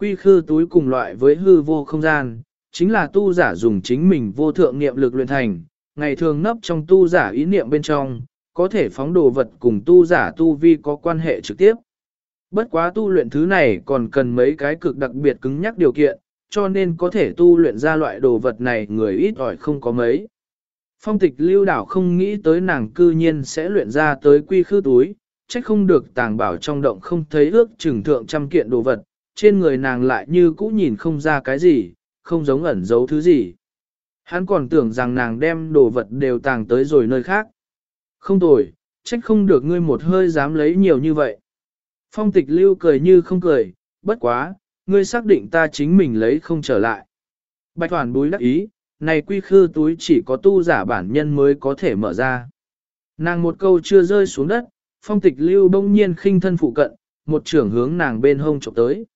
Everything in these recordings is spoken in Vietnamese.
Quy khư túi cùng loại với hư vô không gian, chính là tu giả dùng chính mình vô thượng niệm lực luyện thành, ngày thường nấp trong tu giả ý niệm bên trong, có thể phóng đồ vật cùng tu giả tu vi có quan hệ trực tiếp. Bất quá tu luyện thứ này còn cần mấy cái cực đặc biệt cứng nhắc điều kiện, cho nên có thể tu luyện ra loại đồ vật này người ít ỏi không có mấy. Phong tịch lưu đảo không nghĩ tới nàng cư nhiên sẽ luyện ra tới quy khư túi, trách không được tàng bảo trong động không thấy ước chừng thượng trăm kiện đồ vật, trên người nàng lại như cũ nhìn không ra cái gì, không giống ẩn giấu thứ gì. Hắn còn tưởng rằng nàng đem đồ vật đều tàng tới rồi nơi khác. Không tồi, trách không được ngươi một hơi dám lấy nhiều như vậy. Phong tịch lưu cười như không cười, bất quá, ngươi xác định ta chính mình lấy không trở lại. Bạch hoàn búi đắc ý, này quy khư túi chỉ có tu giả bản nhân mới có thể mở ra. Nàng một câu chưa rơi xuống đất, phong tịch lưu bỗng nhiên khinh thân phụ cận, một trưởng hướng nàng bên hông chụp tới.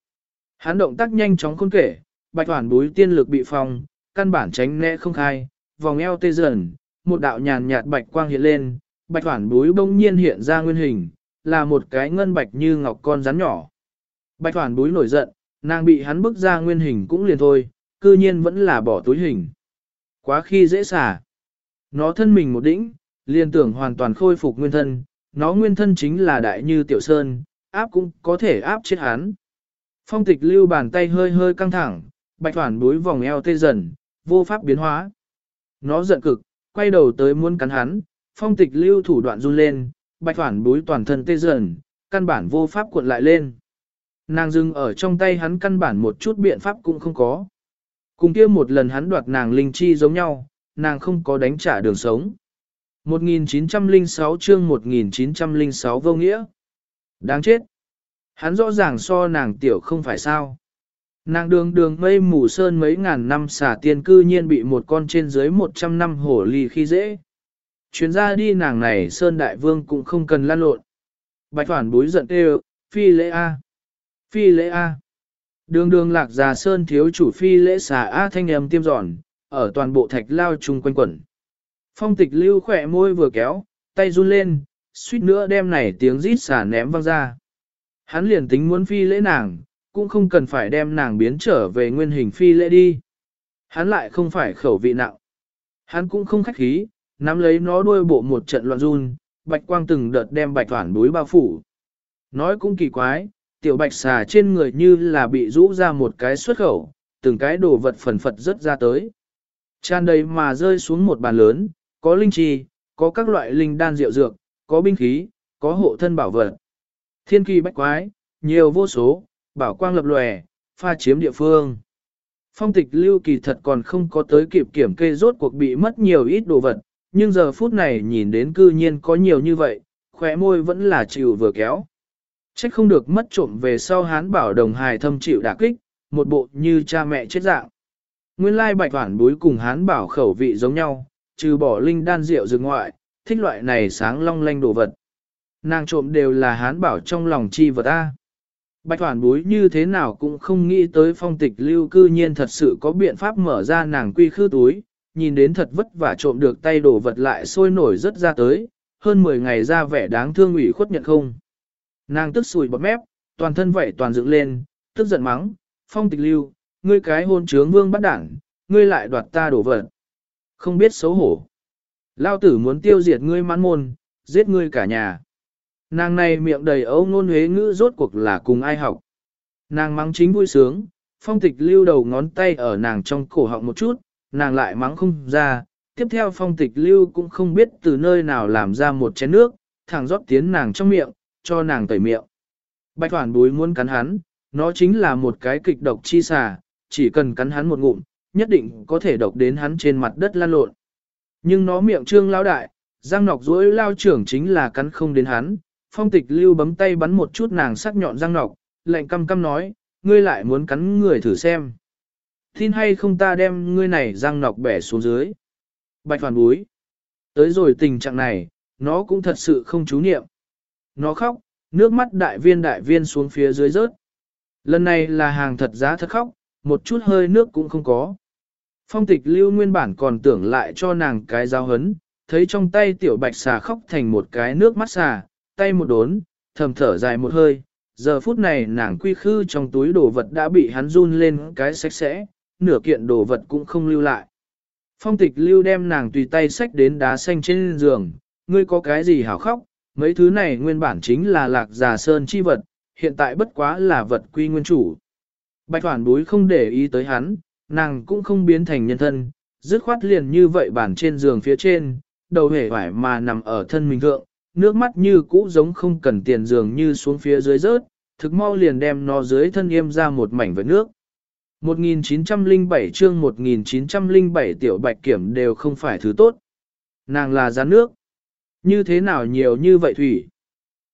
Hắn động tác nhanh chóng khôn kể, bạch hoàn búi tiên lực bị phong, căn bản tránh né không khai, vòng eo tê dần, một đạo nhàn nhạt bạch quang hiện lên, bạch hoàn búi bỗng nhiên hiện ra nguyên hình, là một cái ngân bạch như ngọc con rắn nhỏ. Bạch hoàn búi nổi giận, nàng bị hắn bức ra nguyên hình cũng liền thôi, cư nhiên vẫn là bỏ túi hình. Quá khi dễ xả. Nó thân mình một đĩnh, liền tưởng hoàn toàn khôi phục nguyên thân, nó nguyên thân chính là đại như tiểu sơn, áp cũng có thể áp chết hắn. Phong tịch lưu bàn tay hơi hơi căng thẳng, bạch thoản búi vòng eo tê dần, vô pháp biến hóa. Nó giận cực, quay đầu tới muốn cắn hắn, phong tịch lưu thủ đoạn run lên, bạch thoản búi toàn thân tê dần, căn bản vô pháp cuộn lại lên. Nàng dừng ở trong tay hắn căn bản một chút biện pháp cũng không có. Cùng kia một lần hắn đoạt nàng linh chi giống nhau, nàng không có đánh trả đường sống. 1906 chương 1906 vô nghĩa. Đáng chết. Hắn rõ ràng so nàng tiểu không phải sao. Nàng đường đường mây mù sơn mấy ngàn năm xả tiên cư nhiên bị một con trên dưới 100 năm hổ ly khi dễ. Chuyến ra đi nàng này sơn đại vương cũng không cần lan lộn. Bạch phản bối giận kêu, phi lễ A. Phi lễ A. Đường đường lạc già sơn thiếu chủ phi lễ xà A thanh âm tiêm giòn, ở toàn bộ thạch lao chung quanh quẩn. Phong tịch lưu khỏe môi vừa kéo, tay run lên, suýt nữa đem này tiếng rít xả ném văng ra. Hắn liền tính muốn phi lễ nàng, cũng không cần phải đem nàng biến trở về nguyên hình phi lễ đi. Hắn lại không phải khẩu vị nặng. Hắn cũng không khách khí, nắm lấy nó đuôi bộ một trận loạn run, bạch quang từng đợt đem bạch toàn búi bao phủ. Nói cũng kỳ quái, tiểu bạch xà trên người như là bị rũ ra một cái xuất khẩu, từng cái đồ vật phần phật rất ra tới. Tràn đầy mà rơi xuống một bàn lớn, có linh chi, có các loại linh đan rượu dược, có binh khí, có hộ thân bảo vật. Thiên kỳ bách quái, nhiều vô số, bảo quang lập lòe, pha chiếm địa phương. Phong tịch lưu kỳ thật còn không có tới kịp kiểm kê rốt cuộc bị mất nhiều ít đồ vật, nhưng giờ phút này nhìn đến cư nhiên có nhiều như vậy, khóe môi vẫn là chịu vừa kéo. Trách không được mất trộm về sau hán bảo đồng hài thâm chịu đả kích, một bộ như cha mẹ chết dạng. Nguyên lai bạch hoản bối cùng hán bảo khẩu vị giống nhau, trừ bỏ linh đan rượu rừng ngoại, thích loại này sáng long lanh đồ vật. Nàng trộm đều là hán bảo trong lòng chi vật A. Bạch Hoàn bối như thế nào cũng không nghĩ tới phong tịch lưu cư nhiên thật sự có biện pháp mở ra nàng quy khư túi, nhìn đến thật vất vả trộm được tay đồ vật lại sôi nổi rất ra tới, hơn 10 ngày ra vẻ đáng thương ủy khuất nhận không. Nàng tức sùi bọt mép, toàn thân vậy toàn dựng lên, tức giận mắng, phong tịch lưu, ngươi cái hôn trướng vương bắt đảng, ngươi lại đoạt ta đổ vật. Không biết xấu hổ. Lao tử muốn tiêu diệt ngươi mãn môn, giết ngươi cả nhà. Nàng này miệng đầy ấu ngôn huế ngữ rốt cuộc là cùng ai học. Nàng mắng chính vui sướng, phong tịch lưu đầu ngón tay ở nàng trong cổ họng một chút, nàng lại mắng không ra. Tiếp theo phong tịch lưu cũng không biết từ nơi nào làm ra một chén nước, thẳng rót tiến nàng trong miệng, cho nàng tẩy miệng. Bạch hoàn Bối muốn cắn hắn, nó chính là một cái kịch độc chi xà, chỉ cần cắn hắn một ngụm, nhất định có thể độc đến hắn trên mặt đất lan lộn. Nhưng nó miệng trương lao đại, răng nọc dối lao trưởng chính là cắn không đến hắn, phong tịch lưu bấm tay bắn một chút nàng sắc nhọn răng nọc, lạnh căm căm nói, ngươi lại muốn cắn người thử xem. Tin hay không ta đem ngươi này răng nọc bẻ xuống dưới. Bạch phản búi. Tới rồi tình trạng này, nó cũng thật sự không chú niệm. Nó khóc, nước mắt đại viên đại viên xuống phía dưới rớt. Lần này là hàng thật giá thật khóc, một chút hơi nước cũng không có. Phong tịch lưu nguyên bản còn tưởng lại cho nàng cái giáo hấn, thấy trong tay tiểu bạch xà khóc thành một cái nước mắt xà, tay một đốn, thầm thở dài một hơi, giờ phút này nàng quy khư trong túi đồ vật đã bị hắn run lên cái sạch sẽ, nửa kiện đồ vật cũng không lưu lại. Phong tịch lưu đem nàng tùy tay xách đến đá xanh trên giường, ngươi có cái gì hảo khóc, mấy thứ này nguyên bản chính là lạc già sơn chi vật, hiện tại bất quá là vật quy nguyên chủ. Bạch Hoàn bối không để ý tới hắn, nàng cũng không biến thành nhân thân, dứt khoát liền như vậy bản trên giường phía trên, đầu hể vải mà nằm ở thân mình thượng, nước mắt như cũ giống không cần tiền giường như xuống phía dưới rớt, thực mau liền đem nó dưới thân yêm ra một mảnh với nước. 1907 chương 1907 tiểu bạch kiểm đều không phải thứ tốt. Nàng là gián nước. Như thế nào nhiều như vậy thủy?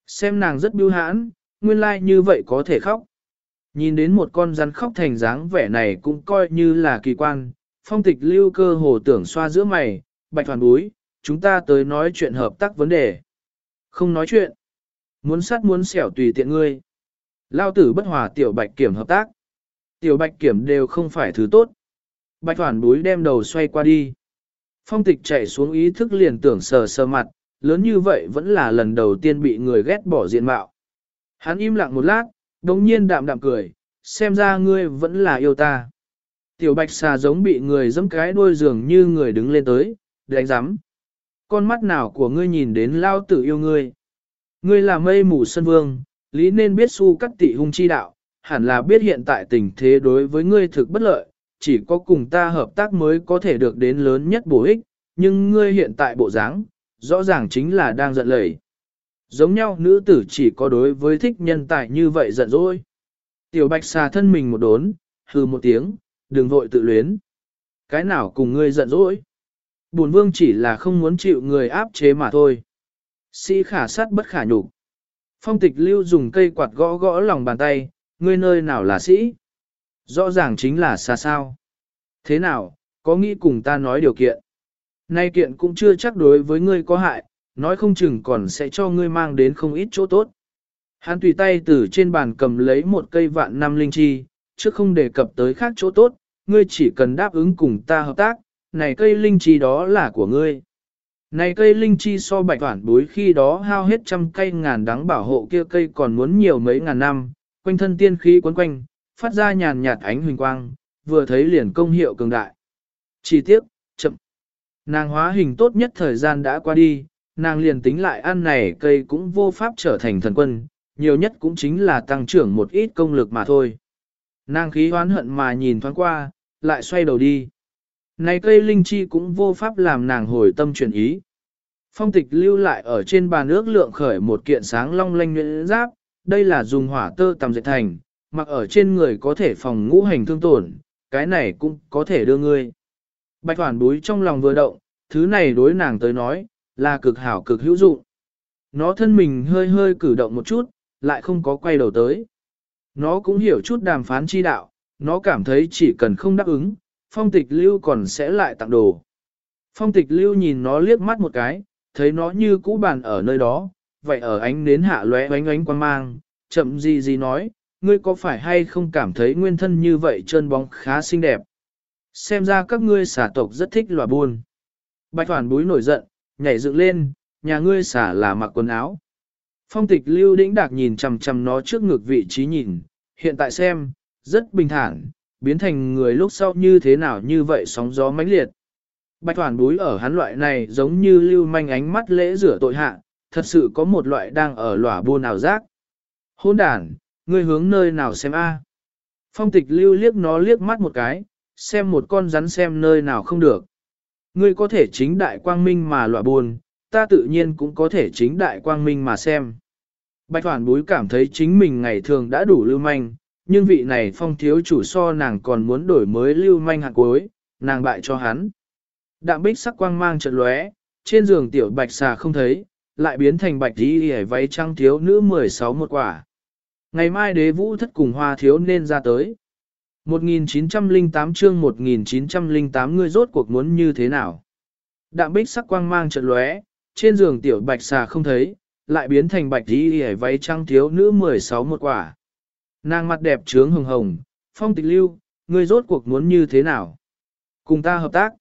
Xem nàng rất biêu hãn, nguyên lai like như vậy có thể khóc. Nhìn đến một con rắn khóc thành dáng vẻ này cũng coi như là kỳ quan, phong tịch lưu cơ hồ tưởng xoa giữa mày, bạch hoàn búi, chúng ta tới nói chuyện hợp tác vấn đề. Không nói chuyện. Muốn sát muốn xẻo tùy tiện ngươi. Lao tử bất hòa tiểu bạch kiểm hợp tác. Tiểu bạch kiểm đều không phải thứ tốt. Bạch hoàn búi đem đầu xoay qua đi. Phong tịch chạy xuống ý thức liền tưởng sờ sờ mặt, lớn như vậy vẫn là lần đầu tiên bị người ghét bỏ diện mạo. Hắn im lặng một lát, đồng nhiên đạm đạm cười, xem ra ngươi vẫn là yêu ta. Tiểu bạch xà giống bị người dẫm cái đuôi giường như người đứng lên tới, đánh giắm. Con mắt nào của ngươi nhìn đến lao tử yêu ngươi. Ngươi là mây mù sân vương, lý nên biết su cắt tị hung chi đạo, hẳn là biết hiện tại tình thế đối với ngươi thực bất lợi, chỉ có cùng ta hợp tác mới có thể được đến lớn nhất bổ ích, nhưng ngươi hiện tại bộ dáng, rõ ràng chính là đang giận lẩy. Giống nhau nữ tử chỉ có đối với thích nhân tài như vậy giận dỗi. Tiểu bạch xà thân mình một đốn, hừ một tiếng, đừng vội tự luyến. Cái nào cùng ngươi giận dỗi? Bổn vương chỉ là không muốn chịu người áp chế mà thôi. Sĩ khả sát bất khả nhục. Phong tịch lưu dùng cây quạt gõ gõ lòng bàn tay, ngươi nơi nào là sĩ? Rõ ràng chính là xa sao. Thế nào, có nghĩ cùng ta nói điều kiện? Nay kiện cũng chưa chắc đối với ngươi có hại, nói không chừng còn sẽ cho ngươi mang đến không ít chỗ tốt. Hắn tùy tay từ trên bàn cầm lấy một cây vạn năm linh chi, chứ không đề cập tới khác chỗ tốt, ngươi chỉ cần đáp ứng cùng ta hợp tác, này cây linh chi đó là của ngươi. Này cây linh chi so bạch toản bối khi đó hao hết trăm cây ngàn đắng bảo hộ kia cây còn muốn nhiều mấy ngàn năm, quanh thân tiên khí quấn quanh, phát ra nhàn nhạt ánh huỳnh quang, vừa thấy liền công hiệu cường đại. Chỉ tiếc, chậm. Nàng hóa hình tốt nhất thời gian đã qua đi, nàng liền tính lại ăn này cây cũng vô pháp trở thành thần quân, nhiều nhất cũng chính là tăng trưởng một ít công lực mà thôi. Nàng khí hoán hận mà nhìn thoáng qua, lại xoay đầu đi. Này cây linh chi cũng vô pháp làm nàng hồi tâm chuyển ý. Phong tịch lưu lại ở trên bàn ước lượng khởi một kiện sáng long lanh nhuyễn giáp, đây là dùng hỏa tơ tầm dệt thành, mặc ở trên người có thể phòng ngũ hành thương tổn, cái này cũng có thể đưa ngươi. Bạch hoàn búi trong lòng vừa động, thứ này đối nàng tới nói, là cực hảo cực hữu dụng. Nó thân mình hơi hơi cử động một chút, lại không có quay đầu tới. Nó cũng hiểu chút đàm phán chi đạo, nó cảm thấy chỉ cần không đáp ứng, phong tịch lưu còn sẽ lại tặng đồ. Phong tịch lưu nhìn nó liếc mắt một cái, thấy nó như cũ bàn ở nơi đó, vậy ở ánh nến hạ lóe ánh ánh quan mang, chậm gì gì nói, ngươi có phải hay không cảm thấy nguyên thân như vậy trơn bóng khá xinh đẹp. Xem ra các ngươi xả tộc rất thích lòa buôn. Bạch hoàn búi nổi giận, nhảy dựng lên, nhà ngươi xả là mặc quần áo. Phong tịch lưu đĩnh đạc nhìn chằm chằm nó trước ngực vị trí nhìn, hiện tại xem, rất bình thản, biến thành người lúc sau như thế nào như vậy sóng gió mãnh liệt. Bạch hoàn búi ở hắn loại này giống như lưu manh ánh mắt lễ rửa tội hạ, thật sự có một loại đang ở lỏa buôn nào giác. Hôn đàn, ngươi hướng nơi nào xem a? Phong tịch lưu liếc nó liếc mắt một cái, xem một con rắn xem nơi nào không được. Ngươi có thể chính đại quang minh mà lỏa buồn, ta tự nhiên cũng có thể chính đại quang minh mà xem. Bạch Hoàn Búi cảm thấy chính mình ngày thường đã đủ lưu manh, nhưng vị này phong thiếu chủ so nàng còn muốn đổi mới lưu manh hạt cuối, nàng bại cho hắn. Đạm bích sắc quang mang trận lóe, trên giường tiểu bạch xà không thấy, lại biến thành bạch đi hề váy trăng thiếu nữ 16 một quả. Ngày mai đế vũ thất cùng hoa thiếu nên ra tới. 1908 chương 1908 ngươi rốt cuộc muốn như thế nào? Đạm bích sắc quang mang trận lóe, trên giường tiểu bạch xà không thấy, lại biến thành bạch đi hề váy trăng thiếu nữ 16 một quả. Nàng mặt đẹp trướng hồng hồng, phong tịch lưu, ngươi rốt cuộc muốn như thế nào? Cùng ta hợp tác.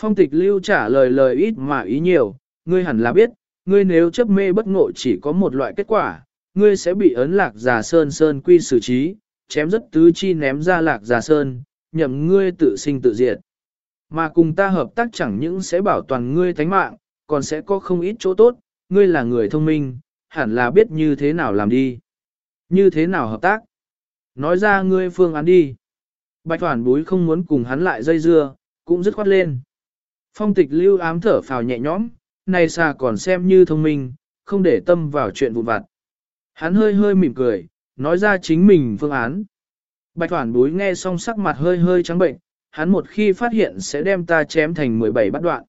Phong tịch lưu trả lời lời ít mà ý nhiều, ngươi hẳn là biết, ngươi nếu chấp mê bất ngộ chỉ có một loại kết quả, ngươi sẽ bị ấn lạc già sơn sơn quy xử trí, chém rất tứ chi ném ra lạc già sơn, nhậm ngươi tự sinh tự diệt. Mà cùng ta hợp tác chẳng những sẽ bảo toàn ngươi thánh mạng, còn sẽ có không ít chỗ tốt, ngươi là người thông minh, hẳn là biết như thế nào làm đi. Như thế nào hợp tác? Nói ra ngươi phương án đi. Bạch Hoàn búi không muốn cùng hắn lại dây dưa, cũng dứt khoát lên. Phong tịch lưu ám thở phào nhẹ nhõm, này xa còn xem như thông minh, không để tâm vào chuyện vụn vặt. Hắn hơi hơi mỉm cười, nói ra chính mình phương án. Bạch Hoàn búi nghe xong sắc mặt hơi hơi trắng bệnh, hắn một khi phát hiện sẽ đem ta chém thành 17 bát đoạn.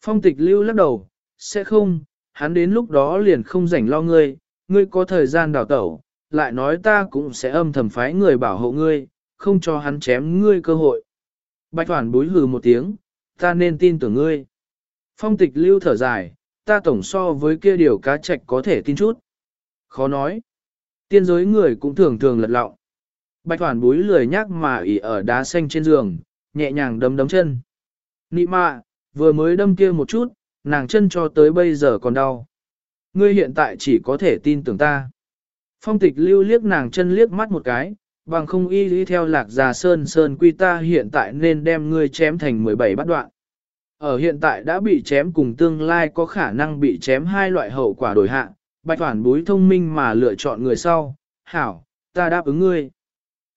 Phong tịch lưu lắc đầu, sẽ không, hắn đến lúc đó liền không rảnh lo ngươi, ngươi có thời gian đào tẩu, lại nói ta cũng sẽ âm thầm phái người bảo hộ ngươi, không cho hắn chém ngươi cơ hội. Bạch Hoàn bối hừ một tiếng, ta nên tin tưởng ngươi. Phong tịch lưu thở dài, ta tổng so với kia điều cá trạch có thể tin chút. Khó nói. Tiên giới người cũng thường thường lật lọng. Bạch Hoàn bối lười nhác mà ỉ ở đá xanh trên giường, nhẹ nhàng đấm đấm chân. Nị mạ, vừa mới đâm kia một chút, nàng chân cho tới bây giờ còn đau. Ngươi hiện tại chỉ có thể tin tưởng ta. Phong tịch lưu liếc nàng chân liếc mắt một cái, bằng không y lý theo lạc già sơn sơn quy ta hiện tại nên đem ngươi chém thành 17 bát đoạn. Ở hiện tại đã bị chém cùng tương lai có khả năng bị chém hai loại hậu quả đổi hạ, bạch toàn bối thông minh mà lựa chọn người sau, hảo, ta đáp ứng ngươi.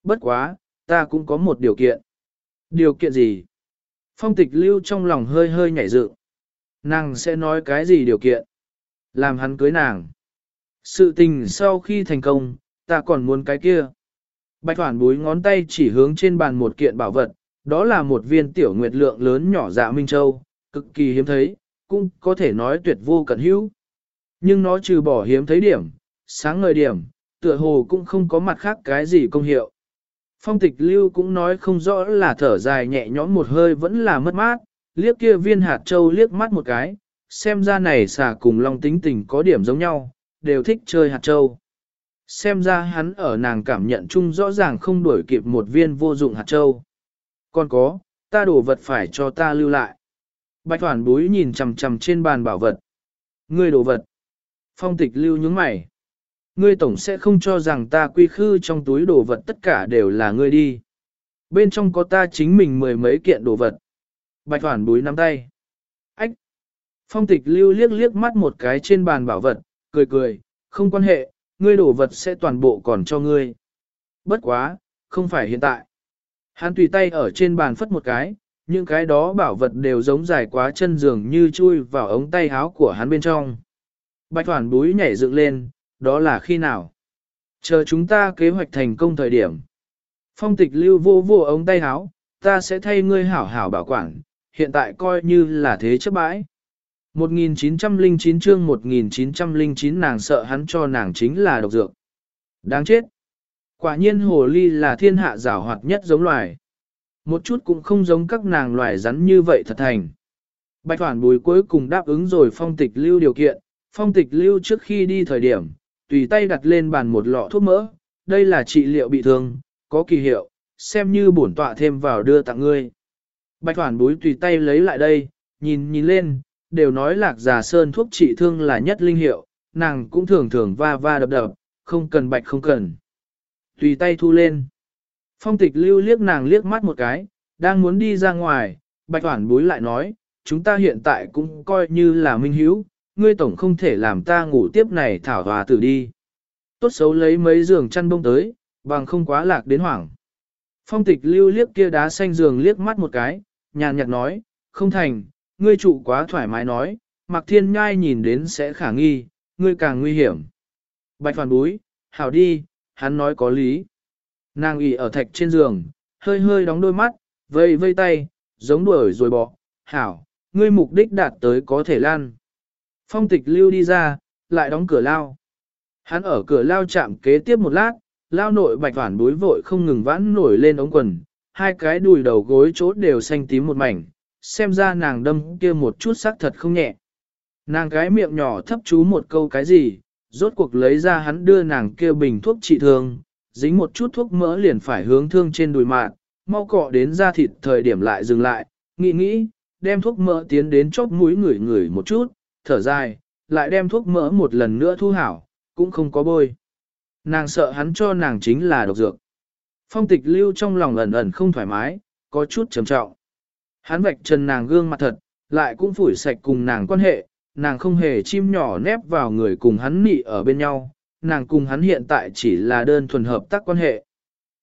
Bất quá, ta cũng có một điều kiện. Điều kiện gì? Phong tịch lưu trong lòng hơi hơi nhảy dựng. Nàng sẽ nói cái gì điều kiện? Làm hắn cưới nàng. Sự tình sau khi thành công, ta còn muốn cái kia. Bạch Thoản búi ngón tay chỉ hướng trên bàn một kiện bảo vật, đó là một viên tiểu nguyệt lượng lớn nhỏ dạ Minh Châu, cực kỳ hiếm thấy, cũng có thể nói tuyệt vô cẩn hữu. Nhưng nó trừ bỏ hiếm thấy điểm, sáng ngời điểm, tựa hồ cũng không có mặt khác cái gì công hiệu. Phong tịch lưu cũng nói không rõ là thở dài nhẹ nhõm một hơi vẫn là mất mát, liếc kia viên hạt châu liếc mắt một cái, xem ra này xà cùng long tính tình có điểm giống nhau, đều thích chơi hạt châu. Xem ra hắn ở nàng cảm nhận chung rõ ràng không đuổi kịp một viên vô dụng hạt châu. Còn có, ta đổ vật phải cho ta lưu lại. Bạch Hoàn búi nhìn chằm chằm trên bàn bảo vật. Ngươi đổ vật. Phong tịch lưu nhướng mày. Ngươi tổng sẽ không cho rằng ta quy khư trong túi đồ vật tất cả đều là ngươi đi. Bên trong có ta chính mình mười mấy kiện đồ vật. Bạch Hoàn búi nắm tay. Ách. Phong tịch lưu liếc liếc mắt một cái trên bàn bảo vật, cười cười, không quan hệ, ngươi đổ vật sẽ toàn bộ còn cho ngươi. Bất quá, không phải hiện tại. Hắn tùy tay ở trên bàn phất một cái, những cái đó bảo vật đều giống dài quá chân giường như chui vào ống tay áo của hắn bên trong. Bạch Hoàn búi nhảy dựng lên, đó là khi nào? Chờ chúng ta kế hoạch thành công thời điểm. Phong tịch lưu vô vô ống tay áo, ta sẽ thay ngươi hảo hảo bảo quản, hiện tại coi như là thế chấp bãi. 1909 chương 1909 nàng sợ hắn cho nàng chính là độc dược. Đáng chết. Quả nhiên hồ ly là thiên hạ giảo hoạt nhất giống loài. Một chút cũng không giống các nàng loài rắn như vậy thật thành. Bạch Thoản Bùi cuối cùng đáp ứng rồi phong tịch lưu điều kiện, phong tịch lưu trước khi đi thời điểm, tùy tay đặt lên bàn một lọ thuốc mỡ, đây là trị liệu bị thương, có kỳ hiệu, xem như bổn tọa thêm vào đưa tặng ngươi. Bạch Thoản Bùi tùy tay lấy lại đây, nhìn nhìn lên, đều nói lạc già sơn thuốc trị thương là nhất linh hiệu, nàng cũng thường thường va va đập đập, không cần bạch không cần. Tùy tay thu lên. Phong tịch lưu liếc nàng liếc mắt một cái, đang muốn đi ra ngoài, bạch hoản bối lại nói, chúng ta hiện tại cũng coi như là minh hiếu, ngươi tổng không thể làm ta ngủ tiếp này thảo hòa tử đi. Tốt xấu lấy mấy giường chăn bông tới, bằng không quá lạc đến hoảng. Phong tịch lưu liếc kia đá xanh giường liếc mắt một cái, nhàn nhạt nói, không thành, ngươi trụ quá thoải mái nói, Mạc Thiên Nhai nhìn đến sẽ khả nghi, ngươi càng nguy hiểm. Bạch phản búi, hảo đi, hắn nói có lý. Nàng ủy ở thạch trên giường, hơi hơi đóng đôi mắt, vây vây tay, giống đuổi rồi bỏ, hảo, ngươi mục đích đạt tới có thể lan. Phong tịch lưu đi ra, lại đóng cửa lao. Hắn ở cửa lao chạm kế tiếp một lát, lao nội bạch phản búi vội không ngừng vãn nổi lên ống quần, hai cái đùi đầu gối chốt đều xanh tím một mảnh, xem ra nàng đâm kia một chút xác thật không nhẹ. Nàng cái miệng nhỏ thấp chú một câu cái gì, rốt cuộc lấy ra hắn đưa nàng kia bình thuốc trị thương, dính một chút thuốc mỡ liền phải hướng thương trên đùi mạng, mau cọ đến da thịt thời điểm lại dừng lại, nghĩ nghĩ, đem thuốc mỡ tiến đến chóp mũi ngửi ngửi một chút, thở dài, lại đem thuốc mỡ một lần nữa thu hảo, cũng không có bôi. Nàng sợ hắn cho nàng chính là độc dược. Phong tịch lưu trong lòng ẩn ẩn không thoải mái, có chút trầm trọng. Hắn vạch trần nàng gương mặt thật, lại cũng phủi sạch cùng nàng quan hệ, nàng không hề chim nhỏ nép vào người cùng hắn nị ở bên nhau, nàng cùng hắn hiện tại chỉ là đơn thuần hợp tác quan hệ.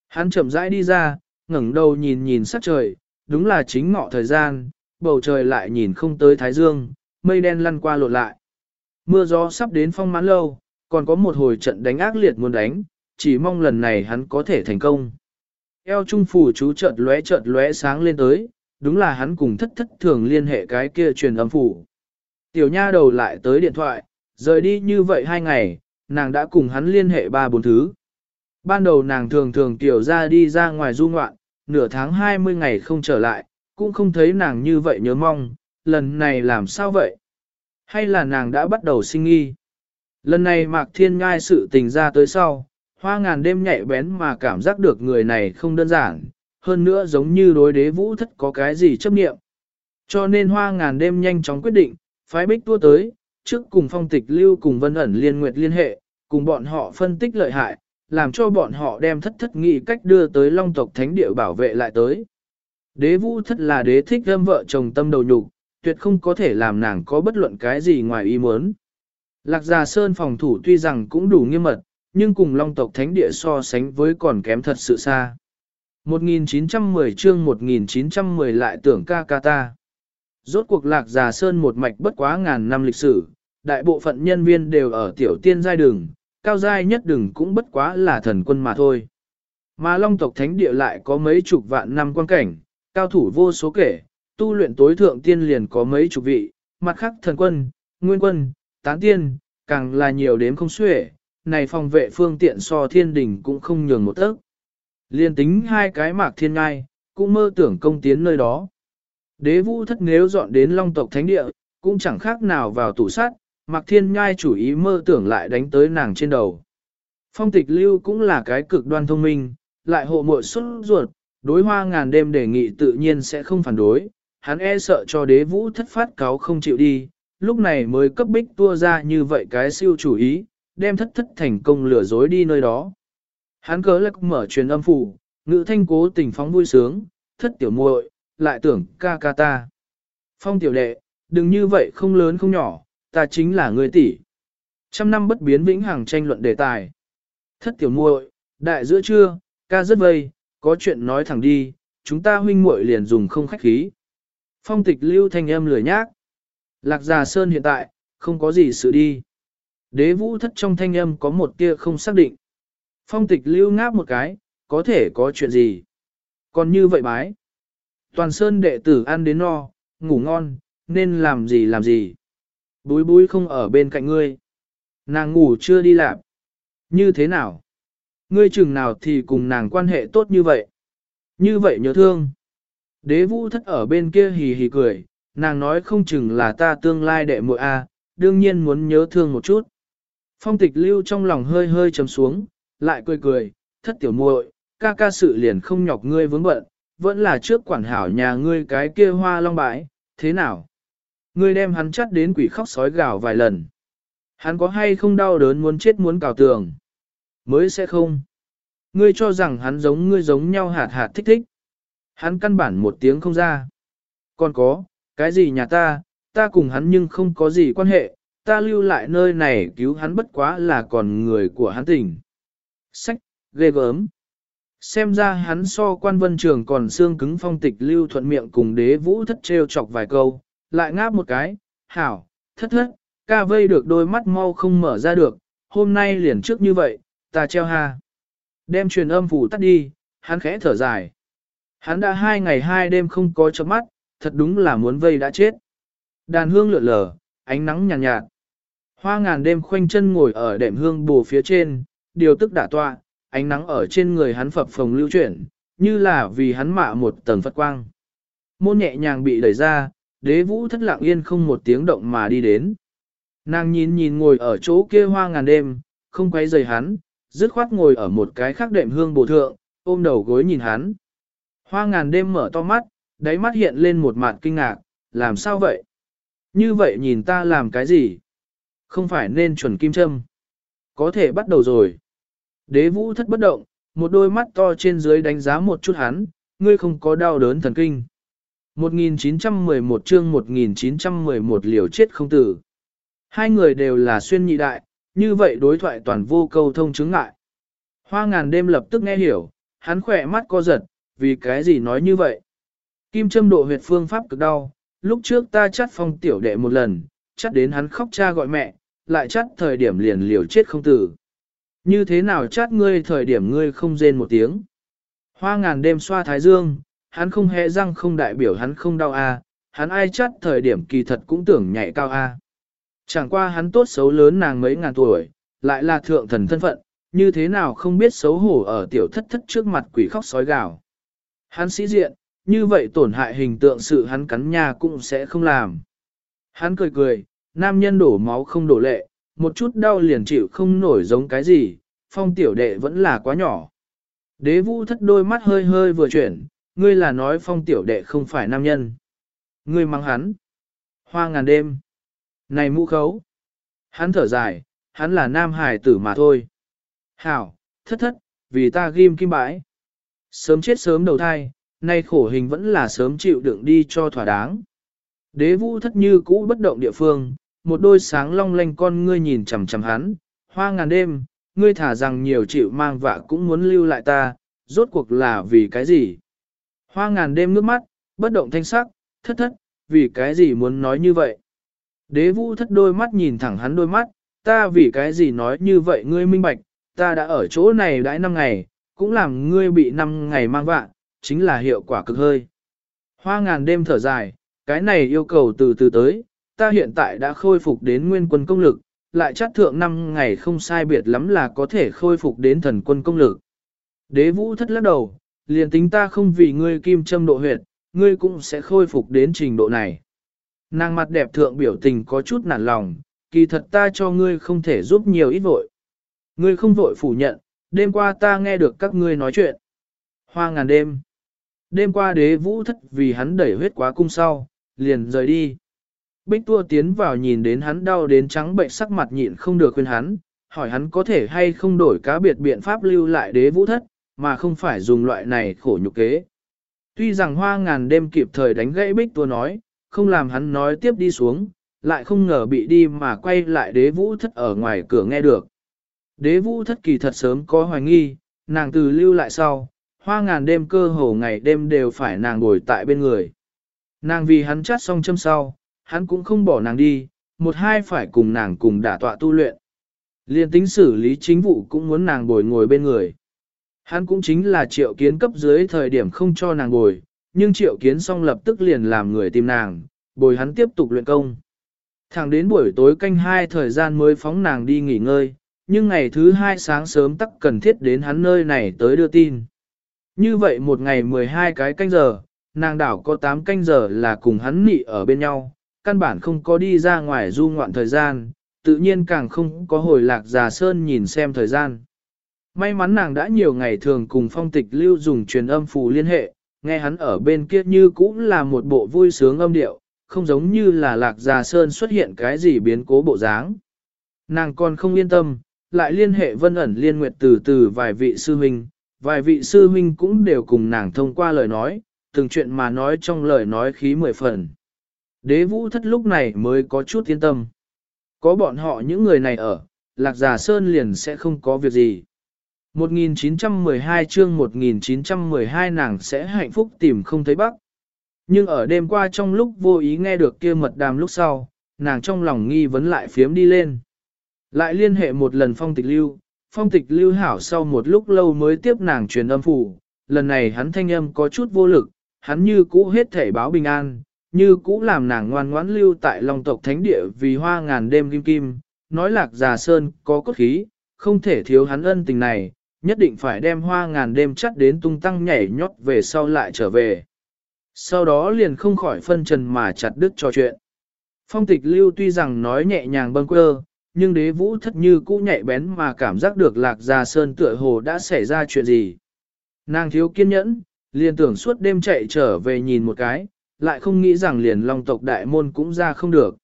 Hắn chậm rãi đi ra, ngẩng đầu nhìn nhìn sắc trời, đúng là chính ngọ thời gian, bầu trời lại nhìn không tới thái dương, mây đen lăn qua lột lại. Mưa gió sắp đến phong mãn lâu, còn có một hồi trận đánh ác liệt muốn đánh, chỉ mong lần này hắn có thể thành công. Eo trung phủ chú chợt lóe chợt lóe sáng lên tới, đúng là hắn cùng thất thất thường liên hệ cái kia truyền âm phủ. Tiểu nha đầu lại tới điện thoại, rời đi như vậy hai ngày, nàng đã cùng hắn liên hệ ba bốn thứ. Ban đầu nàng thường thường tiểu ra đi ra ngoài du ngoạn, nửa tháng 20 ngày không trở lại, cũng không thấy nàng như vậy nhớ mong, lần này làm sao vậy? Hay là nàng đã bắt đầu sinh nghi? Lần này Mạc Thiên Ngai sự tình ra tới sau, hoa ngàn đêm nhạy bén mà cảm giác được người này không đơn giản, hơn nữa giống như đối đế vũ thất có cái gì chấp nghiệm. Cho nên hoa ngàn đêm nhanh chóng quyết định, phái bích tua tới, trước cùng phong tịch lưu cùng vân ẩn liên nguyệt liên hệ, cùng bọn họ phân tích lợi hại, làm cho bọn họ đem thất thất nghị cách đưa tới long tộc thánh địa bảo vệ lại tới. Đế vũ thất là đế thích gâm vợ chồng tâm đầu nhục, tuyệt không có thể làm nàng có bất luận cái gì ngoài ý muốn. Lạc Già Sơn phòng thủ tuy rằng cũng đủ nghiêm mật, nhưng cùng Long tộc Thánh địa so sánh với còn kém thật sự xa. 1910 chương 1910 lại tưởng ca ca ta. Rốt cuộc Lạc Già Sơn một mạch bất quá ngàn năm lịch sử, đại bộ phận nhân viên đều ở tiểu tiên giai đường, cao giai nhất đường cũng bất quá là thần quân mà thôi. Mà Long tộc Thánh địa lại có mấy chục vạn năm quan cảnh, cao thủ vô số kể, tu luyện tối thượng tiên liền có mấy chục vị, mặt khác thần quân, nguyên quân, tán tiên, càng là nhiều đến không xuể, này phòng vệ phương tiện so thiên đình cũng không nhường một tấc. Liên tính hai cái mạc thiên ngai, cũng mơ tưởng công tiến nơi đó. Đế vũ thất nếu dọn đến long tộc thánh địa, cũng chẳng khác nào vào tủ sát, mạc thiên ngai chủ ý mơ tưởng lại đánh tới nàng trên đầu. Phong tịch lưu cũng là cái cực đoan thông minh, lại hộ muội xuất ruột, đối hoa ngàn đêm đề nghị tự nhiên sẽ không phản đối, hắn e sợ cho đế vũ thất phát cáo không chịu đi, lúc này mới cấp bích tua ra như vậy cái siêu chủ ý, đem thất thất thành công lừa dối đi nơi đó. Hắn cớ lạc mở truyền âm phủ, ngữ thanh cố tình phóng vui sướng, thất tiểu muội lại tưởng ca ca ta. Phong tiểu đệ, đừng như vậy không lớn không nhỏ, ta chính là người tỷ. Trăm năm bất biến vĩnh hằng tranh luận đề tài. Thất tiểu muội, đại giữa trưa, ca rất vây, có chuyện nói thẳng đi, chúng ta huynh muội liền dùng không khách khí. Phong tịch lưu thanh âm lười nhác. Lạc Già Sơn hiện tại, không có gì sự đi. Đế vũ thất trong thanh âm có một tia không xác định. Phong tịch lưu ngáp một cái, có thể có chuyện gì. Còn như vậy bái. Toàn Sơn đệ tử ăn đến no, ngủ ngon, nên làm gì làm gì. Búi búi không ở bên cạnh ngươi. Nàng ngủ chưa đi làm. Như thế nào? Ngươi chừng nào thì cùng nàng quan hệ tốt như vậy? Như vậy nhớ thương. Đế vũ thất ở bên kia hì hì cười, nàng nói không chừng là ta tương lai đệ muội a, đương nhiên muốn nhớ thương một chút. Phong tịch lưu trong lòng hơi hơi chấm xuống, lại cười cười, thất tiểu muội, ca ca sự liền không nhọc ngươi vướng bận, vẫn là trước quản hảo nhà ngươi cái kia hoa long bãi, thế nào? Ngươi đem hắn chắt đến quỷ khóc sói gào vài lần. Hắn có hay không đau đớn muốn chết muốn cào tường? Mới sẽ không. Ngươi cho rằng hắn giống ngươi giống nhau hạt hạt thích thích. Hắn căn bản một tiếng không ra. Còn có, cái gì nhà ta, ta cùng hắn nhưng không có gì quan hệ, ta lưu lại nơi này cứu hắn bất quá là còn người của hắn tỉnh. Sách, ghê gớm. Xem ra hắn so quan vân trường còn xương cứng phong tịch lưu thuận miệng cùng đế vũ thất trêu chọc vài câu, lại ngáp một cái, hảo, thất thất, ca vây được đôi mắt mau không mở ra được, hôm nay liền trước như vậy, ta treo ha. Đem truyền âm phủ tắt đi, hắn khẽ thở dài. Hắn đã hai ngày hai đêm không có chớp mắt, thật đúng là muốn vây đã chết. Đàn hương lượn lờ, ánh nắng nhàn nhạt, nhạt. Hoa ngàn đêm khoanh chân ngồi ở đệm hương bù phía trên, điều tức đả tọa, ánh nắng ở trên người hắn phập phồng lưu chuyển, như là vì hắn mạ một tầng phật quang. Môn nhẹ nhàng bị đẩy ra, đế vũ thất lặng yên không một tiếng động mà đi đến. Nàng nhìn nhìn ngồi ở chỗ kia hoa ngàn đêm, không quay rời hắn, dứt khoát ngồi ở một cái khác đệm hương bổ thượng, ôm đầu gối nhìn hắn. Hoa ngàn đêm mở to mắt, đáy mắt hiện lên một mặt kinh ngạc, làm sao vậy? Như vậy nhìn ta làm cái gì? Không phải nên chuẩn kim châm. Có thể bắt đầu rồi. Đế vũ thất bất động, một đôi mắt to trên dưới đánh giá một chút hắn, ngươi không có đau đớn thần kinh. 1911 chương 1911 liều chết không tử. Hai người đều là xuyên nhị đại, như vậy đối thoại toàn vô câu thông chứng ngại. Hoa ngàn đêm lập tức nghe hiểu, hắn khỏe mắt co giật, vì cái gì nói như vậy. Kim châm độ huyệt phương pháp cực đau, lúc trước ta chắt phong tiểu đệ một lần, chắt đến hắn khóc cha gọi mẹ, lại chắt thời điểm liền liều chết không tử. Như thế nào chát ngươi thời điểm ngươi không rên một tiếng. Hoa ngàn đêm xoa thái dương, hắn không hề răng không đại biểu hắn không đau a, hắn ai chát thời điểm kỳ thật cũng tưởng nhảy cao a. Chẳng qua hắn tốt xấu lớn nàng mấy ngàn tuổi, lại là thượng thần thân phận, như thế nào không biết xấu hổ ở tiểu thất thất trước mặt quỷ khóc sói gào. Hắn sĩ diện, như vậy tổn hại hình tượng sự hắn cắn nhà cũng sẽ không làm. Hắn cười cười, nam nhân đổ máu không đổ lệ, một chút đau liền chịu không nổi giống cái gì, phong tiểu đệ vẫn là quá nhỏ. Đế vũ thất đôi mắt hơi hơi vừa chuyển, ngươi là nói phong tiểu đệ không phải nam nhân. Ngươi mang hắn. Hoa ngàn đêm. Này mũ khấu. Hắn thở dài, hắn là nam hải tử mà thôi. Hảo, thất thất, vì ta ghim kim bãi. Sớm chết sớm đầu thai, nay khổ hình vẫn là sớm chịu đựng đi cho thỏa đáng. Đế vũ thất như cũ bất động địa phương, một đôi sáng long lanh con ngươi nhìn chằm chằm hắn, hoa ngàn đêm, ngươi thả rằng nhiều chịu mang vạ cũng muốn lưu lại ta, rốt cuộc là vì cái gì? Hoa ngàn đêm nước mắt, bất động thanh sắc, thất thất, vì cái gì muốn nói như vậy? Đế vũ thất đôi mắt nhìn thẳng hắn đôi mắt, ta vì cái gì nói như vậy ngươi minh bạch, ta đã ở chỗ này đãi năm ngày, cũng làm ngươi bị năm ngày mang vạ, chính là hiệu quả cực hơi. Hoa ngàn đêm thở dài, cái này yêu cầu từ từ tới, ta hiện tại đã khôi phục đến nguyên quân công lực, lại chắc thượng năm ngày không sai biệt lắm là có thể khôi phục đến thần quân công lực. Đế vũ thất lắc đầu, liền tính ta không vì ngươi kim châm độ huyệt, ngươi cũng sẽ khôi phục đến trình độ này. Nàng mặt đẹp thượng biểu tình có chút nản lòng, kỳ thật ta cho ngươi không thể giúp nhiều ít vội. Ngươi không vội phủ nhận, đêm qua ta nghe được các ngươi nói chuyện. Hoa ngàn đêm. Đêm qua đế vũ thất vì hắn đẩy huyết quá cung sau, liền rời đi. Bích tua tiến vào nhìn đến hắn đau đến trắng bệnh sắc mặt nhịn không được khuyên hắn, hỏi hắn có thể hay không đổi cá biệt biện pháp lưu lại đế vũ thất, mà không phải dùng loại này khổ nhục kế. Tuy rằng hoa ngàn đêm kịp thời đánh gãy bích tua nói, không làm hắn nói tiếp đi xuống, lại không ngờ bị đi mà quay lại đế vũ thất ở ngoài cửa nghe được. Đế vũ thất kỳ thật sớm có hoài nghi, nàng từ lưu lại sau, hoa ngàn đêm cơ hồ ngày đêm đều phải nàng ngồi tại bên người. Nàng vì hắn chát xong châm sau, hắn cũng không bỏ nàng đi, một hai phải cùng nàng cùng đả tọa tu luyện. Liên tính xử lý chính vụ cũng muốn nàng bồi ngồi bên người. Hắn cũng chính là triệu kiến cấp dưới thời điểm không cho nàng bồi, nhưng triệu kiến xong lập tức liền làm người tìm nàng, bồi hắn tiếp tục luyện công. Thẳng đến buổi tối canh hai thời gian mới phóng nàng đi nghỉ ngơi, nhưng ngày thứ hai sáng sớm tắc cần thiết đến hắn nơi này tới đưa tin. Như vậy một ngày 12 cái canh giờ, nàng đảo có 8 canh giờ là cùng hắn nị ở bên nhau, căn bản không có đi ra ngoài du ngoạn thời gian, tự nhiên càng không có hồi lạc già sơn nhìn xem thời gian. May mắn nàng đã nhiều ngày thường cùng phong tịch lưu dùng truyền âm phù liên hệ, nghe hắn ở bên kia như cũng là một bộ vui sướng âm điệu, không giống như là lạc già sơn xuất hiện cái gì biến cố bộ dáng. Nàng còn không yên tâm, lại liên hệ vân ẩn liên nguyệt từ từ vài vị sư huynh, vài vị sư huynh cũng đều cùng nàng thông qua lời nói, từng chuyện mà nói trong lời nói khí mười phần. Đế vũ thất lúc này mới có chút yên tâm. Có bọn họ những người này ở, lạc giả sơn liền sẽ không có việc gì. 1912 chương 1912 nàng sẽ hạnh phúc tìm không thấy bắc. Nhưng ở đêm qua trong lúc vô ý nghe được kia mật đàm lúc sau, nàng trong lòng nghi vấn lại phiếm đi lên. Lại liên hệ một lần phong tịch lưu, phong tịch lưu hảo sau một lúc lâu mới tiếp nàng truyền âm phủ, lần này hắn thanh âm có chút vô lực, hắn như cũ hết thể báo bình an, như cũ làm nàng ngoan ngoãn lưu tại Long tộc thánh địa vì hoa ngàn đêm kim kim, nói lạc già sơn có cốt khí, không thể thiếu hắn ân tình này, nhất định phải đem hoa ngàn đêm chắt đến tung tăng nhảy nhót về sau lại trở về. Sau đó liền không khỏi phân trần mà chặt đứt trò chuyện. Phong tịch lưu tuy rằng nói nhẹ nhàng bâng quơ, nhưng đế vũ thất như cũ nhạy bén mà cảm giác được lạc già sơn tựa hồ đã xảy ra chuyện gì. Nàng thiếu kiên nhẫn, liền tưởng suốt đêm chạy trở về nhìn một cái, lại không nghĩ rằng liền long tộc đại môn cũng ra không được.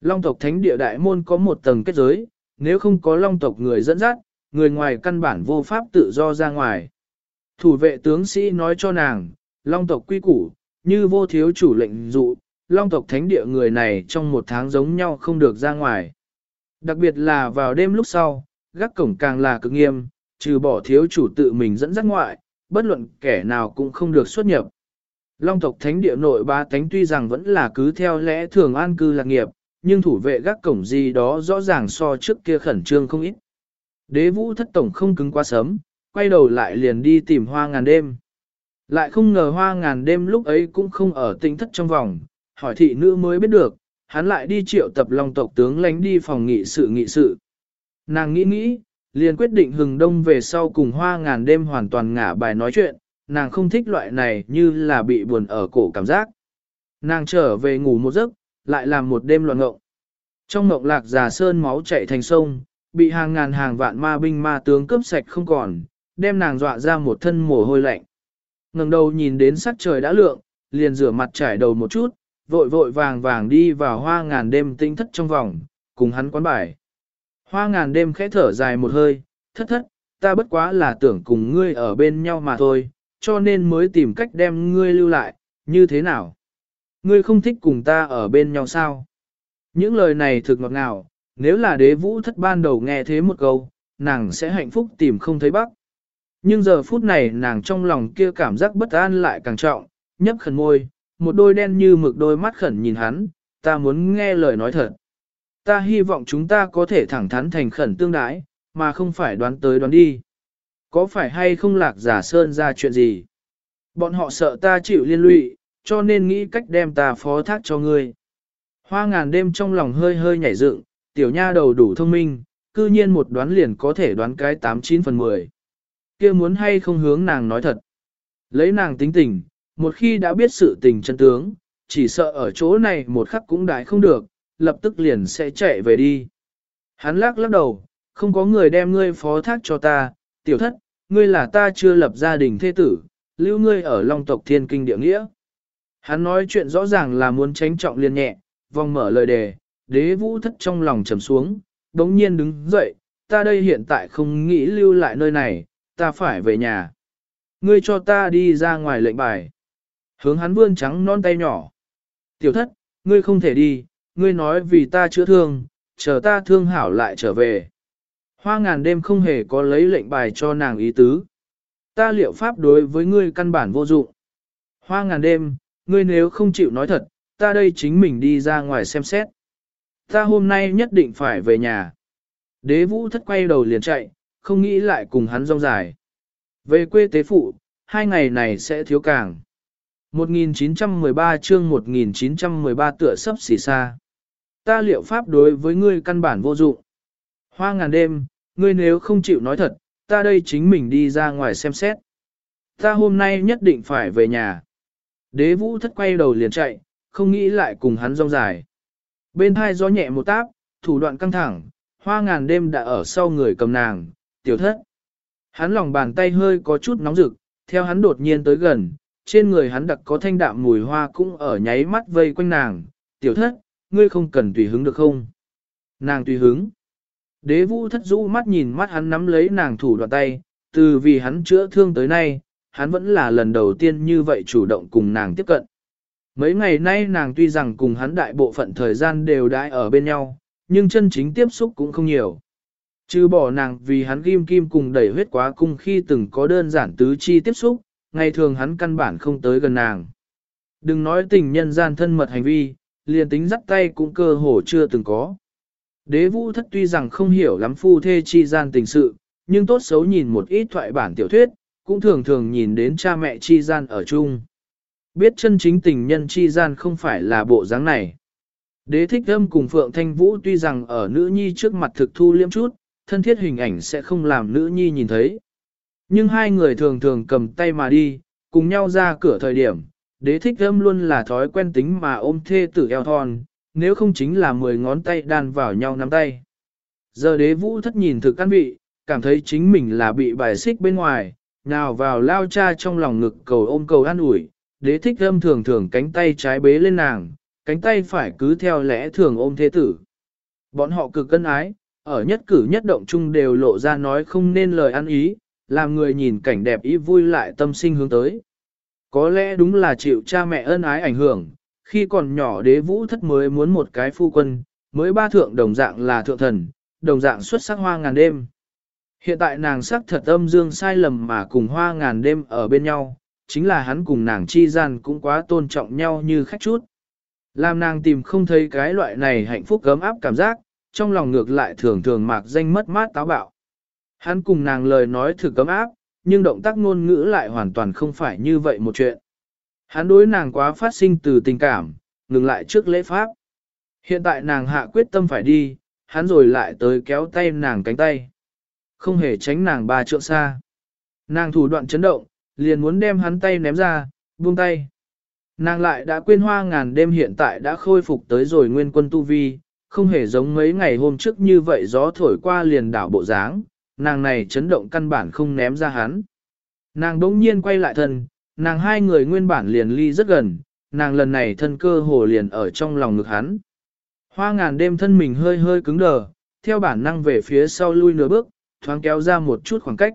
Long tộc thánh địa đại môn có một tầng kết giới, nếu không có long tộc người dẫn dắt, người ngoài căn bản vô pháp tự do ra ngoài. Thủ vệ tướng sĩ nói cho nàng, long tộc quy củ, như vô thiếu chủ lệnh dụ, long tộc thánh địa người này trong một tháng giống nhau không được ra ngoài. Đặc biệt là vào đêm lúc sau, gác cổng càng là cực nghiêm, trừ bỏ thiếu chủ tự mình dẫn dắt ngoại, bất luận kẻ nào cũng không được xuất nhập. Long tộc thánh địa nội ba thánh tuy rằng vẫn là cứ theo lẽ thường an cư lạc nghiệp, nhưng thủ vệ gác cổng gì đó rõ ràng so trước kia khẩn trương không ít. Đế vũ thất tổng không cứng quá sớm, quay đầu lại liền đi tìm hoa ngàn đêm. Lại không ngờ hoa ngàn đêm lúc ấy cũng không ở tinh thất trong vòng, hỏi thị nữ mới biết được, hắn lại đi triệu tập long tộc tướng lánh đi phòng nghị sự nghị sự. Nàng nghĩ nghĩ, liền quyết định hừng đông về sau cùng hoa ngàn đêm hoàn toàn ngả bài nói chuyện, nàng không thích loại này như là bị buồn ở cổ cảm giác. Nàng trở về ngủ một giấc, lại làm một đêm loạn ngộng. Trong ngộng lạc già sơn máu chảy thành sông, bị hàng ngàn hàng vạn ma binh ma tướng cướp sạch không còn, đem nàng dọa ra một thân mồ hôi lạnh. ngẩng đầu nhìn đến sắc trời đã lượng, liền rửa mặt trải đầu một chút, vội vội vàng vàng đi vào hoa ngàn đêm tinh thất trong vòng, cùng hắn quán bài. Hoa ngàn đêm khẽ thở dài một hơi, thất thất, ta bất quá là tưởng cùng ngươi ở bên nhau mà thôi, cho nên mới tìm cách đem ngươi lưu lại, như thế nào? Ngươi không thích cùng ta ở bên nhau sao? Những lời này thực ngọt ngào, nếu là đế vũ thất ban đầu nghe thế một câu, nàng sẽ hạnh phúc tìm không thấy bắc. Nhưng giờ phút này nàng trong lòng kia cảm giác bất an lại càng trọng, nhấp khẩn môi, một đôi đen như mực đôi mắt khẩn nhìn hắn, ta muốn nghe lời nói thật. Ta hy vọng chúng ta có thể thẳng thắn thành khẩn tương đái, mà không phải đoán tới đoán đi. Có phải hay không lạc giả sơn ra chuyện gì? Bọn họ sợ ta chịu liên lụy, cho nên nghĩ cách đem ta phó thác cho ngươi. Hoa ngàn đêm trong lòng hơi hơi nhảy dựng, tiểu nha đầu đủ thông minh, cư nhiên một đoán liền có thể đoán cái 89 phần 10. kia muốn hay không hướng nàng nói thật. Lấy nàng tính tình, một khi đã biết sự tình chân tướng, chỉ sợ ở chỗ này một khắc cũng đại không được, lập tức liền sẽ chạy về đi. Hắn lắc lắc đầu, không có người đem ngươi phó thác cho ta, tiểu thất, ngươi là ta chưa lập gia đình thế tử, lưu ngươi ở long tộc thiên kinh địa nghĩa. Hắn nói chuyện rõ ràng là muốn tránh trọng liên nhẹ, vòng mở lời đề, đế vũ thất trong lòng trầm xuống, đống nhiên đứng dậy, ta đây hiện tại không nghĩ lưu lại nơi này, ta phải về nhà. Ngươi cho ta đi ra ngoài lệnh bài. Hướng hắn vươn trắng non tay nhỏ. Tiểu thất, ngươi không thể đi, ngươi nói vì ta chữa thương, chờ ta thương hảo lại trở về. Hoa ngàn đêm không hề có lấy lệnh bài cho nàng ý tứ. Ta liệu pháp đối với ngươi căn bản vô dụng. Hoa ngàn đêm, ngươi nếu không chịu nói thật, ta đây chính mình đi ra ngoài xem xét. Ta hôm nay nhất định phải về nhà. Đế vũ thất quay đầu liền chạy, không nghĩ lại cùng hắn rong dài. Về quê tế phụ, hai ngày này sẽ thiếu càng. 1913 chương 1913 tựa sấp xỉ xa. Ta liệu pháp đối với ngươi căn bản vô dụng. Hoa ngàn đêm, ngươi nếu không chịu nói thật, ta đây chính mình đi ra ngoài xem xét. Ta hôm nay nhất định phải về nhà. Đế vũ thất quay đầu liền chạy, không nghĩ lại cùng hắn rong dài. Bên hai gió nhẹ một táp, thủ đoạn căng thẳng, hoa ngàn đêm đã ở sau người cầm nàng, tiểu thất. Hắn lòng bàn tay hơi có chút nóng rực, theo hắn đột nhiên tới gần, trên người hắn đặc có thanh đạm mùi hoa cũng ở nháy mắt vây quanh nàng, tiểu thất, ngươi không cần tùy hứng được không? Nàng tùy hứng. Đế vũ thất rũ mắt nhìn mắt hắn nắm lấy nàng thủ đoạn tay, từ vì hắn chữa thương tới nay, hắn vẫn là lần đầu tiên như vậy chủ động cùng nàng tiếp cận. Mấy ngày nay nàng tuy rằng cùng hắn đại bộ phận thời gian đều đãi ở bên nhau, nhưng chân chính tiếp xúc cũng không nhiều. Chứ bỏ nàng vì hắn ghim kim cùng đẩy huyết quá cung khi từng có đơn giản tứ chi tiếp xúc, ngày thường hắn căn bản không tới gần nàng. Đừng nói tình nhân gian thân mật hành vi, liền tính dắt tay cũng cơ hồ chưa từng có. Đế vũ thất tuy rằng không hiểu lắm phu thê chi gian tình sự, nhưng tốt xấu nhìn một ít thoại bản tiểu thuyết, cũng thường thường nhìn đến cha mẹ chi gian ở chung. Biết chân chính tình nhân chi gian không phải là bộ dáng này. Đế thích âm cùng Phượng Thanh Vũ tuy rằng ở nữ nhi trước mặt thực thu liêm chút, thân thiết hình ảnh sẽ không làm nữ nhi nhìn thấy. Nhưng hai người thường thường cầm tay mà đi, cùng nhau ra cửa thời điểm, đế thích âm luôn là thói quen tính mà ôm thê tử eo thon, nếu không chính là mười ngón tay đan vào nhau nắm tay. Giờ đế vũ thất nhìn thực căn vị, cảm thấy chính mình là bị bài xích bên ngoài, nào vào lao cha trong lòng ngực cầu ôm cầu an ủi, đế thích âm thường thường cánh tay trái bế lên nàng, cánh tay phải cứ theo lẽ thường ôm thế tử. Bọn họ cực cân ái, ở nhất cử nhất động chung đều lộ ra nói không nên lời ăn ý, làm người nhìn cảnh đẹp ý vui lại tâm sinh hướng tới. Có lẽ đúng là chịu cha mẹ ân ái ảnh hưởng, khi còn nhỏ đế vũ thất mới muốn một cái phu quân, mới ba thượng đồng dạng là thượng thần, đồng dạng xuất sắc hoa ngàn đêm. Hiện tại nàng sắc thật âm dương sai lầm mà cùng hoa ngàn đêm ở bên nhau, chính là hắn cùng nàng chi gian cũng quá tôn trọng nhau như khách chút. Làm nàng tìm không thấy cái loại này hạnh phúc gấm áp cảm giác, trong lòng ngược lại thường thường mạc danh mất mát táo bạo. Hắn cùng nàng lời nói thử cấm áp, nhưng động tác ngôn ngữ lại hoàn toàn không phải như vậy một chuyện. Hắn đối nàng quá phát sinh từ tình cảm, ngừng lại trước lễ pháp. Hiện tại nàng hạ quyết tâm phải đi, hắn rồi lại tới kéo tay nàng cánh tay. Không hề tránh nàng ba trượng xa. Nàng thủ đoạn chấn động, liền muốn đem hắn tay ném ra, buông tay. Nàng lại đã quên hoa ngàn đêm hiện tại đã khôi phục tới rồi nguyên quân tu vi, không hề giống mấy ngày hôm trước như vậy gió thổi qua liền đảo bộ dáng, nàng này chấn động căn bản không ném ra hắn. Nàng đỗng nhiên quay lại thân, nàng hai người nguyên bản liền ly rất gần, nàng lần này thân cơ hồ liền ở trong lòng ngực hắn. Hoa ngàn đêm thân mình hơi hơi cứng đờ, theo bản năng về phía sau lui nửa bước, thoáng kéo ra một chút khoảng cách.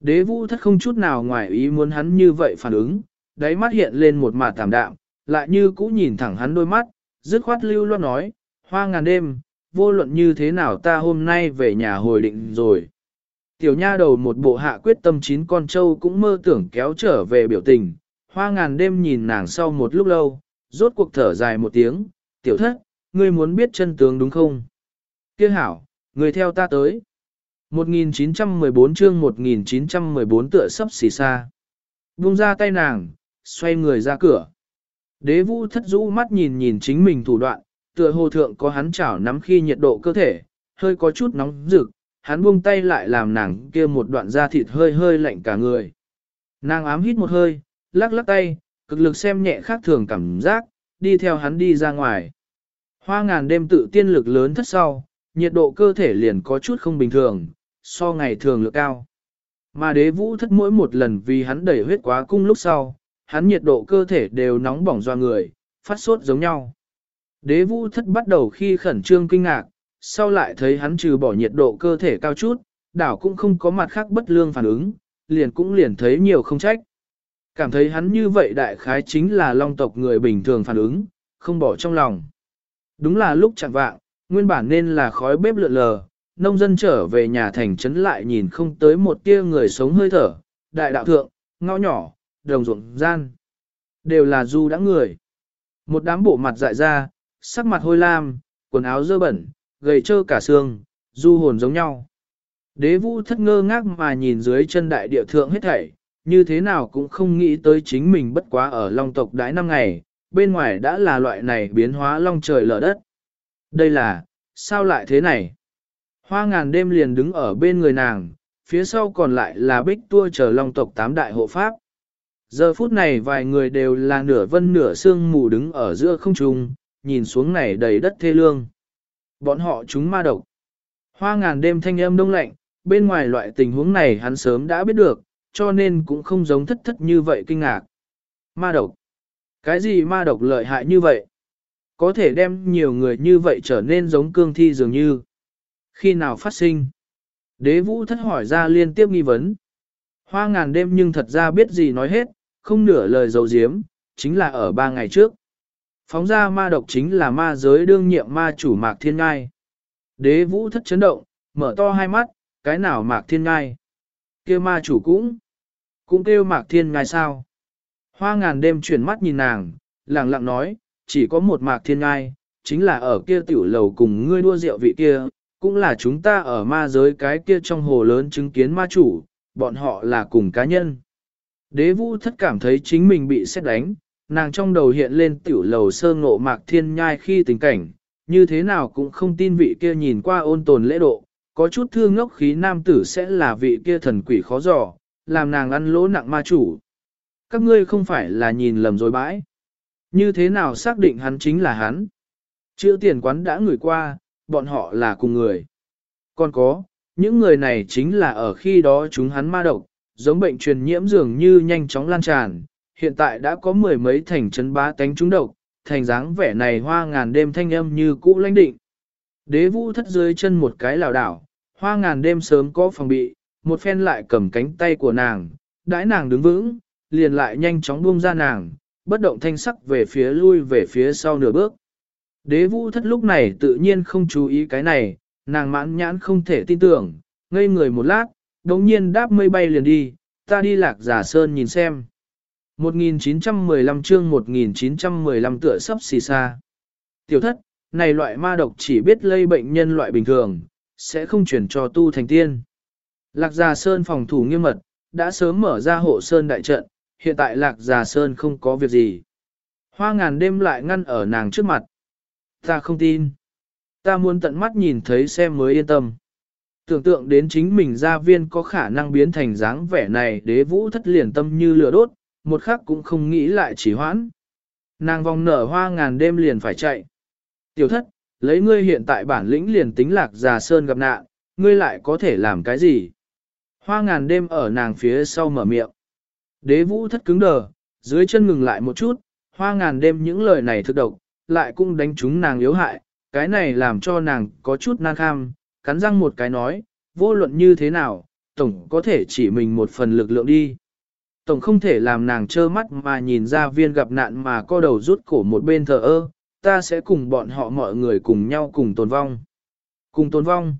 Đế vũ thất không chút nào ngoài ý muốn hắn như vậy phản ứng, đáy mắt hiện lên một mạt tạm đạm, lại như cũ nhìn thẳng hắn đôi mắt, dứt khoát lưu loát nói, hoa ngàn đêm, vô luận như thế nào ta hôm nay về nhà hồi định rồi. Tiểu nha đầu một bộ hạ quyết tâm chín con trâu cũng mơ tưởng kéo trở về biểu tình, hoa ngàn đêm nhìn nàng sau một lúc lâu, rốt cuộc thở dài một tiếng, tiểu thất, ngươi muốn biết chân tướng đúng không? Kia hảo, ngươi theo ta tới. 1914 chương 1914 tựa sắp xì xa. Buông ra tay nàng, xoay người ra cửa. Đế vũ thất rũ mắt nhìn nhìn chính mình thủ đoạn, tựa hồ thượng có hắn chảo nắm khi nhiệt độ cơ thể, hơi có chút nóng rực, hắn buông tay lại làm nàng kia một đoạn da thịt hơi hơi lạnh cả người. Nàng ám hít một hơi, lắc lắc tay, cực lực xem nhẹ khác thường cảm giác, đi theo hắn đi ra ngoài. Hoa ngàn đêm tự tiên lực lớn thất sau, nhiệt độ cơ thể liền có chút không bình thường, so ngày thường lực cao. Mà đế vũ thất mỗi một lần vì hắn đẩy huyết quá cung lúc sau, hắn nhiệt độ cơ thể đều nóng bỏng do người, phát sốt giống nhau. Đế vũ thất bắt đầu khi khẩn trương kinh ngạc, sau lại thấy hắn trừ bỏ nhiệt độ cơ thể cao chút, đảo cũng không có mặt khác bất lương phản ứng, liền cũng liền thấy nhiều không trách. Cảm thấy hắn như vậy đại khái chính là long tộc người bình thường phản ứng, không bỏ trong lòng. Đúng là lúc chẳng vạng, nguyên bản nên là khói bếp lượn lờ, nông dân trở về nhà thành trấn lại nhìn không tới một tia người sống hơi thở, đại đạo thượng, ngõ nhỏ, đồng ruộng gian. Đều là du đã người. Một đám bộ mặt dại ra, sắc mặt hôi lam, quần áo dơ bẩn, gầy trơ cả xương, du hồn giống nhau. Đế vũ thất ngơ ngác mà nhìn dưới chân đại địa thượng hết thảy, như thế nào cũng không nghĩ tới chính mình bất quá ở long tộc đãi năm ngày, bên ngoài đã là loại này biến hóa long trời lở đất. Đây là, sao lại thế này? Hoa ngàn đêm liền đứng ở bên người nàng, phía sau còn lại là bích tua chờ long tộc tám đại hộ pháp. Giờ phút này vài người đều là nửa vân nửa sương mù đứng ở giữa không trung, nhìn xuống này đầy đất thê lương. Bọn họ chúng ma độc. Hoa ngàn đêm thanh âm đông lạnh, bên ngoài loại tình huống này hắn sớm đã biết được, cho nên cũng không giống thất thất như vậy kinh ngạc. Ma độc. Cái gì ma độc lợi hại như vậy? Có thể đem nhiều người như vậy trở nên giống cương thi dường như. Khi nào phát sinh? Đế vũ thất hỏi ra liên tiếp nghi vấn. Hoa ngàn đêm nhưng thật ra biết gì nói hết, không nửa lời dấu diếm, chính là ở ba ngày trước. Phóng ra ma độc chính là ma giới đương nhiệm ma chủ mạc thiên ngai. Đế vũ thất chấn động, mở to hai mắt, cái nào mạc thiên ngai? kia ma chủ cũng, cũng kêu mạc thiên ngai sao? Hoa ngàn đêm chuyển mắt nhìn nàng, lặng lặng nói, chỉ có một mạc thiên ngai, chính là ở kia tiểu lầu cùng ngươi đua rượu vị kia, cũng là chúng ta ở ma giới cái kia trong hồ lớn chứng kiến ma chủ, bọn họ là cùng cá nhân. Đế vũ thất cảm thấy chính mình bị xét đánh, nàng trong đầu hiện lên tiểu lầu sơ ngộ mạc thiên nhai khi tình cảnh, như thế nào cũng không tin vị kia nhìn qua ôn tồn lễ độ, có chút thương ngốc khí nam tử sẽ là vị kia thần quỷ khó dò, làm nàng ăn lỗ nặng ma chủ. Các ngươi không phải là nhìn lầm rồi bãi. Như thế nào xác định hắn chính là hắn? Chữ tiền quán đã ngửi qua, bọn họ là cùng người. Còn có, những người này chính là ở khi đó chúng hắn ma độc, giống bệnh truyền nhiễm dường như nhanh chóng lan tràn, hiện tại đã có mười mấy thành trấn bá tánh chúng độc, thành dáng vẻ này hoa ngàn đêm thanh âm như cũ lãnh định. Đế vũ thất dưới chân một cái lảo đảo, hoa ngàn đêm sớm có phòng bị, một phen lại cầm cánh tay của nàng, đãi nàng đứng vững, liền lại nhanh chóng buông ra nàng, bất động thanh sắc về phía lui về phía sau nửa bước. Đế vũ thất lúc này tự nhiên không chú ý cái này, nàng mãn nhãn không thể tin tưởng, ngây người một lát, đồng nhiên đáp mây bay liền đi, ta đi lạc giả sơn nhìn xem. 1915 chương 1915 tựa sắp xì xa. Tiểu thất, này loại ma độc chỉ biết lây bệnh nhân loại bình thường, sẽ không chuyển cho tu thành tiên. Lạc Già Sơn phòng thủ nghiêm mật, đã sớm mở ra hộ Sơn đại trận, hiện tại Lạc Già Sơn không có việc gì. Hoa ngàn đêm lại ngăn ở nàng trước mặt. Ta không tin. Ta muốn tận mắt nhìn thấy xem mới yên tâm. Tưởng tượng đến chính mình gia viên có khả năng biến thành dáng vẻ này đế vũ thất liền tâm như lửa đốt, một khắc cũng không nghĩ lại chỉ hoãn. Nàng vòng nở hoa ngàn đêm liền phải chạy. Tiểu thất, lấy ngươi hiện tại bản lĩnh liền tính lạc già sơn gặp nạn, ngươi lại có thể làm cái gì? Hoa ngàn đêm ở nàng phía sau mở miệng. Đế vũ thất cứng đờ, dưới chân ngừng lại một chút, hoa ngàn đêm những lời này thực độc, lại cũng đánh trúng nàng yếu hại, cái này làm cho nàng có chút nan kham, cắn răng một cái nói, vô luận như thế nào, tổng có thể chỉ mình một phần lực lượng đi. Tổng không thể làm nàng trơ mắt mà nhìn ra viên gặp nạn mà co đầu rút cổ một bên thờ ơ, ta sẽ cùng bọn họ mọi người cùng nhau cùng tồn vong. Cùng tồn vong.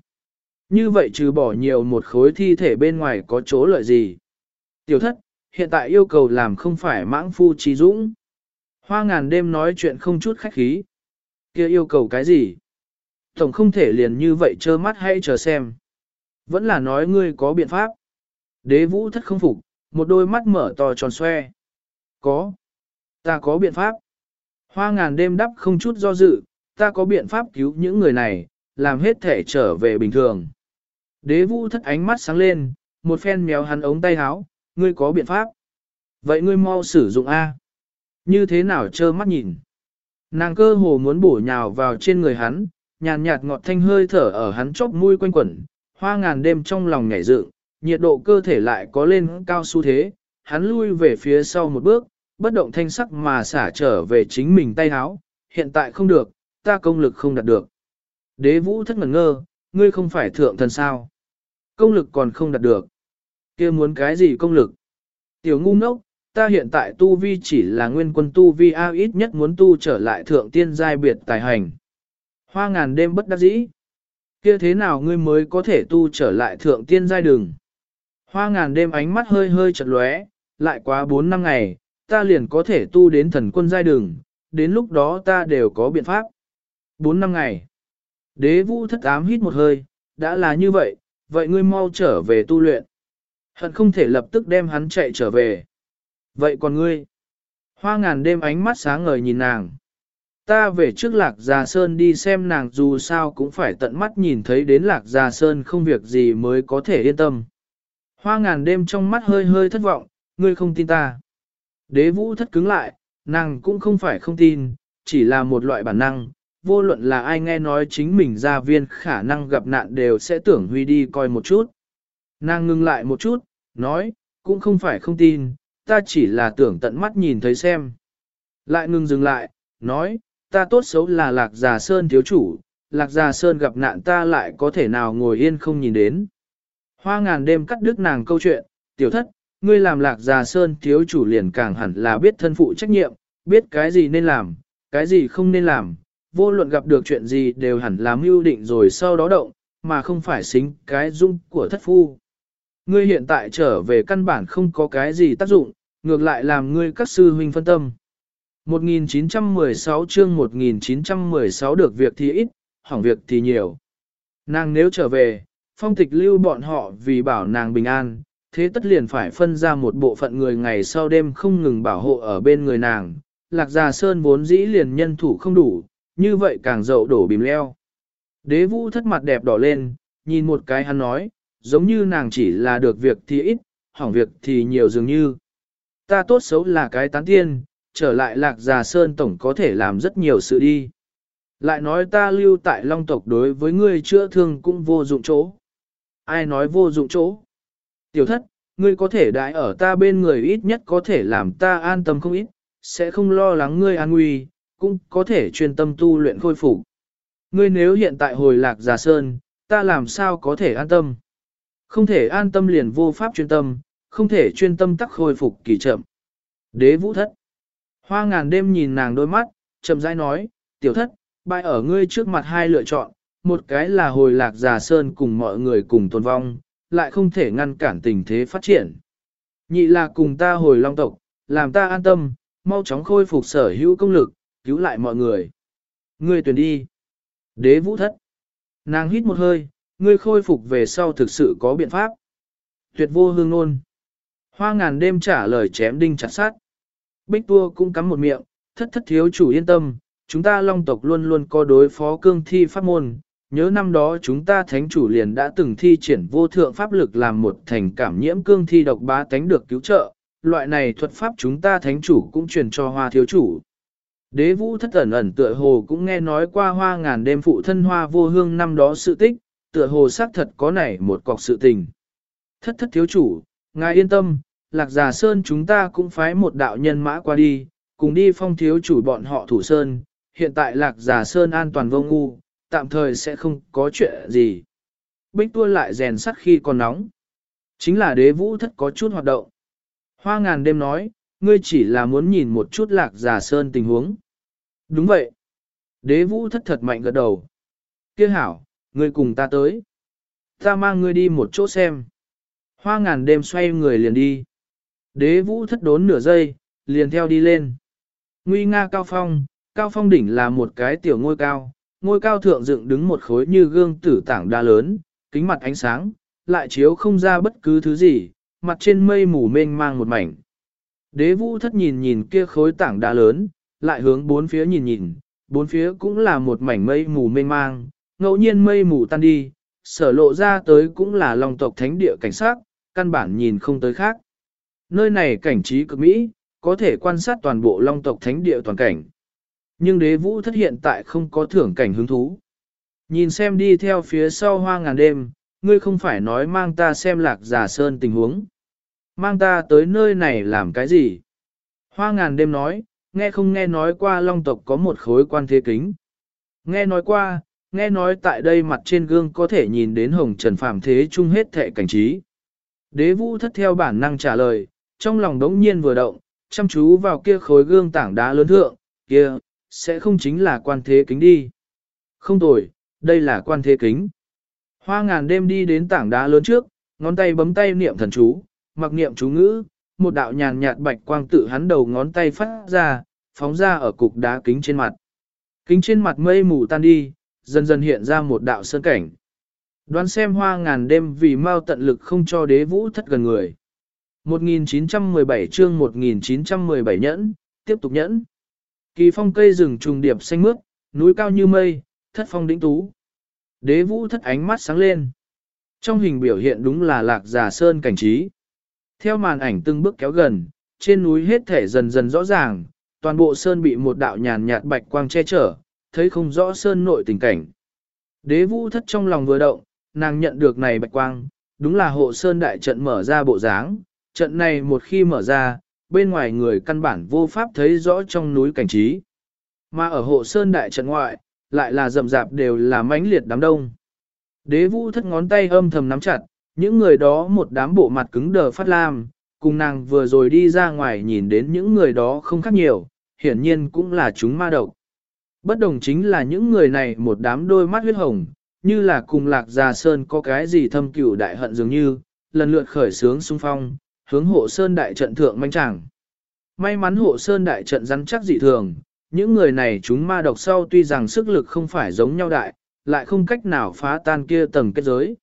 Như vậy trừ bỏ nhiều một khối thi thể bên ngoài có chỗ lợi gì. Tiểu thất, hiện tại yêu cầu làm không phải mãng phu trí dũng. Hoa ngàn đêm nói chuyện không chút khách khí. kia yêu cầu cái gì? Tổng không thể liền như vậy trơ mắt hay chờ xem. Vẫn là nói ngươi có biện pháp. Đế vũ thất không phục, một đôi mắt mở to tròn xoe. Có. Ta có biện pháp. Hoa ngàn đêm đắp không chút do dự, ta có biện pháp cứu những người này, làm hết thể trở về bình thường. Đế vũ thất ánh mắt sáng lên, một phen méo hắn ống tay háo, ngươi có biện pháp. Vậy ngươi mau sử dụng A. Như thế nào trơ mắt nhìn. Nàng cơ hồ muốn bổ nhào vào trên người hắn, nhàn nhạt ngọt thanh hơi thở ở hắn chóp mũi quanh quẩn, hoa ngàn đêm trong lòng nhảy dựng, nhiệt độ cơ thể lại có lên cao xu thế, hắn lui về phía sau một bước, bất động thanh sắc mà xả trở về chính mình tay háo, hiện tại không được, ta công lực không đạt được. Đế vũ thất ngẩn ngơ, ngươi không phải thượng thần sao. Công lực còn không đạt được. kia muốn cái gì công lực? Tiểu ngu ngốc, ta hiện tại tu vi chỉ là nguyên quân tu vi A ít nhất muốn tu trở lại thượng tiên giai biệt tài hành. Hoa ngàn đêm bất đắc dĩ. kia thế nào ngươi mới có thể tu trở lại thượng tiên giai đường? Hoa ngàn đêm ánh mắt hơi hơi chật lóe, lại quá 4 năm ngày, ta liền có thể tu đến thần quân giai đường, đến lúc đó ta đều có biện pháp. 4 năm ngày. Đế vũ thất ám hít một hơi, đã là như vậy, vậy ngươi mau trở về tu luyện. Hận không thể lập tức đem hắn chạy trở về. Vậy còn ngươi? Hoa ngàn đêm ánh mắt sáng ngời nhìn nàng. Ta về trước lạc già sơn đi xem nàng dù sao cũng phải tận mắt nhìn thấy đến lạc già sơn không việc gì mới có thể yên tâm. Hoa ngàn đêm trong mắt hơi hơi thất vọng, ngươi không tin ta. Đế vũ thất cứng lại, nàng cũng không phải không tin, chỉ là một loại bản năng, vô luận là ai nghe nói chính mình gia viên khả năng gặp nạn đều sẽ tưởng huy đi coi một chút. Nàng ngừng lại một chút, nói, cũng không phải không tin, ta chỉ là tưởng tận mắt nhìn thấy xem. Lại ngừng dừng lại, nói, ta tốt xấu là lạc già sơn thiếu chủ, lạc già sơn gặp nạn ta lại có thể nào ngồi yên không nhìn đến. Hoa ngàn đêm cắt đứt nàng câu chuyện, tiểu thất, ngươi làm lạc già sơn thiếu chủ liền càng hẳn là biết thân phụ trách nhiệm, biết cái gì nên làm, cái gì không nên làm, vô luận gặp được chuyện gì đều hẳn làm mưu định rồi sau đó động, mà không phải xính cái dung của thất phu. Ngươi hiện tại trở về căn bản không có cái gì tác dụng, ngược lại làm ngươi các sư huynh phân tâm. 1916 chương 1916 được việc thì ít, hỏng việc thì nhiều. Nàng nếu trở về, phong tịch lưu bọn họ vì bảo nàng bình an, thế tất liền phải phân ra một bộ phận người ngày sau đêm không ngừng bảo hộ ở bên người nàng. Lạc Già Sơn vốn dĩ liền nhân thủ không đủ, như vậy càng dậu đổ bìm leo. Đế vũ thất mặt đẹp đỏ lên, nhìn một cái hắn nói, giống như nàng chỉ là được việc thì ít, hỏng việc thì nhiều dường như. Ta tốt xấu là cái tán tiên, trở lại lạc già sơn tổng có thể làm rất nhiều sự đi. Lại nói ta lưu tại long tộc đối với ngươi chữa thương cũng vô dụng chỗ. Ai nói vô dụng chỗ? Tiểu thất, ngươi có thể đại ở ta bên người ít nhất có thể làm ta an tâm không ít, sẽ không lo lắng ngươi an nguy, cũng có thể chuyên tâm tu luyện khôi phục. Ngươi nếu hiện tại hồi lạc giả sơn, ta làm sao có thể an tâm? Không thể an tâm liền vô pháp chuyên tâm, không thể chuyên tâm tắc khôi phục kỳ chậm. Đế vũ thất. Hoa ngàn đêm nhìn nàng đôi mắt, chậm rãi nói, tiểu thất, bại ở ngươi trước mặt hai lựa chọn, một cái là hồi lạc già sơn cùng mọi người cùng tồn vong, lại không thể ngăn cản tình thế phát triển. Nhị là cùng ta hồi long tộc, làm ta an tâm, mau chóng khôi phục sở hữu công lực, cứu lại mọi người. Ngươi tuyển đi. Đế vũ thất. Nàng hít một hơi, ngươi khôi phục về sau thực sự có biện pháp. Tuyệt vô hương nôn. Hoa ngàn đêm trả lời chém đinh chặt sát. Bích tua cũng cắm một miệng, thất thất thiếu chủ yên tâm, chúng ta long tộc luôn luôn có đối phó cương thi pháp môn. Nhớ năm đó chúng ta thánh chủ liền đã từng thi triển vô thượng pháp lực làm một thành cảm nhiễm cương thi độc bá tánh được cứu trợ. Loại này thuật pháp chúng ta thánh chủ cũng truyền cho hoa thiếu chủ. Đế vũ thất ẩn ẩn tựa hồ cũng nghe nói qua hoa ngàn đêm phụ thân hoa vô hương năm đó sự tích, tựa hồ xác thật có nảy một cọc sự tình. Thất thất thiếu chủ, ngài yên tâm, lạc giả sơn chúng ta cũng phái một đạo nhân mã qua đi, cùng đi phong thiếu chủ bọn họ thủ sơn, hiện tại lạc giả sơn an toàn vô ngu, tạm thời sẽ không có chuyện gì. Bích tua lại rèn sắt khi còn nóng. Chính là đế vũ thất có chút hoạt động. Hoa ngàn đêm nói, ngươi chỉ là muốn nhìn một chút lạc giả sơn tình huống. Đúng vậy. Đế vũ thất thật mạnh gật đầu. Kia hảo, ngươi cùng ta tới. Ta mang ngươi đi một chỗ xem. Hoa ngàn đêm xoay người liền đi. Đế vũ thất đốn nửa giây, liền theo đi lên. Nguy nga cao phong, cao phong đỉnh là một cái tiểu ngôi cao, ngôi cao thượng dựng đứng một khối như gương tử tảng đa lớn, kính mặt ánh sáng, lại chiếu không ra bất cứ thứ gì, mặt trên mây mù mênh mang một mảnh. Đế vũ thất nhìn nhìn kia khối tảng đá lớn, lại hướng bốn phía nhìn nhìn, bốn phía cũng là một mảnh mây mù mênh mang, ngẫu nhiên mây mù tan đi, sở lộ ra tới cũng là lòng tộc thánh địa cảnh sát, căn bản nhìn không tới khác. Nơi này cảnh trí cực mỹ, có thể quan sát toàn bộ long tộc thánh địa toàn cảnh. Nhưng đế vũ thất hiện tại không có thưởng cảnh hứng thú. Nhìn xem đi theo phía sau hoa ngàn đêm, ngươi không phải nói mang ta xem lạc giả sơn tình huống. Mang ta tới nơi này làm cái gì? Hoa ngàn đêm nói, nghe không nghe nói qua long tộc có một khối quan thế kính. Nghe nói qua, nghe nói tại đây mặt trên gương có thể nhìn đến hồng trần phàm thế chung hết thệ cảnh trí. Đế vũ thất theo bản năng trả lời, trong lòng đống nhiên vừa động, chăm chú vào kia khối gương tảng đá lớn thượng, kia, sẽ không chính là quan thế kính đi. Không tồi, đây là quan thế kính. Hoa ngàn đêm đi đến tảng đá lớn trước, ngón tay bấm tay niệm thần chú, mặc niệm chú ngữ, một đạo nhàn nhạt bạch quang tự hắn đầu ngón tay phát ra, phóng ra ở cục đá kính trên mặt. Kính trên mặt mây mù tan đi, dần dần hiện ra một đạo sơn cảnh. Đoán xem hoa ngàn đêm vì mau tận lực không cho đế vũ thất gần người. 1917 chương 1917 nhẫn, tiếp tục nhẫn. Kỳ phong cây rừng trùng điệp xanh mướt, núi cao như mây, thất phong đỉnh tú. Đế vũ thất ánh mắt sáng lên. Trong hình biểu hiện đúng là lạc giả sơn cảnh trí. Theo màn ảnh từng bước kéo gần, trên núi hết thể dần dần rõ ràng, toàn bộ sơn bị một đạo nhàn nhạt bạch quang che chở, thấy không rõ sơn nội tình cảnh. Đế vũ thất trong lòng vừa động, nàng nhận được này bạch quang, đúng là hộ sơn đại trận mở ra bộ dáng, trận này một khi mở ra, bên ngoài người căn bản vô pháp thấy rõ trong núi cảnh trí. Mà ở hộ sơn đại trận ngoại, lại là rậm rạp đều là mãnh liệt đám đông. Đế vũ thất ngón tay âm thầm nắm chặt, những người đó một đám bộ mặt cứng đờ phát lam, cùng nàng vừa rồi đi ra ngoài nhìn đến những người đó không khác nhiều, hiển nhiên cũng là chúng ma độc. Bất đồng chính là những người này một đám đôi mắt huyết hồng, như là cùng lạc già sơn có cái gì thâm cửu đại hận dường như, lần lượt khởi sướng xung phong, hướng hộ sơn đại trận thượng manh chẳng. May mắn hộ sơn đại trận rắn chắc dị thường, những người này chúng ma độc sau tuy rằng sức lực không phải giống nhau đại, lại không cách nào phá tan kia tầng kết giới.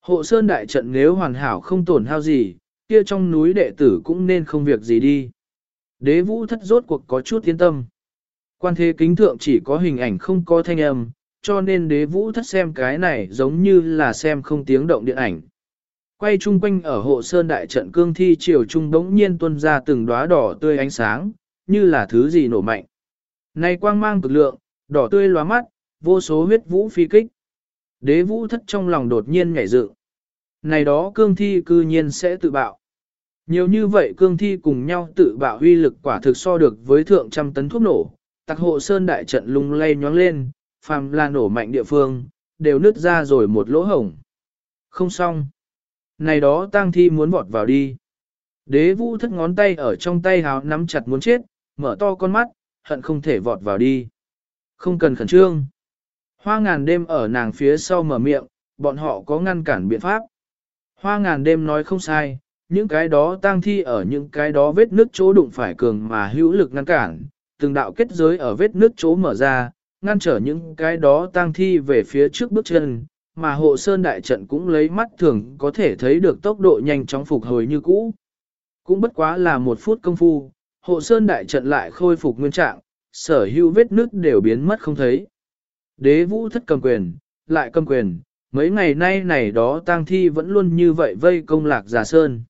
Hộ sơn đại trận nếu hoàn hảo không tổn hao gì, kia trong núi đệ tử cũng nên không việc gì đi. Đế vũ thất rốt cuộc có chút yên tâm. Quan thế kính thượng chỉ có hình ảnh không có thanh âm, cho nên đế vũ thất xem cái này giống như là xem không tiếng động điện ảnh. Quay chung quanh ở hộ sơn đại trận cương thi chiều trung đống nhiên tuôn ra từng đóa đỏ tươi ánh sáng, như là thứ gì nổ mạnh. Này quang mang cực lượng, đỏ tươi lóa mắt, vô số huyết vũ phi kích. Đế vũ thất trong lòng đột nhiên nhảy dựng. Này đó cương thi cư nhiên sẽ tự bạo. Nhiều như vậy cương thi cùng nhau tự bạo huy lực quả thực so được với thượng trăm tấn thuốc nổ, tặc hộ sơn đại trận lung lay nhoáng lên, phàm là nổ mạnh địa phương, đều nứt ra rồi một lỗ hổng. Không xong. Này đó tang thi muốn vọt vào đi. Đế vũ thất ngón tay ở trong tay háo nắm chặt muốn chết, mở to con mắt, hận không thể vọt vào đi. Không cần khẩn trương. Hoa ngàn đêm ở nàng phía sau mở miệng, bọn họ có ngăn cản biện pháp. Hoa ngàn đêm nói không sai, những cái đó tang thi ở những cái đó vết nước chỗ đụng phải cường mà hữu lực ngăn cản, từng đạo kết giới ở vết nước chỗ mở ra, ngăn trở những cái đó tang thi về phía trước bước chân, mà hộ sơn đại trận cũng lấy mắt thường có thể thấy được tốc độ nhanh chóng phục hồi như cũ. Cũng bất quá là một phút công phu, hộ sơn đại trận lại khôi phục nguyên trạng, sở hữu vết nước đều biến mất không thấy. Đế vũ thất cầm quyền, lại cầm quyền, mấy ngày nay này đó tang thi vẫn luôn như vậy vây công lạc giả sơn.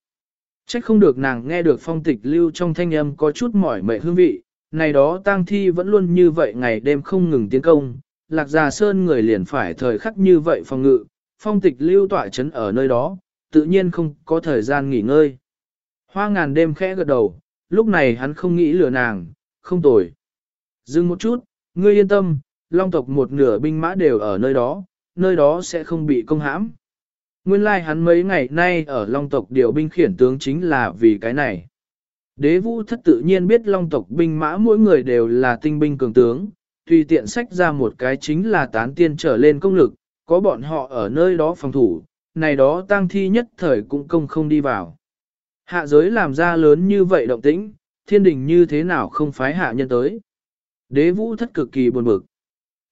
Trách không được nàng nghe được phong tịch lưu trong thanh âm có chút mỏi mệt hương vị, này đó tang thi vẫn luôn như vậy ngày đêm không ngừng tiến công, lạc già sơn người liền phải thời khắc như vậy phòng ngự, phong tịch lưu tỏa chấn ở nơi đó, tự nhiên không có thời gian nghỉ ngơi. Hoa ngàn đêm khẽ gật đầu, lúc này hắn không nghĩ lừa nàng, không tồi. Dừng một chút, ngươi yên tâm, long tộc một nửa binh mã đều ở nơi đó, nơi đó sẽ không bị công hãm. Nguyên lai like hắn mấy ngày nay ở long tộc điều binh khiển tướng chính là vì cái này. Đế vũ thất tự nhiên biết long tộc binh mã mỗi người đều là tinh binh cường tướng, tùy tiện sách ra một cái chính là tán tiên trở lên công lực, có bọn họ ở nơi đó phòng thủ, này đó tang thi nhất thời cũng công không đi vào. Hạ giới làm ra lớn như vậy động tĩnh, thiên đình như thế nào không phái hạ nhân tới. Đế vũ thất cực kỳ buồn bực.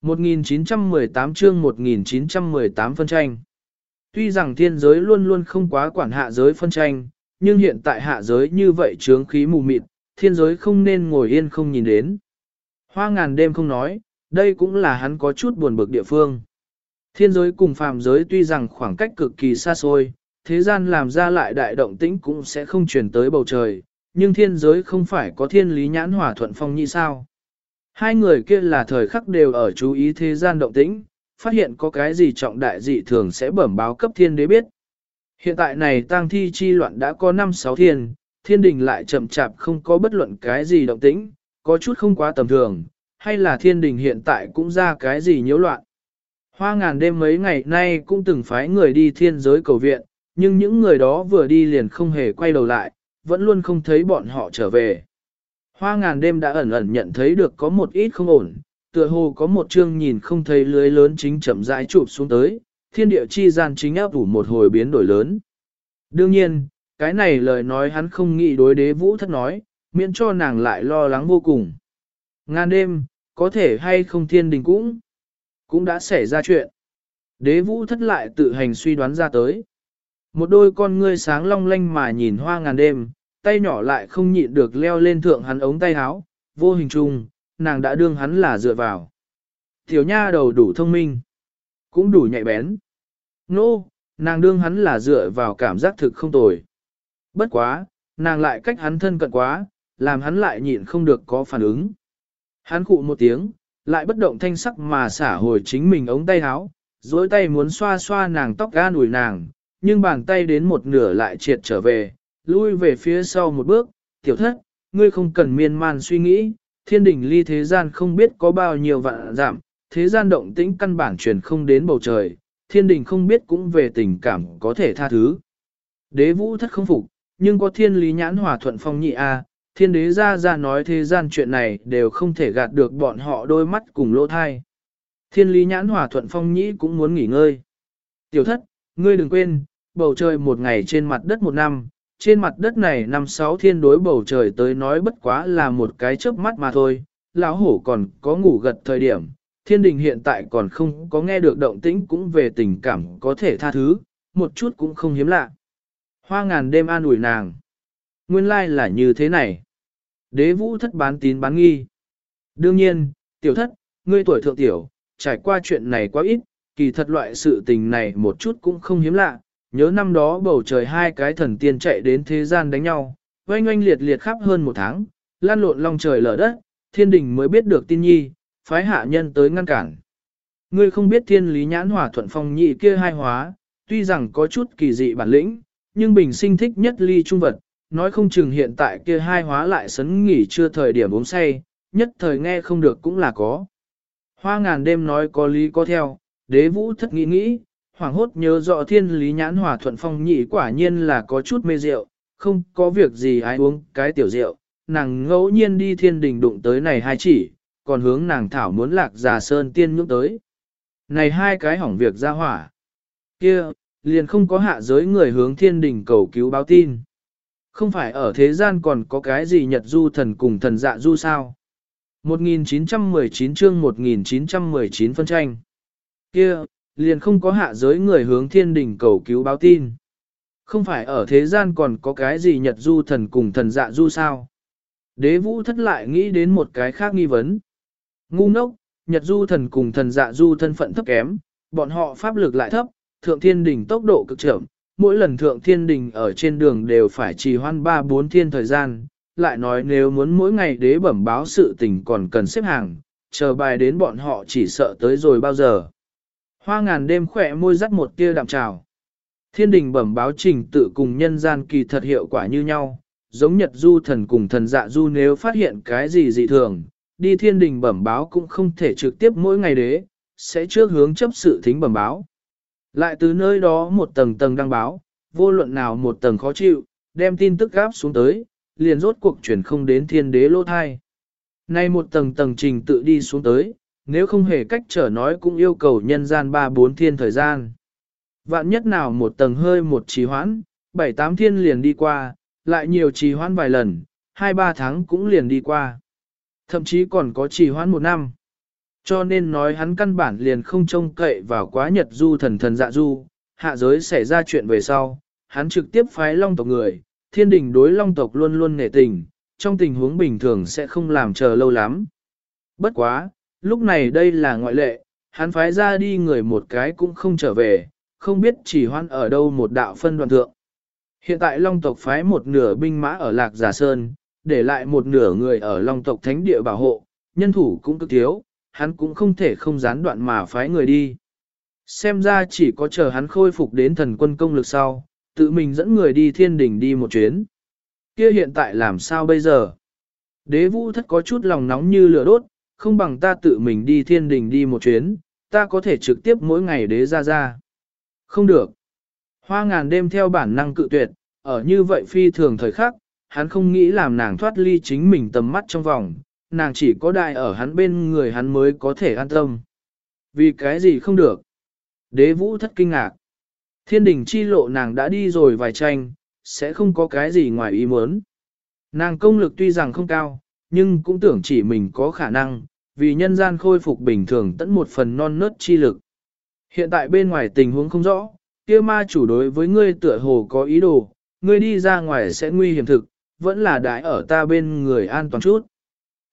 1918 chương 1918 phân tranh. Tuy rằng thiên giới luôn luôn không quá quản hạ giới phân tranh, nhưng hiện tại hạ giới như vậy trướng khí mù mịt, thiên giới không nên ngồi yên không nhìn đến. Hoa ngàn đêm không nói, đây cũng là hắn có chút buồn bực địa phương. Thiên giới cùng phàm giới tuy rằng khoảng cách cực kỳ xa xôi, thế gian làm ra lại đại động tĩnh cũng sẽ không truyền tới bầu trời, nhưng thiên giới không phải có thiên lý nhãn hỏa thuận phong như sao. Hai người kia là thời khắc đều ở chú ý thế gian động tĩnh, phát hiện có cái gì trọng đại dị thường sẽ bẩm báo cấp thiên đế biết. Hiện tại này tang thi chi loạn đã có 5-6 thiên, thiên đình lại chậm chạp không có bất luận cái gì động tĩnh, có chút không quá tầm thường, hay là thiên đình hiện tại cũng ra cái gì nhiễu loạn. Hoa ngàn đêm mấy ngày nay cũng từng phái người đi thiên giới cầu viện, nhưng những người đó vừa đi liền không hề quay đầu lại, vẫn luôn không thấy bọn họ trở về. Hoa ngàn đêm đã ẩn ẩn nhận thấy được có một ít không ổn, tựa hồ có một chương nhìn không thấy lưới lớn chính chậm rãi chụp xuống tới, thiên địa chi gian chính áp đủ một hồi biến đổi lớn. Đương nhiên, cái này lời nói hắn không nghĩ đối đế vũ thất nói, miễn cho nàng lại lo lắng vô cùng. Ngàn đêm, có thể hay không thiên đình cũng, cũng đã xảy ra chuyện. Đế vũ thất lại tự hành suy đoán ra tới. Một đôi con ngươi sáng long lanh mà nhìn hoa ngàn đêm, tay nhỏ lại không nhịn được leo lên thượng hắn ống tay áo, vô hình trùng, nàng đã đương hắn là dựa vào. Tiểu nha đầu đủ thông minh, cũng đủ nhạy bén. Nô, no, nàng đương hắn là dựa vào cảm giác thực không tồi. Bất quá, nàng lại cách hắn thân cận quá, làm hắn lại nhịn không được có phản ứng. Hắn khụ một tiếng, lại bất động thanh sắc mà xả hồi chính mình ống tay áo, dối tay muốn xoa xoa nàng tóc ga nùi nàng, nhưng bàn tay đến một nửa lại triệt trở về, lui về phía sau một bước, tiểu thất, ngươi không cần miên man suy nghĩ, thiên đình ly thế gian không biết có bao nhiêu vạn giảm, thế gian động tĩnh căn bản truyền không đến bầu trời, thiên đình không biết cũng về tình cảm có thể tha thứ. Đế vũ thất không phục, nhưng có thiên lý nhãn hòa thuận phong nhị A, thiên đế ra ra nói thế gian chuyện này đều không thể gạt được bọn họ đôi mắt cùng lỗ thai. Thiên lý nhãn hòa thuận phong nhĩ cũng muốn nghỉ ngơi. Tiểu thất, ngươi đừng quên, bầu trời một ngày trên mặt đất một năm, trên mặt đất này năm sáu thiên đối bầu trời tới nói bất quá là một cái chớp mắt mà thôi, lão hổ còn có ngủ gật thời điểm, thiên đình hiện tại còn không có nghe được động tĩnh cũng về tình cảm có thể tha thứ, một chút cũng không hiếm lạ. Hoa ngàn đêm an ủi nàng. Nguyên lai là như thế này. Đế vũ thất bán tín bán nghi. Đương nhiên, tiểu thất, ngươi tuổi thượng tiểu, trải qua chuyện này quá ít, kỳ thật loại sự tình này một chút cũng không hiếm lạ. Nhớ năm đó bầu trời hai cái thần tiên chạy đến thế gian đánh nhau, oanh oanh liệt liệt khắp hơn một tháng, lan lộn long trời lở đất, thiên đình mới biết được tin nhi, phái hạ nhân tới ngăn cản. Ngươi không biết thiên lý nhãn hỏa thuận phong nhị kia hai hóa, tuy rằng có chút kỳ dị bản lĩnh, nhưng bình sinh thích nhất ly trung vật, nói không chừng hiện tại kia hai hóa lại sấn nghỉ chưa thời điểm uống say, nhất thời nghe không được cũng là có. Hoa ngàn đêm nói có lý có theo, đế vũ thất nghĩ nghĩ, hoàng hốt nhớ rõ thiên lý nhãn hòa thuận phong nhị quả nhiên là có chút mê rượu, không có việc gì ai uống cái tiểu rượu, nàng ngẫu nhiên đi thiên đình đụng tới này hai chỉ, còn hướng nàng thảo muốn lạc già sơn tiên nhúc tới. Này hai cái hỏng việc ra hỏa. kia liền không có hạ giới người hướng thiên đình cầu cứu báo tin. Không phải ở thế gian còn có cái gì nhật du thần cùng thần dạ du sao? 1919 chương 1919 phân tranh. kia liền không có hạ giới người hướng thiên đình cầu cứu báo tin. Không phải ở thế gian còn có cái gì nhật du thần cùng thần dạ du sao? Đế vũ thất lại nghĩ đến một cái khác nghi vấn. Ngu ngốc, nhật du thần cùng thần dạ du thân phận thấp kém, bọn họ pháp lực lại thấp, thượng thiên đình tốc độ cực chậm, mỗi lần thượng thiên đình ở trên đường đều phải trì hoan ba bốn thiên thời gian, lại nói nếu muốn mỗi ngày đế bẩm báo sự tình còn cần xếp hàng, chờ bài đến bọn họ chỉ sợ tới rồi bao giờ. Hoa ngàn đêm khỏe môi dắt một tia đạm trào. Thiên đình bẩm báo trình tự cùng nhân gian kỳ thật hiệu quả như nhau, giống nhật du thần cùng thần dạ du nếu phát hiện cái gì dị thường, đi thiên đình bẩm báo cũng không thể trực tiếp mỗi ngày đế, sẽ trước hướng chấp sự thính bẩm báo. Lại từ nơi đó một tầng tầng đăng báo, vô luận nào một tầng khó chịu, đem tin tức gáp xuống tới, liền rốt cuộc chuyển không đến thiên đế lô thai. Nay một tầng tầng trình tự đi xuống tới, nếu không hề cách trở nói cũng yêu cầu nhân gian ba bốn thiên thời gian. Vạn nhất nào một tầng hơi một trì hoãn, bảy tám thiên liền đi qua, lại nhiều trì hoãn vài lần, hai ba tháng cũng liền đi qua. Thậm chí còn có trì hoãn một năm. Cho nên nói hắn căn bản liền không trông cậy vào quá nhật du thần thần dạ du, hạ giới xảy ra chuyện về sau, hắn trực tiếp phái long tộc người, thiên đình đối long tộc luôn luôn nể tình, trong tình huống bình thường sẽ không làm chờ lâu lắm. Bất quá, lúc này đây là ngoại lệ, hắn phái ra đi người một cái cũng không trở về, không biết chỉ hoan ở đâu một đạo phân đoạn thượng. Hiện tại long tộc phái một nửa binh mã ở Lạc Giả Sơn, để lại một nửa người ở long tộc thánh địa bảo hộ, nhân thủ cũng cực thiếu, hắn cũng không thể không gián đoạn mà phái người đi. Xem ra chỉ có chờ hắn khôi phục đến thần quân công lực sau, tự mình dẫn người đi thiên đình đi một chuyến. Kia hiện tại làm sao bây giờ? Đế vũ thất có chút lòng nóng như lửa đốt, không bằng ta tự mình đi thiên đình đi một chuyến, ta có thể trực tiếp mỗi ngày đế ra ra. Không được. Hoa ngàn đêm theo bản năng cự tuyệt, ở như vậy phi thường thời khắc, hắn không nghĩ làm nàng thoát ly chính mình tầm mắt trong vòng, nàng chỉ có đại ở hắn bên người hắn mới có thể an tâm. Vì cái gì không được? Đế vũ thất kinh ngạc. Thiên đình chi lộ nàng đã đi rồi vài tranh, sẽ không có cái gì ngoài ý muốn. Nàng công lực tuy rằng không cao, nhưng cũng tưởng chỉ mình có khả năng, vì nhân gian khôi phục bình thường tận một phần non nớt chi lực. Hiện tại bên ngoài tình huống không rõ, kia ma chủ đối với ngươi tựa hồ có ý đồ, ngươi đi ra ngoài sẽ nguy hiểm thực, vẫn là đái ở ta bên người an toàn chút.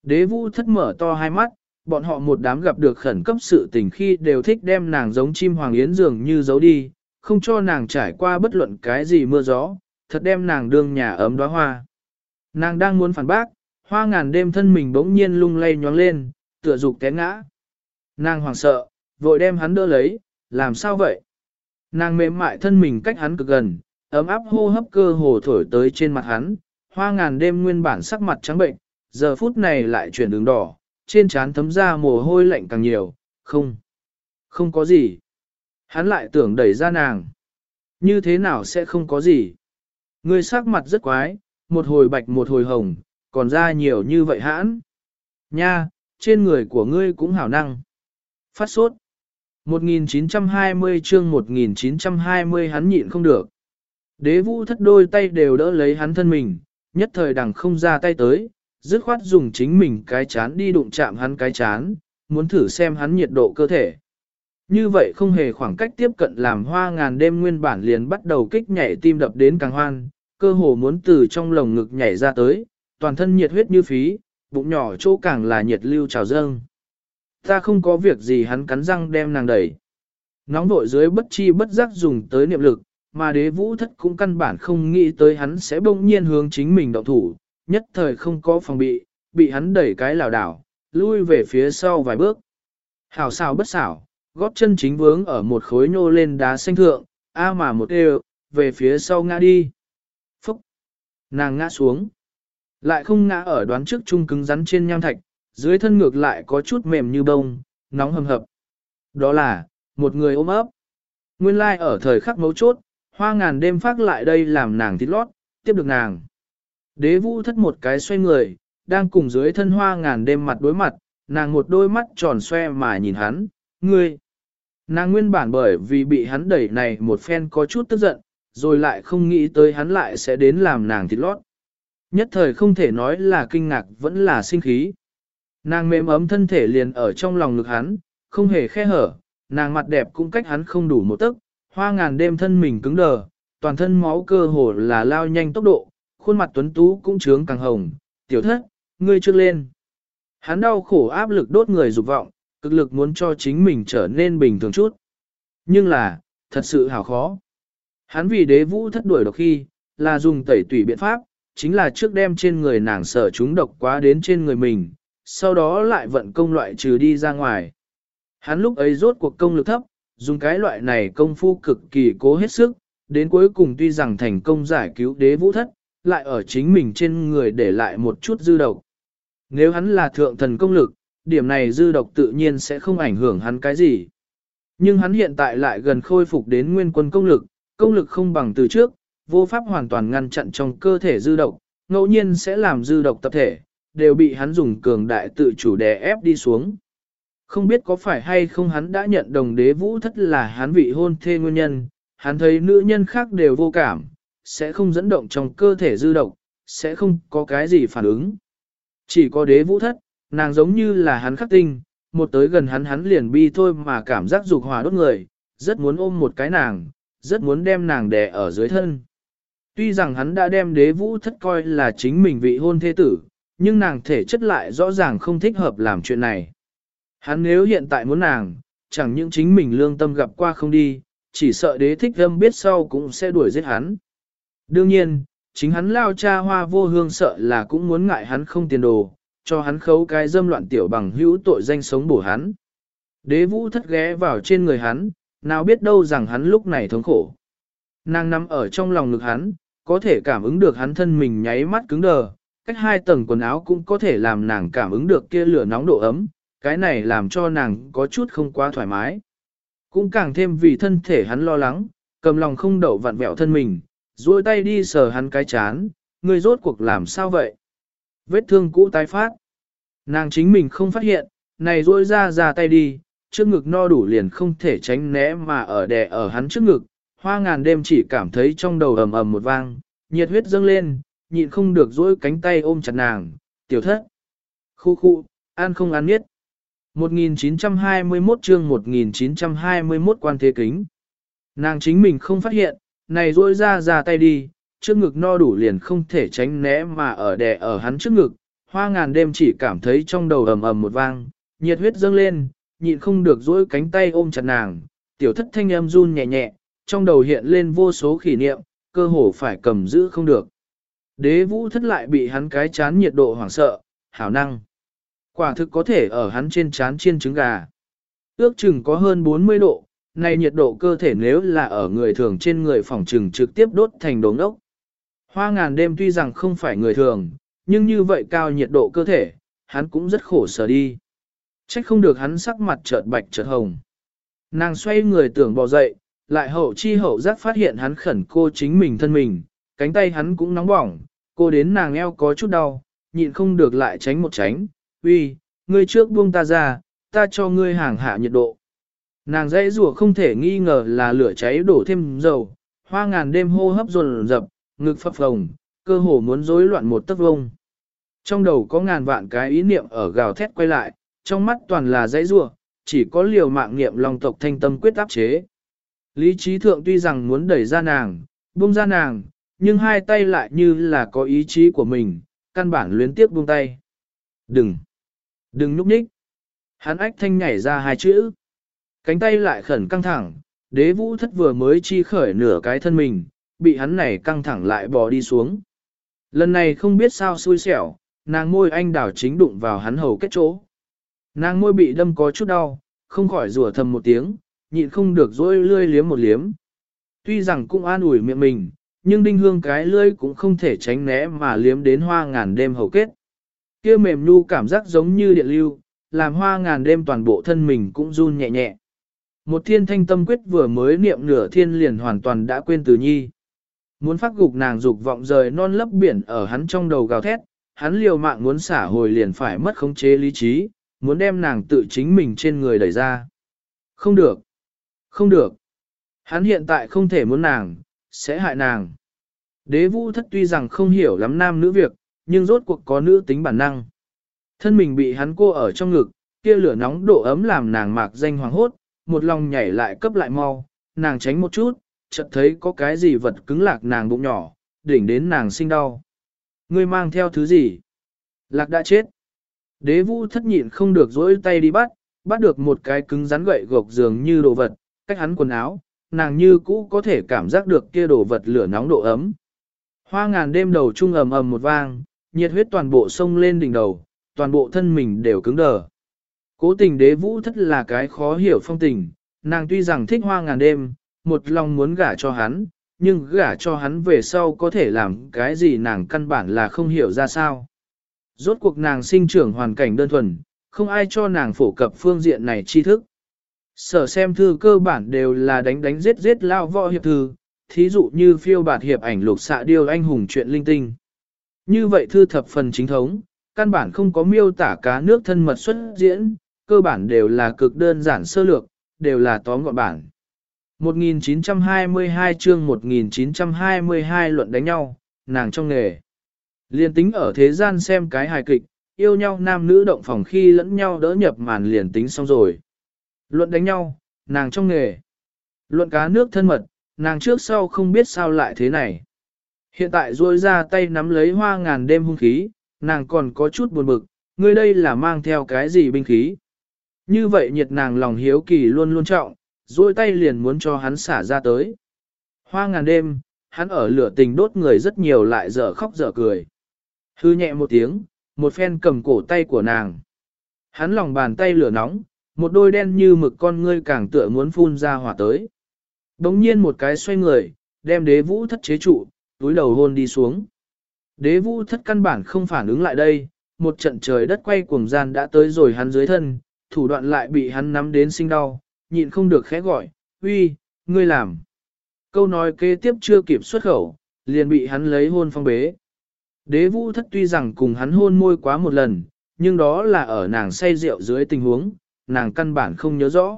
Đế vũ thất mở to hai mắt, bọn họ một đám gặp được khẩn cấp sự tình khi đều thích đem nàng giống chim hoàng yến dường như giấu đi, không cho nàng trải qua bất luận cái gì mưa gió, thật đem nàng đương nhà ấm đóa hoa. Nàng đang muốn phản bác, hoa ngàn đêm thân mình bỗng nhiên lung lay nhoáng lên, tựa dục té ngã. Nàng hoảng sợ, vội đem hắn đỡ lấy, làm sao vậy? Nàng mềm mại thân mình cách hắn cực gần, ấm áp hô hấp cơ hồ thổi tới trên mặt hắn, hoa ngàn đêm nguyên bản sắc mặt trắng bệnh, giờ phút này lại chuyển đường đỏ, trên trán thấm ra mồ hôi lạnh càng nhiều, không, không có gì. Hắn lại tưởng đẩy ra nàng. Như thế nào sẽ không có gì? Ngươi sắc mặt rất quái, một hồi bạch một hồi hồng, còn ra nhiều như vậy hãn. Nha, trên người của ngươi cũng hảo năng. Phát sốt. 1920 chương 1920 hắn nhịn không được. Đế vũ thất đôi tay đều đỡ lấy hắn thân mình, nhất thời đằng không ra tay tới, dứt khoát dùng chính mình cái chán đi đụng chạm hắn cái chán, muốn thử xem hắn nhiệt độ cơ thể. Như vậy không hề khoảng cách tiếp cận làm hoa ngàn đêm nguyên bản liền bắt đầu kích nhảy tim đập đến càng hoan, cơ hồ muốn từ trong lồng ngực nhảy ra tới, toàn thân nhiệt huyết như phí, bụng nhỏ chỗ càng là nhiệt lưu trào dâng. Ta không có việc gì hắn cắn răng đem nàng đẩy. Nóng vội dưới bất chi bất giác dùng tới niệm lực, mà đế vũ thất cũng căn bản không nghĩ tới hắn sẽ bỗng nhiên hướng chính mình động thủ, nhất thời không có phòng bị, bị hắn đẩy cái lảo đảo, lui về phía sau vài bước. Hảo xào bất xảo, gót chân chính vướng ở một khối nhô lên đá xanh thượng, a mà một đều, về phía sau ngã đi. Phúc! Nàng ngã xuống. Lại không ngã ở đoán trước chung cứng rắn trên nham thạch, dưới thân ngược lại có chút mềm như bông, nóng hầm hập. Đó là, một người ôm ấp. Nguyên lai like ở thời khắc mấu chốt, hoa ngàn đêm phát lại đây làm nàng thịt lót, tiếp được nàng. Đế vũ thất một cái xoay người, đang cùng dưới thân hoa ngàn đêm mặt đối mặt, nàng một đôi mắt tròn xoe mà nhìn hắn, ngươi. Nàng nguyên bản bởi vì bị hắn đẩy này một phen có chút tức giận, rồi lại không nghĩ tới hắn lại sẽ đến làm nàng thịt lót. Nhất thời không thể nói là kinh ngạc vẫn là sinh khí. Nàng mềm ấm thân thể liền ở trong lòng ngực hắn, không hề khe hở, nàng mặt đẹp cũng cách hắn không đủ một tấc, hoa ngàn đêm thân mình cứng đờ, toàn thân máu cơ hồ là lao nhanh tốc độ, khuôn mặt tuấn tú cũng trướng càng hồng, tiểu thất, ngươi trước lên. Hắn đau khổ áp lực đốt người dục vọng, cực lực muốn cho chính mình trở nên bình thường chút. Nhưng là, thật sự hào khó. Hắn vì đế vũ thất đuổi độc khi, là dùng tẩy tủy biện pháp, chính là trước đem trên người nàng sở chúng độc quá đến trên người mình, sau đó lại vận công loại trừ đi ra ngoài. Hắn lúc ấy rốt cuộc công lực thấp, dùng cái loại này công phu cực kỳ cố hết sức, đến cuối cùng tuy rằng thành công giải cứu đế vũ thất, lại ở chính mình trên người để lại một chút dư độc. Nếu hắn là thượng thần công lực, điểm này dư độc tự nhiên sẽ không ảnh hưởng hắn cái gì. Nhưng hắn hiện tại lại gần khôi phục đến nguyên quân công lực, công lực không bằng từ trước, vô pháp hoàn toàn ngăn chặn trong cơ thể dư độc, ngẫu nhiên sẽ làm dư độc tập thể, đều bị hắn dùng cường đại tự chủ đè ép đi xuống. Không biết có phải hay không hắn đã nhận đồng đế vũ thất là hắn vị hôn thê nguyên nhân, hắn thấy nữ nhân khác đều vô cảm, sẽ không dẫn động trong cơ thể dư độc, sẽ không có cái gì phản ứng. Chỉ có đế vũ thất, nàng giống như là hắn khắc tinh, một tới gần hắn hắn liền bi thôi mà cảm giác dục hòa đốt người, rất muốn ôm một cái nàng, rất muốn đem nàng đè ở dưới thân. Tuy rằng hắn đã đem đế vũ thất coi là chính mình vị hôn thế tử, nhưng nàng thể chất lại rõ ràng không thích hợp làm chuyện này. Hắn nếu hiện tại muốn nàng, chẳng những chính mình lương tâm gặp qua không đi, chỉ sợ đế thích âm biết sau cũng sẽ đuổi giết hắn. Đương nhiên, chính hắn lao cha hoa vô hương sợ là cũng muốn ngại hắn không tiền đồ, cho hắn khấu cái dâm loạn tiểu bằng hữu tội danh sống bổ hắn. Đế vũ thất ghé vào trên người hắn, nào biết đâu rằng hắn lúc này thống khổ. Nàng nằm ở trong lòng ngực hắn, có thể cảm ứng được hắn thân mình nháy mắt cứng đờ, cách hai tầng quần áo cũng có thể làm nàng cảm ứng được kia lửa nóng độ ấm, cái này làm cho nàng có chút không quá thoải mái. Cũng càng thêm vì thân thể hắn lo lắng, cầm lòng không đậu vặn vẹo thân mình, duỗi tay đi sờ hắn cái chán, người rốt cuộc làm sao vậy? Vết thương cũ tái phát. Nàng chính mình không phát hiện, này duỗi ra ra tay đi, trước ngực no đủ liền không thể tránh né mà ở đè ở hắn trước ngực, hoa ngàn đêm chỉ cảm thấy trong đầu ầm ầm một vang, nhiệt huyết dâng lên, nhịn không được duỗi cánh tay ôm chặt nàng, tiểu thất. Khu khu, an không ăn miết. 1921 chương 1921 quan thế kính. Nàng chính mình không phát hiện, này rôi ra ra tay đi, trước ngực no đủ liền không thể tránh né mà ở đè ở hắn trước ngực, hoa ngàn đêm chỉ cảm thấy trong đầu ầm ầm một vang, nhiệt huyết dâng lên, nhịn không được dỗi cánh tay ôm chặt nàng, tiểu thất thanh âm run nhẹ nhẹ, trong đầu hiện lên vô số kỷ niệm, cơ hồ phải cầm giữ không được. Đế vũ thất lại bị hắn cái chán nhiệt độ hoảng sợ, hảo năng. Quả thực có thể ở hắn trên chán chiên trứng gà. Ước chừng có hơn 40 độ, này nhiệt độ cơ thể nếu là ở người thường trên người phòng trừng trực tiếp đốt thành đống ốc. Hoa ngàn đêm tuy rằng không phải người thường, nhưng như vậy cao nhiệt độ cơ thể, hắn cũng rất khổ sở đi. Trách không được hắn sắc mặt chợt bạch chợt hồng. Nàng xoay người tưởng bò dậy, lại hậu chi hậu giác phát hiện hắn khẩn cô chính mình thân mình, cánh tay hắn cũng nóng bỏng, cô đến nàng eo có chút đau, nhịn không được lại tránh một tránh, uy, ngươi trước buông ta ra, ta cho ngươi hàng hạ nhiệt độ. Nàng dãy rùa không thể nghi ngờ là lửa cháy đổ thêm dầu, hoa ngàn đêm hô hấp dồn dập, ngực phập phồng, cơ hồ muốn rối loạn một tấc vông. Trong đầu có ngàn vạn cái ý niệm ở gào thét quay lại, trong mắt toàn là dãy rùa, chỉ có liều mạng niệm lòng tộc thanh tâm quyết áp chế. Lý trí thượng tuy rằng muốn đẩy ra nàng, buông ra nàng, nhưng hai tay lại như là có ý chí của mình, căn bản luyến tiếc buông tay. Đừng! Đừng núp nhích! Hắn ách thanh nhảy ra hai chữ. Cánh tay lại khẩn căng thẳng, đế vũ thất vừa mới chi khởi nửa cái thân mình, bị hắn này căng thẳng lại bò đi xuống. Lần này không biết sao xui xẻo, nàng môi anh đảo chính đụng vào hắn hầu kết chỗ. Nàng môi bị đâm có chút đau, không khỏi rủa thầm một tiếng, nhịn không được dỗi lươi liếm một liếm. Tuy rằng cũng an ủi miệng mình, nhưng đinh hương cái lươi cũng không thể tránh né mà liếm đến hoa ngàn đêm hầu kết. kia mềm nu cảm giác giống như điện lưu, làm hoa ngàn đêm toàn bộ thân mình cũng run nhẹ nhẹ. Một thiên thanh tâm quyết vừa mới niệm nửa thiên liền hoàn toàn đã quên từ nhi. Muốn phát gục nàng dục vọng rời non lấp biển ở hắn trong đầu gào thét, hắn liều mạng muốn xả hồi liền phải mất khống chế lý trí, muốn đem nàng tự chính mình trên người đẩy ra. Không được. Không được. Hắn hiện tại không thể muốn nàng, sẽ hại nàng. Đế vũ thất tuy rằng không hiểu lắm nam nữ việc, nhưng rốt cuộc có nữ tính bản năng. Thân mình bị hắn cô ở trong ngực, kia lửa nóng độ ấm làm nàng mạc danh hoàng hốt, một lòng nhảy lại cấp lại mau, nàng tránh một chút, chợt thấy có cái gì vật cứng lạc nàng bụng nhỏ, đỉnh đến nàng sinh đau. Ngươi mang theo thứ gì? Lạc đã chết. Đế vũ thất nhịn không được dỗi tay đi bắt, bắt được một cái cứng rắn gậy gộc dường như đồ vật, cách hắn quần áo, nàng như cũ có thể cảm giác được kia đồ vật lửa nóng độ ấm. Hoa ngàn đêm đầu trung ầm ầm một vang, nhiệt huyết toàn bộ sông lên đỉnh đầu, toàn bộ thân mình đều cứng đờ. Cố tình đế vũ thất là cái khó hiểu phong tình, nàng tuy rằng thích hoa ngàn đêm, một lòng muốn gả cho hắn, nhưng gả cho hắn về sau có thể làm cái gì nàng căn bản là không hiểu ra sao. Rốt cuộc nàng sinh trưởng hoàn cảnh đơn thuần, không ai cho nàng phổ cập phương diện này tri thức. Sở xem thư cơ bản đều là đánh đánh giết giết lao võ hiệp thư, thí dụ như phiêu bạt hiệp ảnh lục xạ điêu anh hùng chuyện linh tinh. Như vậy thư thập phần chính thống, căn bản không có miêu tả cá nước thân mật xuất diễn, cơ bản đều là cực đơn giản sơ lược, đều là tóm gọn bản. 1922 chương 1922 luận đánh nhau, nàng trong nghề. Liên tính ở thế gian xem cái hài kịch, yêu nhau nam nữ động phòng khi lẫn nhau đỡ nhập màn liền tính xong rồi. Luận đánh nhau, nàng trong nghề. Luận cá nước thân mật, nàng trước sau không biết sao lại thế này. Hiện tại ruôi ra tay nắm lấy hoa ngàn đêm hung khí, nàng còn có chút buồn bực, ngươi đây là mang theo cái gì binh khí. Như vậy nhiệt nàng lòng hiếu kỳ luôn luôn trọng, duỗi tay liền muốn cho hắn xả ra tới. Hoa ngàn đêm, hắn ở lửa tình đốt người rất nhiều lại dở khóc dở cười. Hư nhẹ một tiếng, một phen cầm cổ tay của nàng. Hắn lòng bàn tay lửa nóng, một đôi đen như mực con ngươi càng tựa muốn phun ra hỏa tới. Đống nhiên một cái xoay người, đem đế vũ thất chế trụ, túi đầu hôn đi xuống. Đế vũ thất căn bản không phản ứng lại đây, một trận trời đất quay cuồng gian đã tới rồi hắn dưới thân, thủ đoạn lại bị hắn nắm đến sinh đau, nhịn không được khẽ gọi, uy, ngươi làm. Câu nói kế tiếp chưa kịp xuất khẩu, liền bị hắn lấy hôn phong bế. Đế vũ thất tuy rằng cùng hắn hôn môi quá một lần, nhưng đó là ở nàng say rượu dưới tình huống, nàng căn bản không nhớ rõ.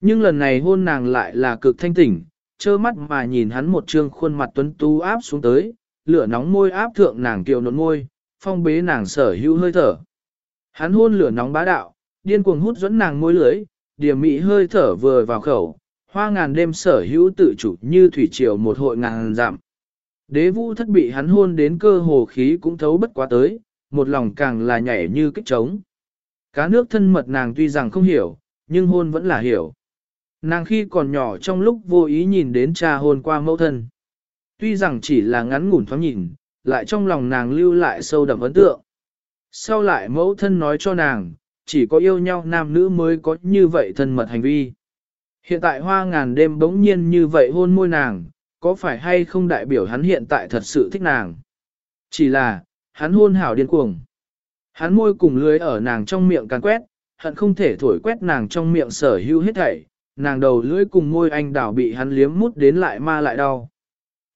Nhưng lần này hôn nàng lại là cực thanh tỉnh, trơ mắt mà nhìn hắn một trương khuôn mặt tuấn tú áp xuống tới, lửa nóng môi áp thượng nàng kiều nộn môi, phong bế nàng sở hữu hơi thở. Hắn hôn lửa nóng bá đạo, điên cuồng hút dẫn nàng môi lưới, điểm mị hơi thở vừa vào khẩu, hoa ngàn đêm sở hữu tự chủ như thủy triều một hội ngàn giảm. Đế vũ thất bị hắn hôn đến cơ hồ khí cũng thấu bất quá tới, một lòng càng là nhảy như kích trống. Cá nước thân mật nàng tuy rằng không hiểu, nhưng hôn vẫn là hiểu. Nàng khi còn nhỏ trong lúc vô ý nhìn đến cha hôn qua mẫu thân. Tuy rằng chỉ là ngắn ngủn thoáng nhìn, lại trong lòng nàng lưu lại sâu đậm ấn tượng. Sau lại mẫu thân nói cho nàng, chỉ có yêu nhau nam nữ mới có như vậy thân mật hành vi. Hiện tại hoa ngàn đêm bỗng nhiên như vậy hôn môi nàng, có phải hay không đại biểu hắn hiện tại thật sự thích nàng? Chỉ là, hắn hôn hảo điên cuồng. Hắn môi cùng lưới ở nàng trong miệng càng quét, hận không thể thổi quét nàng trong miệng sở hữu hết thảy, nàng đầu lưỡi cùng môi anh đảo bị hắn liếm mút đến lại ma lại đau.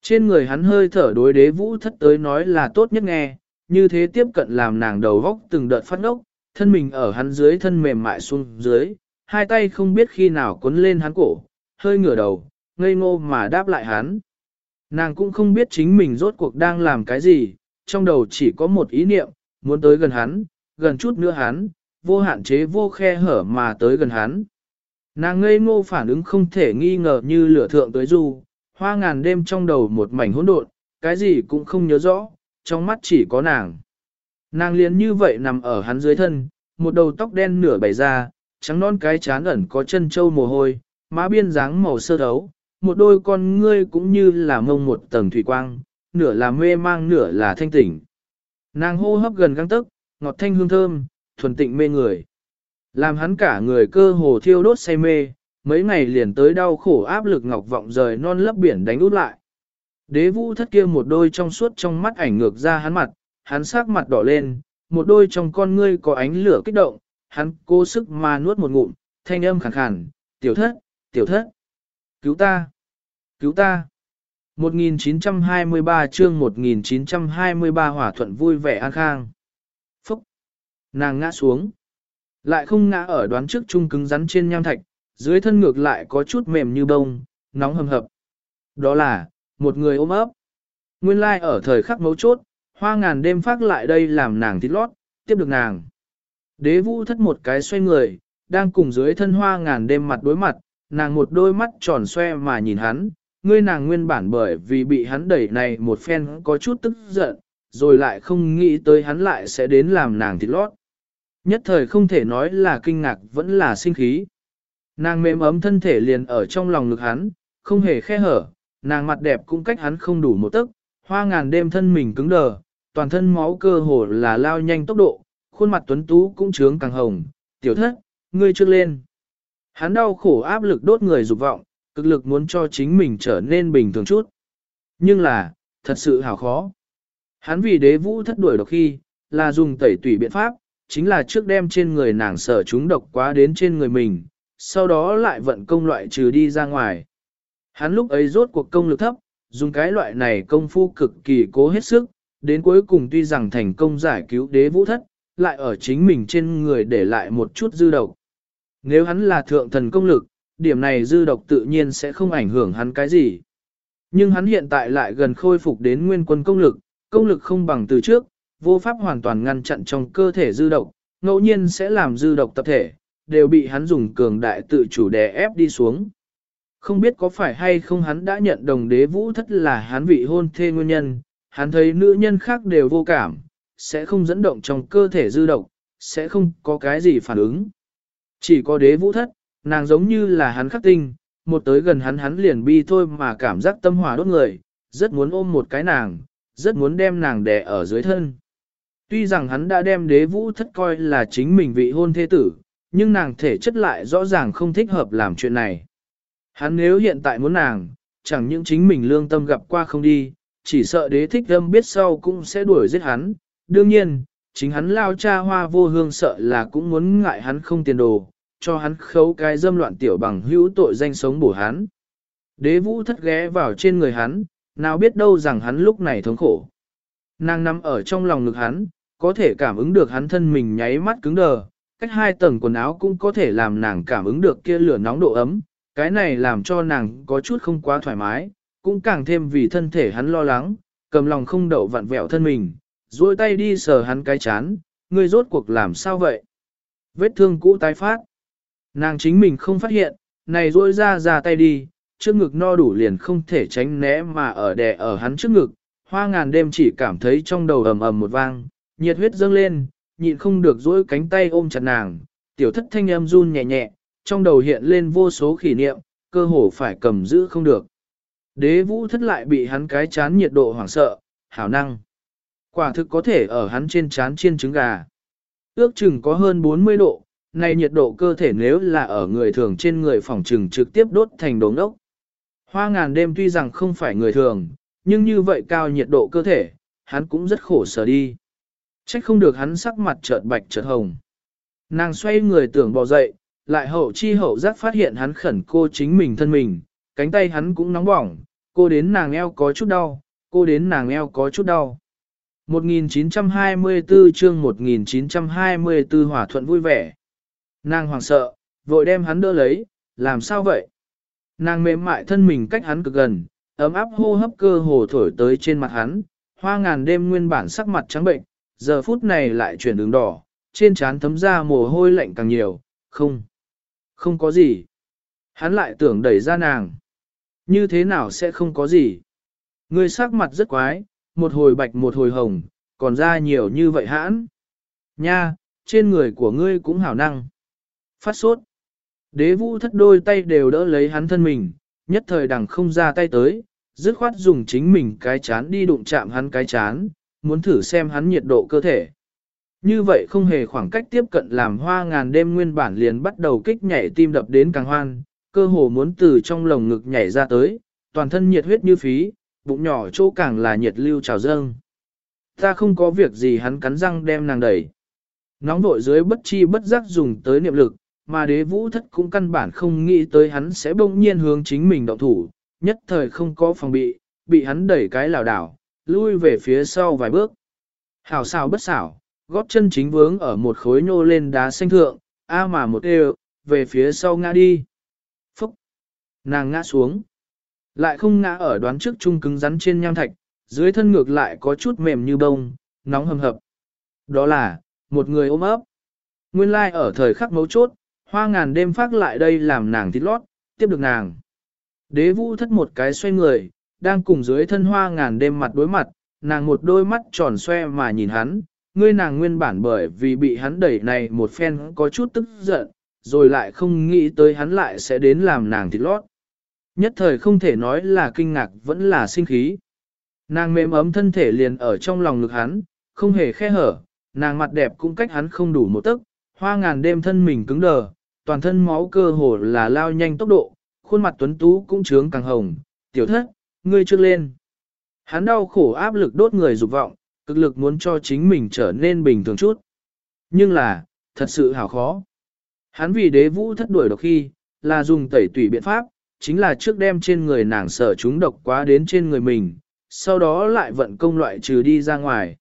Trên người hắn hơi thở đối đế vũ thất tới nói là tốt nhất nghe, như thế tiếp cận làm nàng đầu góc từng đợt phát ngốc, thân mình ở hắn dưới thân mềm mại xuống dưới, hai tay không biết khi nào cuốn lên hắn cổ, hơi ngửa đầu, ngây ngô mà đáp lại hắn. Nàng cũng không biết chính mình rốt cuộc đang làm cái gì, trong đầu chỉ có một ý niệm, muốn tới gần hắn, gần chút nữa hắn, vô hạn chế vô khe hở mà tới gần hắn. Nàng ngây ngô phản ứng không thể nghi ngờ như lửa thượng tới du, hoa ngàn đêm trong đầu một mảnh hỗn độn, cái gì cũng không nhớ rõ, trong mắt chỉ có nàng. Nàng liền như vậy nằm ở hắn dưới thân, một đầu tóc đen nửa bày ra, trắng non cái chán ẩn có chân châu mồ hôi, má biên dáng màu sơ thấu, một đôi con ngươi cũng như là mông một tầng thủy quang, nửa là mê mang nửa là thanh tỉnh. Nàng hô hấp gần găng tức, ngọt thanh hương thơm, thuần tịnh mê người. Làm hắn cả người cơ hồ thiêu đốt say mê, mấy ngày liền tới đau khổ áp lực ngọc vọng rời non lấp biển đánh út lại. Đế vũ thất kia một đôi trong suốt trong mắt ảnh ngược ra hắn mặt, hắn sắc mặt đỏ lên, một đôi trong con ngươi có ánh lửa kích động, hắn cố sức mà nuốt một ngụm, thanh âm khàn khàn, tiểu thất, tiểu thất, cứu ta, cứu ta. 1923 chương 1923 hỏa thuận vui vẻ an khang. Phúc! Nàng ngã xuống. Lại không ngã ở đoán trước trung cứng rắn trên nham thạch, dưới thân ngược lại có chút mềm như bông, nóng hầm hập. Đó là, một người ôm ấp. Nguyên lai like ở thời khắc mấu chốt, hoa ngàn đêm phát lại đây làm nàng thịt lót, tiếp được nàng. Đế vũ thất một cái xoay người, đang cùng dưới thân hoa ngàn đêm mặt đối mặt, nàng một đôi mắt tròn xoe mà nhìn hắn, ngươi nàng nguyên bản bởi vì bị hắn đẩy này một phen có chút tức giận, rồi lại không nghĩ tới hắn lại sẽ đến làm nàng thịt lót. Nhất thời không thể nói là kinh ngạc vẫn là sinh khí. Nàng mềm ấm thân thể liền ở trong lòng ngực hắn, không hề khe hở, nàng mặt đẹp cũng cách hắn không đủ một tấc, hoa ngàn đêm thân mình cứng đờ, toàn thân máu cơ hồ là lao nhanh tốc độ, khuôn mặt tuấn tú cũng trướng càng hồng, tiểu thất, ngươi trước lên. Hắn đau khổ áp lực đốt người dục vọng, cực lực muốn cho chính mình trở nên bình thường chút. Nhưng là, thật sự hảo khó. Hắn vì đế vũ thất đuổi độc khi, là dùng tẩy tủy biện pháp, chính là trước đem trên người nàng sở chúng độc quá đến trên người mình, sau đó lại vận công loại trừ đi ra ngoài. Hắn lúc ấy rốt cuộc công lực thấp, dùng cái loại này công phu cực kỳ cố hết sức, đến cuối cùng tuy rằng thành công giải cứu đế vũ thất, lại ở chính mình trên người để lại một chút dư độc. Nếu hắn là thượng thần công lực, điểm này dư độc tự nhiên sẽ không ảnh hưởng hắn cái gì. Nhưng hắn hiện tại lại gần khôi phục đến nguyên quân công lực, công lực không bằng từ trước, vô pháp hoàn toàn ngăn chặn trong cơ thể dư độc, ngẫu nhiên sẽ làm dư độc tập thể, đều bị hắn dùng cường đại tự chủ đè ép đi xuống. Không biết có phải hay không hắn đã nhận đồng đế vũ thất là hắn vị hôn thê nguyên nhân, hắn thấy nữ nhân khác đều vô cảm, sẽ không dẫn động trong cơ thể dư độc, sẽ không có cái gì phản ứng. Chỉ có đế vũ thất, nàng giống như là hắn khắc tinh, một tới gần hắn hắn liền bi thôi mà cảm giác tâm hỏa đốt người, rất muốn ôm một cái nàng, rất muốn đem nàng đè ở dưới thân. Tuy rằng hắn đã đem đế vũ thất coi là chính mình vị hôn thế tử, nhưng nàng thể chất lại rõ ràng không thích hợp làm chuyện này. Hắn nếu hiện tại muốn nàng, chẳng những chính mình lương tâm gặp qua không đi, chỉ sợ đế thích âm biết sau cũng sẽ đuổi giết hắn. Đương nhiên, chính hắn lao cha hoa vô hương sợ là cũng muốn ngại hắn không tiền đồ, cho hắn khấu cái dâm loạn tiểu bằng hữu tội danh sống bổ hắn. Đế vũ thất ghé vào trên người hắn, nào biết đâu rằng hắn lúc này thống khổ. Nàng nằm ở trong lòng ngực hắn, có thể cảm ứng được hắn thân mình nháy mắt cứng đờ, cách hai tầng quần áo cũng có thể làm nàng cảm ứng được kia lửa nóng độ ấm, cái này làm cho nàng có chút không quá thoải mái, cũng càng thêm vì thân thể hắn lo lắng, cầm lòng không đậu vặn vẹo thân mình, duỗi tay đi sờ hắn cái chán, ngươi rốt cuộc làm sao vậy? Vết thương cũ tái phát. Nàng chính mình không phát hiện, này duỗi ra ra tay đi, trước ngực no đủ liền không thể tránh né mà ở đè ở hắn trước ngực, hoa ngàn đêm chỉ cảm thấy trong đầu ầm ầm một vang, nhiệt huyết dâng lên, nhịn không được duỗi cánh tay ôm chặt nàng, tiểu thất thanh âm run nhẹ nhẹ, trong đầu hiện lên vô số kỷ niệm, cơ hồ phải cầm giữ không được. Đế vũ thất lại bị hắn cái chán nhiệt độ hoảng sợ, hảo năng. Quả thực có thể ở hắn trên chán chiên trứng gà. Ước chừng có hơn 40 độ, này nhiệt độ cơ thể nếu là ở người thường trên người phòng trừng trực tiếp đốt thành đống ốc. Hoa ngàn đêm tuy rằng không phải người thường, nhưng như vậy cao nhiệt độ cơ thể, hắn cũng rất khổ sở đi. Trách không được hắn sắc mặt chợt bạch chợt hồng. Nàng xoay người tưởng bò dậy, lại hậu chi hậu giác phát hiện hắn khẩn cô chính mình thân mình, cánh tay hắn cũng nóng bỏng, cô đến nàng eo có chút đau, cô đến nàng eo có chút đau. 1924 chương 1924 hỏa thuận vui vẻ. Nàng hoảng sợ, vội đem hắn đỡ lấy, làm sao vậy? Nàng mềm mại thân mình cách hắn cực gần, ấm áp hô hấp cơ hồ thổi tới trên mặt hắn, hoa ngàn đêm nguyên bản sắc mặt trắng bệnh, giờ phút này lại chuyển đường đỏ, trên trán thấm ra mồ hôi lạnh càng nhiều, không, không có gì. Hắn lại tưởng đẩy ra nàng. Như thế nào sẽ không có gì? Ngươi sắc mặt rất quái, một hồi bạch một hồi hồng, còn ra nhiều như vậy hãn. Nha, trên người của ngươi cũng hảo năng. Phát sốt. Đế vũ thất đôi tay đều đỡ lấy hắn thân mình, nhất thời đằng không ra tay tới, dứt khoát dùng chính mình cái chán đi đụng chạm hắn cái chán, muốn thử xem hắn nhiệt độ cơ thể. Như vậy không hề khoảng cách tiếp cận làm hoa ngàn đêm nguyên bản liền bắt đầu kích nhảy tim đập đến càng hoan, cơ hồ muốn từ trong lồng ngực nhảy ra tới, toàn thân nhiệt huyết như phí, bụng nhỏ chỗ càng là nhiệt lưu trào dâng. Ta không có việc gì hắn cắn răng đem nàng đẩy. nóng vội dưới bất chi bất giác dùng tới niệm lực, mà đế vũ thất cũng căn bản không nghĩ tới hắn sẽ bỗng nhiên hướng chính mình động thủ, nhất thời không có phòng bị, bị hắn đẩy cái lảo đảo, lui về phía sau vài bước. Hảo xào bất xảo, gót chân chính vướng ở một khối nhô lên đá xanh thượng, a mà một đều, về phía sau ngã đi. Nàng ngã xuống. Lại không ngã ở đoán trước chung cứng rắn trên nham thạch, dưới thân ngược lại có chút mềm như bông, nóng hầm hập. Đó là, một người ôm ấp. Nguyên lai like ở thời khắc mấu chốt, hoa ngàn đêm phát lại đây làm nàng thịt lót, tiếp được nàng. Đế vũ thất một cái xoay người, đang cùng dưới thân hoa ngàn đêm mặt đối mặt, nàng một đôi mắt tròn xoe mà nhìn hắn, ngươi nàng nguyên bản bởi vì bị hắn đẩy này một phen có chút tức giận, rồi lại không nghĩ tới hắn lại sẽ đến làm nàng thịt lót. Nhất thời không thể nói là kinh ngạc vẫn là sinh khí. Nàng mềm ấm thân thể liền ở trong lòng ngực hắn, không hề khe hở, nàng mặt đẹp cũng cách hắn không đủ một tấc, hoa ngàn đêm thân mình cứng đờ, toàn thân máu cơ hồ là lao nhanh tốc độ, khuôn mặt tuấn tú cũng trướng càng hồng, tiểu thất, ngươi trước lên. Hắn đau khổ áp lực đốt người dục vọng, cực lực muốn cho chính mình trở nên bình thường chút. Nhưng là, thật sự hảo khó. Hắn vì đế vũ thất đuổi độc khi, là dùng tẩy tủy biện pháp, chính là trước đem trên người nàng sở chúng độc quá đến trên người mình, sau đó lại vận công loại trừ đi ra ngoài.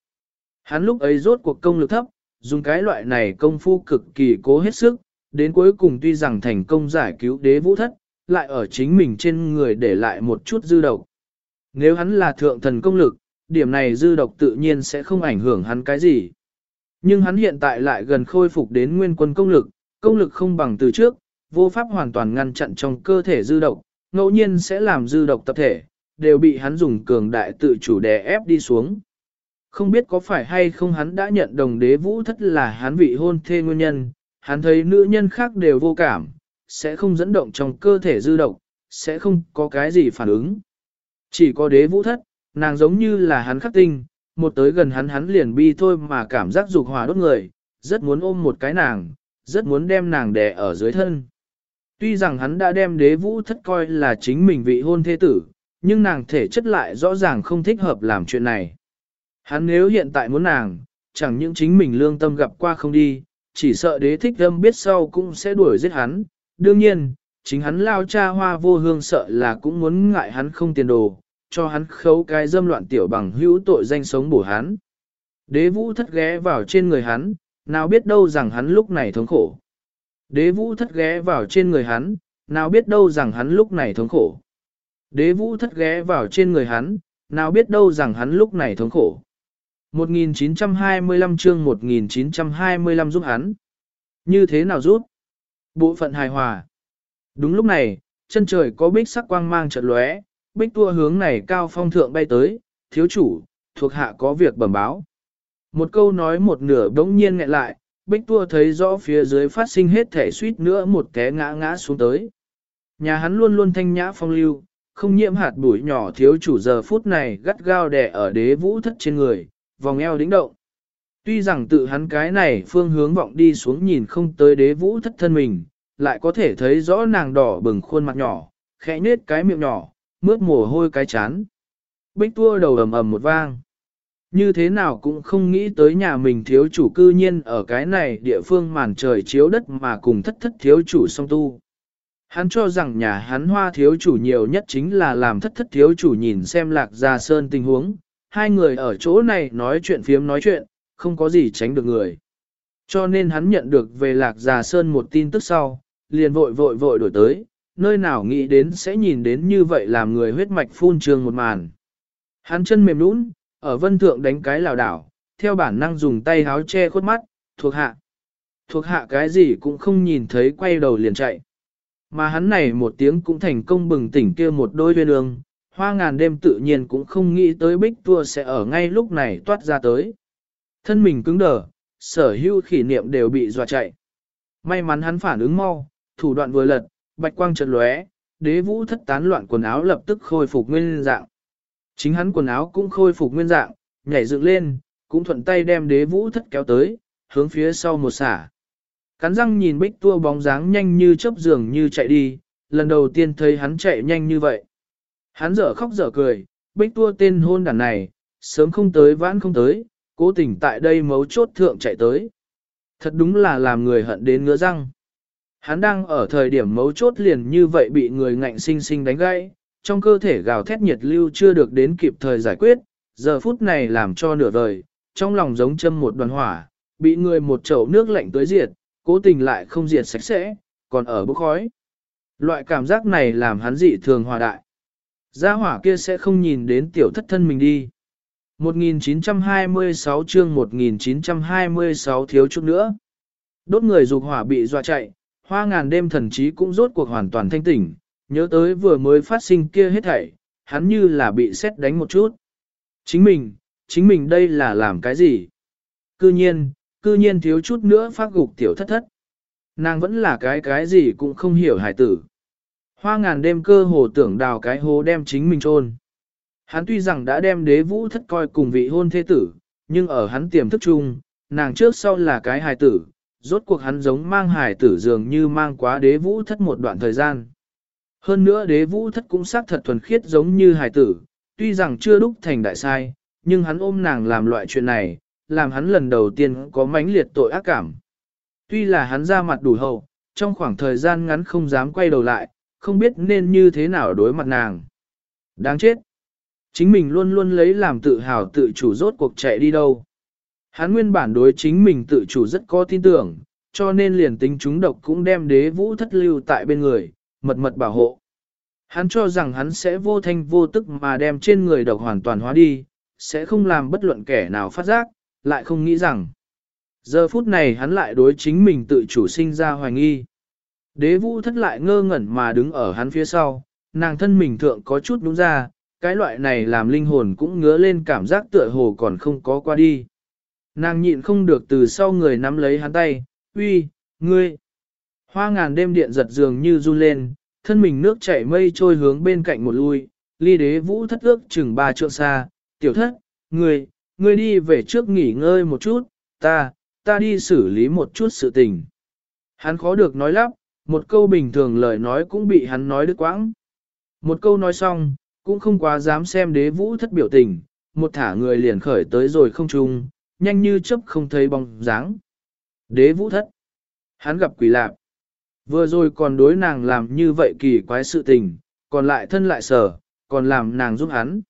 Hắn lúc ấy rốt cuộc công lực thấp, dùng cái loại này công phu cực kỳ cố hết sức, đến cuối cùng tuy rằng thành công giải cứu đế vũ thất, lại ở chính mình trên người để lại một chút dư độc. Nếu hắn là thượng thần công lực, điểm này dư độc tự nhiên sẽ không ảnh hưởng hắn cái gì. Nhưng hắn hiện tại lại gần khôi phục đến nguyên quân công lực, công lực không bằng từ trước, vô pháp hoàn toàn ngăn chặn trong cơ thể dư độc, ngẫu nhiên sẽ làm dư độc tập thể, đều bị hắn dùng cường đại tự chủ đè ép đi xuống. Không biết có phải hay không hắn đã nhận đồng đế vũ thất là hắn vị hôn thê nguyên nhân, hắn thấy nữ nhân khác đều vô cảm, sẽ không dẫn động trong cơ thể dư độc, sẽ không có cái gì phản ứng. Chỉ có đế vũ thất, nàng giống như là hắn khắc tinh, một tới gần hắn hắn liền bi thôi mà cảm giác dục hòa đốt người, rất muốn ôm một cái nàng, rất muốn đem nàng đè ở dưới thân. Tuy rằng hắn đã đem đế vũ thất coi là chính mình vị hôn thế tử, nhưng nàng thể chất lại rõ ràng không thích hợp làm chuyện này. Hắn nếu hiện tại muốn nàng, chẳng những chính mình lương tâm gặp qua không đi, chỉ sợ đế thích âm biết sau cũng sẽ đuổi giết hắn. Đương nhiên, chính hắn lao cha hoa vô hương sợ là cũng muốn ngại hắn không tiền đồ, cho hắn khấu cái dâm loạn tiểu bằng hữu tội danh sống bổ hắn. Đế vũ thất ghé vào trên người hắn, nào biết đâu rằng hắn lúc này thống khổ. Đế vũ thất ghé vào trên người hắn, nào biết đâu rằng hắn lúc này thống khổ. Đế vũ thất ghé vào trên người hắn, nào biết đâu rằng hắn lúc này thống khổ. 1925 chương 1925 giúp hắn. Như thế nào giúp? Bộ phận hài hòa. Đúng lúc này, chân trời có bích sắc quang mang chợt lóe, bích tua hướng này cao phong thượng bay tới, thiếu chủ, thuộc hạ có việc bẩm báo. Một câu nói một nửa đống nhiên ngại lại, bích tua thấy rõ phía dưới phát sinh hết thể suýt nữa một té ngã ngã xuống tới. Nhà hắn luôn luôn thanh nhã phong lưu, không nhiễm hạt bụi nhỏ thiếu chủ giờ phút này gắt gao đè ở đế vũ thất trên người, vòng eo đĩnh động. Tuy rằng tự hắn cái này phương hướng vọng đi xuống nhìn không tới đế vũ thất thân mình, lại có thể thấy rõ nàng đỏ bừng khuôn mặt nhỏ, khẽ nết cái miệng nhỏ, mướt mồ hôi cái chán. Bích tua đầu ầm ầm một vang. Như thế nào cũng không nghĩ tới nhà mình thiếu chủ cư nhiên ở cái này địa phương màn trời chiếu đất mà cùng thất thất thiếu chủ song tu. Hắn cho rằng nhà hắn hoa thiếu chủ nhiều nhất chính là làm thất thất thiếu chủ nhìn xem lạc gia sơn tình huống. Hai người ở chỗ này nói chuyện phiếm nói chuyện, không có gì tránh được người. Cho nên hắn nhận được về lạc gia sơn một tin tức sau, liền vội vội vội đổi tới, nơi nào nghĩ đến sẽ nhìn đến như vậy làm người huyết mạch phun trường một màn. Hắn chân mềm nũng, ở vân thượng đánh cái lào đảo, theo bản năng dùng tay háo che khuất mắt, thuộc hạ. Thuộc hạ cái gì cũng không nhìn thấy quay đầu liền chạy. Mà hắn này một tiếng cũng thành công bừng tỉnh kia một đôi viên ương, hoa ngàn đêm tự nhiên cũng không nghĩ tới bích tua sẽ ở ngay lúc này toát ra tới. Thân mình cứng đờ, sở hữu kỷ niệm đều bị dọa chạy. May mắn hắn phản ứng mau, thủ đoạn vừa lật, bạch quang chợt lóe, đế vũ thất tán loạn quần áo lập tức khôi phục nguyên dạng. Chính hắn quần áo cũng khôi phục nguyên dạng, nhảy dựng lên, cũng thuận tay đem đế vũ thất kéo tới, hướng phía sau một xả. Cắn răng nhìn bích tua bóng dáng nhanh như chớp giường như chạy đi, lần đầu tiên thấy hắn chạy nhanh như vậy. Hắn dở khóc dở cười, bích tua tên hôn đàn này, sớm không tới vãn không tới, cố tình tại đây mấu chốt thượng chạy tới. Thật đúng là làm người hận đến ngứa răng. Hắn đang ở thời điểm mấu chốt liền như vậy bị người ngạnh sinh sinh đánh gãy, trong cơ thể gào thét nhiệt lưu chưa được đến kịp thời giải quyết, giờ phút này làm cho nửa vời, trong lòng giống châm một đoàn hỏa, bị người một chậu nước lạnh tới diệt, cố tình lại không diệt sạch sẽ, còn ở bốc khói. Loại cảm giác này làm hắn dị thường hòa đại. Gia hỏa kia sẽ không nhìn đến tiểu thất thân mình đi. 1926 chương 1926 thiếu chút nữa. Đốt người dục hỏa bị dọa chạy, hoa ngàn đêm thần trí cũng rốt cuộc hoàn toàn thanh tỉnh, nhớ tới vừa mới phát sinh kia hết thảy, hắn như là bị xét đánh một chút. Chính mình, chính mình đây là làm cái gì? Cư nhiên, cư nhiên thiếu chút nữa phát gục tiểu thất thất. Nàng vẫn là cái cái gì cũng không hiểu hải tử. Hoa ngàn đêm cơ hồ tưởng đào cái hố đem chính mình chôn. Hắn tuy rằng đã đem đế vũ thất coi cùng vị hôn thế tử, nhưng ở hắn tiềm thức chung, nàng trước sau là cái hài tử, rốt cuộc hắn giống mang hài tử dường như mang quá đế vũ thất một đoạn thời gian. Hơn nữa đế vũ thất cũng xác thật thuần khiết giống như hài tử, tuy rằng chưa đúc thành đại sai, nhưng hắn ôm nàng làm loại chuyện này, làm hắn lần đầu tiên có mãnh liệt tội ác cảm. Tuy là hắn ra mặt đủ hậu, trong khoảng thời gian ngắn không dám quay đầu lại, không biết nên như thế nào đối mặt nàng. Đáng chết! Chính mình luôn luôn lấy làm tự hào tự chủ rốt cuộc chạy đi đâu. Hắn nguyên bản đối chính mình tự chủ rất có tin tưởng, cho nên liền tính chúng độc cũng đem đế vũ thất lưu tại bên người, mật mật bảo hộ. Hắn cho rằng hắn sẽ vô thanh vô tức mà đem trên người độc hoàn toàn hóa đi, sẽ không làm bất luận kẻ nào phát giác, lại không nghĩ rằng. Giờ phút này hắn lại đối chính mình tự chủ sinh ra hoài nghi. Đế vũ thất lại ngơ ngẩn mà đứng ở hắn phía sau, nàng thân mình thượng có chút đúng ra, cái loại này làm linh hồn cũng ngứa lên cảm giác tựa hồ còn không có qua đi. Nàng nhịn không được từ sau người nắm lấy hắn tay, uy, ngươi. Hoa ngàn đêm điện giật dường như run lên, thân mình nước chảy mây trôi hướng bên cạnh một lui, ly đế vũ thất ước chừng ba trượng xa, tiểu thất, người người đi về trước nghỉ ngơi một chút, ta, ta đi xử lý một chút sự tình. Hắn khó được nói lắp, một câu bình thường lời nói cũng bị hắn nói đứt quãng. Một câu nói xong, cũng không quá dám xem đế vũ thất biểu tình, một thả người liền khởi tới rồi không trung, nhanh như chớp không thấy bóng dáng. Đế vũ thất. Hắn gặp quỷ lạp. Vừa rồi còn đối nàng làm như vậy kỳ quái sự tình, còn lại thân lại sở, còn làm nàng giúp hắn.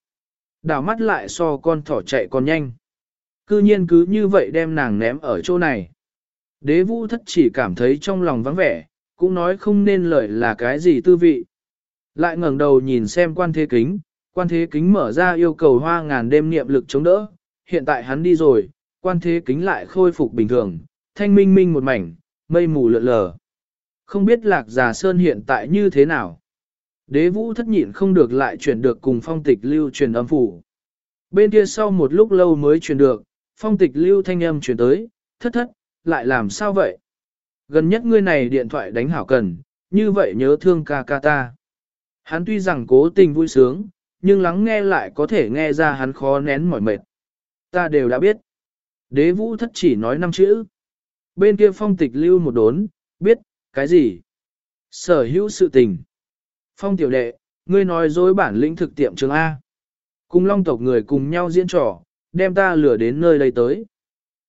Đảo mắt lại so con thỏ chạy còn nhanh. Cư nhiên cứ như vậy đem nàng ném ở chỗ này. Đế vũ thất chỉ cảm thấy trong lòng vắng vẻ, cũng nói không nên lời là cái gì tư vị. Lại ngẩng đầu nhìn xem quan thế kính, quan thế kính mở ra yêu cầu hoa ngàn đêm niệm lực chống đỡ, hiện tại hắn đi rồi, quan thế kính lại khôi phục bình thường, thanh minh minh một mảnh, mây mù lượn lờ. Không biết lạc già sơn hiện tại như thế nào. Đế vũ thất nhịn không được lại chuyển được cùng phong tịch lưu truyền âm phủ. Bên kia sau một lúc lâu mới truyền được, phong tịch lưu thanh âm truyền tới, thất thất, lại làm sao vậy? Gần nhất ngươi này điện thoại đánh hảo cần, như vậy nhớ thương ca ca ta. Hắn tuy rằng cố tình vui sướng, nhưng lắng nghe lại có thể nghe ra hắn khó nén mỏi mệt. Ta đều đã biết. Đế vũ thất chỉ nói năm chữ. Bên kia phong tịch lưu một đốn, biết, cái gì? Sở hữu sự tình. Phong tiểu đệ, ngươi nói dối bản lĩnh thực tiệm trường A. Cùng long tộc người cùng nhau diễn trò, đem ta lửa đến nơi đây tới.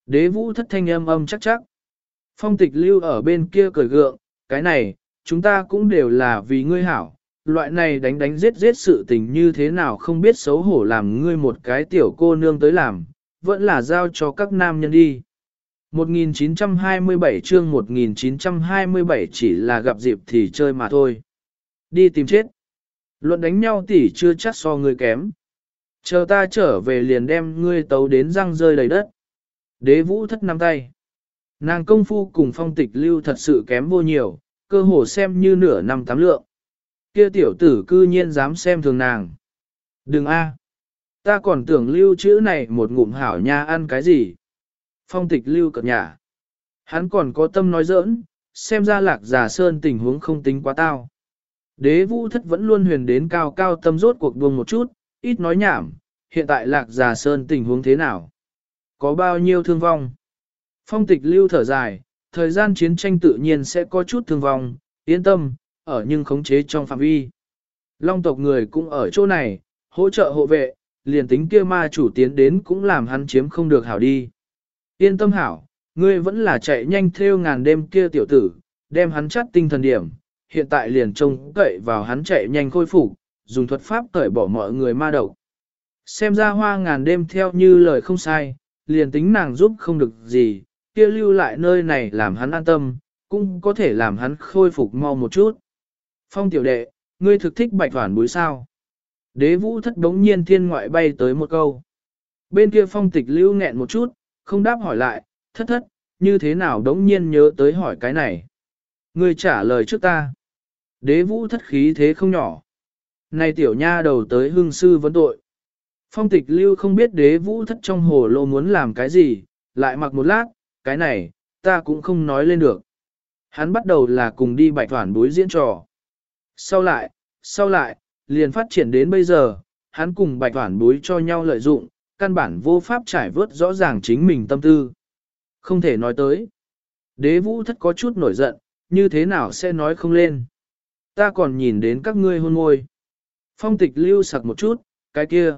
Đế vũ thất thanh âm âm chắc chắc. Phong tịch lưu ở bên kia cười gượng, cái này, chúng ta cũng đều là vì ngươi hảo, loại này đánh đánh giết giết sự tình như thế nào không biết xấu hổ làm ngươi một cái tiểu cô nương tới làm, vẫn là giao cho các nam nhân đi. 1927 chương 1927 chỉ là gặp dịp thì chơi mà thôi. Đi tìm chết. Luận đánh nhau tỉ chưa chắc so ngươi kém. Chờ ta trở về liền đem ngươi tấu đến răng rơi đầy đất. Đế vũ thất năm tay. Nàng công phu cùng phong tịch lưu thật sự kém vô nhiều, cơ hồ xem như nửa năm tám lượng kia tiểu tử cư nhiên dám xem thường nàng. Đừng a, ta còn tưởng lưu chữ này một ngụm hảo nha ăn cái gì. Phong tịch lưu cập nhà. Hắn còn có tâm nói giỡn, xem ra lạc giả sơn tình huống không tính quá tao. Đế vũ thất vẫn luôn huyền đến cao cao tâm rốt cuộc buông một chút, ít nói nhảm, hiện tại lạc giả sơn tình huống thế nào? Có bao nhiêu thương vong? Phong tịch lưu thở dài, thời gian chiến tranh tự nhiên sẽ có chút thương vong, yên tâm, ở nhưng khống chế trong phạm vi. Long tộc người cũng ở chỗ này, hỗ trợ hộ vệ, liền tính kia ma chủ tiến đến cũng làm hắn chiếm không được hảo đi. Yên tâm hảo, Ngươi vẫn là chạy nhanh theo ngàn đêm kia tiểu tử, đem hắn chắt tinh thần điểm, hiện tại liền trông cậy vào hắn chạy nhanh khôi phục, dùng thuật pháp cởi bỏ mọi người ma độc. Xem ra hoa ngàn đêm theo như lời không sai, liền tính nàng giúp không được gì, kia lưu lại nơi này làm hắn an tâm, cũng có thể làm hắn khôi phục mau một chút. Phong tiểu đệ, ngươi thực thích bạch hoàn búi sao? Đế vũ thất đống nhiên thiên ngoại bay tới một câu. Bên kia phong tịch lưu nghẹn một chút, không đáp hỏi lại, thất thất, như thế nào đống nhiên nhớ tới hỏi cái này. Ngươi trả lời trước ta. Đế vũ thất khí thế không nhỏ. Này tiểu nha đầu tới hương sư vấn tội. Phong tịch lưu không biết đế vũ thất trong hồ lô muốn làm cái gì, lại mặc một lát, cái này, ta cũng không nói lên được. Hắn bắt đầu là cùng đi bạch thoản bối diễn trò. Sau lại, sau lại, liền phát triển đến bây giờ, hắn cùng bạch thoản bối cho nhau lợi dụng, căn bản vô pháp trải vớt rõ ràng chính mình tâm tư. Không thể nói tới. Đế vũ thất có chút nổi giận, như thế nào sẽ nói không lên. Ta còn nhìn đến các ngươi hôn ngôi. Phong tịch lưu sặc một chút, cái kia.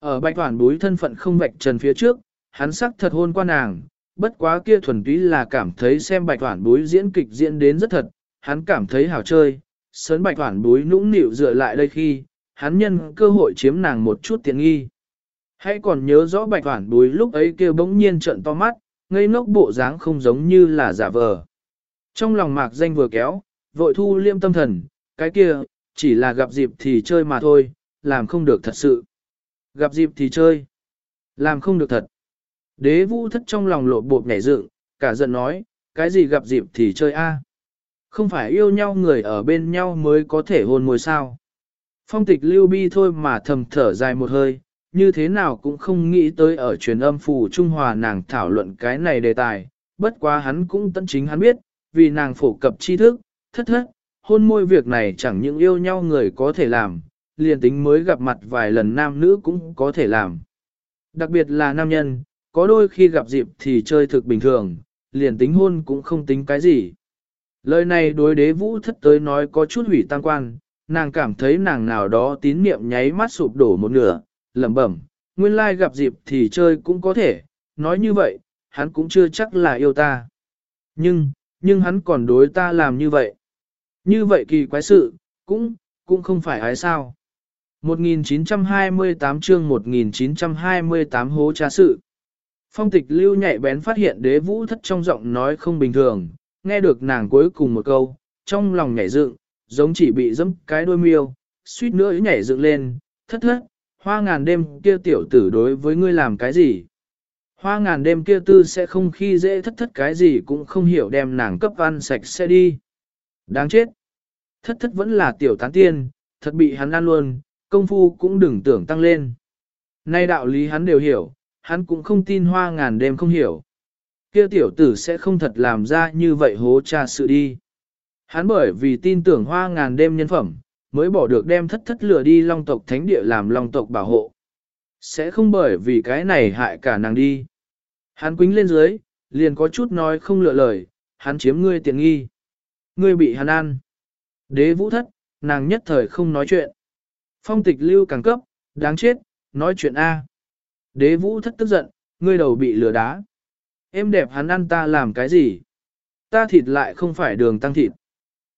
Ở bạch toàn búi thân phận không vạch trần phía trước, hắn sắc thật hôn qua nàng, bất quá kia thuần túy là cảm thấy xem bạch toàn búi diễn kịch diễn đến rất thật, hắn cảm thấy hào chơi, sớn bạch toàn búi nũng nịu dựa lại đây khi, hắn nhân cơ hội chiếm nàng một chút tiện nghi. Hãy còn nhớ rõ bạch hoản búi lúc ấy kêu bỗng nhiên trận to mắt, ngây ngốc bộ dáng không giống như là giả vờ. Trong lòng mạc danh vừa kéo, vội thu liêm tâm thần, cái kia, chỉ là gặp dịp thì chơi mà thôi, làm không được thật sự. Gặp dịp thì chơi, làm không được thật. Đế vũ thất trong lòng lộ bộ nhảy dựng, cả giận nói, cái gì gặp dịp thì chơi a? Không phải yêu nhau người ở bên nhau mới có thể hôn môi sao. Phong tịch lưu bi thôi mà thầm thở dài một hơi, như thế nào cũng không nghĩ tới ở truyền âm phủ Trung Hòa nàng thảo luận cái này đề tài, bất quá hắn cũng tận chính hắn biết, vì nàng phổ cập tri thức, thất thất, hôn môi việc này chẳng những yêu nhau người có thể làm, liền tính mới gặp mặt vài lần nam nữ cũng có thể làm. Đặc biệt là nam nhân, có đôi khi gặp dịp thì chơi thực bình thường, liền tính hôn cũng không tính cái gì. Lời này đối đế vũ thất tới nói có chút hủy tăng quan, nàng cảm thấy nàng nào đó tín niệm nháy mắt sụp đổ một nửa, lẩm bẩm, nguyên lai gặp dịp thì chơi cũng có thể, nói như vậy, hắn cũng chưa chắc là yêu ta. Nhưng, nhưng hắn còn đối ta làm như vậy. Như vậy kỳ quái sự, cũng, cũng không phải ái sao. 1928 chương 1928 hố trá sự. Phong tịch lưu nhạy bén phát hiện đế vũ thất trong giọng nói không bình thường, nghe được nàng cuối cùng một câu, trong lòng nhảy dựng, giống chỉ bị dẫm cái đôi miêu, suýt nữa nhảy dựng lên, thất thất, hoa ngàn đêm kia tiểu tử đối với ngươi làm cái gì? Hoa ngàn đêm kia tư sẽ không khi dễ thất thất cái gì cũng không hiểu đem nàng cấp ăn sạch sẽ đi. Đáng chết. Thất thất vẫn là tiểu tán tiên, thật bị hắn ăn luôn, công phu cũng đừng tưởng tăng lên. Nay đạo lý hắn đều hiểu, hắn cũng không tin hoa ngàn đêm không hiểu. Kia tiểu tử sẽ không thật làm ra như vậy hố cha sự đi. Hắn bởi vì tin tưởng hoa ngàn đêm nhân phẩm, mới bỏ được đem thất thất lừa đi long tộc thánh địa làm long tộc bảo hộ. Sẽ không bởi vì cái này hại cả nàng đi. Hắn quính lên dưới, liền có chút nói không lựa lời, hắn chiếm ngươi tiện nghi. Ngươi bị hắn ăn. Đế vũ thất, nàng nhất thời không nói chuyện. Phong tịch lưu càng cấp, đáng chết, nói chuyện A. Đế vũ thất tức giận, ngươi đầu bị lừa đá. Em đẹp hắn ăn ta làm cái gì? Ta thịt lại không phải đường tăng thịt.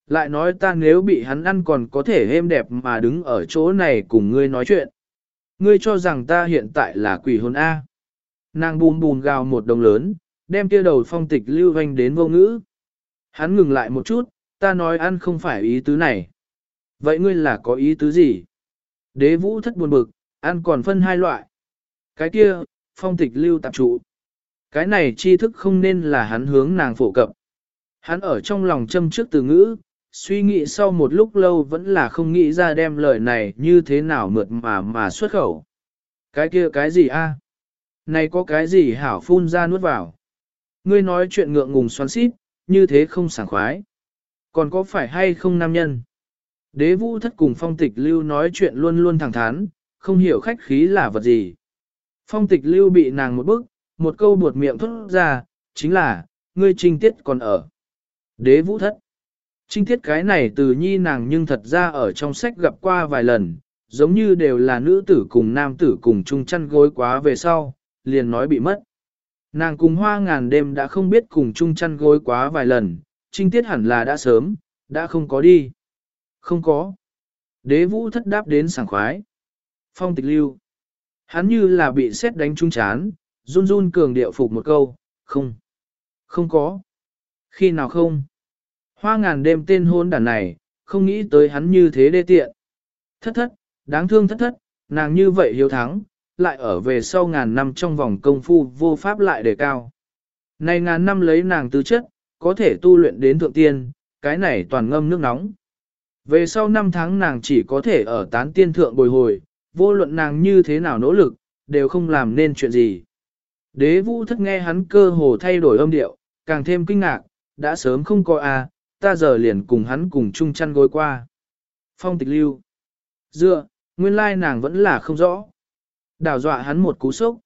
Lại nói ta nếu bị hắn ăn còn có thể êm đẹp mà đứng ở chỗ này cùng ngươi nói chuyện. Ngươi cho rằng ta hiện tại là quỷ hồn A. Nàng bùn bùn gào một đồng lớn, đem kia đầu phong tịch lưu vanh đến vô ngữ. Hắn ngừng lại một chút, ta nói ăn không phải ý tứ này. Vậy ngươi là có ý tứ gì? Đế vũ thất buồn bực, ăn còn phân hai loại. Cái kia, phong tịch lưu tạp trụ. Cái này tri thức không nên là hắn hướng nàng phổ cập. Hắn ở trong lòng châm trước từ ngữ, suy nghĩ sau một lúc lâu vẫn là không nghĩ ra đem lời này như thế nào mượt mà mà xuất khẩu. Cái kia cái gì a? Này có cái gì hảo phun ra nuốt vào? Ngươi nói chuyện ngượng ngùng xoắn xít, như thế không sảng khoái. Còn có phải hay không nam nhân? Đế vũ thất cùng phong tịch lưu nói chuyện luôn luôn thẳng thắn, không hiểu khách khí là vật gì. Phong tịch lưu bị nàng một bức, một câu buột miệng thốt ra, chính là, ngươi trinh tiết còn ở. Đế vũ thất. Trinh tiết cái này từ nhi nàng nhưng thật ra ở trong sách gặp qua vài lần, giống như đều là nữ tử cùng nam tử cùng chung chăn gối quá về sau, liền nói bị mất. Nàng cùng hoa ngàn đêm đã không biết cùng chung chăn gối quá vài lần, trinh tiết hẳn là đã sớm, đã không có đi. Không có. Đế vũ thất đáp đến sảng khoái. Phong tịch lưu. Hắn như là bị xét đánh trung chán, run run cường điệu phục một câu, không. Không có. Khi nào không? Hoa ngàn đêm tên hôn đàn này, không nghĩ tới hắn như thế đê tiện. Thất thất, đáng thương thất thất, nàng như vậy hiếu thắng, lại ở về sau ngàn năm trong vòng công phu vô pháp lại đề cao. Này ngàn năm lấy nàng tư chất, có thể tu luyện đến thượng tiên, cái này toàn ngâm nước nóng. Về sau năm tháng nàng chỉ có thể ở tán tiên thượng bồi hồi, vô luận nàng như thế nào nỗ lực, đều không làm nên chuyện gì. Đế vũ thất nghe hắn cơ hồ thay đổi âm điệu, càng thêm kinh ngạc, đã sớm không có à, ta giờ liền cùng hắn cùng chung chăn gối qua. Phong tịch lưu. Dựa, nguyên lai nàng vẫn là không rõ. Đào dọa hắn một cú sốc.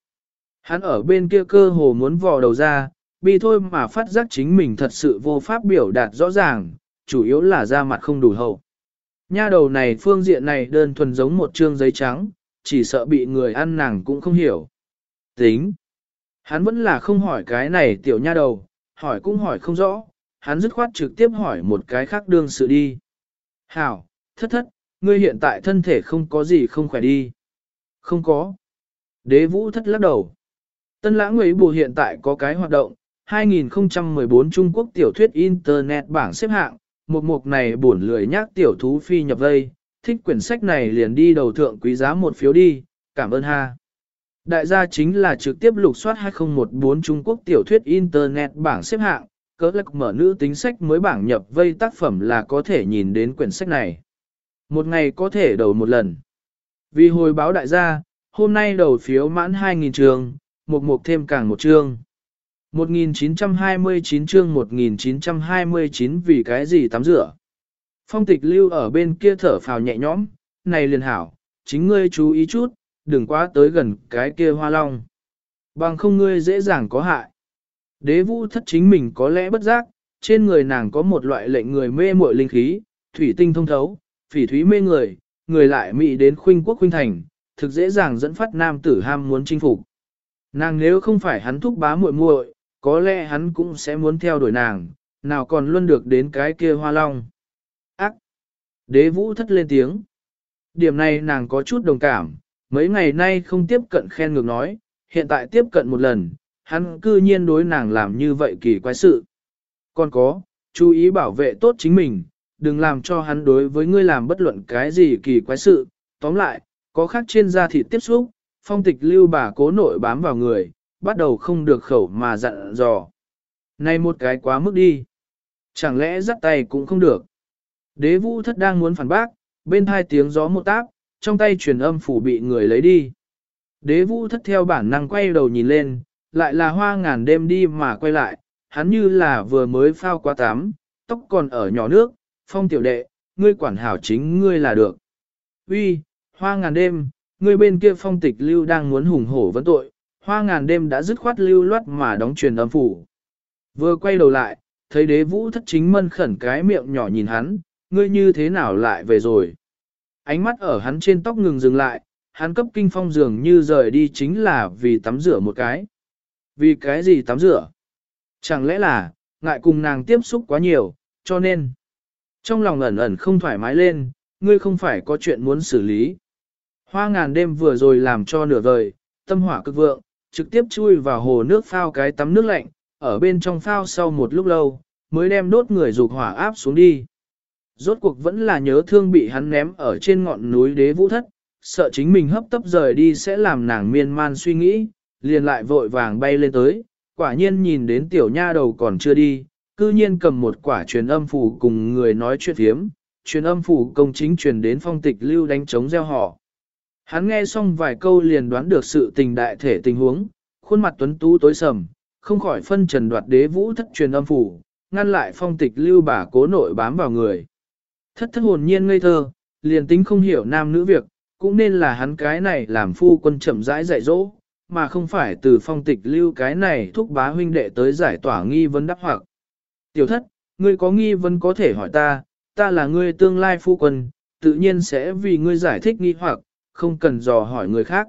Hắn ở bên kia cơ hồ muốn vò đầu ra, bi thôi mà phát giác chính mình thật sự vô pháp biểu đạt rõ ràng, chủ yếu là da mặt không đủ hậu. Nha đầu này phương diện này đơn thuần giống một chương giấy trắng, chỉ sợ bị người ăn nàng cũng không hiểu. Tính. Hắn vẫn là không hỏi cái này tiểu nha đầu, hỏi cũng hỏi không rõ, hắn dứt khoát trực tiếp hỏi một cái khác đương sự đi. Hảo, thất thất, ngươi hiện tại thân thể không có gì không khỏe đi. Không có. Đế vũ thất lắc đầu. Tân lãng người bù hiện tại có cái hoạt động, 2014 Trung Quốc tiểu thuyết Internet bảng xếp hạng, một mục này buồn lười nhác tiểu thú phi nhập vây, thích quyển sách này liền đi đầu thượng quý giá một phiếu đi, cảm ơn ha. Đại gia chính là trực tiếp lục soát 2014 Trung Quốc tiểu thuyết Internet bảng xếp hạng, cỡ lắc mở nữ tính sách mới bảng nhập vây tác phẩm là có thể nhìn đến quyển sách này. Một ngày có thể đầu một lần. Vì hồi báo đại gia, hôm nay đầu phiếu mãn 2.000 trường, một mục thêm càng một chương. 1929 chương 1929 vì cái gì tắm rửa. Phong tịch lưu ở bên kia thở phào nhẹ nhõm, này liền hảo, chính ngươi chú ý chút, đừng quá tới gần cái kia hoa long. Bằng không ngươi dễ dàng có hại. Đế vũ thất chính mình có lẽ bất giác, trên người nàng có một loại lệnh người mê muội linh khí, thủy tinh thông thấu, phỉ thúy mê người, người lại mị đến khuynh quốc khuynh thành, thực dễ dàng dẫn phát nam tử ham muốn chinh phục. Nàng nếu không phải hắn thúc bá muội muội, có lẽ hắn cũng sẽ muốn theo đuổi nàng, nào còn luôn được đến cái kia hoa long. Ác! Đế vũ thất lên tiếng. Điểm này nàng có chút đồng cảm, mấy ngày nay không tiếp cận khen ngược nói, hiện tại tiếp cận một lần, hắn cư nhiên đối nàng làm như vậy kỳ quái sự. Còn có, chú ý bảo vệ tốt chính mình, đừng làm cho hắn đối với ngươi làm bất luận cái gì kỳ quái sự. Tóm lại, có khác trên da thịt tiếp xúc, phong tịch lưu bà cố nội bám vào người, bắt đầu không được khẩu mà dặn dò. Này một cái quá mức đi. Chẳng lẽ dắt tay cũng không được. Đế vũ thất đang muốn phản bác, bên hai tiếng gió một táp, trong tay truyền âm phủ bị người lấy đi. Đế vũ thất theo bản năng quay đầu nhìn lên, lại là hoa ngàn đêm đi mà quay lại, hắn như là vừa mới phao qua tắm, tóc còn ở nhỏ nước, phong tiểu đệ, ngươi quản hảo chính ngươi là được. Uy, hoa ngàn đêm, ngươi bên kia phong tịch lưu đang muốn hùng hổ vấn tội, hoa ngàn đêm đã dứt khoát lưu loát mà đóng truyền âm phủ. Vừa quay đầu lại, thấy đế vũ thất chính mân khẩn cái miệng nhỏ nhìn hắn, ngươi như thế nào lại về rồi. Ánh mắt ở hắn trên tóc ngừng dừng lại, hắn cấp kinh phong dường như rời đi chính là vì tắm rửa một cái. Vì cái gì tắm rửa? Chẳng lẽ là, ngại cùng nàng tiếp xúc quá nhiều, cho nên. Trong lòng ẩn ẩn không thoải mái lên, ngươi không phải có chuyện muốn xử lý. Hoa ngàn đêm vừa rồi làm cho nửa vời, tâm hỏa cực vượng, trực tiếp chui vào hồ nước phao cái tắm nước lạnh, ở bên trong phao sau một lúc lâu, mới đem đốt người dục hỏa áp xuống đi. Rốt cuộc vẫn là nhớ thương bị hắn ném ở trên ngọn núi đế vũ thất, sợ chính mình hấp tấp rời đi sẽ làm nàng miên man suy nghĩ, liền lại vội vàng bay lên tới, quả nhiên nhìn đến tiểu nha đầu còn chưa đi, cư nhiên cầm một quả truyền âm phủ cùng người nói chuyện thiếm, truyền âm phủ công chính truyền đến phong tịch lưu đánh chống gieo họ. Hắn nghe xong vài câu liền đoán được sự tình đại thể tình huống, khuôn mặt tuấn tú tối sầm, không khỏi phân trần đoạt đế vũ thất truyền âm phủ, ngăn lại phong tịch lưu bà cố nội bám vào người. Thất thất hồn nhiên ngây thơ, liền tính không hiểu nam nữ việc, cũng nên là hắn cái này làm phu quân chậm rãi dạy dỗ, mà không phải từ phong tịch lưu cái này thúc bá huynh đệ tới giải tỏa nghi vấn đắc hoặc. Tiểu thất, ngươi có nghi vấn có thể hỏi ta, ta là ngươi tương lai phu quân, tự nhiên sẽ vì ngươi giải thích nghi hoặc, không cần dò hỏi người khác.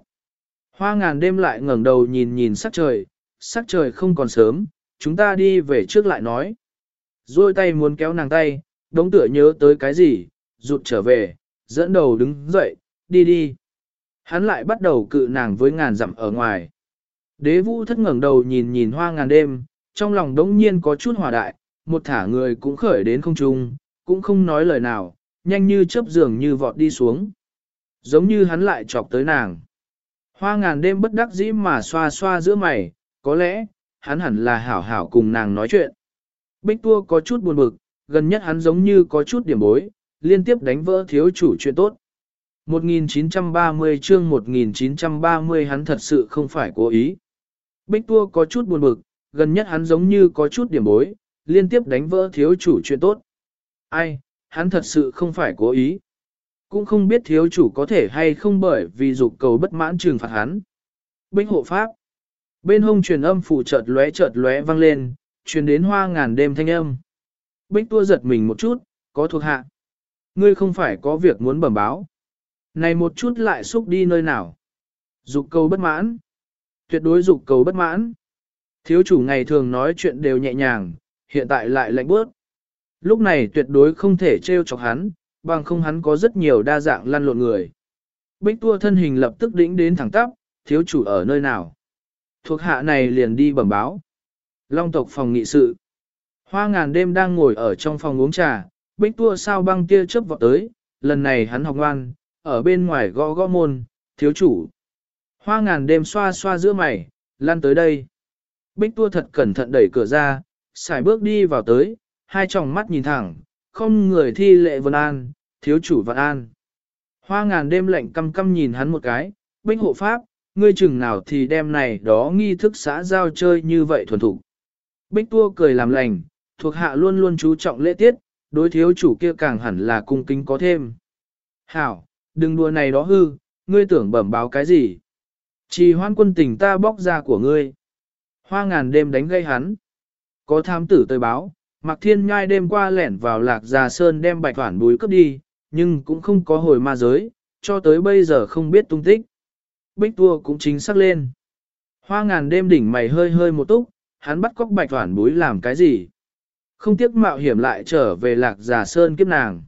Hoa ngàn đêm lại ngẩng đầu nhìn nhìn sắc trời, sắc trời không còn sớm, chúng ta đi về trước lại nói. Rồi tay muốn kéo nàng tay, đống tựa nhớ tới cái gì, rụt trở về, dẫn đầu đứng dậy, đi đi. Hắn lại bắt đầu cự nàng với ngàn dặm ở ngoài. Đế vũ thất ngẩng đầu nhìn nhìn hoa ngàn đêm, trong lòng đống nhiên có chút hòa đại, một thả người cũng khởi đến không trung, cũng không nói lời nào, nhanh như chớp giường như vọt đi xuống. Giống như hắn lại chọc tới nàng. Hoa ngàn đêm bất đắc dĩ mà xoa xoa giữa mày, có lẽ, hắn hẳn là hảo hảo cùng nàng nói chuyện. Bích tua có chút buồn bực, gần nhất hắn giống như có chút điểm bối, liên tiếp đánh vỡ thiếu chủ chuyện tốt. 1930 chương 1930 hắn thật sự không phải cố ý. Bích tua có chút buồn bực, gần nhất hắn giống như có chút điểm bối, liên tiếp đánh vỡ thiếu chủ chuyện tốt. Ai, hắn thật sự không phải cố ý. Cũng không biết thiếu chủ có thể hay không bởi vì dục cầu bất mãn trừng phạt hắn. Bích hộ pháp. Bên hông truyền âm phụ chợt lóe chợt lóe vang lên, truyền đến hoa ngàn đêm thanh âm. Bích tua giật mình một chút, có thuộc hạ. Ngươi không phải có việc muốn bẩm báo. Này một chút lại xúc đi nơi nào. Dục cầu bất mãn. Tuyệt đối dục cầu bất mãn. Thiếu chủ ngày thường nói chuyện đều nhẹ nhàng, hiện tại lại lạnh bước. Lúc này tuyệt đối không thể trêu chọc hắn, bằng không hắn có rất nhiều đa dạng lăn lộn người. Bích tua thân hình lập tức đĩnh đến thẳng tắp, thiếu chủ ở nơi nào. Thuộc hạ này liền đi bẩm báo. Long tộc phòng nghị sự. Hoa ngàn đêm đang ngồi ở trong phòng uống trà, bích tua sao băng tia chớp vọt tới, lần này hắn học ngoan, ở bên ngoài gõ gõ môn, thiếu chủ. Hoa ngàn đêm xoa xoa giữa mày, lăn tới đây. Bích tua thật cẩn thận đẩy cửa ra, xài bước đi vào tới, hai tròng mắt nhìn thẳng, không người thi lệ vân an, thiếu chủ vân an. Hoa ngàn đêm lạnh căm căm nhìn hắn một cái, bích hộ pháp, ngươi chừng nào thì đem này đó nghi thức xã giao chơi như vậy thuần thủ. Bích tua cười làm lành, thuộc hạ luôn luôn chú trọng lễ tiết, đối thiếu chủ kia càng hẳn là cung kính có thêm. Hảo, đừng đùa này đó hư, ngươi tưởng bẩm báo cái gì. Chỉ hoan quân tình ta bóc ra của ngươi. Hoa ngàn đêm đánh gây hắn. Có tham tử tới báo, Mạc Thiên Nhai đêm qua lẻn vào lạc già sơn đem bạch toản búi cướp đi, nhưng cũng không có hồi ma giới, cho tới bây giờ không biết tung tích. Bích tua cũng chính xác lên. Hoa ngàn đêm đỉnh mày hơi hơi một túc, hắn bắt cóc bạch toản búi làm cái gì? Không tiếc mạo hiểm lại trở về lạc già sơn kiếp nàng.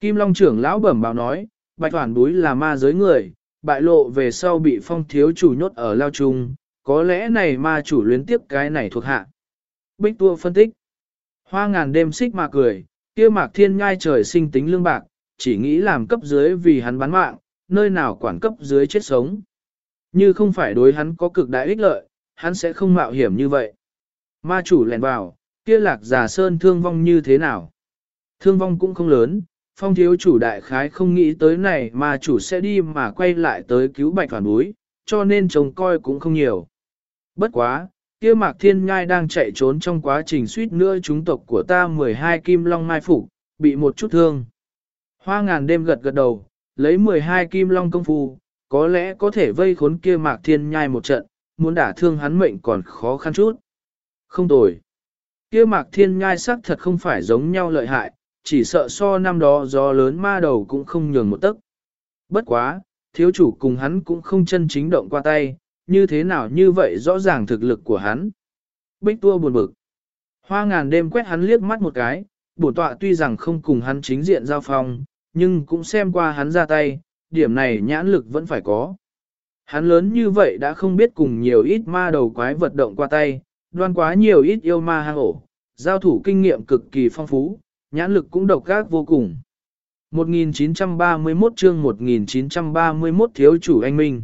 Kim Long trưởng lão bẩm báo nói, bạch toản búi là ma giới người, bại lộ về sau bị phong thiếu chủ nhốt ở lao trung, có lẽ này ma chủ luyến tiếp cái này thuộc hạ. Bích tua phân tích. Hoa ngàn đêm xích mà cười, kia mạc thiên ngai trời sinh tính lương bạc, chỉ nghĩ làm cấp dưới vì hắn bán mạng, nơi nào quản cấp dưới chết sống. Như không phải đối hắn có cực đại ích lợi, hắn sẽ không mạo hiểm như vậy. Ma chủ lèn vào, kia lạc giả sơn thương vong như thế nào? Thương vong cũng không lớn, phong thiếu chủ đại khái không nghĩ tới này mà chủ sẽ đi mà quay lại tới cứu bạch phản búi, cho nên trông coi cũng không nhiều. Bất quá, kia mạc thiên nhai đang chạy trốn trong quá trình suýt nữa chúng tộc của ta 12 kim long mai phục, bị một chút thương. Hoa ngàn đêm gật gật đầu, lấy 12 kim long công phu, có lẽ có thể vây khốn kia mạc thiên nhai một trận, muốn đả thương hắn mệnh còn khó khăn chút. Không tồi. Kia mạc thiên nhai sắc thật không phải giống nhau lợi hại, chỉ sợ so năm đó gió lớn ma đầu cũng không nhường một tấc. Bất quá, thiếu chủ cùng hắn cũng không chân chính động qua tay, như thế nào như vậy rõ ràng thực lực của hắn. Bích tua buồn bực. Hoa ngàn đêm quét hắn liếc mắt một cái, bổn tọa tuy rằng không cùng hắn chính diện giao phong, nhưng cũng xem qua hắn ra tay, điểm này nhãn lực vẫn phải có. Hắn lớn như vậy đã không biết cùng nhiều ít ma đầu quái vật động qua tay, đoan quá nhiều ít yêu ma hang ổ, giao thủ kinh nghiệm cực kỳ phong phú, nhãn lực cũng độc ác vô cùng. 1931 chương 1931 thiếu chủ anh Minh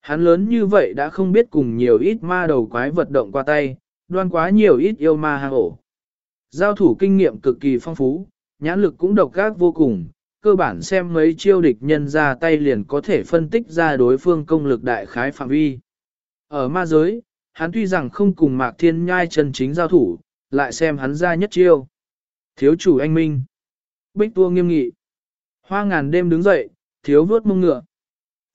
Hắn lớn như vậy đã không biết cùng nhiều ít ma đầu quái vật động qua tay, đoan quá nhiều ít yêu ma hang ổ. Giao thủ kinh nghiệm cực kỳ phong phú, nhãn lực cũng độc ác vô cùng, cơ bản xem mấy chiêu địch nhân ra tay liền có thể phân tích ra đối phương công lực đại khái phạm vi. Ở ma giới, hắn tuy rằng không cùng Mạc Thiên Nhai chân chính giao thủ, lại xem hắn ra nhất chiêu. Thiếu chủ anh Minh. Bích tua nghiêm nghị. Hoa ngàn đêm đứng dậy, thiếu vuốt mông ngựa.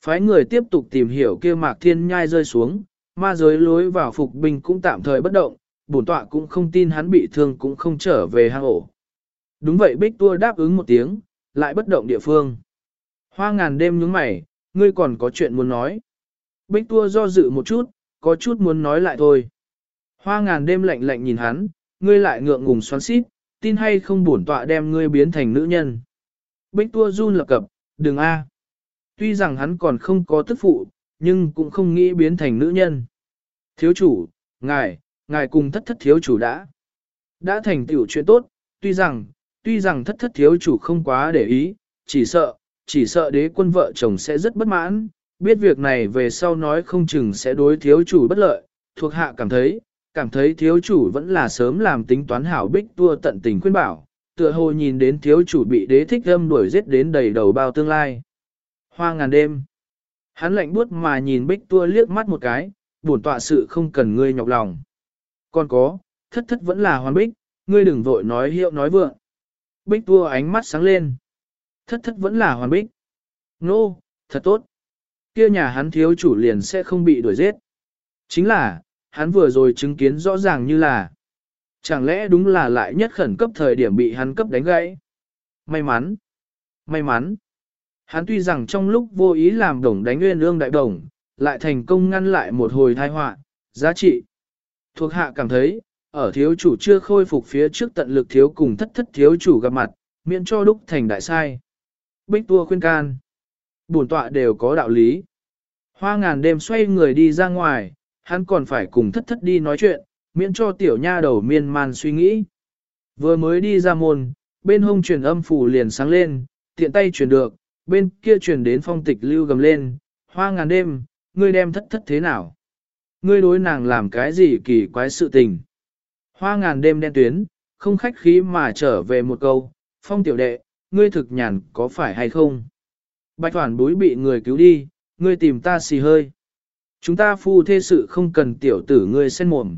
Phái người tiếp tục tìm hiểu kia Mạc Thiên Nhai rơi xuống, ma giới lối vào phục binh cũng tạm thời bất động, bổn tọa cũng không tin hắn bị thương cũng không trở về hang ổ. Đúng vậy Bích tua đáp ứng một tiếng, lại bất động địa phương. Hoa ngàn đêm nhướng mày, ngươi còn có chuyện muốn nói. Bích tua do dự một chút, có chút muốn nói lại thôi. Hoa ngàn đêm lạnh lạnh nhìn hắn, ngươi lại ngượng ngùng xoắn xít, tin hay không bổn tọa đem ngươi biến thành nữ nhân. Bích tua run lập cập, đừng a. Tuy rằng hắn còn không có tức phụ, nhưng cũng không nghĩ biến thành nữ nhân. Thiếu chủ, ngài, ngài cùng thất thất thiếu chủ đã. Đã thành tiểu chuyện tốt, tuy rằng, tuy rằng thất thất thiếu chủ không quá để ý, chỉ sợ, chỉ sợ đế quân vợ chồng sẽ rất bất mãn, biết việc này về sau nói không chừng sẽ đối thiếu chủ bất lợi, thuộc hạ cảm thấy, cảm thấy thiếu chủ vẫn là sớm làm tính toán hảo bích tua tận tình khuyên bảo, tựa hồ nhìn đến thiếu chủ bị đế thích âm đuổi giết đến đầy đầu bao tương lai. Hoa ngàn đêm. Hắn lạnh buốt mà nhìn bích tua liếc mắt một cái, buồn tọa sự không cần ngươi nhọc lòng. Còn có, thất thất vẫn là hoàn bích, ngươi đừng vội nói hiệu nói vượng. Bích tua ánh mắt sáng lên. Thất thất vẫn là hoàn bích. Nô, no, thật tốt. Kia nhà hắn thiếu chủ liền sẽ không bị đuổi giết. Chính là, hắn vừa rồi chứng kiến rõ ràng như là Chẳng lẽ đúng là lại nhất khẩn cấp thời điểm bị hắn cấp đánh gãy? May mắn! May mắn! Hắn tuy rằng trong lúc vô ý làm đồng đánh nguyên ương đại đồng, lại thành công ngăn lại một hồi thai họa, giá trị. Thuộc hạ cảm thấy, ở thiếu chủ chưa khôi phục phía trước tận lực thiếu cùng thất thất thiếu chủ gặp mặt, miễn cho đúc thành đại sai. Bích tua khuyên can. Bổn tọa đều có đạo lý. Hoa ngàn đêm xoay người đi ra ngoài, hắn còn phải cùng thất thất đi nói chuyện, miễn cho tiểu nha đầu miên man suy nghĩ. Vừa mới đi ra môn, bên hông truyền âm phủ liền sáng lên, tiện tay truyền được, bên kia truyền đến phong tịch lưu gầm lên, hoa ngàn đêm, ngươi đem thất thất thế nào? Ngươi đối nàng làm cái gì kỳ quái sự tình? Hoa ngàn đêm đen tuyến, không khách khí mà trở về một câu, phong tiểu đệ, ngươi thực nhàn có phải hay không? Bạch toàn búi bị người cứu đi, ngươi tìm ta xì hơi. Chúng ta phu thê sự không cần tiểu tử ngươi sen mồm.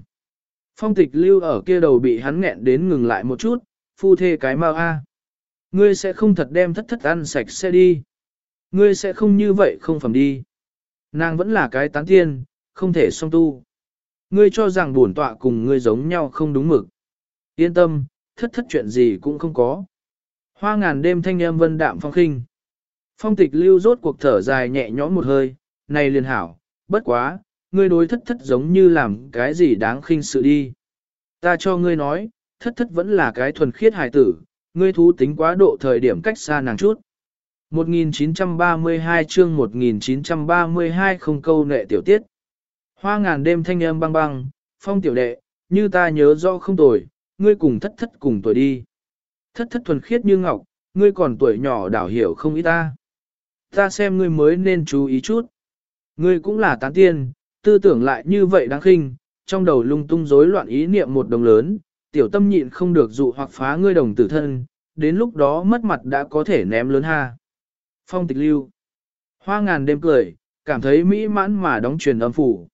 Phong tịch lưu ở kia đầu bị hắn nghẹn đến ngừng lại một chút, phu thê cái mau a. Ngươi sẽ không thật đem thất thất ăn sạch sẽ đi. Ngươi sẽ không như vậy không phẩm đi. Nàng vẫn là cái tán tiên, không thể song tu. Ngươi cho rằng bổn tọa cùng ngươi giống nhau không đúng mực. Yên tâm, thất thất chuyện gì cũng không có. Hoa ngàn đêm thanh âm vân đạm phong khinh. Phong tịch lưu rốt cuộc thở dài nhẹ nhõm một hơi, này liền hảo, bất quá, ngươi đối thất thất giống như làm cái gì đáng khinh sự đi. Ta cho ngươi nói, thất thất vẫn là cái thuần khiết hài tử, ngươi thú tính quá độ thời điểm cách xa nàng chút. 1932 chương 1932 không câu nệ tiểu tiết. Hoa ngàn đêm thanh âm băng băng, phong tiểu đệ, như ta nhớ rõ không tuổi, ngươi cùng thất thất cùng tuổi đi. Thất thất thuần khiết như ngọc, ngươi còn tuổi nhỏ đảo hiểu không ý ta. Ta xem ngươi mới nên chú ý chút. Ngươi cũng là tán tiên, tư tưởng lại như vậy đáng khinh, trong đầu lung tung rối loạn ý niệm một đồng lớn, tiểu tâm nhịn không được dụ hoặc phá ngươi đồng tử thân, đến lúc đó mất mặt đã có thể ném lớn ha. Phong tịch lưu. Hoa ngàn đêm cười, cảm thấy mỹ mãn mà đóng truyền âm phủ.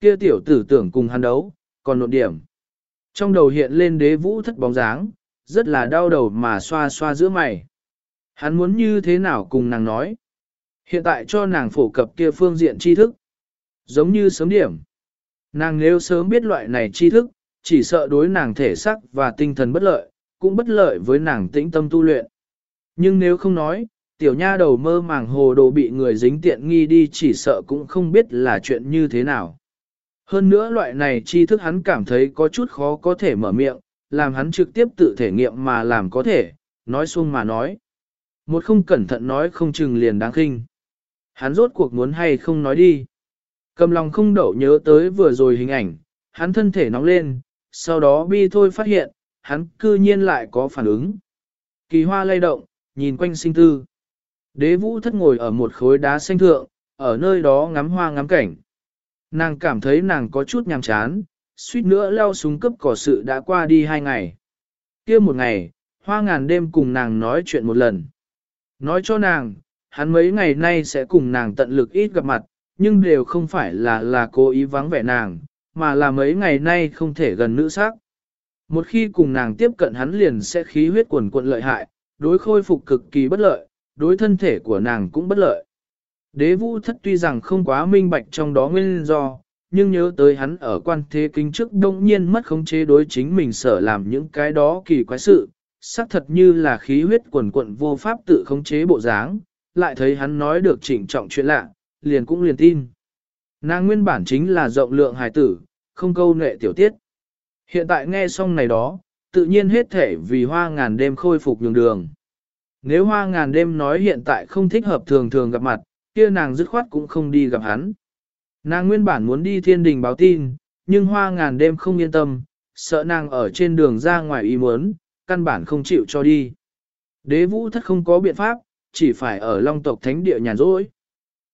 Kia tiểu tử tưởng cùng hắn đấu, còn nộn điểm. Trong đầu hiện lên đế vũ thất bóng dáng, rất là đau đầu mà xoa xoa giữa mày. Hắn muốn như thế nào cùng nàng nói. Hiện tại cho nàng phổ cập kia phương diện tri thức. Giống như sớm điểm. Nàng nếu sớm biết loại này tri thức, chỉ sợ đối nàng thể sắc và tinh thần bất lợi, cũng bất lợi với nàng tĩnh tâm tu luyện. Nhưng nếu không nói, tiểu nha đầu mơ màng hồ đồ bị người dính tiện nghi đi chỉ sợ cũng không biết là chuyện như thế nào. Hơn nữa loại này tri thức hắn cảm thấy có chút khó có thể mở miệng, làm hắn trực tiếp tự thể nghiệm mà làm có thể, nói xuông mà nói. Một không cẩn thận nói không chừng liền đáng khinh. Hắn rốt cuộc muốn hay không nói đi. Cầm lòng không đậu nhớ tới vừa rồi hình ảnh, hắn thân thể nóng lên, sau đó bi thôi phát hiện, hắn cư nhiên lại có phản ứng. Kỳ hoa lay động, nhìn quanh sinh tư. Đế vũ thất ngồi ở một khối đá xanh thượng, ở nơi đó ngắm hoa ngắm cảnh. Nàng cảm thấy nàng có chút nhàm chán, suýt nữa leo xuống cấp cỏ sự đã qua đi hai ngày. kia một ngày, hoa ngàn đêm cùng nàng nói chuyện một lần. Nói cho nàng, hắn mấy ngày nay sẽ cùng nàng tận lực ít gặp mặt, nhưng đều không phải là là cố ý vắng vẻ nàng, mà là mấy ngày nay không thể gần nữ sắc. Một khi cùng nàng tiếp cận hắn liền sẽ khí huyết quần quận lợi hại, đối khôi phục cực kỳ bất lợi, đối thân thể của nàng cũng bất lợi. Đế vũ thất tuy rằng không quá minh bạch trong đó nguyên do, nhưng nhớ tới hắn ở quan thế kính trước đông nhiên mất khống chế đối chính mình sở làm những cái đó kỳ quái sự, xác thật như là khí huyết quần quận vô pháp tự khống chế bộ dáng, lại thấy hắn nói được chỉnh trọng chuyện lạ, liền cũng liền tin. Nàng nguyên bản chính là rộng lượng hài tử, không câu nệ tiểu tiết. Hiện tại nghe xong này đó, tự nhiên hết thể vì hoa ngàn đêm khôi phục nhường đường. Nếu hoa ngàn đêm nói hiện tại không thích hợp thường thường gặp mặt, kia nàng dứt khoát cũng không đi gặp hắn. Nàng nguyên bản muốn đi thiên đình báo tin, nhưng hoa ngàn đêm không yên tâm, sợ nàng ở trên đường ra ngoài ý muốn, căn bản không chịu cho đi. Đế vũ thất không có biện pháp, chỉ phải ở long tộc thánh địa nhàn rỗi.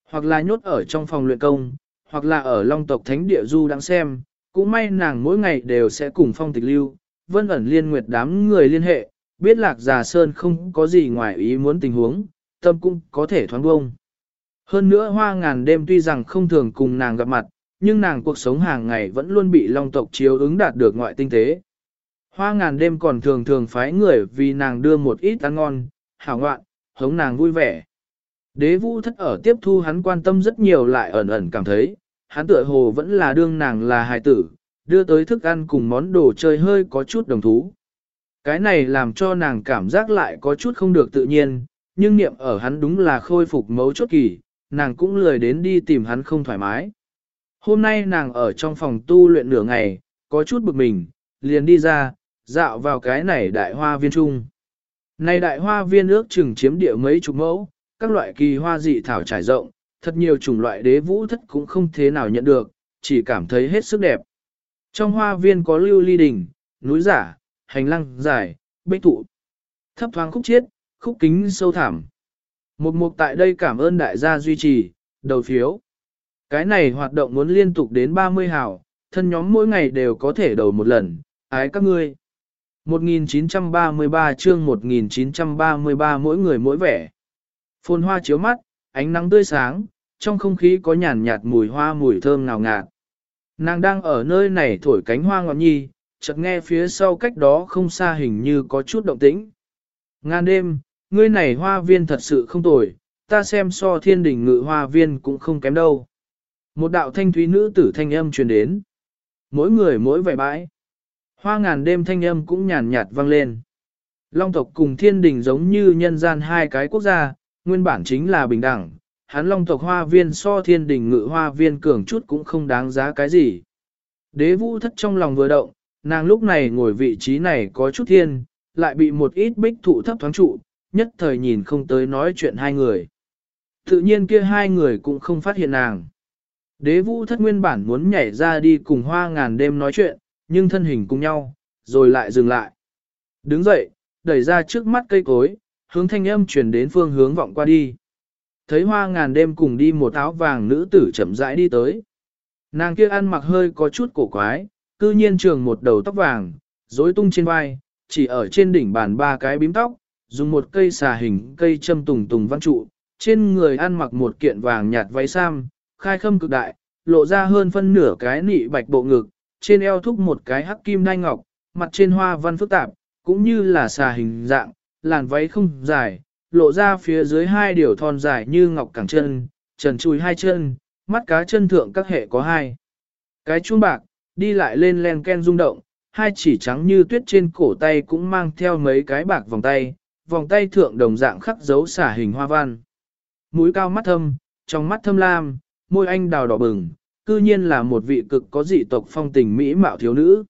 Hoặc là nhốt ở trong phòng luyện công, hoặc là ở long tộc thánh địa du đang xem, cũng may nàng mỗi ngày đều sẽ cùng phong tịch lưu, vân ẩn liên nguyệt đám người liên hệ, biết lạc già sơn không có gì ngoài ý muốn tình huống, tâm cũng có thể thoáng bông. Hơn nữa hoa ngàn đêm tuy rằng không thường cùng nàng gặp mặt, nhưng nàng cuộc sống hàng ngày vẫn luôn bị long tộc chiếu ứng đạt được ngoại tinh tế. Hoa ngàn đêm còn thường thường phái người vì nàng đưa một ít ăn ngon, hảo ngoạn, hống nàng vui vẻ. Đế vũ thất ở tiếp thu hắn quan tâm rất nhiều lại ẩn ẩn cảm thấy, hắn tựa hồ vẫn là đương nàng là hài tử, đưa tới thức ăn cùng món đồ chơi hơi có chút đồng thú. Cái này làm cho nàng cảm giác lại có chút không được tự nhiên, nhưng niệm ở hắn đúng là khôi phục mấu chốt kỳ, nàng cũng lười đến đi tìm hắn không thoải mái. Hôm nay nàng ở trong phòng tu luyện nửa ngày, có chút bực mình, liền đi ra, dạo vào cái này đại hoa viên trung. Này đại hoa viên ước chừng chiếm địa mấy chục mẫu, các loại kỳ hoa dị thảo trải rộng, thật nhiều chủng loại đế vũ thất cũng không thế nào nhận được, chỉ cảm thấy hết sức đẹp. Trong hoa viên có lưu ly đình, núi giả, hành lang dài, bích thụ. Thấp thoáng khúc chiết, khúc kính sâu thẳm. Một mục tại đây cảm ơn đại gia duy trì, đầu phiếu. Cái này hoạt động muốn liên tục đến 30 hào, thân nhóm mỗi ngày đều có thể đầu một lần, ái các ngươi. 1933 chương 1933 mỗi người mỗi vẻ. Phồn hoa chiếu mắt, ánh nắng tươi sáng, trong không khí có nhàn nhạt mùi hoa mùi thơm ngào ngạt. Nàng đang ở nơi này thổi cánh hoa ngọt nhi, chợt nghe phía sau cách đó không xa hình như có chút động tĩnh. Ngàn đêm, ngươi này hoa viên thật sự không tồi, ta xem so thiên đỉnh ngự hoa viên cũng không kém đâu. Một đạo thanh thúy nữ tử thanh âm truyền đến. Mỗi người mỗi vẻ bãi. Hoa ngàn đêm thanh âm cũng nhàn nhạt vang lên. Long tộc cùng thiên đình giống như nhân gian hai cái quốc gia, nguyên bản chính là bình đẳng. Hắn long tộc hoa viên so thiên đình ngự hoa viên cường chút cũng không đáng giá cái gì. Đế vũ thất trong lòng vừa động, nàng lúc này ngồi vị trí này có chút thiên, lại bị một ít bích thụ thấp thoáng trụ, nhất thời nhìn không tới nói chuyện hai người. Tự nhiên kia hai người cũng không phát hiện nàng. Đế vũ thất nguyên bản muốn nhảy ra đi cùng hoa ngàn đêm nói chuyện, nhưng thân hình cùng nhau, rồi lại dừng lại. Đứng dậy, đẩy ra trước mắt cây cối, hướng thanh âm chuyển đến phương hướng vọng qua đi. Thấy hoa ngàn đêm cùng đi một áo vàng nữ tử chậm rãi đi tới. Nàng kia ăn mặc hơi có chút cổ quái, cư nhiên trường một đầu tóc vàng, rối tung trên vai, chỉ ở trên đỉnh bàn ba cái bím tóc, dùng một cây xà hình cây châm tùng tùng văn trụ, trên người ăn mặc một kiện vàng nhạt váy sam, khai khâm cực đại, lộ ra hơn phân nửa cái nị bạch bộ ngực, trên eo thúc một cái hắc kim đai ngọc, mặt trên hoa văn phức tạp, cũng như là xà hình dạng, làn váy không dài, lộ ra phía dưới hai điều thon dài như ngọc cẳng chân, trần chùi hai chân, mắt cá chân thượng các hệ có hai. Cái chuông bạc, đi lại lên len ken rung động, hai chỉ trắng như tuyết trên cổ tay cũng mang theo mấy cái bạc vòng tay, vòng tay thượng đồng dạng khắc dấu xả hình hoa văn. Mũi cao mắt thâm, trong mắt thâm lam, môi anh đào đỏ bừng, cư nhiên là một vị cực có dị tộc phong tình mỹ mạo thiếu nữ.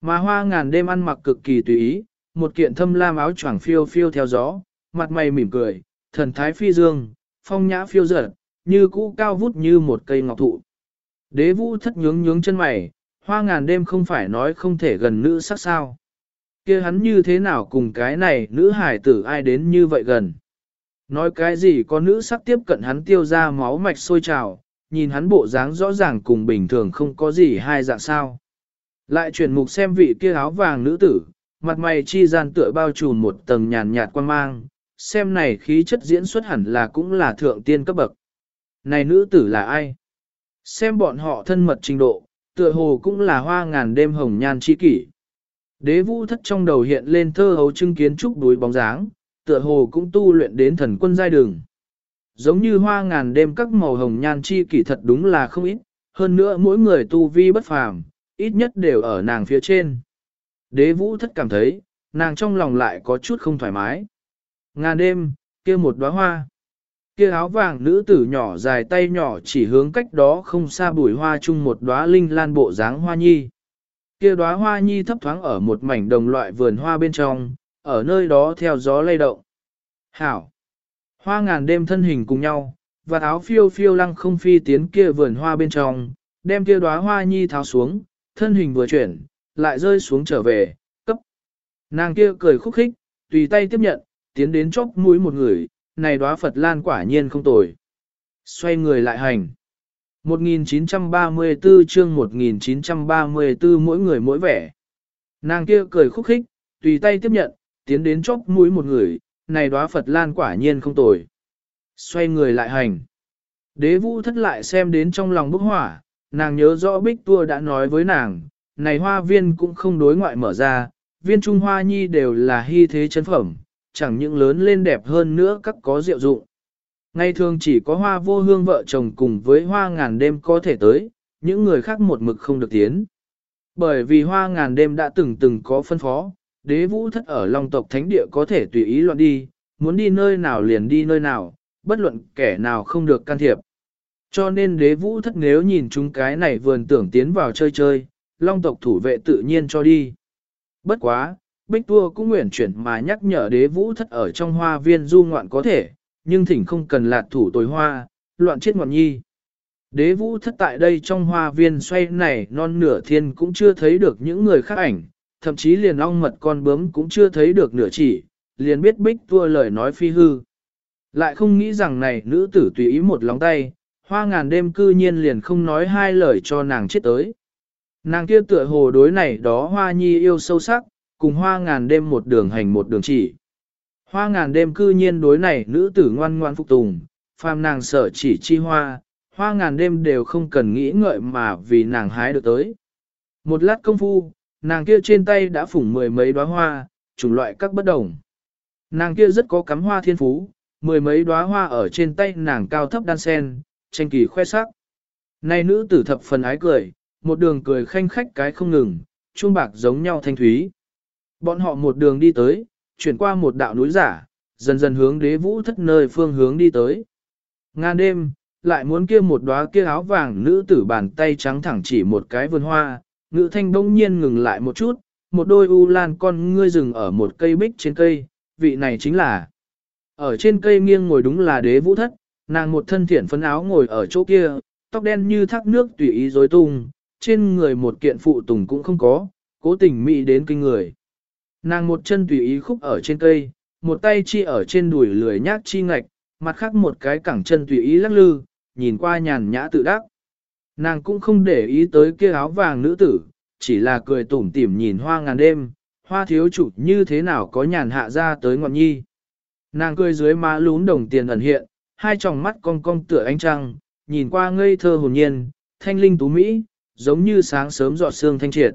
Mà hoa ngàn đêm ăn mặc cực kỳ tùy ý, một kiện thâm lam áo choàng phiêu phiêu theo gió, mặt mày mỉm cười, thần thái phi dương, phong nhã phiêu dở, như cũ cao vút như một cây ngọc thụ. Đế vũ thất nhướng nhướng chân mày, hoa ngàn đêm không phải nói không thể gần nữ sắc sao. kia hắn như thế nào cùng cái này nữ hải tử ai đến như vậy gần. Nói cái gì có nữ sắc tiếp cận hắn tiêu ra máu mạch sôi trào, nhìn hắn bộ dáng rõ ràng cùng bình thường không có gì hai dạng sao. Lại chuyển mục xem vị kia áo vàng nữ tử, mặt mày chi gian tựa bao trùm một tầng nhàn nhạt quan mang, xem này khí chất diễn xuất hẳn là cũng là thượng tiên cấp bậc. Này nữ tử là ai? Xem bọn họ thân mật trình độ, tựa hồ cũng là hoa ngàn đêm hồng nhan chi kỷ. Đế vũ thất trong đầu hiện lên thơ hấu chứng kiến trúc đuối bóng dáng, tựa hồ cũng tu luyện đến thần quân giai đường. Giống như hoa ngàn đêm các màu hồng nhan chi kỷ thật đúng là không ít, hơn nữa mỗi người tu vi bất phàm, ít nhất đều ở nàng phía trên. Đế vũ thất cảm thấy, nàng trong lòng lại có chút không thoải mái. Ngàn đêm, kia một đóa hoa. kia áo vàng nữ tử nhỏ dài tay nhỏ chỉ hướng cách đó không xa bùi hoa chung một đóa linh lan bộ dáng hoa nhi. Kia đóa hoa nhi thấp thoáng ở một mảnh đồng loại vườn hoa bên trong, ở nơi đó theo gió lay động. Hảo! Hoa ngàn đêm thân hình cùng nhau, và áo phiêu phiêu lăng không phi tiến kia vườn hoa bên trong, đem kia đóa hoa nhi tháo xuống, thân hình vừa chuyển, lại rơi xuống trở về, cấp. Nàng kia cười khúc khích, tùy tay tiếp nhận, tiến đến chốc mũi một người, này đóa Phật Lan quả nhiên không tồi. Xoay người lại hành. 1934 chương 1934 mỗi người mỗi vẻ. Nàng kia cười khúc khích, tùy tay tiếp nhận, tiến đến chốc mũi một người, này đóa Phật Lan quả nhiên không tồi. Xoay người lại hành. Đế vũ thất lại xem đến trong lòng bức hỏa, nàng nhớ rõ bích tua đã nói với nàng, này hoa viên cũng không đối ngoại mở ra, viên trung hoa nhi đều là hy thế chân phẩm, chẳng những lớn lên đẹp hơn nữa các có diệu dụng. Ngày thường chỉ có hoa vô hương vợ chồng cùng với hoa ngàn đêm có thể tới, những người khác một mực không được tiến. Bởi vì hoa ngàn đêm đã từng từng có phân phó, đế vũ thất ở Long tộc thánh địa có thể tùy ý loạn đi, muốn đi nơi nào liền đi nơi nào, bất luận kẻ nào không được can thiệp. Cho nên đế vũ thất nếu nhìn chúng cái này vườn tưởng tiến vào chơi chơi, Long tộc thủ vệ tự nhiên cho đi. Bất quá, Bích Tua cũng nguyện chuyển mà nhắc nhở đế vũ thất ở trong hoa viên du ngoạn có thể, nhưng thỉnh không cần lạt thủ tồi hoa, loạn chết ngọn nhi. Đế vũ thất tại đây trong hoa viên xoay này non nửa thiên cũng chưa thấy được những người khác ảnh, thậm chí liền ong mật con bướm cũng chưa thấy được nửa chỉ, liền biết bích tua lời nói phi hư. Lại không nghĩ rằng này nữ tử tùy ý một lóng tay, hoa ngàn đêm cư nhiên liền không nói hai lời cho nàng chết tới. Nàng kia tựa hồ đối này đó hoa nhi yêu sâu sắc, cùng hoa ngàn đêm một đường hành một đường chỉ. Hoa ngàn đêm cư nhiên đối này nữ tử ngoan ngoan phục tùng, phàm nàng sợ chỉ chi hoa, hoa ngàn đêm đều không cần nghĩ ngợi mà vì nàng hái được tới. Một lát công phu, nàng kia trên tay đã phủng mười mấy đóa hoa, chủng loại các bất đồng. Nàng kia rất có cắm hoa thiên phú, mười mấy đóa hoa ở trên tay nàng cao thấp đan sen, tranh kỳ khoe sắc. Này nữ tử thập phần ái cười, một đường cười khanh khách cái không ngừng, chuông bạc giống nhau thanh thúy. Bọn họ một đường đi tới, chuyển qua một đạo núi giả, dần dần hướng đế vũ thất nơi phương hướng đi tới. Ngan đêm, lại muốn kia một đóa kia áo vàng nữ tử bàn tay trắng thẳng chỉ một cái vườn hoa, ngữ thanh bỗng nhiên ngừng lại một chút, một đôi u lan con ngươi rừng ở một cây bích trên cây, vị này chính là. Ở trên cây nghiêng ngồi đúng là đế vũ thất, nàng một thân thiện phấn áo ngồi ở chỗ kia, tóc đen như thác nước tùy ý rối tung, trên người một kiện phụ tùng cũng không có, cố tình mị đến kinh người. Nàng một chân tùy ý khúc ở trên cây, một tay chi ở trên đùi lười nhác chi ngạch, mặt khác một cái cẳng chân tùy ý lắc lư, nhìn qua nhàn nhã tự đắc. Nàng cũng không để ý tới kia áo vàng nữ tử, chỉ là cười tủm tỉm nhìn hoa ngàn đêm, hoa thiếu chủ như thế nào có nhàn hạ ra tới ngọn nhi. Nàng cười dưới má lún đồng tiền ẩn hiện, hai tròng mắt cong cong tựa ánh trăng, nhìn qua ngây thơ hồn nhiên, thanh linh tú mỹ, giống như sáng sớm giọt sương thanh triệt.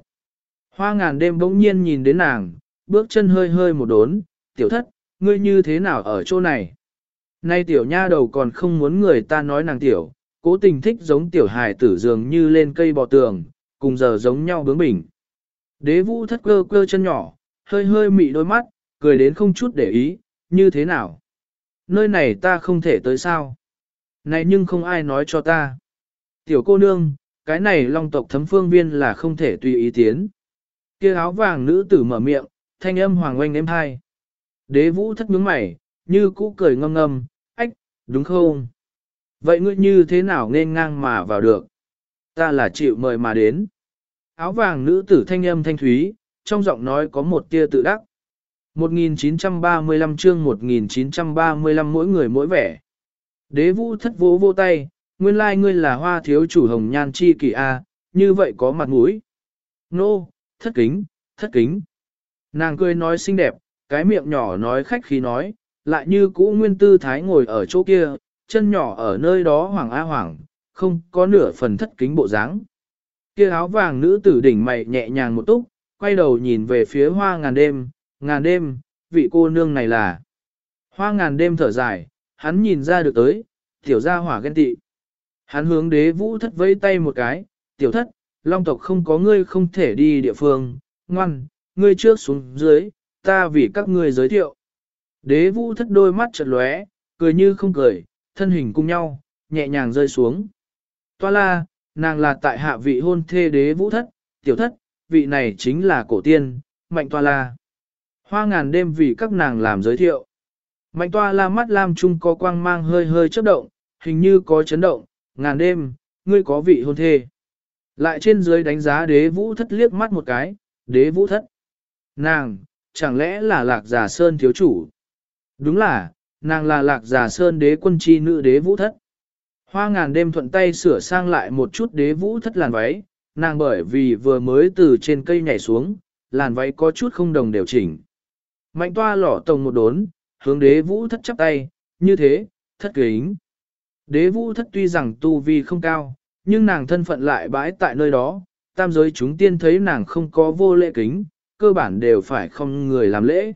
Hoa ngàn đêm bỗng nhiên nhìn đến nàng, bước chân hơi hơi một đốn, tiểu thất, ngươi như thế nào ở chỗ này? Nay tiểu nha đầu còn không muốn người ta nói nàng tiểu, cố tình thích giống tiểu hài tử dường như lên cây bò tường, cùng giờ giống nhau bướng bỉnh. Đế vũ thất cơ cơ chân nhỏ, hơi hơi mị đôi mắt, cười đến không chút để ý, như thế nào? Nơi này ta không thể tới sao? Này nhưng không ai nói cho ta. Tiểu cô nương, cái này long tộc thấm phương viên là không thể tùy ý tiến. kia áo vàng nữ tử mở miệng, thanh âm hoàng oanh êm hai. Đế vũ thất nhướng mày, như cũ cười ngâm ngâm, ách, đúng không? Vậy ngươi như thế nào nên ngang mà vào được? Ta là chịu mời mà đến. Áo vàng nữ tử thanh âm thanh thúy, trong giọng nói có một tia tự đắc. 1935 chương 1935 mỗi người mỗi vẻ. Đế vũ thất vỗ vô tay, nguyên lai like ngươi là hoa thiếu chủ hồng nhan chi kỳ A, như vậy có mặt mũi. Nô, no, thất kính, thất kính. Nàng cười nói xinh đẹp, cái miệng nhỏ nói khách khí nói, lại như cũ nguyên tư thái ngồi ở chỗ kia, chân nhỏ ở nơi đó hoàng a hoàng, không có nửa phần thất kính bộ dáng. Kia áo vàng nữ tử đỉnh mày nhẹ nhàng một túc, quay đầu nhìn về phía hoa ngàn đêm, ngàn đêm, vị cô nương này là. Hoa ngàn đêm thở dài, hắn nhìn ra được tới, tiểu gia hỏa ghen tị. Hắn hướng đế vũ thất vẫy tay một cái, tiểu thất, long tộc không có ngươi không thể đi địa phương, ngoan, ngươi trước xuống dưới, ta vì các ngươi giới thiệu. Đế vũ thất đôi mắt chật lóe, cười như không cười, thân hình cùng nhau, nhẹ nhàng rơi xuống. Toa la, nàng là tại hạ vị hôn thê đế vũ thất, tiểu thất, vị này chính là cổ tiên, mạnh toa la. Hoa ngàn đêm vì các nàng làm giới thiệu. Mạnh toa la mắt lam trung có quang mang hơi hơi chớp động, hình như có chấn động, ngàn đêm, ngươi có vị hôn thê. Lại trên dưới đánh giá đế vũ thất liếc mắt một cái, đế vũ thất. Nàng, chẳng lẽ là lạc giả sơn thiếu chủ? Đúng là, nàng là lạc giả sơn đế quân chi nữ đế vũ thất. Hoa ngàn đêm thuận tay sửa sang lại một chút đế vũ thất làn váy, nàng bởi vì vừa mới từ trên cây nhảy xuống, làn váy có chút không đồng đều chỉnh. Mạnh toa lỏ tổng một đốn, hướng đế vũ thất chắp tay, như thế, thất kính. Đế vũ thất tuy rằng tu vi không cao, nhưng nàng thân phận lại bãi tại nơi đó, tam giới chúng tiên thấy nàng không có vô lễ kính, cơ bản đều phải không người làm lễ.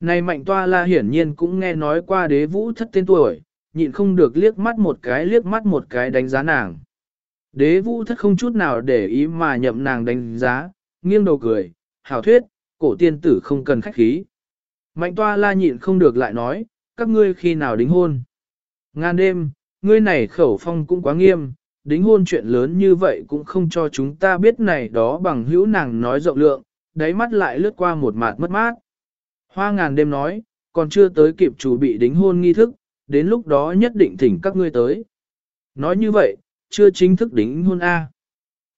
Này mạnh toa la hiển nhiên cũng nghe nói qua đế vũ thất tên tuổi, nhịn không được liếc mắt một cái liếc mắt một cái đánh giá nàng. Đế vũ thất không chút nào để ý mà nhậm nàng đánh giá, nghiêng đầu cười, hảo thuyết, cổ tiên tử không cần khách khí. Mạnh toa la nhịn không được lại nói, các ngươi khi nào đính hôn. ngan đêm, ngươi này khẩu phong cũng quá nghiêm, đính hôn chuyện lớn như vậy cũng không cho chúng ta biết này đó bằng hữu nàng nói rộng lượng, đáy mắt lại lướt qua một mạt mất mát. Hoa ngàn đêm nói, còn chưa tới kịp chủ bị đính hôn nghi thức, đến lúc đó nhất định thỉnh các ngươi tới. Nói như vậy, chưa chính thức đính hôn A.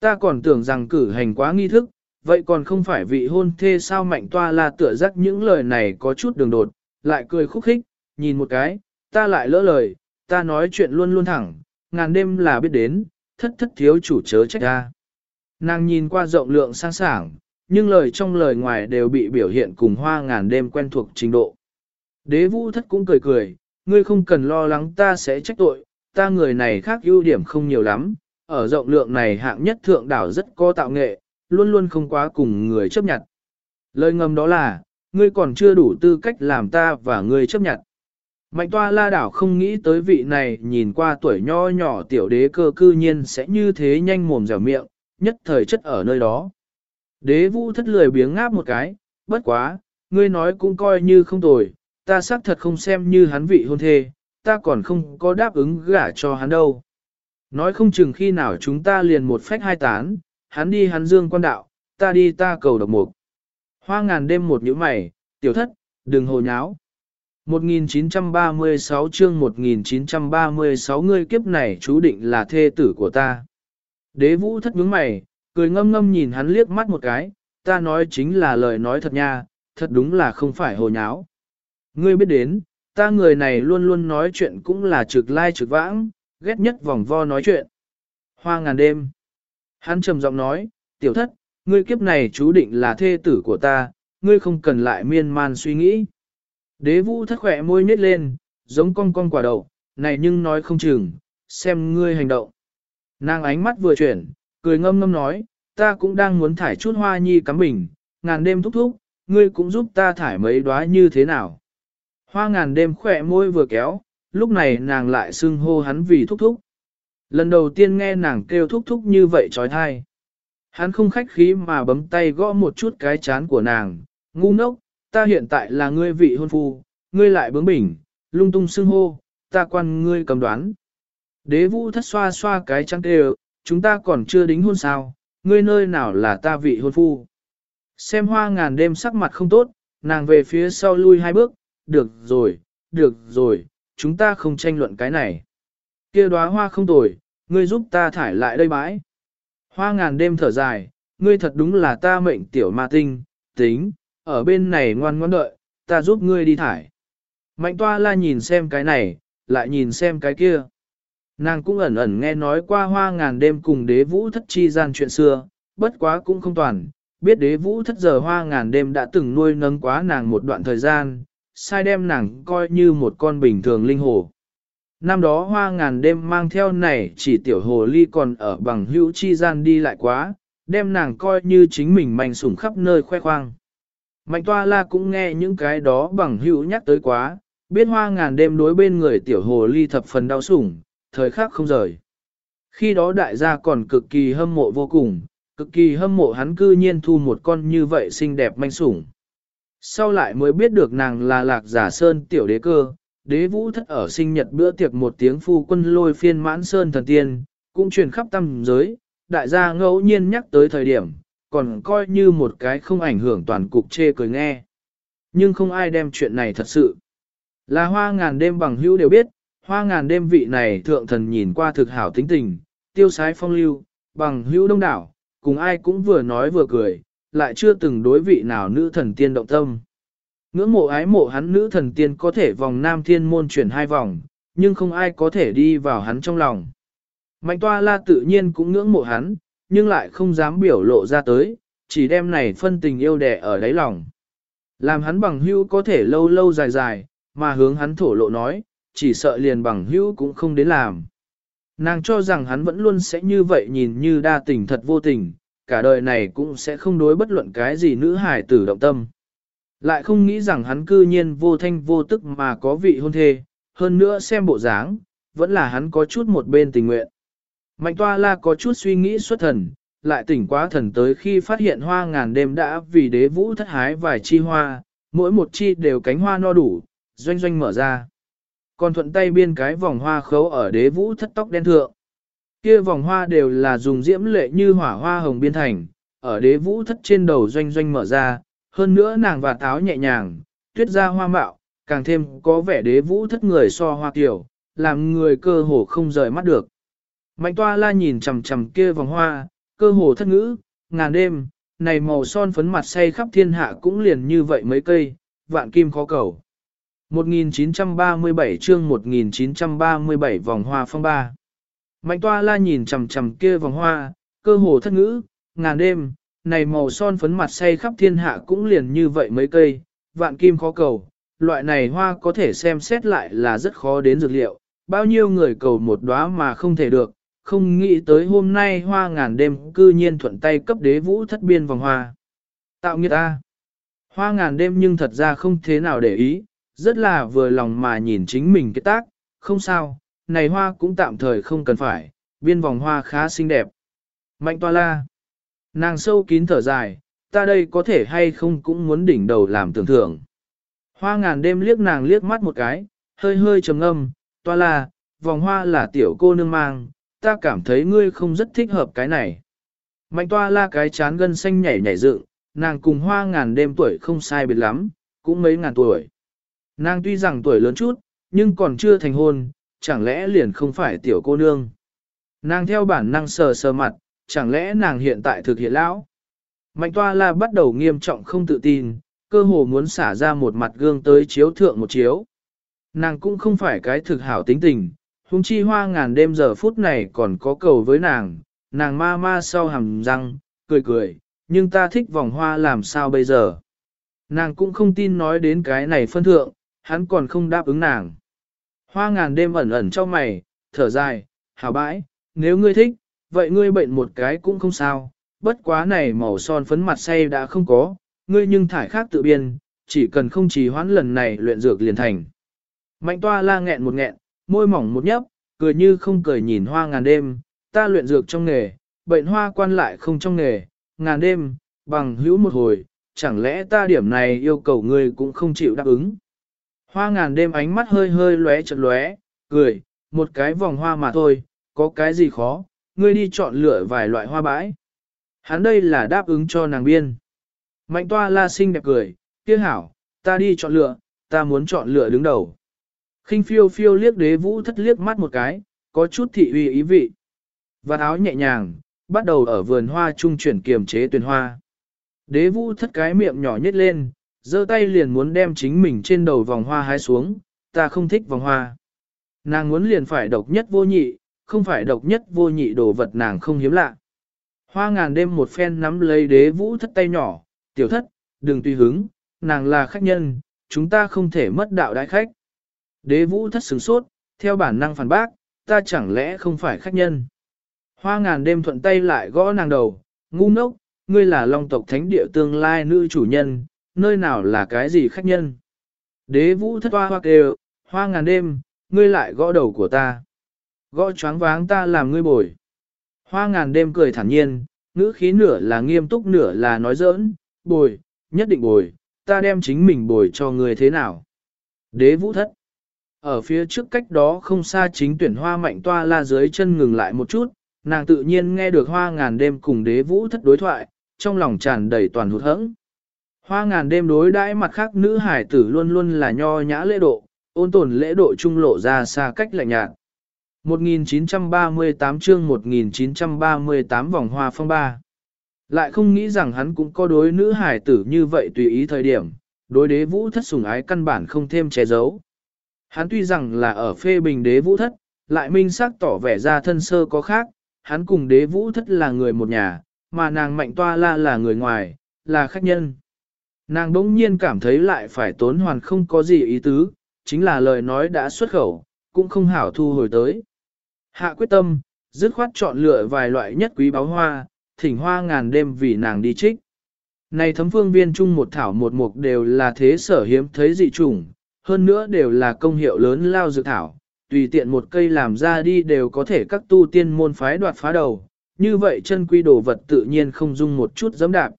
Ta còn tưởng rằng cử hành quá nghi thức, vậy còn không phải vị hôn thê sao mạnh toa là tựa dắt những lời này có chút đường đột, lại cười khúc khích, nhìn một cái, ta lại lỡ lời, ta nói chuyện luôn luôn thẳng, ngàn đêm là biết đến, thất thất thiếu chủ chớ trách ta. Nàng nhìn qua rộng lượng sang sảng, nhưng lời trong lời ngoài đều bị biểu hiện cùng hoa ngàn đêm quen thuộc trình độ. Đế vũ thất cũng cười cười, ngươi không cần lo lắng ta sẽ trách tội, ta người này khác ưu điểm không nhiều lắm, ở rộng lượng này hạng nhất thượng đảo rất có tạo nghệ, luôn luôn không quá cùng người chấp nhận. Lời ngầm đó là, ngươi còn chưa đủ tư cách làm ta và ngươi chấp nhận. Mạnh toa la đảo không nghĩ tới vị này nhìn qua tuổi nho nhỏ tiểu đế cơ cư nhiên sẽ như thế nhanh mồm dẻo miệng, nhất thời chất ở nơi đó. Đế vũ thất lười biếng ngáp một cái, bất quá, ngươi nói cũng coi như không tồi, ta xác thật không xem như hắn vị hôn thê, ta còn không có đáp ứng gả cho hắn đâu. Nói không chừng khi nào chúng ta liền một phách hai tán, hắn đi hắn dương quan đạo, ta đi ta cầu độc mục. Hoa ngàn đêm một nhíu mày, tiểu thất, đừng hồ nháo. 1936 chương 1936 ngươi kiếp này chú định là thê tử của ta. Đế vũ thất nhướng mày, cười ngâm ngâm nhìn hắn liếc mắt một cái, ta nói chính là lời nói thật nha, thật đúng là không phải hồ nháo. Ngươi biết đến, ta người này luôn luôn nói chuyện cũng là trực lai trực vãng, ghét nhất vòng vo nói chuyện. Hoa ngàn đêm. Hắn trầm giọng nói, tiểu thất, ngươi kiếp này chú định là thê tử của ta, ngươi không cần lại miên man suy nghĩ. Đế vũ thất khỏe môi nhếch lên, giống con con quả đầu, này nhưng nói không chừng, xem ngươi hành động. Nàng ánh mắt vừa chuyển, cười ngâm ngâm nói, ta cũng đang muốn thải chút hoa nhi cắm bình, ngàn đêm thúc thúc, ngươi cũng giúp ta thải mấy đóa như thế nào. Hoa ngàn đêm khỏe môi vừa kéo, lúc này nàng lại xưng hô hắn vì thúc thúc. Lần đầu tiên nghe nàng kêu thúc thúc như vậy trói thai. Hắn không khách khí mà bấm tay gõ một chút cái chán của nàng, ngu ngốc, ta hiện tại là ngươi vị hôn phu, ngươi lại bướng bỉnh, lung tung xưng hô, ta quan ngươi cầm đoán. Đế vũ thất xoa xoa cái trăng kêu, chúng ta còn chưa đính hôn sao, ngươi nơi nào là ta vị hôn phu. Xem hoa ngàn đêm sắc mặt không tốt, nàng về phía sau lui hai bước, được rồi, được rồi, chúng ta không tranh luận cái này. kia đóa hoa không tồi, ngươi giúp ta thải lại đây bãi. Hoa ngàn đêm thở dài, ngươi thật đúng là ta mệnh tiểu ma tinh, tính, ở bên này ngoan ngoãn đợi, ta giúp ngươi đi thải. Mạnh toa la nhìn xem cái này, lại nhìn xem cái kia. Nàng cũng ẩn ẩn nghe nói qua hoa ngàn đêm cùng đế vũ thất chi gian chuyện xưa, bất quá cũng không toàn, biết đế vũ thất giờ hoa ngàn đêm đã từng nuôi nấng quá nàng một đoạn thời gian, sai đem nàng coi như một con bình thường linh hồ. Năm đó hoa ngàn đêm mang theo này chỉ tiểu hồ ly còn ở bằng hữu chi gian đi lại quá, đem nàng coi như chính mình mạnh sủng khắp nơi khoe khoang. Mạnh toa la cũng nghe những cái đó bằng hữu nhắc tới quá, biết hoa ngàn đêm đối bên người tiểu hồ ly thập phần đau sủng, thời khắc không rời. Khi đó đại gia còn cực kỳ hâm mộ vô cùng, cực kỳ hâm mộ hắn cư nhiên thu một con như vậy xinh đẹp manh sủng. Sau lại mới biết được nàng là lạc giả sơn tiểu đế cơ, đế vũ thất ở sinh nhật bữa tiệc một tiếng phu quân lôi phiên mãn sơn thần tiên, cũng truyền khắp tâm giới, đại gia ngẫu nhiên nhắc tới thời điểm, còn coi như một cái không ảnh hưởng toàn cục chê cười nghe. Nhưng không ai đem chuyện này thật sự. Là hoa ngàn đêm bằng hữu đều biết, hoa ngàn đêm vị này thượng thần nhìn qua thực hảo tính tình, tiêu sái phong lưu, bằng hữu đông đảo, cùng ai cũng vừa nói vừa cười, lại chưa từng đối vị nào nữ thần tiên động tâm. Ngưỡng mộ ái mộ hắn nữ thần tiên có thể vòng nam thiên môn chuyển hai vòng, nhưng không ai có thể đi vào hắn trong lòng. Mạnh toa la tự nhiên cũng ngưỡng mộ hắn, nhưng lại không dám biểu lộ ra tới, chỉ đem này phân tình yêu đẻ ở đáy lòng. Làm hắn bằng hữu có thể lâu lâu dài dài, mà hướng hắn thổ lộ nói, chỉ sợ liền bằng hữu cũng không đến làm. Nàng cho rằng hắn vẫn luôn sẽ như vậy nhìn như đa tình thật vô tình, cả đời này cũng sẽ không đối bất luận cái gì nữ hài tử động tâm. Lại không nghĩ rằng hắn cư nhiên vô thanh vô tức mà có vị hôn thê, hơn nữa xem bộ dáng, vẫn là hắn có chút một bên tình nguyện. Mạnh toa la có chút suy nghĩ xuất thần, lại tỉnh quá thần tới khi phát hiện hoa ngàn đêm đã vì đế vũ thất hái vài chi hoa, mỗi một chi đều cánh hoa no đủ, doanh doanh mở ra. Còn thuận tay biên cái vòng hoa khấu ở đế vũ thất tóc đen thượng. Kia vòng hoa đều là dùng diễm lệ như hỏa hoa hồng biên thành, ở đế vũ thất trên đầu doanh doanh mở ra, hơn nữa nàng và táo nhẹ nhàng, tuyết ra hoa mạo, càng thêm có vẻ đế vũ thất người so hoa tiểu, làm người cơ hồ không rời mắt được. Mạnh toa la nhìn chầm chầm kia vòng hoa, cơ hồ thất ngữ, ngàn đêm, này màu son phấn mặt say khắp thiên hạ cũng liền như vậy mấy cây, vạn kim khó cầu. 1937 chương 1937 vòng hoa phong ba. Mạnh toa la nhìn chầm chầm kia vòng hoa, cơ hồ thất ngữ, ngàn đêm, này màu son phấn mặt say khắp thiên hạ cũng liền như vậy mấy cây, vạn kim khó cầu, loại này hoa có thể xem xét lại là rất khó đến dược liệu, bao nhiêu người cầu một đóa mà không thể được, không nghĩ tới hôm nay hoa ngàn đêm cư nhiên thuận tay cấp đế vũ thất biên vòng hoa. Tạo nghiệt ta. Hoa ngàn đêm nhưng thật ra không thế nào để ý, rất là vừa lòng mà nhìn chính mình cái tác, không sao, này hoa cũng tạm thời không cần phải, biên vòng hoa khá xinh đẹp. Mạnh toa la. Nàng sâu kín thở dài, ta đây có thể hay không cũng muốn đỉnh đầu làm tưởng thưởng. Hoa ngàn đêm liếc nàng liếc mắt một cái, hơi hơi trầm ngâm, toa la, vòng hoa là tiểu cô nương mang, ta cảm thấy ngươi không rất thích hợp cái này. Mạnh toa la cái chán gân xanh nhảy nhảy dựng, nàng cùng hoa ngàn đêm tuổi không sai biệt lắm, cũng mấy ngàn tuổi. Nàng tuy rằng tuổi lớn chút, nhưng còn chưa thành hôn, chẳng lẽ liền không phải tiểu cô nương. Nàng theo bản năng sờ sờ mặt, chẳng lẽ nàng hiện tại thực hiện lão. Mạnh toa la bắt đầu nghiêm trọng không tự tin, cơ hồ muốn xả ra một mặt gương tới chiếu thượng một chiếu. Nàng cũng không phải cái thực hảo tính tình, hung chi hoa ngàn đêm giờ phút này còn có cầu với nàng, nàng ma ma sau hầm răng, cười cười, nhưng ta thích vòng hoa làm sao bây giờ. Nàng cũng không tin nói đến cái này phân thượng, hắn còn không đáp ứng nàng. Hoa ngàn đêm ẩn ẩn trong mày, thở dài, hào bãi, nếu ngươi thích, vậy ngươi bệnh một cái cũng không sao, bất quá này màu son phấn mặt say đã không có, ngươi nhưng thải khác tự biên, chỉ cần không trì hoãn lần này luyện dược liền thành. Mạnh toa la nghẹn một nghẹn, môi mỏng một nhấp, cười như không cười nhìn hoa ngàn đêm, ta luyện dược trong nghề, bệnh hoa quan lại không trong nghề, ngàn đêm, bằng hữu một hồi, chẳng lẽ ta điểm này yêu cầu ngươi cũng không chịu đáp ứng. Hoa ngàn đêm ánh mắt hơi hơi lóe chật lóe, cười, một cái vòng hoa mà thôi, có cái gì khó, ngươi đi chọn lựa vài loại hoa bãi. Hắn đây là đáp ứng cho nàng biên. Mạnh toa la xinh đẹp cười, kia hảo, ta đi chọn lựa, ta muốn chọn lựa đứng đầu. khinh phiêu phiêu liếc đế vũ thất liếc mắt một cái, có chút thị uy ý vị. Và áo nhẹ nhàng, bắt đầu ở vườn hoa trung chuyển kiềm chế tuyển hoa. Đế vũ thất cái miệng nhỏ nhất lên, giơ tay liền muốn đem chính mình trên đầu vòng hoa hái xuống, ta không thích vòng hoa. Nàng muốn liền phải độc nhất vô nhị, không phải độc nhất vô nhị đồ vật nàng không hiếm lạ. Hoa ngàn đêm một phen nắm lấy đế vũ thất tay nhỏ, tiểu thất, đừng tùy hứng, nàng là khách nhân, chúng ta không thể mất đạo đại khách. Đế vũ thất sửng sốt, theo bản năng phản bác, ta chẳng lẽ không phải khách nhân. Hoa ngàn đêm thuận tay lại gõ nàng đầu, ngu ngốc, ngươi là long tộc thánh địa tương lai nữ chủ nhân, nơi nào là cái gì khách nhân. Đế vũ thất hoa hoa kêu, hoa ngàn đêm, ngươi lại gõ đầu của ta. Gõ choáng váng ta làm ngươi bồi. Hoa ngàn đêm cười thản nhiên, ngữ khí nửa là nghiêm túc nửa là nói giỡn, bồi, nhất định bồi, ta đem chính mình bồi cho ngươi thế nào. Đế vũ thất. Ở phía trước cách đó không xa chính tuyển hoa mạnh toa la dưới chân ngừng lại một chút, nàng tự nhiên nghe được hoa ngàn đêm cùng đế vũ thất đối thoại, trong lòng tràn đầy toàn hụt hẫng. Hoa ngàn đêm đối đãi mặt khác nữ hải tử luôn luôn là nho nhã lễ độ, ôn tồn lễ độ trung lộ ra xa cách lạnh nhạt. 1938 chương 1938 vòng hoa phong ba. Lại không nghĩ rằng hắn cũng có đối nữ hải tử như vậy tùy ý thời điểm, đối đế vũ thất sủng ái căn bản không thêm che giấu. Hắn tuy rằng là ở phê bình đế vũ thất, lại minh xác tỏ vẻ ra thân sơ có khác, hắn cùng đế vũ thất là người một nhà, mà nàng mạnh toa la là người ngoài, là khách nhân. Nàng bỗng nhiên cảm thấy lại phải tốn hoàn không có gì ý tứ, chính là lời nói đã xuất khẩu, cũng không hảo thu hồi tới. Hạ quyết tâm, dứt khoát chọn lựa vài loại nhất quý báo hoa, thỉnh hoa ngàn đêm vì nàng đi trích. Này thấm phương viên chung một thảo một mục đều là thế sở hiếm thấy dị trùng, hơn nữa đều là công hiệu lớn lao dược thảo, tùy tiện một cây làm ra đi đều có thể các tu tiên môn phái đoạt phá đầu, như vậy chân quy đồ vật tự nhiên không dung một chút giấm đạp.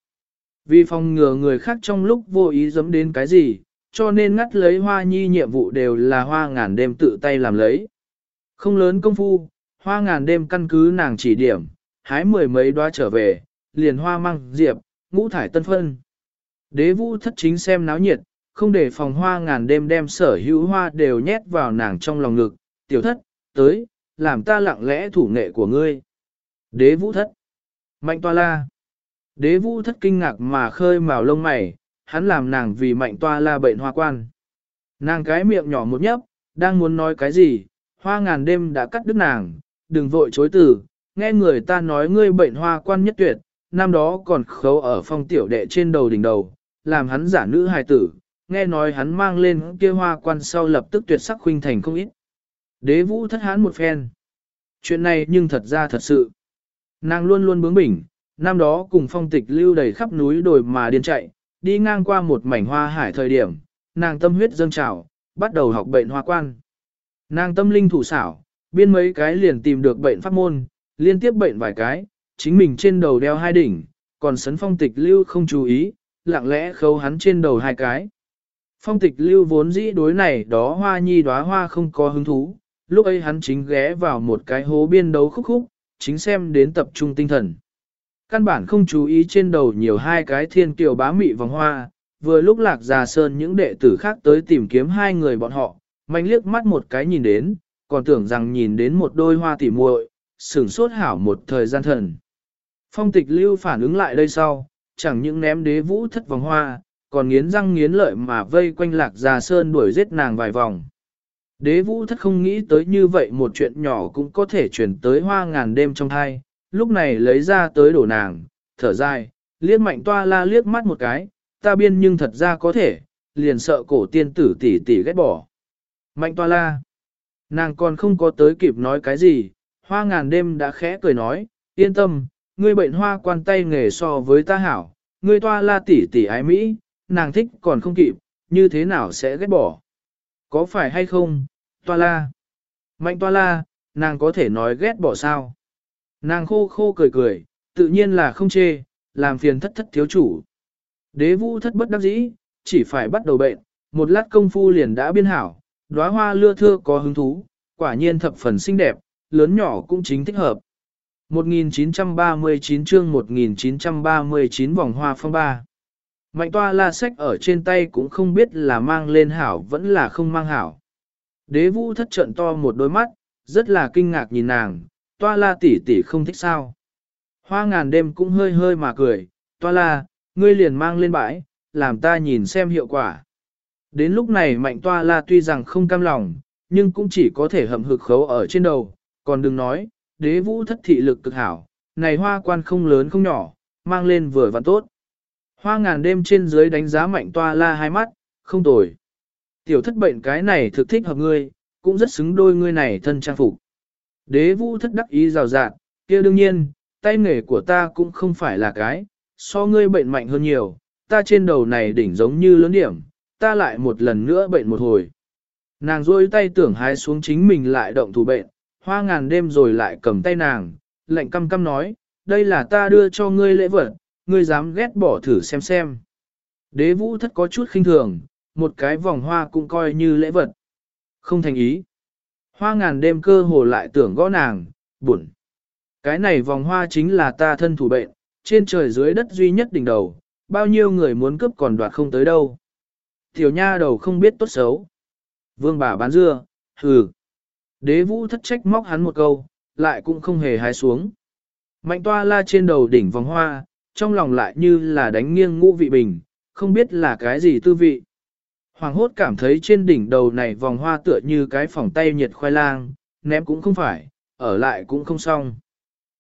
Vì phòng ngừa người khác trong lúc vô ý dấm đến cái gì, cho nên ngắt lấy hoa nhi nhiệm vụ đều là hoa ngàn đêm tự tay làm lấy. Không lớn công phu, hoa ngàn đêm căn cứ nàng chỉ điểm, hái mười mấy đoá trở về, liền hoa măng, diệp, ngũ thải tân phân. Đế vũ thất chính xem náo nhiệt, không để phòng hoa ngàn đêm đem sở hữu hoa đều nhét vào nàng trong lòng ngực, tiểu thất, tới, làm ta lặng lẽ thủ nghệ của ngươi. Đế vũ thất. Mạnh toa la. Đế vũ thất kinh ngạc mà khơi màu lông mày, hắn làm nàng vì mạnh toa la bệnh hoa quan. Nàng cái miệng nhỏ một nhấp, đang muốn nói cái gì, hoa ngàn đêm đã cắt đứt nàng, đừng vội chối từ, nghe người ta nói ngươi bệnh hoa quan nhất tuyệt, năm đó còn khấu ở phong tiểu đệ trên đầu đỉnh đầu, làm hắn giả nữ hài tử, nghe nói hắn mang lên kia hoa quan sau lập tức tuyệt sắc khuynh thành không ít. Đế vũ thất hán một phen. Chuyện này nhưng thật ra thật sự. Nàng luôn luôn bướng bỉnh, năm đó cùng phong tịch lưu đầy khắp núi đồi mà điên chạy, đi ngang qua một mảnh hoa hải thời điểm, nàng tâm huyết dâng trào, bắt đầu học bệnh hoa quan. Nàng tâm linh thủ xảo, biên mấy cái liền tìm được bệnh pháp môn, liên tiếp bệnh vài cái, chính mình trên đầu đeo hai đỉnh, còn sấn phong tịch lưu không chú ý, lặng lẽ khâu hắn trên đầu hai cái. Phong tịch lưu vốn dĩ đối này đó hoa nhi đóa hoa không có hứng thú, lúc ấy hắn chính ghé vào một cái hố biên đấu khúc khúc, chính xem đến tập trung tinh thần. Căn bản không chú ý trên đầu nhiều hai cái thiên kiều bá mị vòng hoa, vừa lúc lạc già sơn những đệ tử khác tới tìm kiếm hai người bọn họ, mạnh liếc mắt một cái nhìn đến, còn tưởng rằng nhìn đến một đôi hoa tỉ muội, sửng sốt hảo một thời gian thần. Phong tịch lưu phản ứng lại đây sau, chẳng những ném đế vũ thất vòng hoa, còn nghiến răng nghiến lợi mà vây quanh lạc già sơn đuổi giết nàng vài vòng. Đế vũ thất không nghĩ tới như vậy một chuyện nhỏ cũng có thể chuyển tới hoa ngàn đêm trong thai, lúc này lấy ra tới đổ nàng, thở dài, liếc mạnh toa la liếc mắt một cái, ta biên nhưng thật ra có thể, liền sợ cổ tiên tử tỷ tỷ ghét bỏ. Mạnh toa la, nàng còn không có tới kịp nói cái gì, hoa ngàn đêm đã khẽ cười nói, yên tâm, ngươi bệnh hoa quan tay nghề so với ta hảo, ngươi toa la tỷ tỷ ái Mỹ, nàng thích còn không kịp, như thế nào sẽ ghét bỏ. Có phải hay không, toa la? Mạnh toa la, nàng có thể nói ghét bỏ sao? Nàng khô khô cười cười, tự nhiên là không chê, làm phiền thất thất thiếu chủ. Đế vũ thất bất đắc dĩ, chỉ phải bắt đầu bệnh, một lát công phu liền đã biên hảo, đóa hoa lưa thưa có hứng thú, quả nhiên thập phần xinh đẹp, lớn nhỏ cũng chính thích hợp. 1939 chương 1939 vòng hoa phong ba. Mạnh toa la sách ở trên tay cũng không biết là mang lên hảo vẫn là không mang hảo. Đế vũ thất trận to một đôi mắt, rất là kinh ngạc nhìn nàng, toa la tỷ tỷ không thích sao. Hoa ngàn đêm cũng hơi hơi mà cười, toa la, ngươi liền mang lên bãi, làm ta nhìn xem hiệu quả. Đến lúc này mạnh toa la tuy rằng không cam lòng, nhưng cũng chỉ có thể hậm hực khấu ở trên đầu, còn đừng nói, đế vũ thất thị lực cực hảo, này hoa quan không lớn không nhỏ, mang lên vừa và tốt. Hoa ngàn đêm trên dưới đánh giá mạnh toa la hai mắt, không tồi. Tiểu thất bệnh cái này thực thích hợp ngươi, cũng rất xứng đôi ngươi này thân trang phục. Đế vũ thất đắc ý rào rạt, kia đương nhiên, tay nghề của ta cũng không phải là cái, so ngươi bệnh mạnh hơn nhiều, ta trên đầu này đỉnh giống như lớn điểm, ta lại một lần nữa bệnh một hồi. Nàng rôi tay tưởng hái xuống chính mình lại động thủ bệnh, hoa ngàn đêm rồi lại cầm tay nàng, lạnh căm căm nói, đây là ta đưa cho ngươi lễ vật, ngươi dám ghét bỏ thử xem xem. Đế vũ thất có chút khinh thường, một cái vòng hoa cũng coi như lễ vật. Không thành ý. Hoa ngàn đêm cơ hồ lại tưởng gõ nàng, buồn. Cái này vòng hoa chính là ta thân thủ bệnh, trên trời dưới đất duy nhất đỉnh đầu, bao nhiêu người muốn cướp còn đoạt không tới đâu. Tiểu nha đầu không biết tốt xấu. Vương bà bán dưa, hừ. Đế vũ thất trách móc hắn một câu, lại cũng không hề hái xuống. Mạnh toa la trên đầu đỉnh vòng hoa, trong lòng lại như là đánh nghiêng ngũ vị bình, không biết là cái gì tư vị. Hoàng hốt cảm thấy trên đỉnh đầu này vòng hoa tựa như cái phòng tay nhiệt khoai lang, ném cũng không phải, ở lại cũng không xong.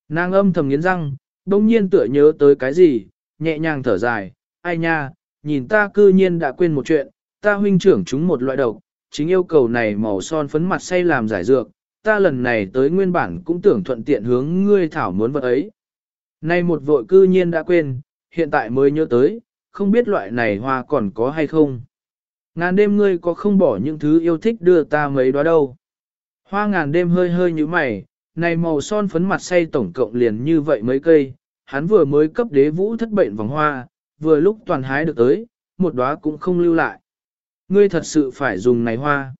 Nàng âm thầm nghiến răng, đông nhiên tựa nhớ tới cái gì, nhẹ nhàng thở dài, ai nha, nhìn ta cư nhiên đã quên một chuyện, ta huynh trưởng chúng một loại độc, chính yêu cầu này màu son phấn mặt say làm giải dược, ta lần này tới nguyên bản cũng tưởng thuận tiện hướng ngươi thảo muốn vật ấy. Nay một vội cư nhiên đã quên, hiện tại mới nhớ tới, không biết loại này hoa còn có hay không. Ngàn đêm ngươi có không bỏ những thứ yêu thích đưa ta mấy đó đâu. Hoa ngàn đêm hơi hơi như mày, này màu son phấn mặt say tổng cộng liền như vậy mấy cây, hắn vừa mới cấp đế vũ thất bệnh vòng hoa, vừa lúc toàn hái được tới, một đóa cũng không lưu lại. Ngươi thật sự phải dùng này hoa.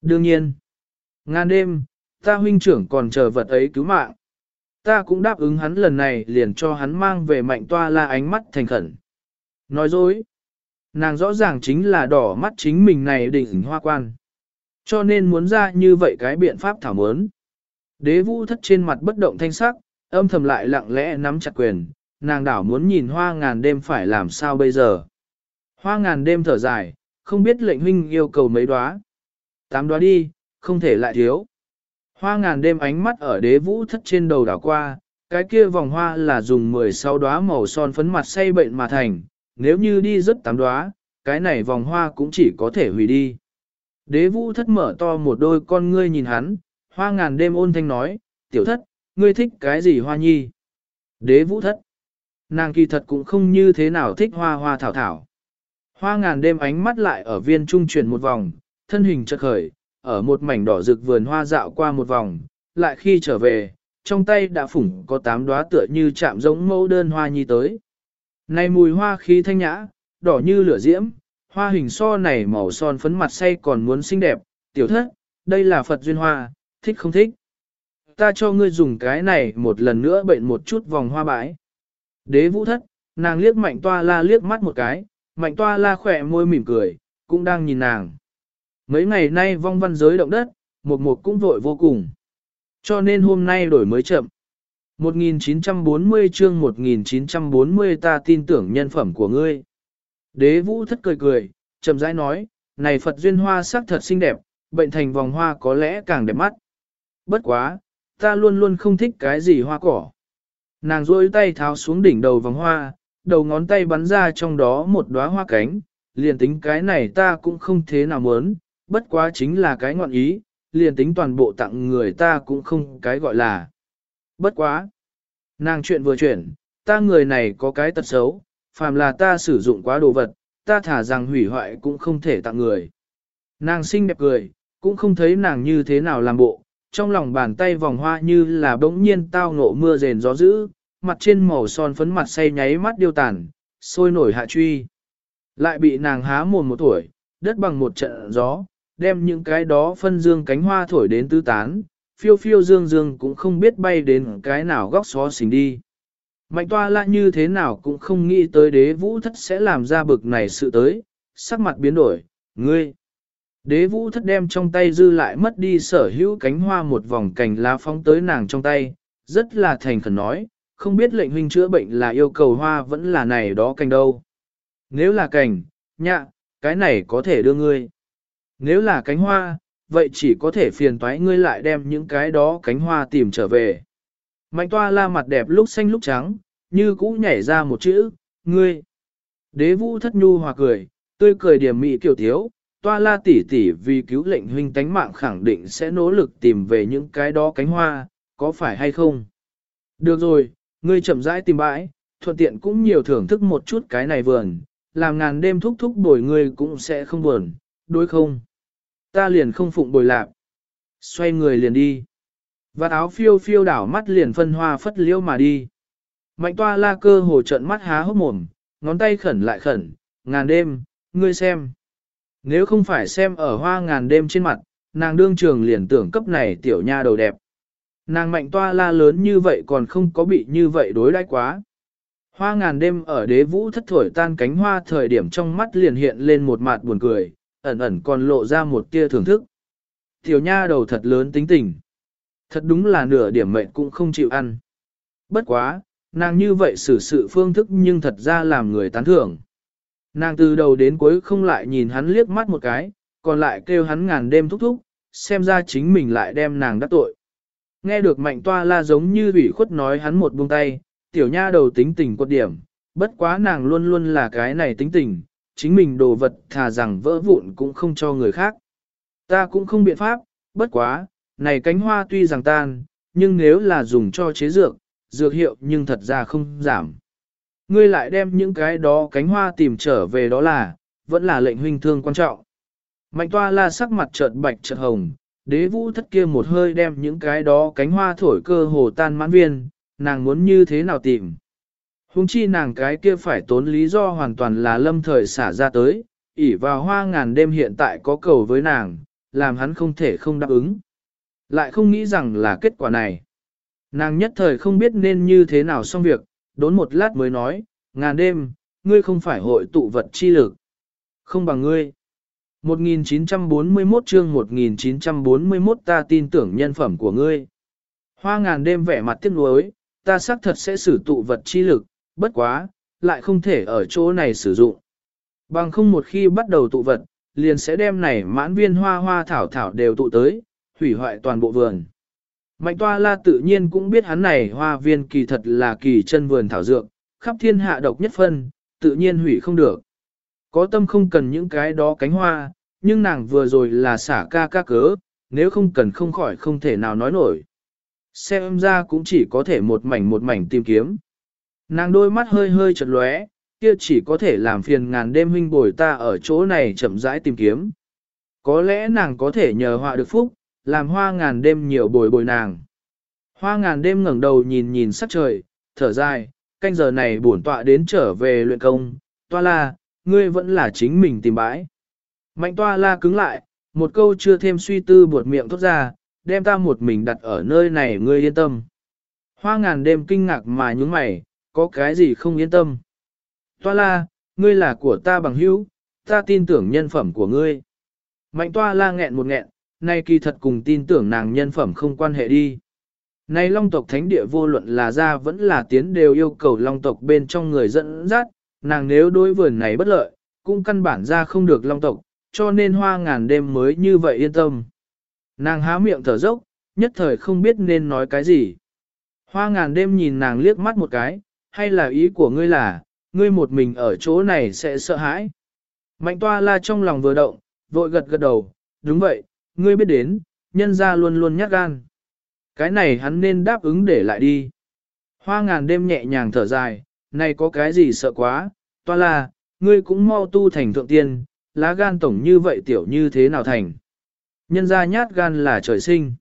Đương nhiên, ngàn đêm, ta huynh trưởng còn chờ vật ấy cứu mạng. Ta cũng đáp ứng hắn lần này liền cho hắn mang về mạnh toa la ánh mắt thành khẩn. Nói dối, nàng rõ ràng chính là đỏ mắt chính mình này đỉnh hoa quan. Cho nên muốn ra như vậy cái biện pháp thảo mớn. Đế vũ thất trên mặt bất động thanh sắc, âm thầm lại lặng lẽ nắm chặt quyền, nàng đảo muốn nhìn hoa ngàn đêm phải làm sao bây giờ. Hoa ngàn đêm thở dài, không biết lệnh huynh yêu cầu mấy đóa. Tám đóa đi, không thể lại thiếu. Hoa ngàn đêm ánh mắt ở đế vũ thất trên đầu đảo qua, cái kia vòng hoa là dùng 16 đóa màu son phấn mặt say bệnh mà thành, nếu như đi rất tám đoá, cái này vòng hoa cũng chỉ có thể hủy đi. Đế vũ thất mở to một đôi con ngươi nhìn hắn, hoa ngàn đêm ôn thanh nói, tiểu thất, ngươi thích cái gì hoa nhi? Đế vũ thất. Nàng kỳ thật cũng không như thế nào thích hoa hoa thảo thảo. Hoa ngàn đêm ánh mắt lại ở viên trung chuyển một vòng, thân hình chợt khởi, ở một mảnh đỏ rực vườn hoa dạo qua một vòng, lại khi trở về, trong tay đã phủng có tám đóa tựa như chạm giống mẫu đơn hoa nhi tới. Này mùi hoa khí thanh nhã, đỏ như lửa diễm, hoa hình so này màu son phấn mặt say còn muốn xinh đẹp, tiểu thất, đây là Phật duyên hoa, thích không thích. Ta cho ngươi dùng cái này một lần nữa bệnh một chút vòng hoa bãi. Đế vũ thất, nàng liếc mạnh toa la liếc mắt một cái, mạnh toa la khỏe môi mỉm cười, cũng đang nhìn nàng. Mấy ngày nay vong văn giới động đất, một một cũng vội vô cùng. Cho nên hôm nay đổi mới chậm. 1940 chương 1940 ta tin tưởng nhân phẩm của ngươi. Đế vũ thất cười cười, chậm rãi nói, này Phật duyên hoa sắc thật xinh đẹp, bệnh thành vòng hoa có lẽ càng đẹp mắt. Bất quá, ta luôn luôn không thích cái gì hoa cỏ. Nàng rôi tay tháo xuống đỉnh đầu vòng hoa, đầu ngón tay bắn ra trong đó một đóa hoa cánh, liền tính cái này ta cũng không thế nào muốn, bất quá chính là cái ngọn ý, liền tính toàn bộ tặng người ta cũng không cái gọi là. Bất quá. Nàng chuyện vừa chuyển, ta người này có cái tật xấu, phàm là ta sử dụng quá đồ vật, ta thả rằng hủy hoại cũng không thể tặng người. Nàng xinh đẹp cười, cũng không thấy nàng như thế nào làm bộ, trong lòng bàn tay vòng hoa như là bỗng nhiên tao ngộ mưa rền gió dữ, mặt trên màu son phấn mặt say nháy mắt điêu tàn, sôi nổi hạ truy. Lại bị nàng há mồm một tuổi, đất bằng một trận gió, đem những cái đó phân dương cánh hoa thổi đến tứ tán, phiêu phiêu dương dương cũng không biết bay đến cái nào góc xó xỉnh đi. Mạnh toa lại như thế nào cũng không nghĩ tới đế vũ thất sẽ làm ra bực này sự tới, sắc mặt biến đổi, ngươi. Đế vũ thất đem trong tay dư lại mất đi sở hữu cánh hoa một vòng cành lá phóng tới nàng trong tay, rất là thành khẩn nói, không biết lệnh huynh chữa bệnh là yêu cầu hoa vẫn là này đó cành đâu. Nếu là cành, nhạ, cái này có thể đưa ngươi. Nếu là cánh hoa, vậy chỉ có thể phiền toái ngươi lại đem những cái đó cánh hoa tìm trở về. Mạnh toa la mặt đẹp lúc xanh lúc trắng, như cũ nhảy ra một chữ, ngươi. Đế vũ thất nhu hòa cười, tươi cười điểm mị kiểu thiếu, toa la tỷ tỷ vì cứu lệnh huynh tánh mạng khẳng định sẽ nỗ lực tìm về những cái đó cánh hoa, có phải hay không? Được rồi, ngươi chậm rãi tìm bãi, thuận tiện cũng nhiều thưởng thức một chút cái này vườn, làm ngàn đêm thúc thúc bồi ngươi cũng sẽ không buồn, đối không? Ta liền không phụng bồi lạc. Xoay người liền đi. Và áo phiêu phiêu đảo mắt liền phân hoa phất liễu mà đi. Mạnh toa la cơ hồ trận mắt há hốc mồm, ngón tay khẩn lại khẩn, ngàn đêm, ngươi xem. Nếu không phải xem ở hoa ngàn đêm trên mặt, nàng đương trường liền tưởng cấp này tiểu nha đầu đẹp. Nàng mạnh toa la lớn như vậy còn không có bị như vậy đối đãi quá. Hoa ngàn đêm ở đế vũ thất thổi tan cánh hoa thời điểm trong mắt liền hiện lên một mặt buồn cười, ẩn ẩn còn lộ ra một tia thưởng thức. Tiểu nha đầu thật lớn tính tình. Thật đúng là nửa điểm mệnh cũng không chịu ăn. Bất quá, nàng như vậy xử sự phương thức nhưng thật ra làm người tán thưởng. Nàng từ đầu đến cuối không lại nhìn hắn liếc mắt một cái, còn lại kêu hắn ngàn đêm thúc thúc, xem ra chính mình lại đem nàng đắc tội. Nghe được mạnh toa la giống như ủy khuất nói hắn một buông tay, tiểu nha đầu tính tình quật điểm, bất quá nàng luôn luôn là cái này tính tình, chính mình đồ vật thà rằng vỡ vụn cũng không cho người khác. Ta cũng không biện pháp, bất quá, này cánh hoa tuy rằng tan, nhưng nếu là dùng cho chế dược, dược hiệu nhưng thật ra không giảm. Ngươi lại đem những cái đó cánh hoa tìm trở về đó là, vẫn là lệnh huynh thương quan trọng. Mạnh toa la sắc mặt chợt bạch chợt hồng, đế vũ thất kia một hơi đem những cái đó cánh hoa thổi cơ hồ tan mãn viên, nàng muốn như thế nào tìm. Hùng chi nàng cái kia phải tốn lý do hoàn toàn là lâm thời xả ra tới, ỉ vào hoa ngàn đêm hiện tại có cầu với nàng, làm hắn không thể không đáp ứng. Lại không nghĩ rằng là kết quả này. Nàng nhất thời không biết nên như thế nào xong việc, đốn một lát mới nói, ngàn đêm, ngươi không phải hội tụ vật chi lực. Không bằng ngươi. 1941 chương 1941 ta tin tưởng nhân phẩm của ngươi. Hoa ngàn đêm vẻ mặt tiếc nuối, ta xác thật sẽ sử tụ vật chi lực, bất quá, lại không thể ở chỗ này sử dụng. Bằng không một khi bắt đầu tụ vật, liền sẽ đem này mãn viên hoa hoa thảo thảo đều tụ tới, hủy hoại toàn bộ vườn. Mạnh toa la tự nhiên cũng biết hắn này hoa viên kỳ thật là kỳ chân vườn thảo dược, khắp thiên hạ độc nhất phân, tự nhiên hủy không được. Có tâm không cần những cái đó cánh hoa, nhưng nàng vừa rồi là xả ca ca cớ, nếu không cần không khỏi không thể nào nói nổi. Xem ra cũng chỉ có thể một mảnh một mảnh tìm kiếm. Nàng đôi mắt hơi hơi chật lóe, kia chỉ có thể làm phiền ngàn đêm huynh bồi ta ở chỗ này chậm rãi tìm kiếm. Có lẽ nàng có thể nhờ họa được phúc, làm hoa ngàn đêm nhiều bồi bồi nàng. Hoa ngàn đêm ngẩng đầu nhìn nhìn sắc trời, thở dài, canh giờ này bổn tọa đến trở về luyện công, toa la, ngươi vẫn là chính mình tìm bãi. Mạnh toa la cứng lại, một câu chưa thêm suy tư buột miệng thốt ra, đem ta một mình đặt ở nơi này ngươi yên tâm. Hoa ngàn đêm kinh ngạc mà nhúng mày, có cái gì không yên tâm. Toa la, ngươi là của ta bằng hữu, ta tin tưởng nhân phẩm của ngươi. Mạnh toa la nghẹn một nghẹn, nay kỳ thật cùng tin tưởng nàng nhân phẩm không quan hệ đi. Nay long tộc thánh địa vô luận là ra vẫn là tiến đều yêu cầu long tộc bên trong người dẫn dắt, nàng nếu đối vườn này bất lợi, cũng căn bản ra không được long tộc, cho nên hoa ngàn đêm mới như vậy yên tâm. Nàng há miệng thở dốc, nhất thời không biết nên nói cái gì. Hoa ngàn đêm nhìn nàng liếc mắt một cái, hay là ý của ngươi là, ngươi một mình ở chỗ này sẽ sợ hãi. Mạnh toa la trong lòng vừa động, vội gật gật đầu, đúng vậy, ngươi biết đến, nhân ra luôn luôn nhát gan. Cái này hắn nên đáp ứng để lại đi. Hoa ngàn đêm nhẹ nhàng thở dài, này có cái gì sợ quá, toa la, ngươi cũng mau tu thành thượng tiên, lá gan tổng như vậy tiểu như thế nào thành. Nhân ra nhát gan là trời sinh.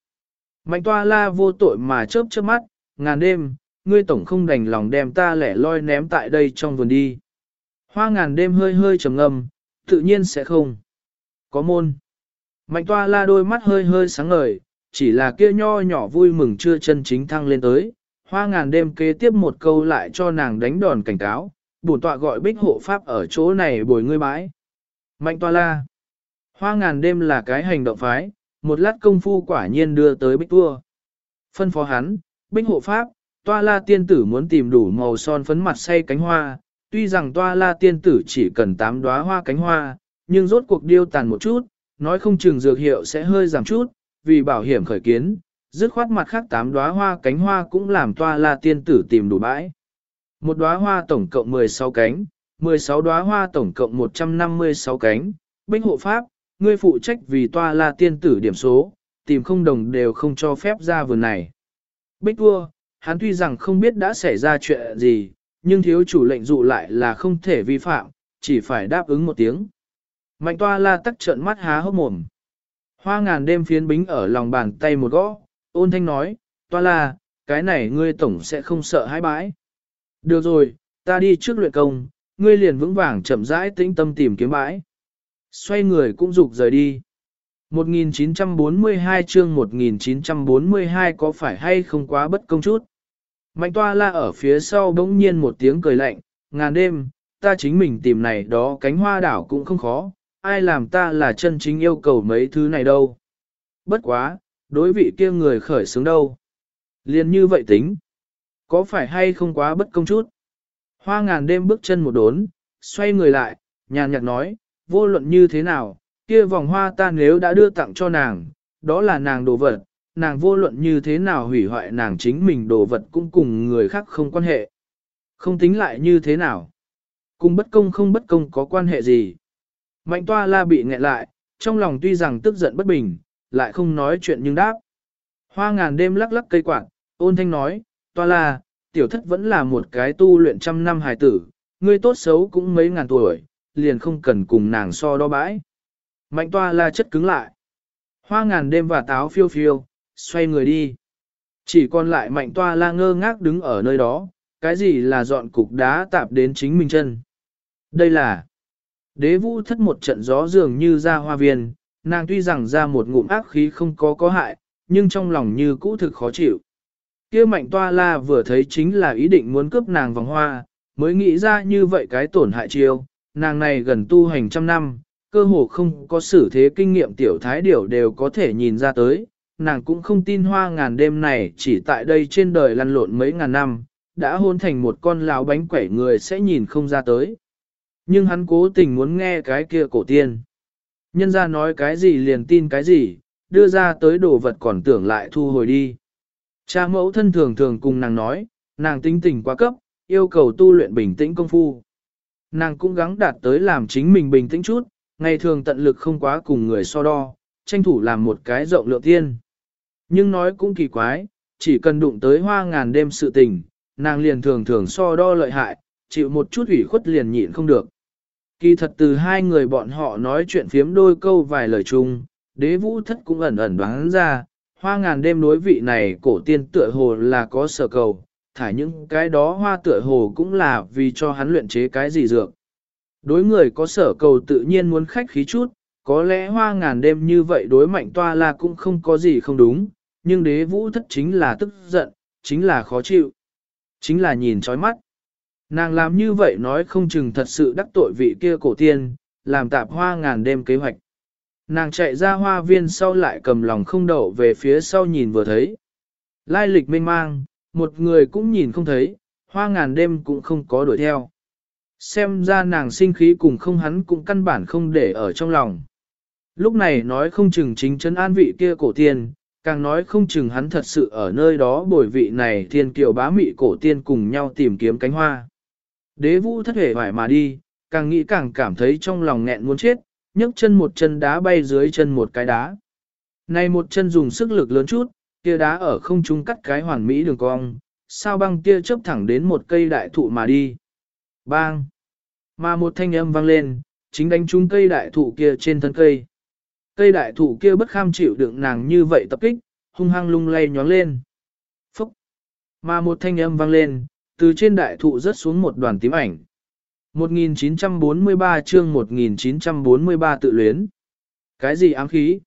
Mạnh toa la vô tội mà chớp chớp mắt, ngàn đêm, ngươi tổng không đành lòng đem ta lẻ loi ném tại đây trong vườn đi. Hoa ngàn đêm hơi hơi trầm ngâm, tự nhiên sẽ không. Có môn. Mạnh toa la đôi mắt hơi hơi sáng ngời, chỉ là kia nho nhỏ vui mừng chưa chân chính thăng lên tới. Hoa ngàn đêm kế tiếp một câu lại cho nàng đánh đòn cảnh cáo, bổn tọa gọi bích hộ pháp ở chỗ này bồi ngươi bãi. Mạnh toa la. Hoa ngàn đêm là cái hành động phái, một lát công phu quả nhiên đưa tới bích vua. Phân phó hắn, bích hộ pháp, toa la tiên tử muốn tìm đủ màu son phấn mặt say cánh hoa, tuy rằng toa la tiên tử chỉ cần tám đóa hoa cánh hoa, nhưng rốt cuộc điêu tàn một chút, nói không chừng dược hiệu sẽ hơi giảm chút, vì bảo hiểm khởi kiến, dứt khoát mặt khác tám đóa hoa cánh hoa cũng làm toa la tiên tử tìm đủ bãi. Một đóa hoa tổng cộng 16 cánh, 16 đóa hoa tổng cộng 156 cánh, binh hộ pháp, ngươi phụ trách vì toa la tiên tử điểm số, tìm không đồng đều không cho phép ra vườn này. Bích vua, hắn tuy rằng không biết đã xảy ra chuyện gì, nhưng thiếu chủ lệnh dụ lại là không thể vi phạm, chỉ phải đáp ứng một tiếng. Mạnh toa la tắc trợn mắt há hốc mồm. Hoa ngàn đêm phiến bính ở lòng bàn tay một gõ, ôn thanh nói, toa la, cái này ngươi tổng sẽ không sợ hãi bãi. Được rồi, ta đi trước luyện công, ngươi liền vững vàng chậm rãi tĩnh tâm tìm kiếm bãi. Xoay người cũng rục rời đi. 1942 chương 1942 có phải hay không quá bất công chút? Mạnh toa la ở phía sau bỗng nhiên một tiếng cười lạnh, ngàn đêm, ta chính mình tìm này đó cánh hoa đảo cũng không khó, ai làm ta là chân chính yêu cầu mấy thứ này đâu. Bất quá, đối vị kia người khởi xướng đâu. Liên như vậy tính. Có phải hay không quá bất công chút? Hoa ngàn đêm bước chân một đốn, xoay người lại, nhàn nhạt nói, vô luận như thế nào, kia vòng hoa ta nếu đã đưa tặng cho nàng, đó là nàng đồ vật, nàng vô luận như thế nào hủy hoại nàng chính mình đồ vật cũng cùng người khác không quan hệ. Không tính lại như thế nào. Cùng bất công không bất công có quan hệ gì. Mạnh toa la bị nghẹn lại, trong lòng tuy rằng tức giận bất bình, lại không nói chuyện nhưng đáp. Hoa ngàn đêm lắc lắc cây quạt, ôn thanh nói, toa la, tiểu thất vẫn là một cái tu luyện trăm năm hài tử, ngươi tốt xấu cũng mấy ngàn tuổi, liền không cần cùng nàng so đo bãi. Mạnh toa la chất cứng lại. Hoa ngàn đêm và táo phiêu phiêu, xoay người đi. Chỉ còn lại mạnh toa la ngơ ngác đứng ở nơi đó, cái gì là dọn cục đá tạp đến chính mình chân. Đây là đế vũ thất một trận gió dường như ra hoa viên, nàng tuy rằng ra một ngụm ác khí không có có hại, nhưng trong lòng như cũ thực khó chịu. kia mạnh toa la vừa thấy chính là ý định muốn cướp nàng vòng hoa, mới nghĩ ra như vậy cái tổn hại chiêu, nàng này gần tu hành trăm năm, cơ hồ không có xử thế kinh nghiệm tiểu thái điểu đều có thể nhìn ra tới, nàng cũng không tin hoa ngàn đêm này chỉ tại đây trên đời lăn lộn mấy ngàn năm, đã hôn thành một con lão bánh quẩy người sẽ nhìn không ra tới. Nhưng hắn cố tình muốn nghe cái kia cổ tiên. Nhân ra nói cái gì liền tin cái gì, đưa ra tới đồ vật còn tưởng lại thu hồi đi. Cha mẫu thân thường thường cùng nàng nói, nàng tinh tình quá cấp, yêu cầu tu luyện bình tĩnh công phu. Nàng cũng gắng đạt tới làm chính mình bình tĩnh chút, ngày thường tận lực không quá cùng người so đo, tranh thủ làm một cái rộng lượng tiên. Nhưng nói cũng kỳ quái, chỉ cần đụng tới hoa ngàn đêm sự tình, nàng liền thường thường so đo lợi hại, chịu một chút ủy khuất liền nhịn không được. Kỳ thật từ hai người bọn họ nói chuyện phiếm đôi câu vài lời chung, đế vũ thất cũng ẩn ẩn đoán ra, hoa ngàn đêm đối vị này cổ tiên tựa hồ là có sở cầu, thải những cái đó hoa tựa hồ cũng là vì cho hắn luyện chế cái gì dược. Đối người có sở cầu tự nhiên muốn khách khí chút, có lẽ hoa ngàn đêm như vậy đối mạnh toa là cũng không có gì không đúng, nhưng đế vũ thất chính là tức giận, chính là khó chịu, chính là nhìn chói mắt. Nàng làm như vậy nói không chừng thật sự đắc tội vị kia cổ tiên, làm tạp hoa ngàn đêm kế hoạch. Nàng chạy ra hoa viên sau lại cầm lòng không đậu về phía sau nhìn vừa thấy. Lai lịch mênh mang, một người cũng nhìn không thấy, hoa ngàn đêm cũng không có đuổi theo. Xem ra nàng sinh khí cùng không hắn cũng căn bản không để ở trong lòng. Lúc này nói không chừng chính chân an vị kia cổ tiên, càng nói không chừng hắn thật sự ở nơi đó bồi vị này thiên kiều bá mị cổ tiên cùng nhau tìm kiếm cánh hoa. Đế vũ thất hề vải mà đi, càng nghĩ càng cảm thấy trong lòng nghẹn muốn chết, nhấc chân một chân đá bay dưới chân một cái đá. Này một chân dùng sức lực lớn chút, kia đá ở không trung cắt cái hoàn mỹ đường cong, sao băng kia chớp thẳng đến một cây đại thụ mà đi. Bang! Mà một thanh âm vang lên, chính đánh trúng cây đại thụ kia trên thân cây. Cây đại thụ kia bất kham chịu đựng nàng như vậy tập kích, hung hăng lung lay nhóng lên. Phúc! Mà một thanh âm vang lên, từ trên đại thụ rớt xuống một đoàn tím ảnh. 1943 chương 1943 tự luyến. Cái gì ám khí?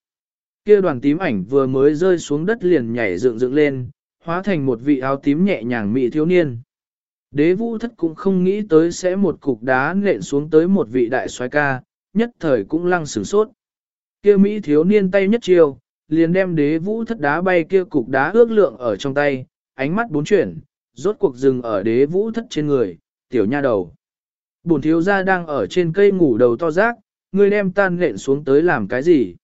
Kia đoàn tím ảnh vừa mới rơi xuống đất liền nhảy dựng dựng lên, hóa thành một vị áo tím nhẹ nhàng mị thiếu niên. Đế vũ thất cũng không nghĩ tới sẽ một cục đá nện xuống tới một vị đại soái ca, nhất thời cũng lăng sửng sốt. Kia Mỹ thiếu niên tay nhất chiều, liền đem đế vũ thất đá bay kia cục đá ước lượng ở trong tay, ánh mắt bốn chuyển, rốt cuộc dừng ở đế vũ thất trên người, tiểu nha đầu. Bổn thiếu gia đang ở trên cây ngủ đầu to rác, ngươi đem tan nện xuống tới làm cái gì?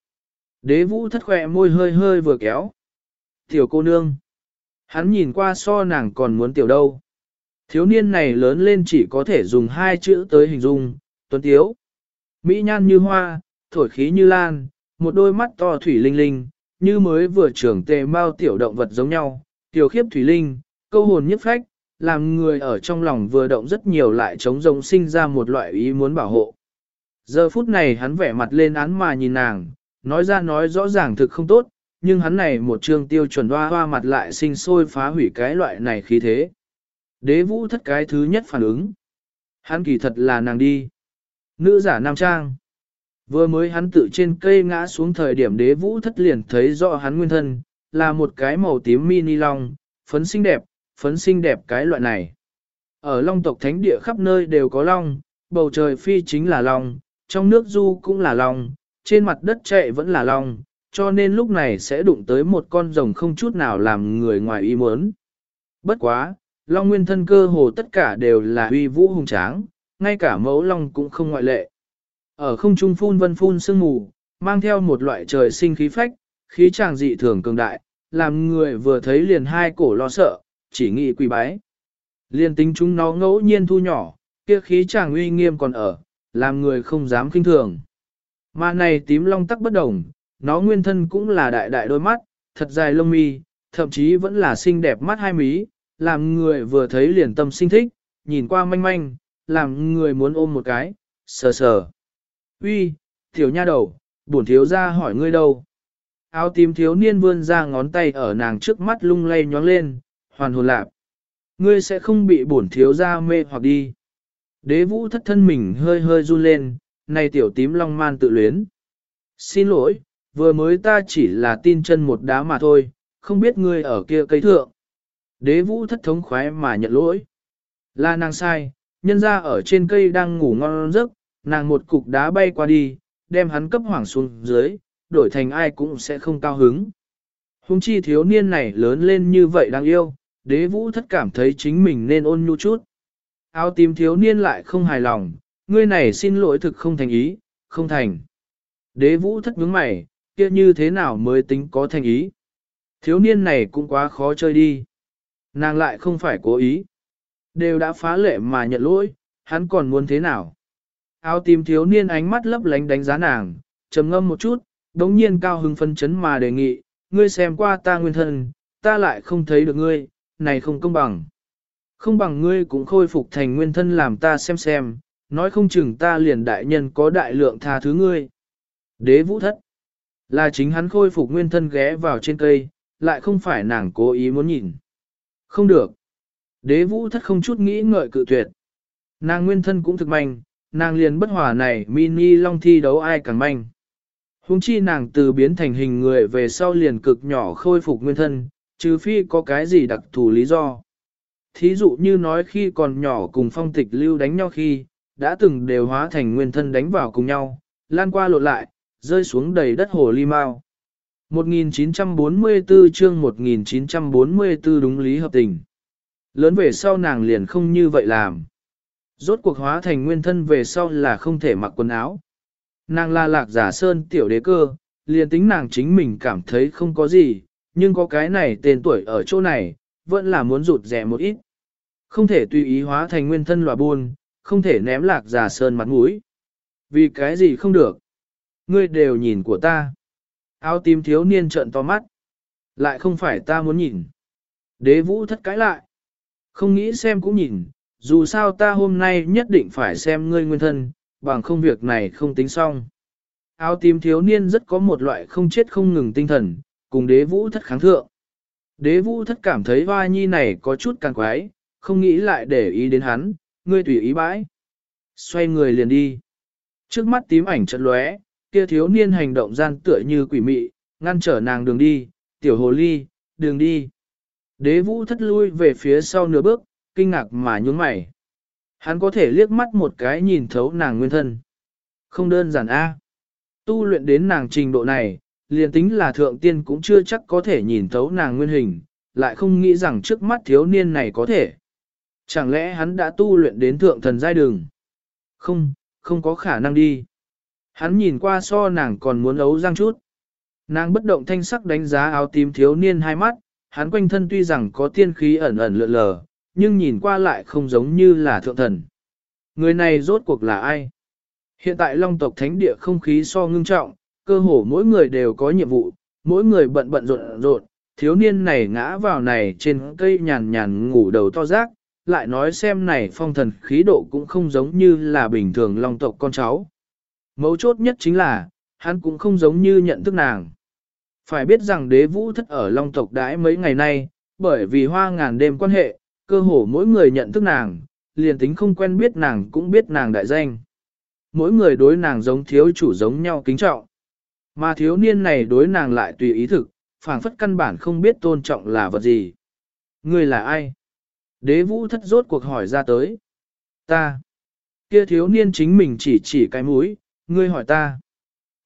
Đế vũ thất khỏe môi hơi hơi vừa kéo. Tiểu cô nương. Hắn nhìn qua so nàng còn muốn tiểu đâu. Thiếu niên này lớn lên chỉ có thể dùng hai chữ tới hình dung, tuấn tiếu. Mỹ nhan như hoa, thổi khí như lan, một đôi mắt to thủy linh linh, như mới vừa trưởng tề mau tiểu động vật giống nhau, tiểu khiếp thủy linh, câu hồn nhất phách, làm người ở trong lòng vừa động rất nhiều lại chống rồng sinh ra một loại ý muốn bảo hộ. Giờ phút này hắn vẻ mặt lên án mà nhìn nàng, nói ra nói rõ ràng thực không tốt, nhưng hắn này một trương tiêu chuẩn hoa hoa mặt lại sinh sôi phá hủy cái loại này khí thế. Đế vũ thất cái thứ nhất phản ứng. Hắn kỳ thật là nàng đi. Nữ giả nam trang. Vừa mới hắn tự trên cây ngã xuống thời điểm đế vũ thất liền thấy rõ hắn nguyên thân, là một cái màu tím mini long, phấn xinh đẹp, phấn xinh đẹp cái loại này. Ở long tộc thánh địa khắp nơi đều có long, bầu trời phi chính là long, trong nước du cũng là long, trên mặt đất chạy vẫn là long, cho nên lúc này sẽ đụng tới một con rồng không chút nào làm người ngoài ý muốn. Bất quá, long nguyên thân cơ hồ tất cả đều là uy vũ hùng tráng, ngay cả mẫu long cũng không ngoại lệ. Ở không trung phun vân phun sương mù, mang theo một loại trời sinh khí phách, khí tràng dị thường cường đại, làm người vừa thấy liền hai cổ lo sợ, chỉ nghĩ quỳ bái. Liên tính chúng nó ngẫu nhiên thu nhỏ, kia khí tràng uy nghiêm còn ở, làm người không dám kinh thường. Mà này tím long tắc bất đồng, nó nguyên thân cũng là đại đại đôi mắt, thật dài lông mi, thậm chí vẫn là xinh đẹp mắt hai mí, làm người vừa thấy liền tâm sinh thích, nhìn qua manh manh, làm người muốn ôm một cái, sờ sờ. Uy, tiểu nha đầu, bổn thiếu ra hỏi ngươi đâu. Áo tím thiếu niên vươn ra ngón tay ở nàng trước mắt lung lay nhóng lên, hoàn hồn lạc. Ngươi sẽ không bị bổn thiếu ra mê hoặc đi. Đế vũ thất thân mình hơi hơi run lên, này tiểu tím long man tự luyến. Xin lỗi, vừa mới ta chỉ là tin chân một đá mà thôi, không biết ngươi ở kia cây thượng. Đế vũ thất thống khoái mà nhận lỗi. Là nàng sai, nhân ra ở trên cây đang ngủ ngon giấc, nàng một cục đá bay qua đi, đem hắn cấp hoảng xuống dưới, đổi thành ai cũng sẽ không cao hứng. Hùng chi thiếu niên này lớn lên như vậy đáng yêu, đế vũ thất cảm thấy chính mình nên ôn nhu chút. Áo tím thiếu niên lại không hài lòng, ngươi này xin lỗi thực không thành ý, không thành. Đế vũ thất nhướng mày, kia như thế nào mới tính có thành ý. Thiếu niên này cũng quá khó chơi đi. Nàng lại không phải cố ý. Đều đã phá lệ mà nhận lỗi, hắn còn muốn thế nào? Áo tím thiếu niên ánh mắt lấp lánh đánh giá nàng, trầm ngâm một chút, đống nhiên cao hứng phân chấn mà đề nghị, ngươi xem qua ta nguyên thân, ta lại không thấy được ngươi, này không công bằng. Không bằng ngươi cũng khôi phục thành nguyên thân làm ta xem xem, nói không chừng ta liền đại nhân có đại lượng tha thứ ngươi. Đế vũ thất. Là chính hắn khôi phục nguyên thân ghé vào trên cây, lại không phải nàng cố ý muốn nhìn. Không được. Đế vũ thất không chút nghĩ ngợi cự tuyệt. Nàng nguyên thân cũng thực mạnh nàng liền bất hòa này mini long thi đấu ai càng manh. Hùng chi nàng từ biến thành hình người về sau liền cực nhỏ khôi phục nguyên thân, trừ phi có cái gì đặc thù lý do. Thí dụ như nói khi còn nhỏ cùng phong tịch lưu đánh nhau khi, đã từng đều hóa thành nguyên thân đánh vào cùng nhau, lan qua lộn lại, rơi xuống đầy đất hồ ly mao. 1944 chương 1944 đúng lý hợp tình. Lớn về sau nàng liền không như vậy làm. Rốt cuộc hóa thành nguyên thân về sau là không thể mặc quần áo. Nàng là lạc giả sơn tiểu đế cơ, liền tính nàng chính mình cảm thấy không có gì, nhưng có cái này tên tuổi ở chỗ này, vẫn là muốn rụt rẻ một ít. Không thể tùy ý hóa thành nguyên thân lòa buôn, không thể ném lạc giả sơn mặt mũi. Vì cái gì không được? Ngươi đều nhìn của ta. Áo tím thiếu niên trợn to mắt. Lại không phải ta muốn nhìn. Đế vũ thất cãi lại. Không nghĩ xem cũng nhìn, dù sao ta hôm nay nhất định phải xem ngươi nguyên thân, bằng không việc này không tính xong. Áo tím thiếu niên rất có một loại không chết không ngừng tinh thần, cùng đế vũ thất kháng thượng. Đế vũ thất cảm thấy hoa nhi này có chút càng quái, không nghĩ lại để ý đến hắn, ngươi tùy ý bãi. Xoay người liền đi. Trước mắt tím ảnh chật lóe, kia thiếu niên hành động gian tựa như quỷ mị, ngăn trở nàng đường đi, tiểu hồ ly, đường đi. Đế vũ thất lui về phía sau nửa bước, kinh ngạc mà nhún mày. Hắn có thể liếc mắt một cái nhìn thấu nàng nguyên thân. Không đơn giản a. Tu luyện đến nàng trình độ này, liền tính là thượng tiên cũng chưa chắc có thể nhìn thấu nàng nguyên hình, lại không nghĩ rằng trước mắt thiếu niên này có thể. Chẳng lẽ hắn đã tu luyện đến thượng thần giai đường? Không, không có khả năng đi. Hắn nhìn qua so nàng còn muốn ấu răng chút. Nàng bất động thanh sắc đánh giá áo tím thiếu niên hai mắt, hắn quanh thân tuy rằng có tiên khí ẩn ẩn lượn lờ, nhưng nhìn qua lại không giống như là thượng thần. Người này rốt cuộc là ai? Hiện tại long tộc thánh địa không khí so ngưng trọng, cơ hồ mỗi người đều có nhiệm vụ, mỗi người bận bận rộn rộn, thiếu niên này ngã vào này trên cây nhàn nhàn ngủ đầu to rác, lại nói xem này phong thần khí độ cũng không giống như là bình thường long tộc con cháu. Mấu chốt nhất chính là, hắn cũng không giống như nhận thức nàng. Phải biết rằng đế vũ thất ở long tộc đãi mấy ngày nay, bởi vì hoa ngàn đêm quan hệ, cơ hồ mỗi người nhận thức nàng, liền tính không quen biết nàng cũng biết nàng đại danh. mỗi người đối nàng giống thiếu chủ giống nhau kính trọng. Mà thiếu niên này đối nàng lại tùy ý thực, phảng phất căn bản không biết tôn trọng là vật gì. Ngươi là ai? Đế vũ thất rốt cuộc hỏi ra tới. Ta. Kia thiếu niên chính mình chỉ chỉ cái mũi, ngươi hỏi ta.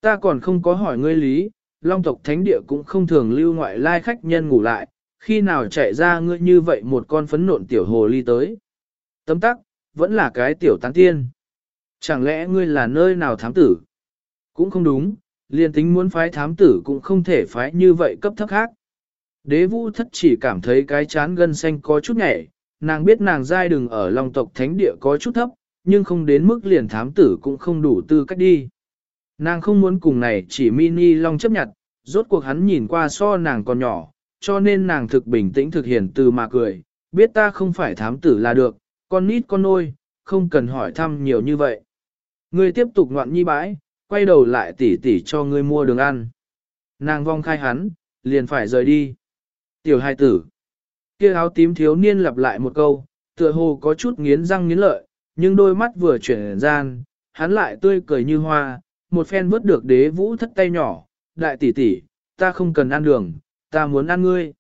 Ta còn không có hỏi ngươi lý, long tộc thánh địa cũng không thường lưu ngoại lai khách nhân ngủ lại, khi nào chạy ra ngươi như vậy một con phấn nộn tiểu hồ ly tới. Tấm tắc, vẫn là cái tiểu tán tiên. Chẳng lẽ ngươi là nơi nào thám tử? Cũng không đúng, liền tính muốn phái thám tử cũng không thể phái như vậy cấp thấp khác. Đế vũ thất chỉ cảm thấy cái chán gân xanh có chút nhẹ, nàng biết nàng giai đừng ở long tộc thánh địa có chút thấp, nhưng không đến mức liền thám tử cũng không đủ tư cách đi. Nàng không muốn cùng này chỉ mini long chấp nhận, rốt cuộc hắn nhìn qua so nàng còn nhỏ, cho nên nàng thực bình tĩnh thực hiển từ mà cười, biết ta không phải thám tử là được, con nít con nôi, không cần hỏi thăm nhiều như vậy. Ngươi tiếp tục ngoạn nhi bãi, quay đầu lại tỉ tỉ cho ngươi mua đường ăn. Nàng vong khai hắn, liền phải rời đi. Tiểu hai tử. kia áo tím thiếu niên lặp lại một câu, tựa hồ có chút nghiến răng nghiến lợi, nhưng đôi mắt vừa chuyển gian, hắn lại tươi cười như hoa, một phen vớt được đế vũ thất tay nhỏ, đại tỷ tỷ, ta không cần ăn đường, ta muốn ăn ngươi.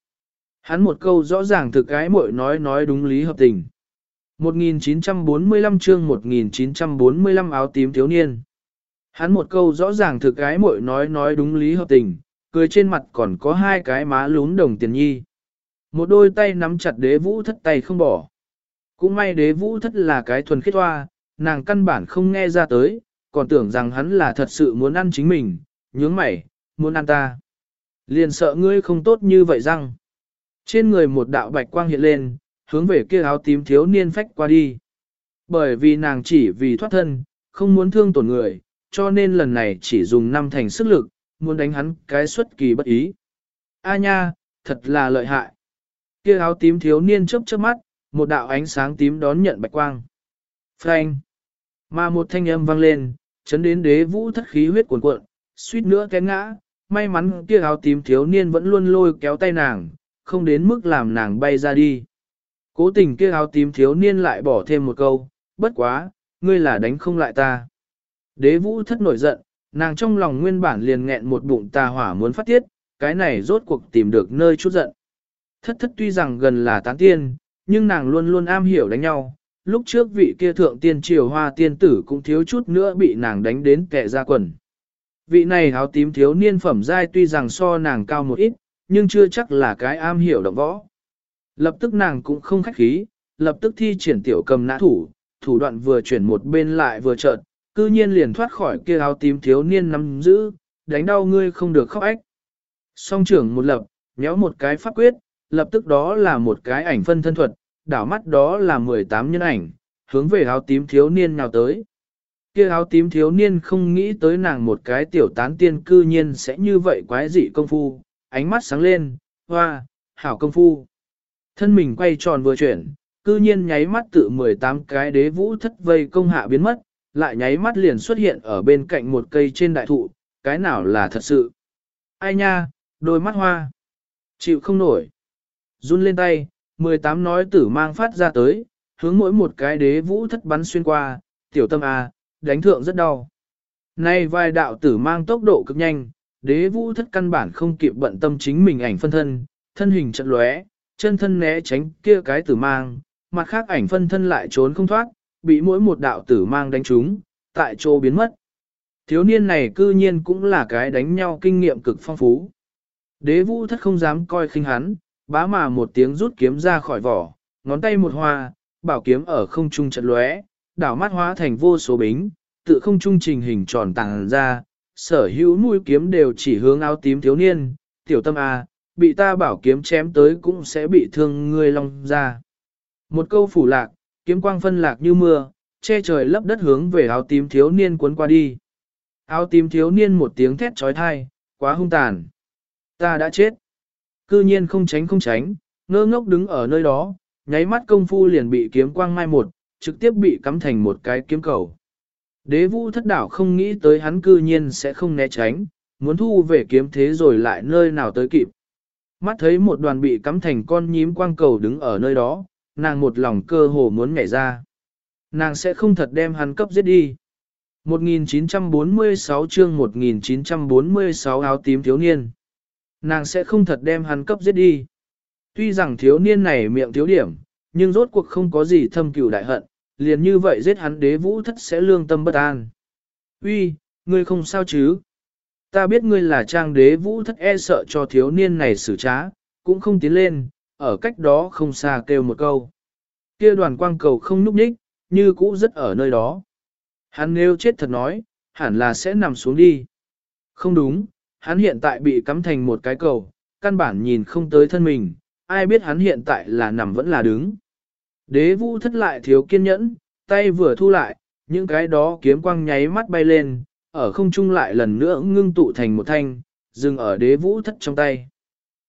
Hắn một câu rõ ràng thực cái muội nói nói đúng lý hợp tình. 1945 chương 1945 áo tím thiếu niên. Hắn một câu rõ ràng thực cái muội nói nói đúng lý hợp tình, cười trên mặt còn có hai cái má lún đồng tiền nhi. Một đôi tay nắm chặt đế vũ thất tay không bỏ. Cũng may đế vũ thất là cái thuần khiết hoa, nàng căn bản không nghe ra tới, còn tưởng rằng hắn là thật sự muốn ăn chính mình, nhướng mày, muốn ăn ta. Liền sợ ngươi không tốt như vậy răng. Trên người một đạo bạch quang hiện lên, hướng về kia áo tím thiếu niên phách qua đi. Bởi vì nàng chỉ vì thoát thân, không muốn thương tổn người, cho nên lần này chỉ dùng năm thành sức lực, muốn đánh hắn cái xuất kỳ bất ý. A nha, thật là lợi hại. Kia áo tím thiếu niên chớp chớp mắt, một đạo ánh sáng tím đón nhận bạch quang. Phanh. Mà một thanh âm vang lên, chấn đến đế vũ thất khí huyết cuồn cuộn, suýt nữa té ngã, may mắn kia áo tím thiếu niên vẫn luôn lôi kéo tay nàng, không đến mức làm nàng bay ra đi. Cố tình kia áo tím thiếu niên lại bỏ thêm một câu, bất quá, ngươi là đánh không lại ta. Đế vũ thất nổi giận, nàng trong lòng nguyên bản liền nghẹn một bụng tà hỏa muốn phát tiết, cái này rốt cuộc tìm được nơi chút giận. Thất thất tuy rằng gần là tán tiên, nhưng nàng luôn luôn am hiểu đánh nhau. Lúc trước vị kia thượng tiên triều hoa tiên tử cũng thiếu chút nữa bị nàng đánh đến kẻ ra quần. Vị này áo tím thiếu niên phẩm giai tuy rằng so nàng cao một ít, nhưng chưa chắc là cái am hiểu động võ. Lập tức nàng cũng không khách khí, lập tức thi triển tiểu cầm nã thủ, thủ đoạn vừa chuyển một bên lại vừa trợn, cư nhiên liền thoát khỏi kia áo tím thiếu niên nắm giữ, đánh đau ngươi không được khóc ách. Song trưởng một lập, nhéo một cái pháp quyết, lập tức đó là một cái ảnh phân thân thuật, đảo mắt đó là 18 nhân ảnh, hướng về áo tím thiếu niên nào tới. Kia áo tím thiếu niên không nghĩ tới nàng một cái tiểu tán tiên cư nhiên sẽ như vậy quái dị công phu, ánh mắt sáng lên, hoa, hảo công phu. Thân mình quay tròn vừa chuyển, cư nhiên nháy mắt tự 18 cái đế vũ thất vây công hạ biến mất, lại nháy mắt liền xuất hiện ở bên cạnh một cây trên đại thụ, cái nào là thật sự. Ai nha, đôi mắt hoa. Chịu không nổi. Run lên tay, 18 nói tử mang phát ra tới, hướng mỗi một cái đế vũ thất bắn xuyên qua, tiểu tâm A, đánh thượng rất đau. Nay vài đạo tử mang tốc độ cực nhanh, đế vũ thất căn bản không kịp bận tâm chính mình ảnh phân thân, thân hình trận lóe, chân thân né tránh kia cái tử mang, mặt khác ảnh phân thân lại trốn không thoát, bị mỗi một đạo tử mang đánh trúng, tại chỗ biến mất. Thiếu niên này cư nhiên cũng là cái đánh nhau kinh nghiệm cực phong phú. Đế vũ thất không dám coi khinh hắn, bá mà một tiếng rút kiếm ra khỏi vỏ, ngón tay một hoa, bảo kiếm ở không trung trận lóe, đảo mắt hóa thành vô số bính, tự không trung trình hình tròn tàng ra, sở hữu mũi kiếm đều chỉ hướng áo tím thiếu niên, tiểu tâm A, bị ta bảo kiếm chém tới cũng sẽ bị thương ngươi long ra. Một câu phủ lạc, kiếm quang phân lạc như mưa, che trời lấp đất hướng về áo tím thiếu niên cuốn qua đi. Áo tím thiếu niên một tiếng thét trói thai, quá hung tàn. Ta đã chết. Cư nhiên không tránh không tránh, ngơ ngốc đứng ở nơi đó, nháy mắt công phu liền bị kiếm quang mai một, trực tiếp bị cắm thành một cái kiếm cầu. Đế vũ thất đảo không nghĩ tới hắn cư nhiên sẽ không né tránh, muốn thu về kiếm thế rồi lại nơi nào tới kịp. Mắt thấy một đoàn bị cắm thành con nhím quang cầu đứng ở nơi đó, nàng một lòng cơ hồ muốn nhảy ra. Nàng sẽ không thật đem hắn cấp giết đi. 1946 chương 1946 áo tím thiếu niên. Nàng sẽ không thật đem hắn cấp giết đi. Tuy rằng thiếu niên này miệng thiếu điểm, nhưng rốt cuộc không có gì thâm cừu đại hận, liền như vậy giết hắn đế vũ thất sẽ lương tâm bất an. Uy, ngươi không sao chứ? Ta biết ngươi là trang đế vũ thất e sợ cho thiếu niên này xử trá, cũng không tiến lên, ở cách đó không xa kêu một câu. Kia đoàn quang cầu không núp nhích, như cũ rất ở nơi đó. Hắn nếu chết thật nói, hẳn là sẽ nằm xuống đi. Không đúng, hắn hiện tại bị cắm thành một cái cầu, căn bản nhìn không tới thân mình, ai biết hắn hiện tại là nằm vẫn là đứng. Đế vũ thất lại thiếu kiên nhẫn, tay vừa thu lại, những cái đó kiếm quang nháy mắt bay lên, ở không trung lại lần nữa ngưng tụ thành một thanh, dừng ở đế vũ thất trong tay.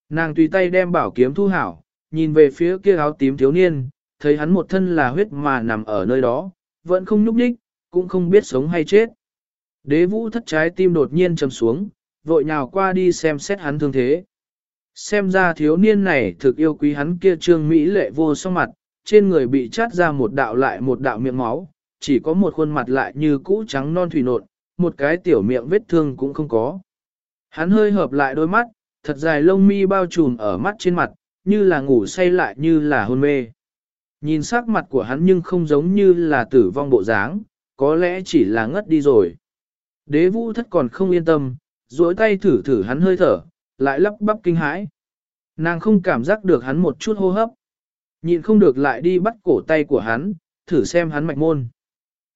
Nàng tùy tay đem bảo kiếm thu hảo, nhìn về phía kia áo tím thiếu niên, thấy hắn một thân là huyết mà nằm ở nơi đó, vẫn không nhúc nhích, cũng không biết sống hay chết. Đế vũ thất trái tim đột nhiên trầm xuống, vội nhào qua đi xem xét hắn thương thế. Xem ra thiếu niên này thực yêu quý hắn kia trương Mỹ lệ vô song mặt, trên người bị chát ra một đạo lại một đạo miệng máu, chỉ có một khuôn mặt lại như cũ trắng non thủy nộn, một cái tiểu miệng vết thương cũng không có. Hắn hơi hợp lại đôi mắt, thật dài lông mi bao trùm ở mắt trên mặt, như là ngủ say lại như là hôn mê. Nhìn sắc mặt của hắn nhưng không giống như là tử vong bộ dáng, có lẽ chỉ là ngất đi rồi. Đế vũ thất còn không yên tâm, duỗi tay thử thử hắn hơi thở, lại lắp bắp kinh hãi. Nàng không cảm giác được hắn một chút hô hấp. Nhịn không được lại đi bắt cổ tay của hắn, thử xem hắn mạch môn.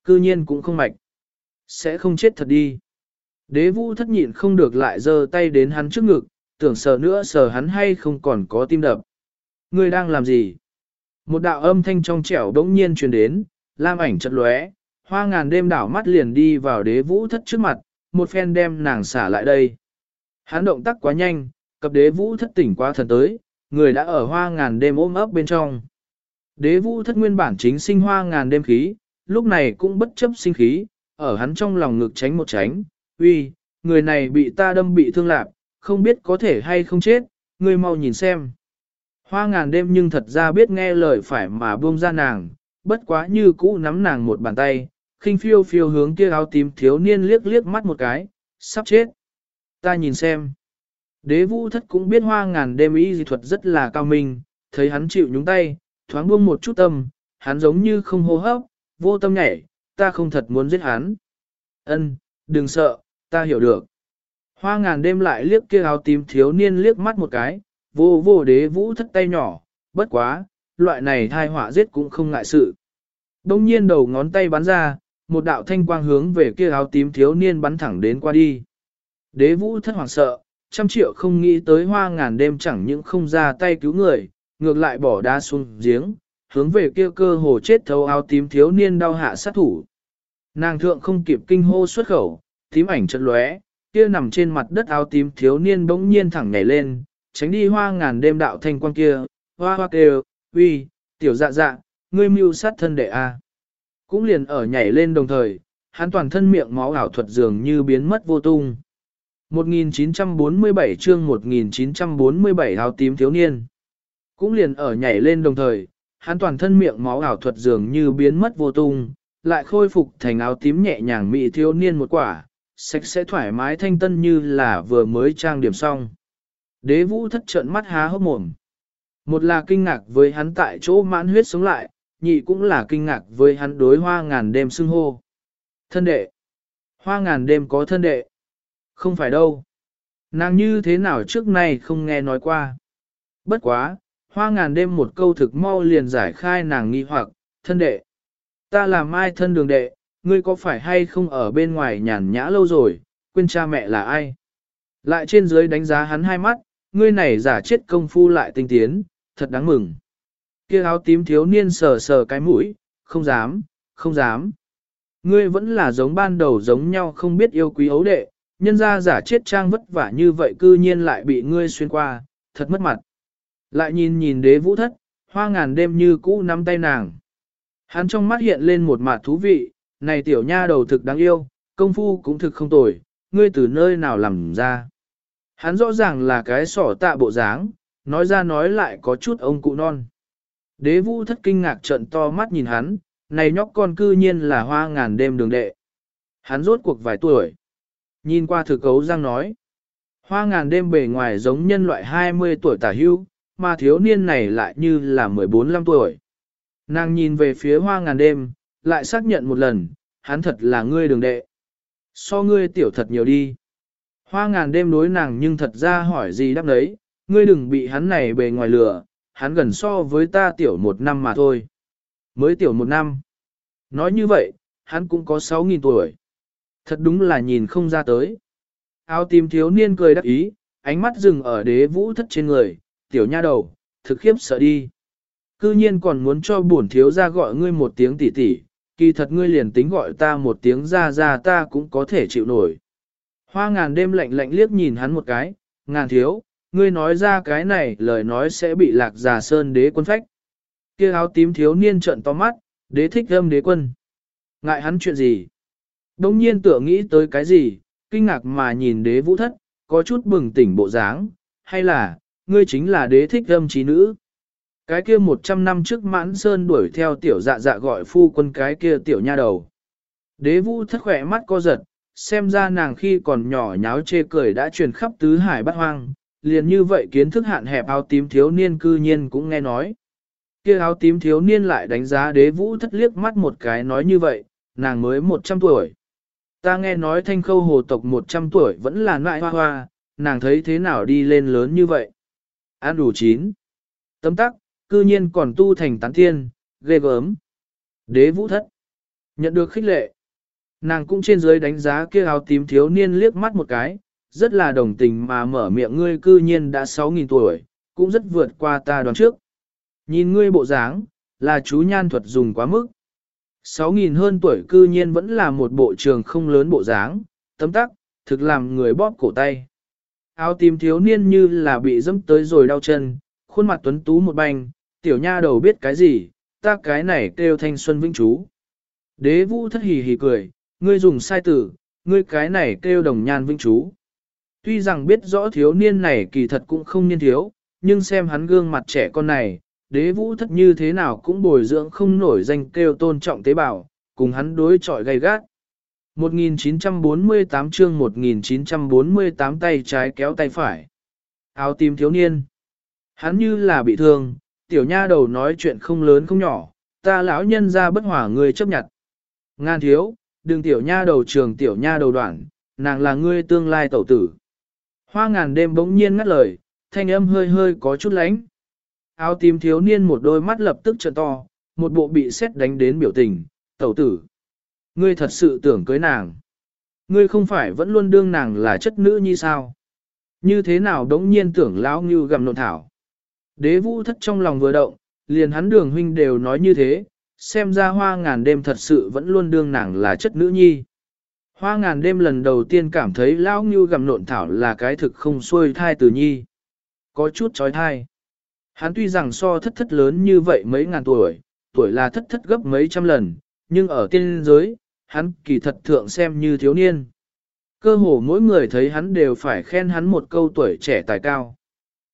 Cư nhiên cũng không mạch. Sẽ không chết thật đi. Đế vũ thất nhịn không được lại giơ tay đến hắn trước ngực, tưởng sờ nữa sờ hắn hay không còn có tim đập. Ngươi đang làm gì? Một đạo âm thanh trong trẻo đống nhiên truyền đến, lam ảnh chật lóe, hoa ngàn đêm đảo mắt liền đi vào đế vũ thất trước mặt, một phen đem nàng xả lại đây. Hắn động tác quá nhanh, cập đế vũ thất tỉnh quá thần tới, người đã ở hoa ngàn đêm ôm ấp bên trong. Đế vũ thất nguyên bản chính sinh hoa ngàn đêm khí, lúc này cũng bất chấp sinh khí, ở hắn trong lòng ngực tránh một tránh, uy, người này bị ta đâm bị thương lạc, không biết có thể hay không chết, ngươi mau nhìn xem. Hoa ngàn đêm nhưng thật ra biết nghe lời phải mà buông ra nàng, bất quá như cũ nắm nàng một bàn tay, khinh phiêu phiêu hướng kia áo tím thiếu niên liếc liếc mắt một cái, sắp chết. Ta nhìn xem. Đế vũ thất cũng biết hoa ngàn đêm ý dị thuật rất là cao minh, thấy hắn chịu nhúng tay, thoáng buông một chút tâm, hắn giống như không hô hấp, vô tâm nhảy, ta không thật muốn giết hắn. Ân, đừng sợ, ta hiểu được. Hoa ngàn đêm lại liếc kia áo tím thiếu niên liếc mắt một cái, vô vô đế vũ thất tay nhỏ, bất quá, loại này thai họa giết cũng không ngại sự. Đông nhiên đầu ngón tay bắn ra, một đạo thanh quang hướng về kia áo tím thiếu niên bắn thẳng đến qua đi. Đế vũ thất hoảng sợ, trăm triệu không nghĩ tới hoa ngàn đêm chẳng những không ra tay cứu người, ngược lại bỏ đá xuống giếng, hướng về kia cơ hồ chết thấu áo tím thiếu niên đau hạ sát thủ. Nàng thượng không kịp kinh hô xuất khẩu, tím ảnh chật lóe, kia nằm trên mặt đất áo tím thiếu niên bỗng nhiên thẳng nhảy lên, tránh đi hoa ngàn đêm đạo thanh quan kia, hoa hoa kêu, uy, tiểu dạ dạ, ngươi mưu sát thân đệ a. Cũng liền ở nhảy lên đồng thời, hắn toàn thân miệng máu ảo thuật dường như biến mất vô tung. 1947 chương 1947 áo tím thiếu niên. Cũng liền ở nhảy lên đồng thời, hắn toàn thân miệng máu ảo thuật dường như biến mất vô tung, lại khôi phục thành áo tím nhẹ nhàng mị thiếu niên một quả, sạch sẽ thoải mái thanh tân như là vừa mới trang điểm xong. Đế vũ thất trợn mắt há hốc mồm. Một là kinh ngạc với hắn tại chỗ mãn huyết sống lại, nhị cũng là kinh ngạc với hắn đối hoa ngàn đêm xưng hô. Thân đệ. Hoa ngàn đêm có thân đệ. Không phải đâu. Nàng như thế nào trước nay không nghe nói qua. Bất quá, hoa ngàn đêm một câu thực mau liền giải khai nàng nghi hoặc, thân đệ. Ta là mai thân đường đệ, ngươi có phải hay không ở bên ngoài nhàn nhã lâu rồi, quên cha mẹ là ai? Lại trên dưới đánh giá hắn hai mắt, ngươi này giả chết công phu lại tinh tiến, thật đáng mừng. Kia áo tím thiếu niên sờ sờ cái mũi, không dám, không dám. Ngươi vẫn là giống ban đầu giống nhau không biết yêu quý ấu đệ, nhân ra giả chết trang vất vả như vậy cư nhiên lại bị ngươi xuyên qua, thật mất mặt. Lại nhìn nhìn đế vũ thất, hoa ngàn đêm như cũ nắm tay nàng. Hắn trong mắt hiện lên một mặt thú vị, này tiểu nha đầu thực đáng yêu, công phu cũng thực không tồi, ngươi từ nơi nào làm ra. Hắn rõ ràng là cái sỏ tạ bộ dáng, nói ra nói lại có chút ông cụ non. Đế vũ thất kinh ngạc trận to mắt nhìn hắn, này nhóc con cư nhiên là hoa ngàn đêm đường đệ. Hắn rốt cuộc vài tuổi. Nhìn qua thực cấu giang nói. Hoa ngàn đêm bề ngoài giống nhân loại 20 tuổi tả hưu, mà thiếu niên này lại như là 14-15 tuổi. Nàng nhìn về phía hoa ngàn đêm, lại xác nhận một lần, hắn thật là ngươi đường đệ. So ngươi tiểu thật nhiều đi. Hoa ngàn đêm đối nàng nhưng thật ra hỏi gì đáp đấy, ngươi đừng bị hắn này bề ngoài lửa, hắn gần so với ta tiểu một năm mà thôi. Mới tiểu một năm. Nói như vậy, hắn cũng có 6.000 tuổi. Thật đúng là nhìn không ra tới. Áo tím thiếu niên cười đắc ý, ánh mắt dừng ở đế vũ thất trên người, tiểu nha đầu, thực khiếp sợ đi. Cư nhiên còn muốn cho bổn thiếu ra gọi ngươi một tiếng tỉ tỉ, kỳ thật ngươi liền tính gọi ta một tiếng ra ra ta cũng có thể chịu nổi. Hoa ngàn đêm lạnh lạnh liếc nhìn hắn một cái, ngàn thiếu, ngươi nói ra cái này lời nói sẽ bị lạc già sơn đế quân phách. kia áo tím thiếu niên trợn to mắt, đế thích âm đế quân. Ngại hắn chuyện gì? Đông nhiên tựa nghĩ tới cái gì, kinh ngạc mà nhìn đế vũ thất, có chút bừng tỉnh bộ dáng, hay là, ngươi chính là đế thích âm trí nữ. Cái kia 100 năm trước mãn sơn đuổi theo tiểu dạ dạ gọi phu quân cái kia tiểu nha đầu. Đế vũ thất khỏe mắt co giật, xem ra nàng khi còn nhỏ nháo chê cười đã truyền khắp tứ hải bát hoang, liền như vậy kiến thức hạn hẹp áo tím thiếu niên cư nhiên cũng nghe nói. Kia áo tím thiếu niên lại đánh giá đế vũ thất liếc mắt một cái nói như vậy, nàng mới 100 tuổi. Ta nghe nói thanh khâu hồ tộc 100 tuổi vẫn là nại hoa hoa, nàng thấy thế nào đi lên lớn như vậy. An đủ chín. Tấm tắc, cư nhiên còn tu thành tán thiên, ghê gớm. Đế vũ thất. Nhận được khích lệ. Nàng cũng trên dưới đánh giá kia áo tím thiếu niên liếc mắt một cái, rất là đồng tình mà mở miệng ngươi cư nhiên đã 6.000 tuổi, cũng rất vượt qua ta đoán trước. Nhìn ngươi bộ dáng, là chú nhan thuật dùng quá mức. 6.000 hơn tuổi cư nhiên vẫn là một bộ trường không lớn bộ dáng, tấm tắc, thực làm người bóp cổ tay. Áo tím thiếu niên như là bị dẫm tới rồi đau chân, khuôn mặt tuấn tú một banh, tiểu nha đầu biết cái gì, ta cái này kêu thanh xuân vĩnh chú. Đế vũ thất hì hì cười, ngươi dùng sai tử, ngươi cái này kêu đồng nhan vĩnh chú. Tuy rằng biết rõ thiếu niên này kỳ thật cũng không niên thiếu, nhưng xem hắn gương mặt trẻ con này, đế vũ thất như thế nào cũng bồi dưỡng không nổi danh kêu tôn trọng tế bào, cùng hắn đối chọi gay gắt. 1948 chương 1948 tay trái kéo tay phải. Áo tim thiếu niên. Hắn như là bị thương, tiểu nha đầu nói chuyện không lớn không nhỏ, ta lão nhân ra bất hỏa người chấp nhận. Ngan thiếu, đừng tiểu nha đầu trường tiểu nha đầu đoạn, nàng là ngươi tương lai tẩu tử. Hoa ngàn đêm bỗng nhiên ngắt lời, thanh âm hơi hơi có chút lánh. Áo tím thiếu niên một đôi mắt lập tức trợ to, một bộ bị xét đánh đến biểu tình, tẩu tử. Ngươi thật sự tưởng cưới nàng. Ngươi không phải vẫn luôn đương nàng là chất nữ như sao? Như thế nào đống nhiên tưởng lão như gầm nộn thảo. Đế vũ thất trong lòng vừa động, liền hắn đường huynh đều nói như thế, xem ra hoa ngàn đêm thật sự vẫn luôn đương nàng là chất nữ nhi. Hoa ngàn đêm lần đầu tiên cảm thấy lão như gầm nộn thảo là cái thực không xuôi thai từ nhi. Có chút trói thai. Hắn tuy rằng so thất thất lớn như vậy mấy ngàn tuổi, tuổi là thất thất gấp mấy trăm lần, nhưng ở tiên giới, hắn kỳ thật thượng xem như thiếu niên. Cơ hồ mỗi người thấy hắn đều phải khen hắn một câu tuổi trẻ tài cao.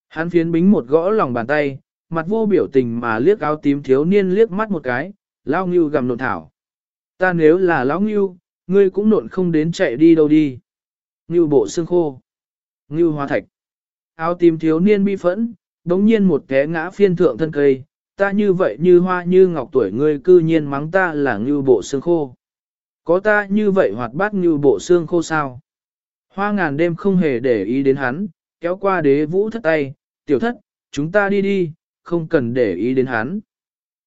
Hắn phiến bính một gõ lòng bàn tay, mặt vô biểu tình mà liếc áo tím thiếu niên liếc mắt một cái, lao ngưu gầm nộn thảo. Ta nếu là lão ngưu, ngươi cũng nộn không đến chạy đi đâu đi. Ngưu bộ xương khô. Ngưu hoa thạch. Áo tím thiếu niên bi phẫn, đống nhiên một té ngã phiên thượng thân cây, ta như vậy như hoa như ngọc tuổi ngươi cư nhiên mắng ta là ngưu bộ xương khô. Có ta như vậy hoạt bát ngưu bộ xương khô sao? Hoa ngàn đêm không hề để ý đến hắn, kéo qua đế vũ thất tay, tiểu thất, chúng ta đi đi, không cần để ý đến hắn.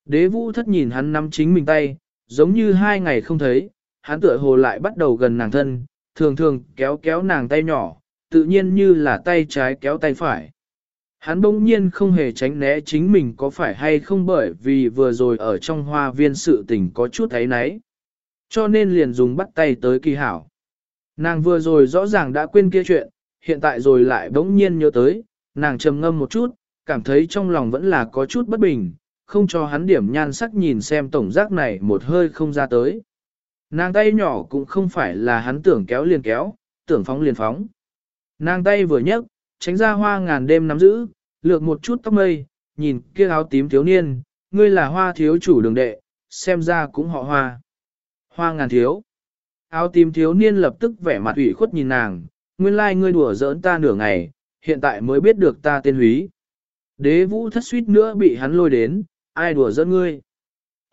Đế vũ thất nhìn hắn nắm chính mình tay, giống như hai ngày không thấy, hắn tựa hồ lại bắt đầu gần nàng thân, thường thường kéo kéo nàng tay nhỏ, tự nhiên như là tay trái kéo tay phải. Hắn bỗng nhiên không hề tránh né chính mình có phải hay không bởi vì vừa rồi ở trong hoa viên sự tình có chút thấy nấy. Cho nên liền dùng bắt tay tới kỳ hảo. Nàng vừa rồi rõ ràng đã quên kia chuyện, hiện tại rồi lại bỗng nhiên nhớ tới, nàng trầm ngâm một chút, cảm thấy trong lòng vẫn là có chút bất bình, không cho hắn điểm nhan sắc nhìn xem tổng giác này một hơi không ra tới. Nàng tay nhỏ cũng không phải là hắn tưởng kéo liền kéo, tưởng phóng liền phóng. Nàng tay vừa nhấc, tránh ra hoa ngàn đêm nắm giữ, lược một chút tóc mây, nhìn kia áo tím thiếu niên, ngươi là hoa thiếu chủ đường đệ, xem ra cũng họ hoa. Hoa ngàn thiếu. áo tím thiếu niên lập tức vẻ mặt ủy khuất nhìn nàng, nguyên lai like ngươi đùa giỡn ta nửa ngày, hiện tại mới biết được ta tên húy. Đế vũ thất suýt nữa bị hắn lôi đến, ai đùa giỡn ngươi.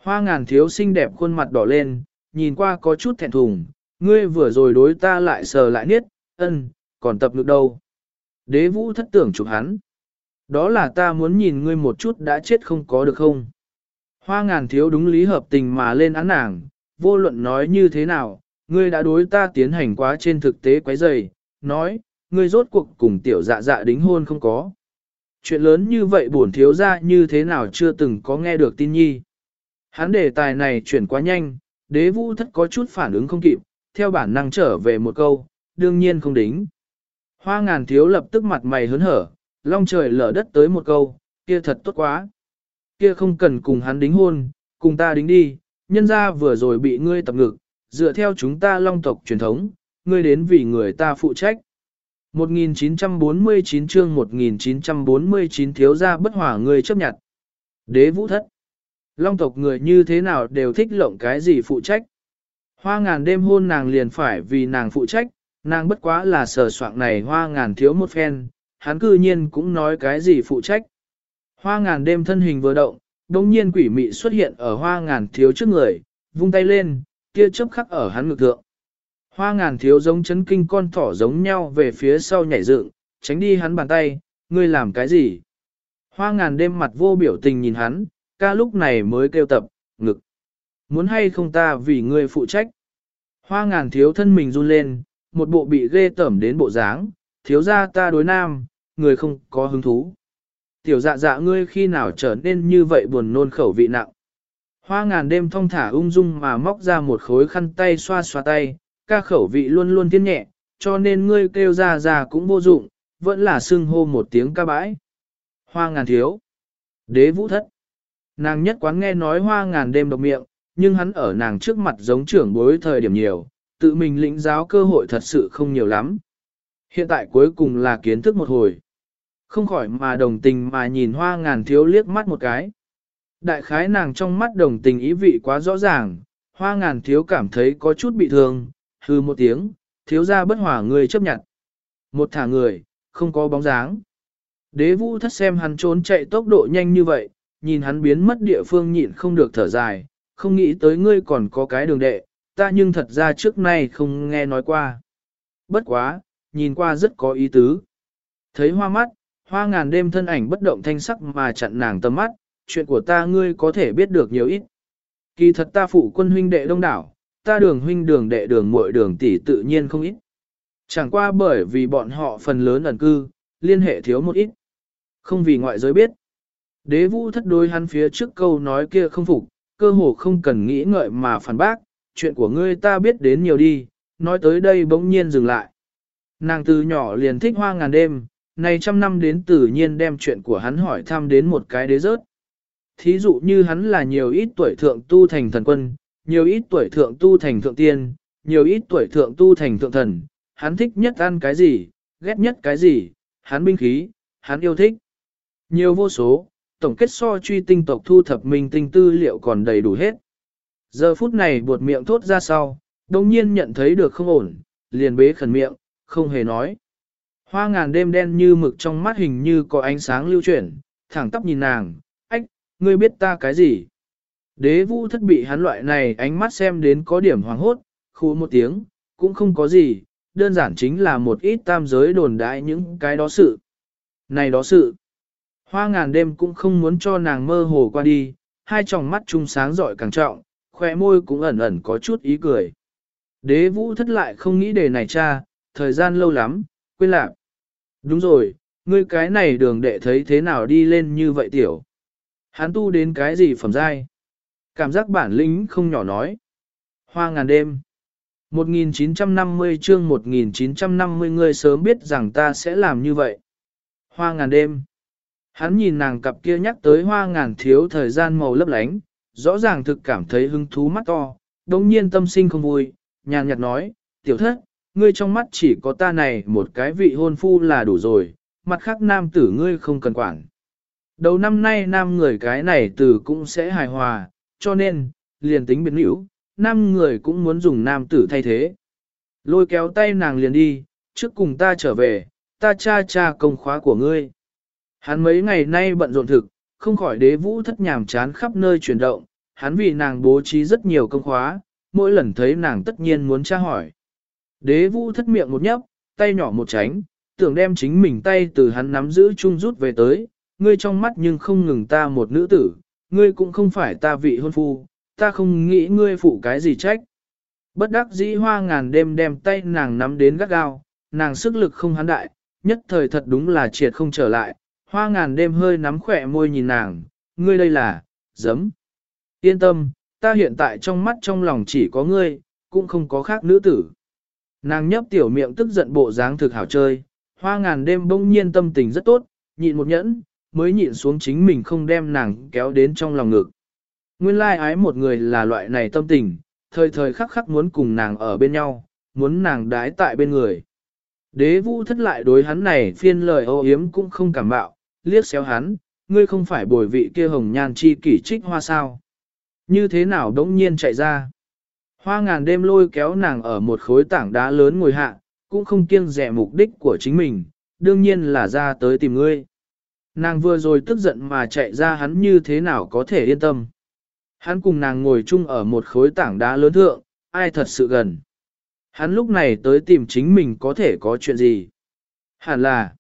Hoa ngàn thiếu xinh đẹp khuôn mặt đỏ lên, nhìn qua có chút thẹn thùng, ngươi vừa rồi đối ta lại sờ lại niết, ân, còn tập được đâu. Đế vũ thất tưởng chụp hắn. Đó là ta muốn nhìn ngươi một chút đã chết không có được không. Hoa ngàn thiếu đúng lý hợp tình mà lên án nàng, vô luận nói như thế nào, ngươi đã đối ta tiến hành quá trên thực tế quấy dày, nói, ngươi rốt cuộc cùng tiểu dạ dạ đính hôn không có. Chuyện lớn như vậy bổn thiếu ra như thế nào chưa từng có nghe được tin nhi. Hắn đề tài này chuyển quá nhanh, đế vũ thất có chút phản ứng không kịp, theo bản năng trở về một câu, đương nhiên không đính. Hoa ngàn thiếu lập tức mặt mày hớn hở, long trời lở đất tới một câu, kia thật tốt quá. Kia không cần cùng hắn đính hôn, cùng ta đính đi, nhân ra vừa rồi bị ngươi tập ngực, dựa theo chúng ta long tộc truyền thống, ngươi đến vì người ta phụ trách. 1949 chương 1949 thiếu gia bất hỏa người chấp nhận. Đế vũ thất. Long tộc người như thế nào đều thích lộng cái gì phụ trách. Hoa ngàn đêm hôn nàng liền phải vì nàng phụ trách, nàng bất quá là sờ soạn này hoa ngàn thiếu một phen, hắn cư nhiên cũng nói cái gì phụ trách. Hoa ngàn đêm thân hình vừa động, đồng nhiên quỷ mị xuất hiện ở hoa ngàn thiếu trước người, vung tay lên, kia chớp khắc ở hắn ngực thượng. Hoa ngàn thiếu giống chấn kinh con thỏ giống nhau về phía sau nhảy dựng, tránh đi hắn bàn tay, ngươi làm cái gì? Hoa ngàn đêm mặt vô biểu tình nhìn hắn, ca lúc này mới kêu tập, ngực. Muốn hay không ta vì ngươi phụ trách? Hoa ngàn thiếu thân mình run lên, một bộ bị ghê tẩm đến bộ dáng, thiếu ra ta đối nam, người không có hứng thú. Tiểu dạ dạ ngươi khi nào trở nên như vậy buồn nôn khẩu vị nặng. Hoa ngàn đêm thong thả ung dung mà móc ra một khối khăn tay xoa xoa tay, ca khẩu vị luôn luôn thiên nhẹ, cho nên ngươi kêu ra ra cũng vô dụng, vẫn là xưng hô một tiếng ca bãi. Hoa ngàn thiếu. Đế vũ thất. Nàng nhất quán nghe nói hoa ngàn đêm độc miệng, nhưng hắn ở nàng trước mặt giống trưởng bối thời điểm nhiều, tự mình lĩnh giáo cơ hội thật sự không nhiều lắm. Hiện tại cuối cùng là kiến thức một hồi. Không khỏi mà đồng tình mà nhìn hoa ngàn thiếu liếc mắt một cái. Đại khái nàng trong mắt đồng tình ý vị quá rõ ràng, hoa ngàn thiếu cảm thấy có chút bị thương, hư một tiếng, thiếu ra bất hỏa người chấp nhận. Một thả người, không có bóng dáng. Đế vũ thất xem hắn trốn chạy tốc độ nhanh như vậy, nhìn hắn biến mất địa phương nhịn không được thở dài, không nghĩ tới ngươi còn có cái đường đệ, ta nhưng thật ra trước nay không nghe nói qua. Bất quá, nhìn qua rất có ý tứ. Thấy hoa mắt, hoa ngàn đêm thân ảnh bất động thanh sắc mà chặn nàng tầm mắt, chuyện của ta ngươi có thể biết được nhiều ít. Kỳ thật ta phụ quân huynh đệ đông đảo, ta đường huynh đường đệ đường muội đường tỷ tự nhiên không ít. Chẳng qua bởi vì bọn họ phần lớn ẩn cư, liên hệ thiếu một ít. Không vì ngoại giới biết. Đế vũ thất đối hắn phía trước câu nói kia không phục, cơ hồ không cần nghĩ ngợi mà phản bác, chuyện của ngươi ta biết đến nhiều đi, nói tới đây bỗng nhiên dừng lại. Nàng từ nhỏ liền thích hoa ngàn đêm, này trăm năm đến tự nhiên đem chuyện của hắn hỏi thăm đến một cái đế rớt. Thí dụ như hắn là nhiều ít tuổi thượng tu thành thần quân, nhiều ít tuổi thượng tu thành thượng tiên, nhiều ít tuổi thượng tu thành thượng thần, hắn thích nhất ăn cái gì, ghét nhất cái gì, hắn binh khí, hắn yêu thích. Nhiều vô số, tổng kết so truy tinh tộc thu thập minh tinh tư liệu còn đầy đủ hết. Giờ phút này buột miệng thốt ra sau, đồng nhiên nhận thấy được không ổn, liền bế khẩn miệng, không hề nói. Hoa ngàn đêm đen như mực trong mắt hình như có ánh sáng lưu chuyển, thẳng tóc nhìn nàng, ách, ngươi biết ta cái gì? Đế vũ thất bị hắn loại này ánh mắt xem đến có điểm hoàng hốt, khu một tiếng, cũng không có gì, đơn giản chính là một ít tam giới đồn đại những cái đó sự. Này đó sự, hoa ngàn đêm cũng không muốn cho nàng mơ hồ qua đi, hai tròng mắt trung sáng rọi càng trọng, khoe môi cũng ẩn ẩn có chút ý cười. Đế vũ thất lại không nghĩ đề này cha, thời gian lâu lắm, quên lạc. Đúng rồi, ngươi cái này đường đệ thấy thế nào đi lên như vậy tiểu. Hắn tu đến cái gì phẩm giai? Cảm giác bản lĩnh không nhỏ nói. Hoa ngàn đêm. 1950 chương 1950 ngươi sớm biết rằng ta sẽ làm như vậy. Hoa ngàn đêm. Hắn nhìn nàng cặp kia nhắc tới hoa ngàn thiếu thời gian màu lấp lánh, rõ ràng thực cảm thấy hứng thú mắt to, đồng nhiên tâm sinh không vui, nhàn nhạt nói, tiểu thất, ngươi trong mắt chỉ có ta này một cái vị hôn phu là đủ rồi, mặt khác nam tử ngươi không cần quản. Đầu năm nay nam người cái này tử cũng sẽ hài hòa, cho nên, liền tính biến hữu, nam người cũng muốn dùng nam tử thay thế. Lôi kéo tay nàng liền đi, trước cùng ta trở về, ta cha cha công khóa của ngươi. Hắn mấy ngày nay bận rộn thực, không khỏi đế vũ thất nhàm chán khắp nơi chuyển động, hắn vì nàng bố trí rất nhiều công khóa, mỗi lần thấy nàng tất nhiên muốn tra hỏi. Đế vũ thất miệng một nhấp, tay nhỏ một tránh, tưởng đem chính mình tay từ hắn nắm giữ chung rút về tới, ngươi trong mắt nhưng không ngừng ta một nữ tử, ngươi cũng không phải ta vị hôn phu, ta không nghĩ ngươi phụ cái gì trách. Bất đắc dĩ hoa ngàn đêm đem tay nàng nắm đến gắt gao, nàng sức lực không hắn đại, nhất thời thật đúng là triệt không trở lại, hoa ngàn đêm hơi nắm khỏe môi nhìn nàng, ngươi đây là, giấm. Yên tâm, ta hiện tại trong mắt trong lòng chỉ có ngươi, cũng không có khác nữ tử. Nàng nhấp tiểu miệng tức giận bộ dáng thực hảo chơi, hoa ngàn đêm bỗng nhiên tâm tình rất tốt, nhịn một nhẫn, mới nhịn xuống chính mình không đem nàng kéo đến trong lòng ngực. Nguyên lai ái một người là loại này tâm tình, thời thời khắc khắc muốn cùng nàng ở bên nhau, muốn nàng đái tại bên người. Đế vũ thất lại đối hắn này phiên lời ô yếm cũng không cảm bạo, liếc xéo hắn, ngươi không phải bồi vị kia hồng nhan chi kỷ trích hoa sao. Như thế nào đống nhiên chạy ra. Hoa ngàn đêm lôi kéo nàng ở một khối tảng đá lớn ngồi hạ, cũng không kiêng rẻ mục đích của chính mình, đương nhiên là ra tới tìm ngươi. Nàng vừa rồi tức giận mà chạy ra hắn như thế nào có thể yên tâm. Hắn cùng nàng ngồi chung ở một khối tảng đá lớn thượng, ai thật sự gần. Hắn lúc này tới tìm chính mình có thể có chuyện gì. Hẳn là,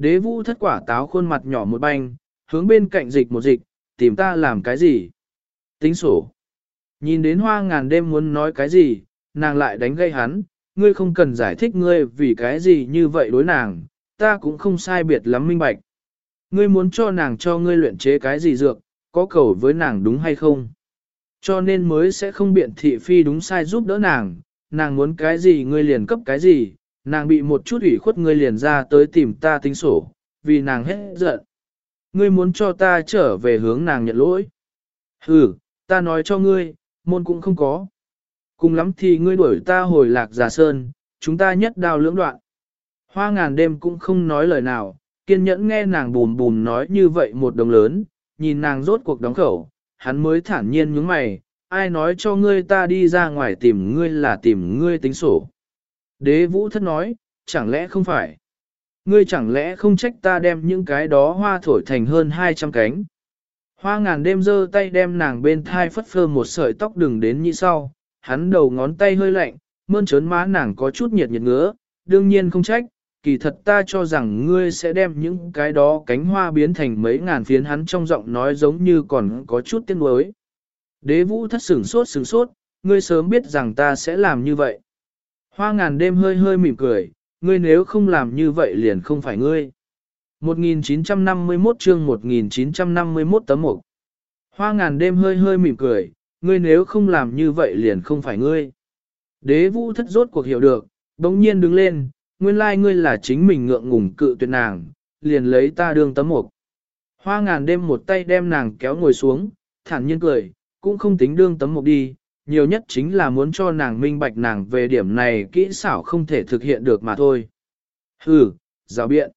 đế vũ thất quả táo khuôn mặt nhỏ một banh, hướng bên cạnh dịch một dịch, tìm ta làm cái gì. Tính sổ. Nhìn đến hoa ngàn đêm muốn nói cái gì, nàng lại đánh gây hắn, ngươi không cần giải thích ngươi vì cái gì như vậy đối nàng, ta cũng không sai biệt lắm minh bạch. Ngươi muốn cho nàng cho ngươi luyện chế cái gì dược, có cầu với nàng đúng hay không? Cho nên mới sẽ không biện thị phi đúng sai giúp đỡ nàng, nàng muốn cái gì ngươi liền cấp cái gì, nàng bị một chút ủy khuất ngươi liền ra tới tìm ta tính sổ, vì nàng hết giận. Ngươi muốn cho ta trở về hướng nàng nhận lỗi. Ừ, ta nói cho ngươi, môn cũng không có. Cùng lắm thì ngươi đuổi ta hồi lạc giả sơn, chúng ta nhất đao lưỡng đoạn. Hoa ngàn đêm cũng không nói lời nào, kiên nhẫn nghe nàng bùn bùn nói như vậy một đồng lớn, nhìn nàng rốt cuộc đóng khẩu, hắn mới thản nhiên nhướng mày, ai nói cho ngươi ta đi ra ngoài tìm ngươi là tìm ngươi tính sổ. Đế vũ thất nói, chẳng lẽ không phải? Ngươi chẳng lẽ không trách ta đem những cái đó hoa thổi thành hơn 200 cánh? Hoa ngàn đêm giơ tay đem nàng bên thai phất phơ một sợi tóc đừng đến như sau, hắn đầu ngón tay hơi lạnh, mơn trớn má nàng có chút nhiệt nhiệt ngứa, đương nhiên không trách, kỳ thật ta cho rằng ngươi sẽ đem những cái đó cánh hoa biến thành mấy ngàn phiến hắn trong giọng nói giống như còn có chút tiếng nuối. Đế vũ thất sửng sốt sửng sốt, ngươi sớm biết rằng ta sẽ làm như vậy. Hoa ngàn đêm hơi hơi mỉm cười, ngươi nếu không làm như vậy liền không phải ngươi. 1951 chương 1951 tấm 1 Hoa ngàn đêm hơi hơi mỉm cười, ngươi nếu không làm như vậy liền không phải ngươi. Đế vũ thất rốt cuộc hiểu được, bỗng nhiên đứng lên, nguyên lai ngươi là chính mình ngượng ngùng cự tuyệt nàng, liền lấy ta đương tấm mục. Hoa ngàn đêm một tay đem nàng kéo ngồi xuống, thản nhiên cười, cũng không tính đương tấm mục đi, nhiều nhất chính là muốn cho nàng minh bạch nàng về điểm này kỹ xảo không thể thực hiện được mà thôi. Hừ, giáo biện.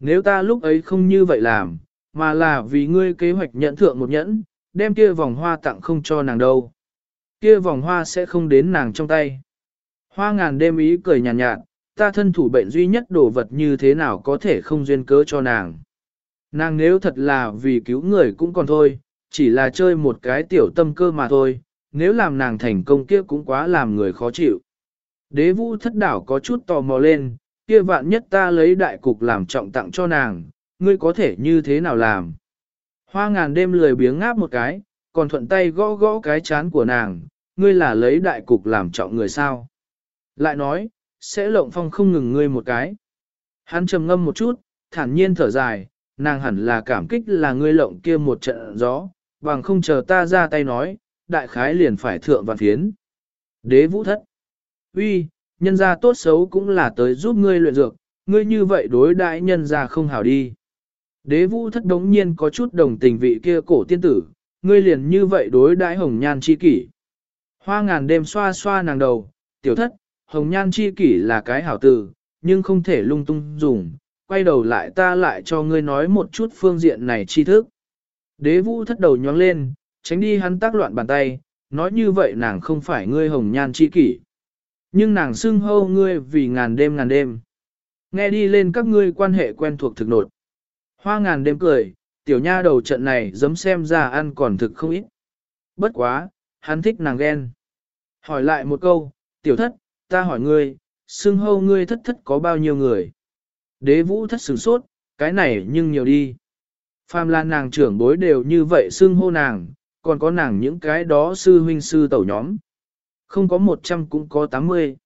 Nếu ta lúc ấy không như vậy làm, mà là vì ngươi kế hoạch nhận thượng một nhẫn, đem kia vòng hoa tặng không cho nàng đâu. Kia vòng hoa sẽ không đến nàng trong tay. Hoa ngàn đêm ý cười nhàn nhạt, nhạt, ta thân thủ bệnh duy nhất đồ vật như thế nào có thể không duyên cớ cho nàng. Nàng nếu thật là vì cứu người cũng còn thôi, chỉ là chơi một cái tiểu tâm cơ mà thôi, nếu làm nàng thành công kia cũng quá làm người khó chịu. Đế vũ thất đảo có chút tò mò lên, kia vạn nhất ta lấy đại cục làm trọng tặng cho nàng, ngươi có thể như thế nào làm. Hoa ngàn đêm lười biếng ngáp một cái, còn thuận tay gõ gõ cái chán của nàng, ngươi là lấy đại cục làm trọng người sao. Lại nói, sẽ lộng phong không ngừng ngươi một cái. Hắn trầm ngâm một chút, thản nhiên thở dài, nàng hẳn là cảm kích là ngươi lộng kia một trận gió, bằng không chờ ta ra tay nói, đại khái liền phải thượng vạn phiến. Đế vũ thất. uy, nhân gia tốt xấu cũng là tới giúp ngươi luyện dược, ngươi như vậy đối đại nhân gia không hảo đi. Đế vũ thất đống nhiên có chút đồng tình vị kia cổ tiên tử, ngươi liền như vậy đối đãi hồng nhan chi kỷ. Hoa ngàn đêm xoa xoa nàng đầu, tiểu thất, hồng nhan chi kỷ là cái hảo từ, nhưng không thể lung tung dùng, quay đầu lại ta lại cho ngươi nói một chút phương diện này chi thức. Đế vũ thất đầu nhóng lên, tránh đi hắn tác loạn bàn tay, nói như vậy nàng không phải ngươi hồng nhan chi kỷ. Nhưng nàng xưng hâu ngươi vì ngàn đêm ngàn đêm. Nghe đi lên các ngươi quan hệ quen thuộc thực nột. Hoa ngàn đêm cười, tiểu nha đầu trận này dấm xem ra ăn còn thực không ít. Bất quá, hắn thích nàng ghen. Hỏi lại một câu, tiểu thất, ta hỏi ngươi, xưng hâu ngươi thất thất có bao nhiêu người? Đế vũ thất sửng sốt, cái này nhưng nhiều đi. Phàm là nàng trưởng bối đều như vậy xưng hô nàng, còn có nàng những cái đó sư huynh sư tẩu nhóm. Không có 100 cũng có 80.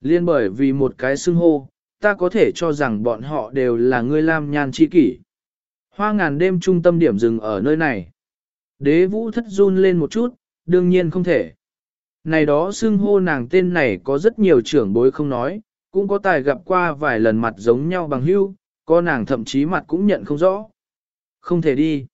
Liên bởi vì một cái xưng hô, ta có thể cho rằng bọn họ đều là người lam nhan chi kỷ. Hoa ngàn đêm trung tâm điểm dừng ở nơi này. Đế vũ thất run lên một chút, đương nhiên không thể. Này đó xưng hô nàng tên này có rất nhiều trưởng bối không nói, cũng có tài gặp qua vài lần mặt giống nhau bằng hưu, có nàng thậm chí mặt cũng nhận không rõ. Không thể đi.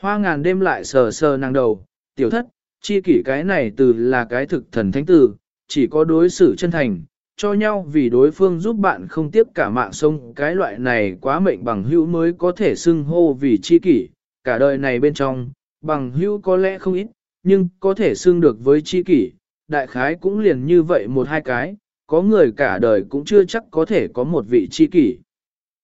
Hoa ngàn đêm lại sờ sờ nàng đầu, tiểu thất, chi kỷ cái này từ là cái thực thần thánh từ, chỉ có đối xử chân thành, cho nhau vì đối phương giúp bạn không tiếp cả mạng sông cái loại này quá mệnh bằng hữu mới có thể xưng hô vì chi kỷ, cả đời này bên trong, bằng hữu có lẽ không ít, nhưng có thể xưng được với chi kỷ, đại khái cũng liền như vậy một hai cái, có người cả đời cũng chưa chắc có thể có một vị chi kỷ.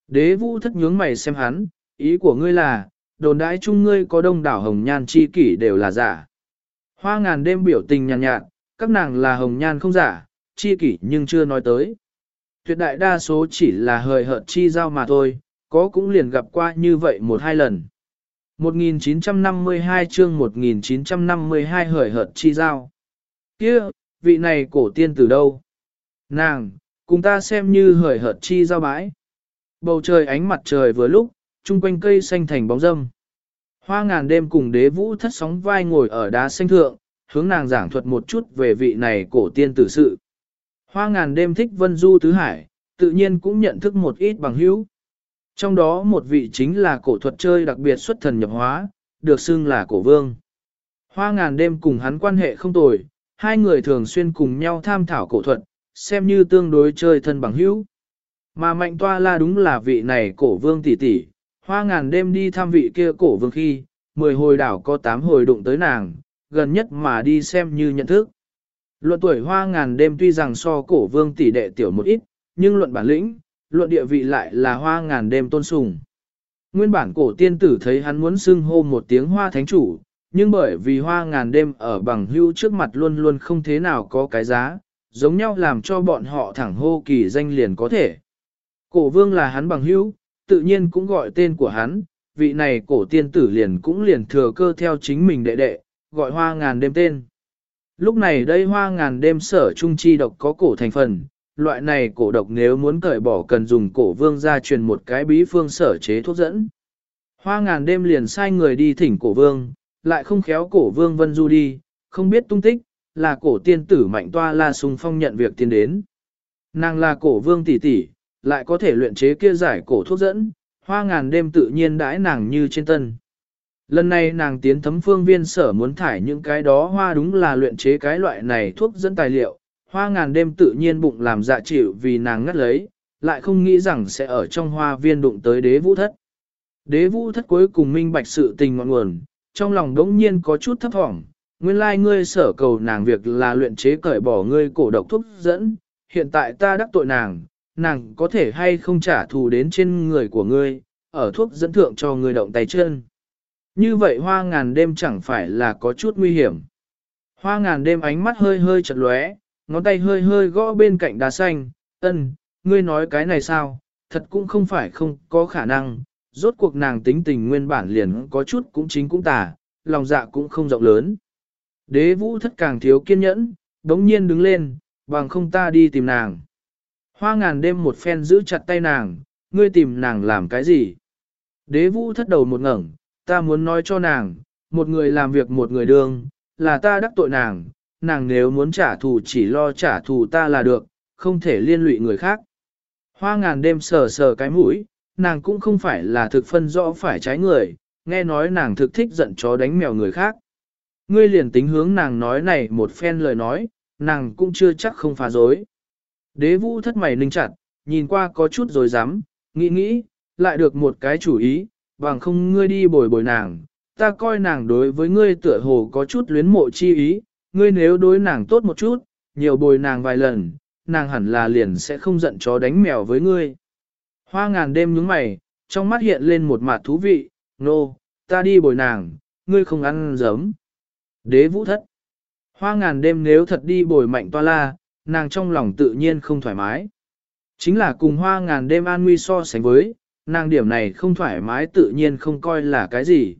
Đế vũ thất nhướng mày xem hắn, ý của ngươi là, đồn đãi chung ngươi có đông đảo hồng nhan chi kỷ đều là giả. Hoa ngàn đêm biểu tình nhàn nhạt, nhạt, các nàng là hồng nhan không giả, chi kỷ nhưng chưa nói tới. Tuyệt đại đa số chỉ là hời hợt chi giao mà thôi, có cũng liền gặp qua như vậy một hai lần. 1952 chương 1952 hời hợt chi giao. kia vị này cổ tiên từ đâu? Nàng, cùng ta xem như hời hợt chi giao bãi. Bầu trời ánh mặt trời vừa lúc, chung quanh cây xanh thành bóng râm. Hoa ngàn đêm cùng đế vũ thất sóng vai ngồi ở đá xanh thượng, hướng nàng giảng thuật một chút về vị này cổ tiên tử sự. Hoa ngàn đêm thích vân du tứ hải, tự nhiên cũng nhận thức một ít bằng hữu. Trong đó một vị chính là cổ thuật chơi đặc biệt xuất thần nhập hóa, được xưng là cổ vương. Hoa ngàn đêm cùng hắn quan hệ không tồi, hai người thường xuyên cùng nhau tham thảo cổ thuật, xem như tương đối chơi thân bằng hữu. Mà mạnh toa la đúng là vị này cổ vương tỷ tỷ, hoa ngàn đêm đi thăm vị kia cổ vương khi, mười hồi đảo có tám hồi đụng tới nàng, gần nhất mà đi xem như nhận thức. Luận tuổi hoa ngàn đêm tuy rằng so cổ vương tỷ đệ tiểu một ít, nhưng luận bản lĩnh, luận địa vị lại là hoa ngàn đêm tôn sùng. Nguyên bản cổ tiên tử thấy hắn muốn xưng hô một tiếng hoa thánh chủ, nhưng bởi vì hoa ngàn đêm ở bằng hưu trước mặt luôn luôn không thế nào có cái giá, giống nhau làm cho bọn họ thẳng hô kỳ danh liền có thể. Cổ vương là hắn bằng hữu, tự nhiên cũng gọi tên của hắn, vị này cổ tiên tử liền cũng liền thừa cơ theo chính mình đệ đệ, gọi hoa ngàn đêm tên. Lúc này đây hoa ngàn đêm sở trung chi độc có cổ thành phần, loại này cổ độc nếu muốn cởi bỏ cần dùng cổ vương ra truyền một cái bí phương sở chế thuốc dẫn. Hoa ngàn đêm liền sai người đi thỉnh cổ vương, lại không khéo cổ vương vân du đi, không biết tung tích, là cổ tiên tử mạnh toa la sùng phong nhận việc tiến đến. Nàng là cổ vương tỷ tỷ, lại có thể luyện chế kia giải cổ thuốc dẫn, hoa ngàn đêm tự nhiên đãi nàng như trên tân. Lần này nàng tiến thấm phương viên sở muốn thải những cái đó hoa đúng là luyện chế cái loại này thuốc dẫn tài liệu, hoa ngàn đêm tự nhiên bụng làm dạ chịu vì nàng ngắt lấy, lại không nghĩ rằng sẽ ở trong hoa viên đụng tới đế vũ thất. Đế vũ thất cuối cùng minh bạch sự tình ngọn nguồn, trong lòng đống nhiên có chút thấp thỏm, nguyên lai ngươi sở cầu nàng việc là luyện chế cởi bỏ ngươi cổ độc thuốc dẫn, hiện tại ta đắc tội nàng, nàng có thể hay không trả thù đến trên người của ngươi, ở thuốc dẫn thượng cho ngươi động tay chân. Như vậy hoa ngàn đêm chẳng phải là có chút nguy hiểm. Hoa ngàn đêm ánh mắt hơi hơi chật lóe, ngón tay hơi hơi gõ bên cạnh đá xanh, ân, ngươi nói cái này sao, thật cũng không phải không có khả năng, rốt cuộc nàng tính tình nguyên bản liền có chút cũng chính cũng tà, lòng dạ cũng không rộng lớn. Đế vũ thất càng thiếu kiên nhẫn, đống nhiên đứng lên, bằng không ta đi tìm nàng. Hoa ngàn đêm một phen giữ chặt tay nàng, ngươi tìm nàng làm cái gì? Đế vũ thất đầu một ngẩng, ta muốn nói cho nàng, một người làm việc một người đương, là ta đắc tội nàng, nàng nếu muốn trả thù chỉ lo trả thù ta là được, không thể liên lụy người khác. Hoa ngàn đêm sờ sờ cái mũi, nàng cũng không phải là thực phân rõ phải trái người, nghe nói nàng thực thích giận chó đánh mèo người khác. Ngươi liền tính hướng nàng nói này một phen lời nói, nàng cũng chưa chắc không phá dối. Đế vũ thất mày ninh chặt, nhìn qua có chút rồi dám, nghĩ nghĩ, lại được một cái chủ ý, bằng không ngươi đi bồi bồi nàng, ta coi nàng đối với ngươi tựa hồ có chút luyến mộ chi ý, ngươi nếu đối nàng tốt một chút, nhiều bồi nàng vài lần, nàng hẳn là liền sẽ không giận chó đánh mèo với ngươi. Hoa ngàn đêm nhướng mày, trong mắt hiện lên một mặt thú vị, nô, no, ta đi bồi nàng, ngươi không ăn giấm. Đế vũ thất. Hoa ngàn đêm nếu thật đi bồi mạnh toa la, nàng trong lòng tự nhiên không thoải mái. Chính là cùng hoa ngàn đêm an nguy so sánh với, nàng điểm này không thoải mái tự nhiên không coi là cái gì.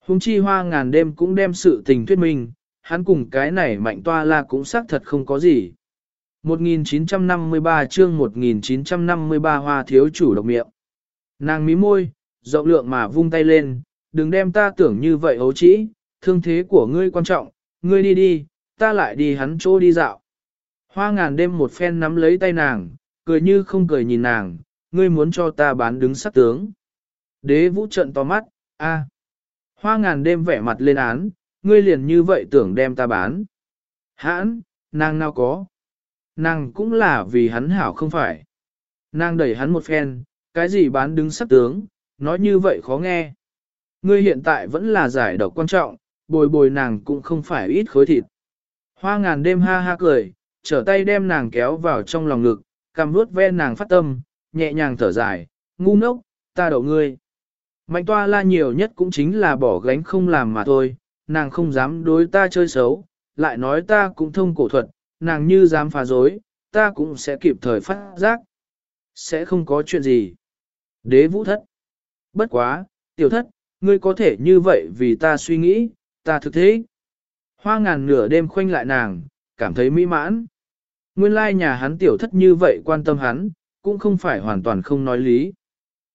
Hùng chi hoa ngàn đêm cũng đem sự tình thuyết minh, hắn cùng cái này mạnh toa la cũng xác thật không có gì. 1953 chương 1953 hoa thiếu chủ độc miệng. Nàng mí môi, rộng lượng mà vung tay lên, đừng đem ta tưởng như vậy ấu trĩ, thương thế của ngươi quan trọng, ngươi đi đi, ta lại đi hắn chỗ đi dạo. Hoa ngàn đêm một phen nắm lấy tay nàng, cười như không cười nhìn nàng, ngươi muốn cho ta bán đứng sát tướng. Đế vũ trận to mắt, a. Hoa ngàn đêm vẻ mặt lên án, ngươi liền như vậy tưởng đem ta bán. Hãn, nàng nào có. Nàng cũng là vì hắn hảo không phải. Nàng đẩy hắn một phen, cái gì bán đứng sát tướng, nói như vậy khó nghe. Ngươi hiện tại vẫn là giải độc quan trọng, bồi bồi nàng cũng không phải ít khối thịt. Hoa ngàn đêm ha ha cười, trở tay đem nàng kéo vào trong lòng ngực, cầm vuốt ve nàng phát tâm, nhẹ nhàng thở dài, ngu ngốc, ta đậu ngươi. Mạnh toa la nhiều nhất cũng chính là bỏ gánh không làm mà thôi, nàng không dám đối ta chơi xấu, lại nói ta cũng thông cổ thuật, nàng như dám phá dối, ta cũng sẽ kịp thời phát giác. Sẽ không có chuyện gì. Đế vũ thất. Bất quá, tiểu thất, ngươi có thể như vậy vì ta suy nghĩ, ta thực thế. Hoa ngàn nửa đêm khoanh lại nàng, cảm thấy mỹ mãn. Nguyên lai nhà hắn tiểu thất như vậy quan tâm hắn, cũng không phải hoàn toàn không nói lý.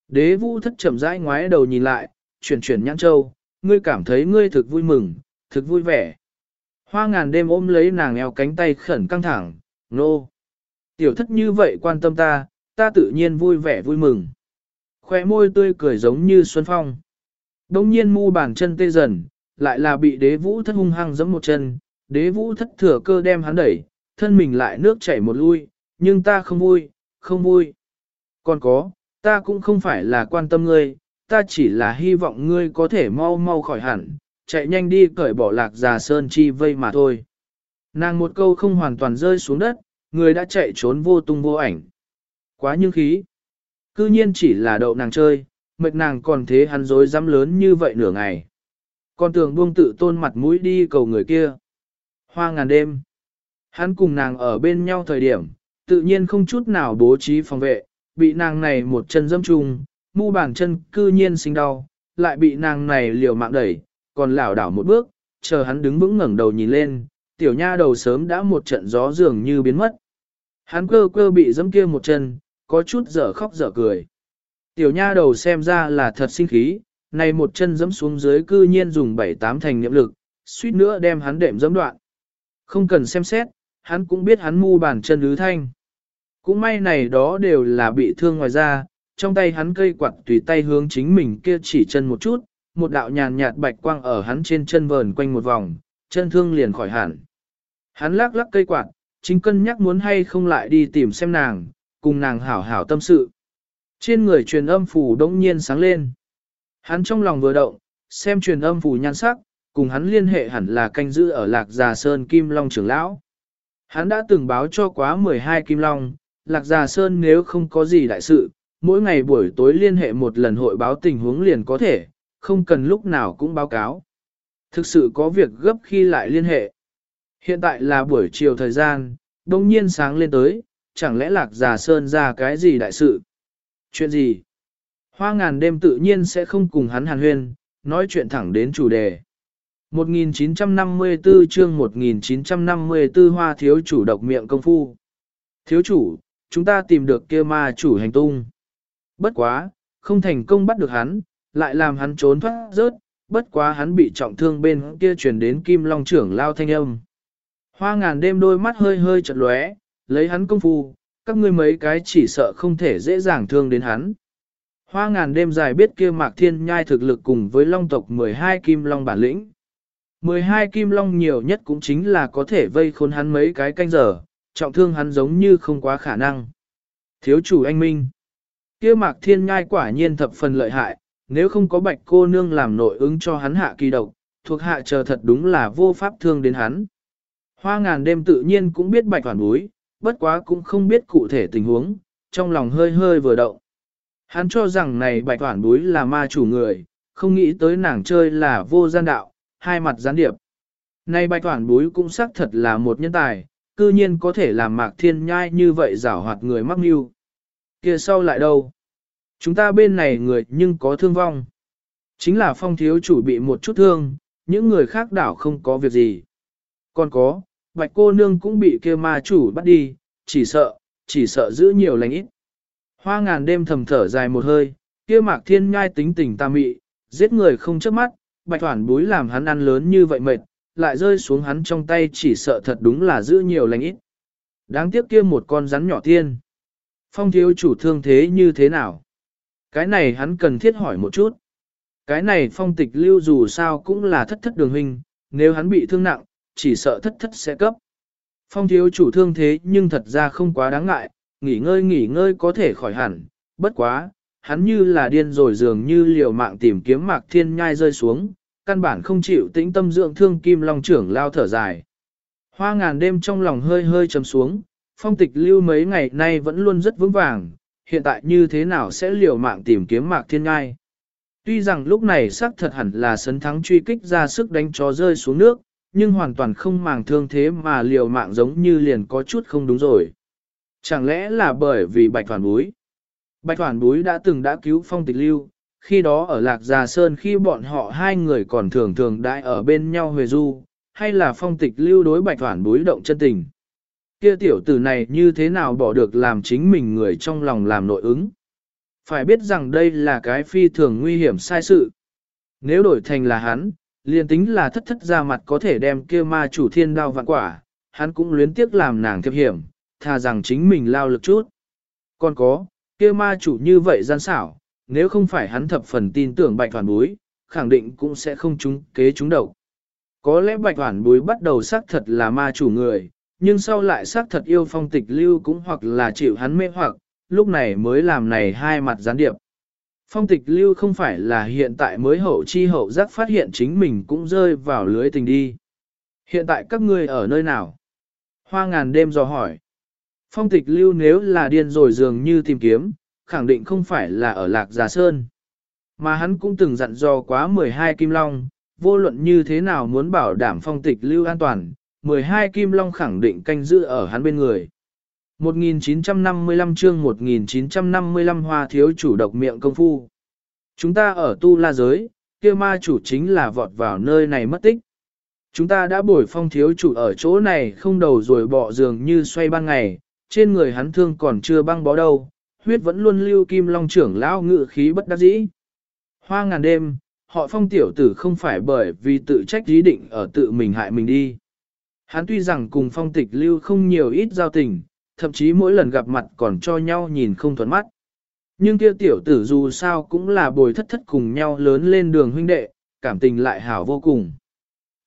Đế vũ thất chậm rãi ngoái đầu nhìn lại, chuyển chuyển nhãn châu, ngươi cảm thấy ngươi thực vui mừng, thực vui vẻ. Hoa ngàn đêm ôm lấy nàng eo cánh tay khẩn căng thẳng, nô. Tiểu thất như vậy quan tâm ta, ta tự nhiên vui vẻ vui mừng. Khoe môi tươi cười giống như xuân phong. Đông nhiên mu bàn chân tê dần, lại là bị đế vũ thất hung hăng giẫm một chân, đế vũ thất thừa cơ đem hắn đẩy, thân mình lại nước chảy một lui, nhưng ta không vui, không vui. Còn có, ta cũng không phải là quan tâm ngươi, ta chỉ là hy vọng ngươi có thể mau mau khỏi hẳn, chạy nhanh đi cởi bỏ lạc già sơn chi vây mà thôi. Nàng một câu không hoàn toàn rơi xuống đất, người đã chạy trốn vô tung vô ảnh. Quá nhưng khí. Cư nhiên chỉ là đậu nàng chơi, mệt nàng còn thế hắn dối dám lớn như vậy nửa ngày. Con tưởng buông tự tôn mặt mũi đi cầu người kia. Hoa ngàn đêm. Hắn cùng nàng ở bên nhau thời điểm, tự nhiên không chút nào bố trí phòng vệ, bị nàng này một chân dâm trùng, mu bàn chân cư nhiên sinh đau, lại bị nàng này liều mạng đẩy, còn lảo đảo một bước, chờ hắn đứng vững ngẩng đầu nhìn lên, tiểu nha đầu sớm đã một trận gió dường như biến mất. Hắn cơ cơ bị dâm kia một chân, có chút dở khóc dở cười. Tiểu nha đầu xem ra là thật sinh khí, này một chân dẫm xuống dưới cư nhiên dùng bảy tám thành niệm lực, suýt nữa đem hắn đệm dẫm đoạn. Không cần xem xét, hắn cũng biết hắn mu bàn chân lứ thanh. Cũng may này đó đều là bị thương ngoài ra, trong tay hắn cây quạt tùy tay hướng chính mình kia chỉ chân một chút, một đạo nhàn nhạt bạch quang ở hắn trên chân vờn quanh một vòng, chân thương liền khỏi hẳn. Hắn lắc lắc cây quạt, chính cân nhắc muốn hay không lại đi tìm xem nàng, cùng nàng hảo hảo tâm sự. Trên người truyền âm phủ đống nhiên sáng lên. Hắn trong lòng vừa động, xem truyền âm phủ nhan sắc, cùng hắn liên hệ hẳn là canh giữ ở Lạc Già Sơn Kim Long trưởng lão. Hắn đã từng báo cho quá 12 Kim Long, Lạc Già Sơn nếu không có gì đại sự, mỗi ngày buổi tối liên hệ một lần hội báo tình huống liền có thể, không cần lúc nào cũng báo cáo. Thực sự có việc gấp khi lại liên hệ. Hiện tại là buổi chiều thời gian, đông nhiên sáng lên tới, chẳng lẽ Lạc Già Sơn ra cái gì đại sự? Chuyện gì? Hoa ngàn đêm tự nhiên sẽ không cùng hắn hàn huyên, nói chuyện thẳng đến chủ đề. 1954 chương 1954 hoa thiếu chủ độc miệng công phu. Thiếu chủ, chúng ta tìm được kia ma chủ hành tung. Bất quá, không thành công bắt được hắn, lại làm hắn trốn thoát rớt, bất quá hắn bị trọng thương bên kia truyền đến kim long trưởng lao thanh âm. Hoa ngàn đêm đôi mắt hơi hơi chật lóe, lấy hắn công phu, các ngươi mấy cái chỉ sợ không thể dễ dàng thương đến hắn. Hoa ngàn đêm dài biết kia mạc thiên nhai thực lực cùng với long tộc 12 kim long bản lĩnh. 12 kim long nhiều nhất cũng chính là có thể vây khốn hắn mấy cái canh giờ, trọng thương hắn giống như không quá khả năng. Thiếu chủ anh Minh. kia mạc thiên ngai quả nhiên thập phần lợi hại, nếu không có bạch cô nương làm nội ứng cho hắn hạ kỳ độc, thuộc hạ chờ thật đúng là vô pháp thương đến hắn. Hoa ngàn đêm tự nhiên cũng biết bạch toàn búi, bất quá cũng không biết cụ thể tình huống, trong lòng hơi hơi vừa động. Hắn cho rằng này bạch toàn búi là ma chủ người, không nghĩ tới nàng chơi là vô gian đạo, hai mặt gián điệp. nay bạch toàn búi cũng xác thật là một nhân tài, cư nhiên có thể làm mạc thiên nhai như vậy giảo hoạt người mắc mưu. kia sau lại đâu? Chúng ta bên này người nhưng có thương vong. Chính là phong thiếu chủ bị một chút thương, những người khác đảo không có việc gì. Còn có, bạch cô nương cũng bị kia ma chủ bắt đi, chỉ sợ, chỉ sợ giữ nhiều lành ít. Hoa ngàn đêm thầm thở dài một hơi, kia mạc thiên nhai tính tình ta mị, giết người không chớp mắt, bạch thoản búi làm hắn ăn lớn như vậy mệt, lại rơi xuống hắn trong tay chỉ sợ thật đúng là giữ nhiều lành ít. Đáng tiếc kia một con rắn nhỏ tiên. Phong thiếu chủ thương thế như thế nào? Cái này hắn cần thiết hỏi một chút. Cái này phong tịch lưu dù sao cũng là thất thất đường hình, nếu hắn bị thương nặng, chỉ sợ thất thất sẽ cấp. Phong thiếu chủ thương thế nhưng thật ra không quá đáng ngại, nghỉ ngơi nghỉ ngơi có thể khỏi hẳn, bất quá, hắn như là điên rồi dường như liều mạng tìm kiếm mạc thiên nhai rơi xuống, căn bản không chịu tĩnh tâm dưỡng thương kim long trưởng lao thở dài. Hoa ngàn đêm trong lòng hơi hơi trầm xuống, phong tịch lưu mấy ngày nay vẫn luôn rất vững vàng, hiện tại như thế nào sẽ liều mạng tìm kiếm mạc thiên nhai. Tuy rằng lúc này xác thật hẳn là sấn thắng truy kích ra sức đánh chó rơi xuống nước, nhưng hoàn toàn không màng thương thế mà liều mạng giống như liền có chút không đúng rồi. Chẳng lẽ là bởi vì bạch toàn búi? Bạch Hoàn búi đã từng đã cứu phong tịch lưu, khi đó ở Lạc Già Sơn khi bọn họ hai người còn thường thường đại ở bên nhau huề du, hay là phong tịch lưu đối bạch Hoàn búi động chân tình. Kia tiểu tử này như thế nào bỏ được làm chính mình người trong lòng làm nội ứng. Phải biết rằng đây là cái phi thường nguy hiểm sai sự. Nếu đổi thành là hắn, liền tính là thất thất ra mặt có thể đem kia ma chủ thiên đao vạn quả, hắn cũng luyến tiếc làm nàng thiệp hiểm, thà rằng chính mình lao lực chút. Còn có, kia ma chủ như vậy gian xảo, nếu không phải hắn thập phần tin tưởng bạch hoàn bối, khẳng định cũng sẽ không trúng kế trúng đầu. Có lẽ bạch hoàn bối bắt đầu xác thật là ma chủ người, nhưng sau lại xác thật yêu phong tịch lưu cũng hoặc là chịu hắn mê hoặc, lúc này mới làm này hai mặt gián điệp. Phong tịch lưu không phải là hiện tại mới hậu chi hậu giác phát hiện chính mình cũng rơi vào lưới tình đi. Hiện tại các ngươi ở nơi nào? Hoa ngàn đêm dò hỏi. Phong tịch lưu nếu là điên rồi dường như tìm kiếm, khẳng định không phải là ở Lạc Già Sơn. Mà hắn cũng từng dặn dò quá 12 kim long, vô luận như thế nào muốn bảo đảm phong tịch lưu an toàn, 12 kim long khẳng định canh giữ ở hắn bên người. 1955 chương 1955 hoa thiếu chủ độc miệng công phu. Chúng ta ở tu la giới, kia ma chủ chính là vọt vào nơi này mất tích. Chúng ta đã bổi phong thiếu chủ ở chỗ này không đầu rồi bỏ giường như xoay ban ngày, trên người hắn thương còn chưa băng bó đâu, huyết vẫn luôn lưu kim long trưởng lão ngự khí bất đắc dĩ. Hoa ngàn đêm, họ phong tiểu tử không phải bởi vì tự trách ý định ở tự mình hại mình đi. Hắn tuy rằng cùng phong tịch lưu không nhiều ít giao tình, thậm chí mỗi lần gặp mặt còn cho nhau nhìn không thuận mắt. Nhưng kia tiểu tử dù sao cũng là bồi thất thất cùng nhau lớn lên đường huynh đệ, cảm tình lại hảo vô cùng.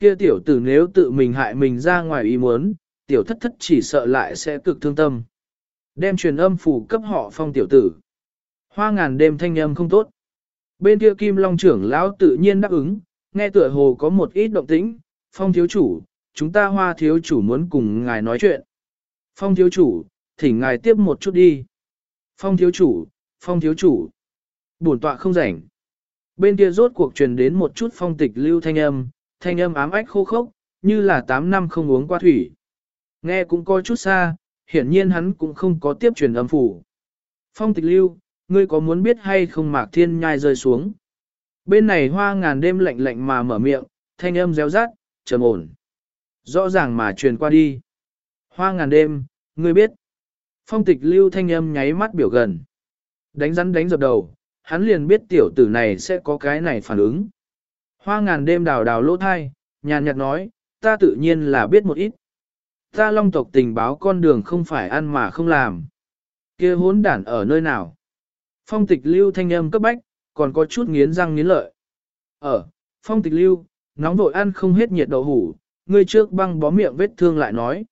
Kia tiểu tử nếu tự mình hại mình ra ngoài ý muốn, tiểu thất thất chỉ sợ lại sẽ cực thương tâm. Đem truyền âm phủ cấp họ phong tiểu tử. Hoa ngàn đêm thanh âm không tốt. Bên kia kim long trưởng lão tự nhiên đáp ứng, nghe tựa hồ có một ít động tĩnh, phong thiếu chủ, chúng ta hoa thiếu chủ muốn cùng ngài nói chuyện. Phong thiếu chủ, thỉnh ngài tiếp một chút đi. Phong thiếu chủ, phong thiếu chủ. Bổn tọa không rảnh. Bên kia rốt cuộc truyền đến một chút phong tịch lưu thanh âm, thanh âm ám ách khô khốc, như là 8 năm không uống qua thủy. Nghe cũng coi chút xa, hiển nhiên hắn cũng không có tiếp truyền âm phủ. Phong tịch lưu, ngươi có muốn biết hay không mạc thiên nhai rơi xuống? Bên này hoa ngàn đêm lạnh lạnh mà mở miệng, thanh âm réo rát, trầm ổn. Rõ ràng mà truyền qua đi. Hoa ngàn đêm, ngươi biết. Phong tịch lưu thanh âm nháy mắt biểu gần. Đánh rắn đánh dập đầu, hắn liền biết tiểu tử này sẽ có cái này phản ứng. Hoa ngàn đêm đào đào lỗ thai, nhàn nhạt nói, ta tự nhiên là biết một ít. Ta long tộc tình báo con đường không phải ăn mà không làm. kia hốn đản ở nơi nào? Phong tịch lưu thanh âm cấp bách, còn có chút nghiến răng nghiến lợi. Ở, phong tịch lưu, nóng vội ăn không hết nhiệt đậu hủ, ngươi trước băng bó miệng vết thương lại nói.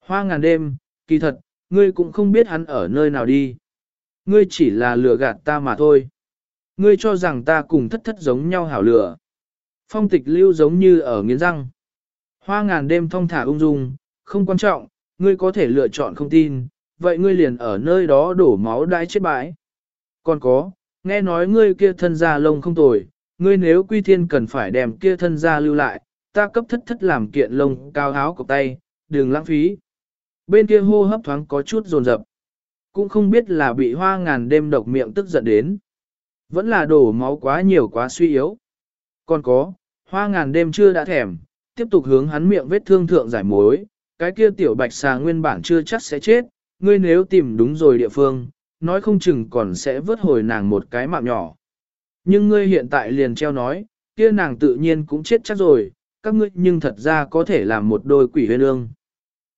Hoa ngàn đêm, kỳ thật, ngươi cũng không biết hắn ở nơi nào đi. Ngươi chỉ là lừa gạt ta mà thôi. Ngươi cho rằng ta cùng thất thất giống nhau hảo lửa. Phong tịch lưu giống như ở nghiến răng. Hoa ngàn đêm thong thả ung dung, không quan trọng, ngươi có thể lựa chọn không tin, vậy ngươi liền ở nơi đó đổ máu đãi chết bãi. Còn có, nghe nói ngươi kia thân gia lông không tồi, ngươi nếu quy thiên cần phải đem kia thân gia lưu lại, ta cấp thất thất làm kiện lông cao áo của tay, đừng lãng phí. Bên kia hô hấp thoáng có chút rồn rập, cũng không biết là bị hoa ngàn đêm độc miệng tức giận đến. Vẫn là đổ máu quá nhiều quá suy yếu. Còn có, hoa ngàn đêm chưa đã thèm, tiếp tục hướng hắn miệng vết thương thượng giải mối, cái kia tiểu bạch xà nguyên bản chưa chắc sẽ chết, ngươi nếu tìm đúng rồi địa phương, nói không chừng còn sẽ vớt hồi nàng một cái mạng nhỏ. Nhưng ngươi hiện tại liền treo nói, kia nàng tự nhiên cũng chết chắc rồi, các ngươi nhưng thật ra có thể làm một đôi quỷ huyên ương.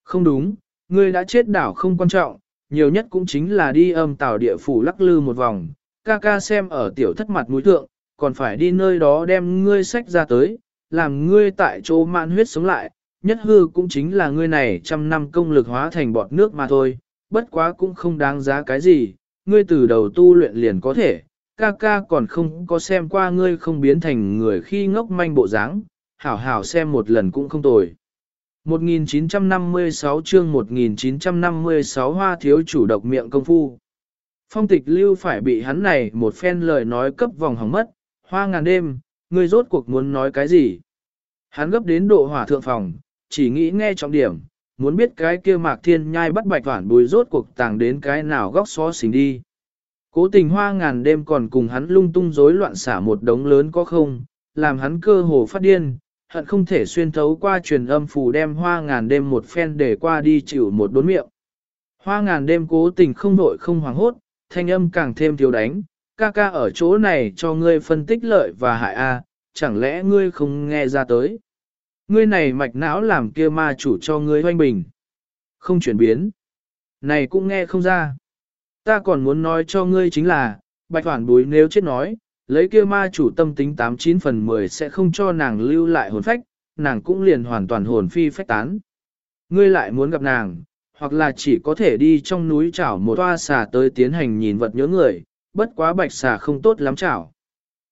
Không đúng, ngươi đã chết đảo không quan trọng, nhiều nhất cũng chính là đi âm tàu địa phủ lắc lư một vòng, ca ca xem ở tiểu thất mặt mũi thượng, còn phải đi nơi đó đem ngươi sách ra tới, làm ngươi tại chỗ mạn huyết sống lại, nhất hư cũng chính là ngươi này trăm năm công lực hóa thành bọt nước mà thôi, bất quá cũng không đáng giá cái gì, ngươi từ đầu tu luyện liền có thể, ca ca còn không có xem qua ngươi không biến thành người khi ngốc manh bộ dáng, hảo hảo xem một lần cũng không tồi. 1956 chương 1956 hoa thiếu chủ độc miệng công phu. Phong tịch lưu phải bị hắn này một phen lời nói cấp vòng hỏng mất, hoa ngàn đêm, ngươi rốt cuộc muốn nói cái gì? Hắn gấp đến độ hỏa thượng phòng, chỉ nghĩ nghe trọng điểm, muốn biết cái kia mạc thiên nhai bắt bạch hoản bùi rốt cuộc tàng đến cái nào góc xó xỉnh đi. Cố tình hoa ngàn đêm còn cùng hắn lung tung rối loạn xả một đống lớn có không, làm hắn cơ hồ phát điên, hận không thể xuyên thấu qua truyền âm phù đem hoa ngàn đêm một phen để qua đi chịu một đốn miệng. Hoa ngàn đêm cố tình không nội không hoảng hốt, thanh âm càng thêm thiếu đánh, ca ca ở chỗ này cho ngươi phân tích lợi và hại a, chẳng lẽ ngươi không nghe ra tới. Ngươi này mạch não làm kia ma chủ cho ngươi hoanh bình. Không chuyển biến. Này cũng nghe không ra. Ta còn muốn nói cho ngươi chính là, bạch hoảng bối nếu chết nói, lấy kia ma chủ tâm tính 89 phần 10 sẽ không cho nàng lưu lại hồn phách, nàng cũng liền hoàn toàn hồn phi phách tán. Ngươi lại muốn gặp nàng, hoặc là chỉ có thể đi trong núi chảo một toa xà tới tiến hành nhìn vật nhớ người, bất quá bạch xà không tốt lắm chảo.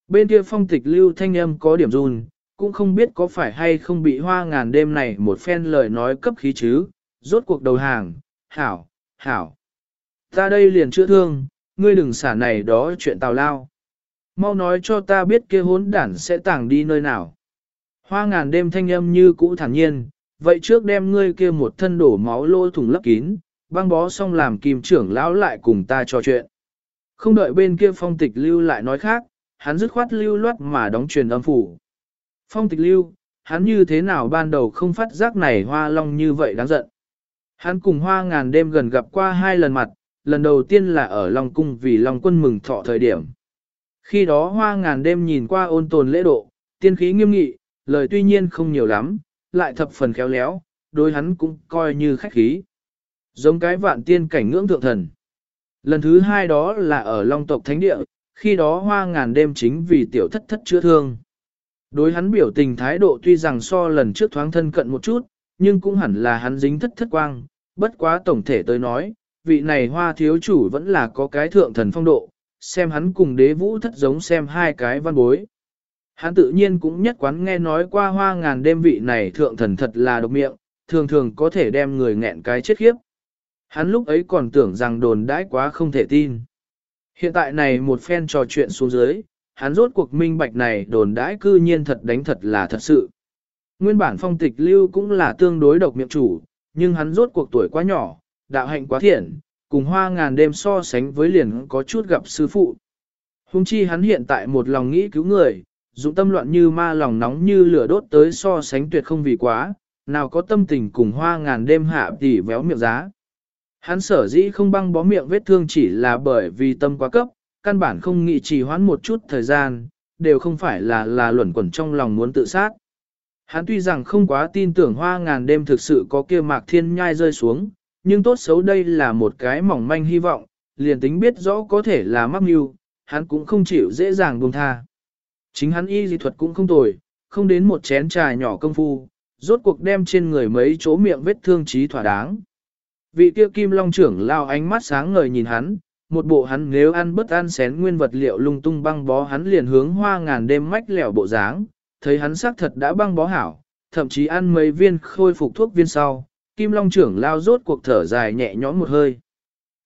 Bên kia phong tịch lưu thanh âm có điểm run, cũng không biết có phải hay không bị hoa ngàn đêm này một phen lời nói cấp khí chứ, rốt cuộc đầu hàng, hảo, hảo. Ta đây liền chữa thương, ngươi đừng xả này đó chuyện tào lao. Mau nói cho ta biết kia hốn đản sẽ tàng đi nơi nào. Hoa ngàn đêm thanh âm như cũ thản nhiên, vậy trước đem ngươi kia một thân đổ máu lô thùng lấp kín, băng bó xong làm kim trưởng lão lại cùng ta trò chuyện. Không đợi bên kia phong tịch lưu lại nói khác, hắn dứt khoát lưu loát mà đóng truyền âm phủ. Phong tịch lưu, hắn như thế nào ban đầu không phát giác này hoa long như vậy đáng giận. Hắn cùng hoa ngàn đêm gần gặp qua hai lần mặt, lần đầu tiên là ở Long Cung vì Long Quân mừng thọ thời điểm. Khi đó hoa ngàn đêm nhìn qua ôn tồn lễ độ, tiên khí nghiêm nghị, lời tuy nhiên không nhiều lắm, lại thập phần khéo léo, đối hắn cũng coi như khách khí. Giống cái vạn tiên cảnh ngưỡng thượng thần. Lần thứ hai đó là ở Long tộc Thánh Địa, khi đó hoa ngàn đêm chính vì tiểu thất thất chữa thương. Đối hắn biểu tình thái độ tuy rằng so lần trước thoáng thân cận một chút, nhưng cũng hẳn là hắn dính thất thất quang, bất quá tổng thể tới nói, vị này hoa thiếu chủ vẫn là có cái thượng thần phong độ, xem hắn cùng đế vũ thất giống xem hai cái văn bối. Hắn tự nhiên cũng nhất quán nghe nói qua hoa ngàn đêm vị này thượng thần thật là độc miệng, thường thường có thể đem người nghẹn cái chết khiếp. Hắn lúc ấy còn tưởng rằng đồn đãi quá không thể tin. Hiện tại này một phen trò chuyện xuống dưới, hắn rốt cuộc minh bạch này đồn đãi cư nhiên thật đánh thật là thật sự. Nguyên bản phong tịch lưu cũng là tương đối độc miệng chủ, nhưng hắn rốt cuộc tuổi quá nhỏ, đạo hạnh quá thiện, cùng hoa ngàn đêm so sánh với liền có chút gặp sư phụ. Hùng chi hắn hiện tại một lòng nghĩ cứu người, dụng tâm loạn như ma lòng nóng như lửa đốt tới so sánh tuyệt không vì quá, nào có tâm tình cùng hoa ngàn đêm hạ tỉ véo miệng giá. Hắn sở dĩ không băng bó miệng vết thương chỉ là bởi vì tâm quá cấp, căn bản không nghĩ trì hoãn một chút thời gian, đều không phải là là luẩn quẩn trong lòng muốn tự sát. Hắn tuy rằng không quá tin tưởng hoa ngàn đêm thực sự có kia mạc thiên nhai rơi xuống, nhưng tốt xấu đây là một cái mỏng manh hy vọng, liền tính biết rõ có thể là mắc mưu, hắn cũng không chịu dễ dàng buông tha. Chính hắn y dị thuật cũng không tồi, không đến một chén trà nhỏ công phu, rốt cuộc đem trên người mấy chỗ miệng vết thương trí thỏa đáng. Vị kia kim long trưởng lao ánh mắt sáng ngời nhìn hắn, một bộ hắn nếu ăn bất ăn xén nguyên vật liệu lung tung băng bó hắn liền hướng hoa ngàn đêm mách lẻo bộ dáng, thấy hắn xác thật đã băng bó hảo, thậm chí ăn mấy viên khôi phục thuốc viên sau, Kim Long trưởng lao rốt cuộc thở dài nhẹ nhõm một hơi.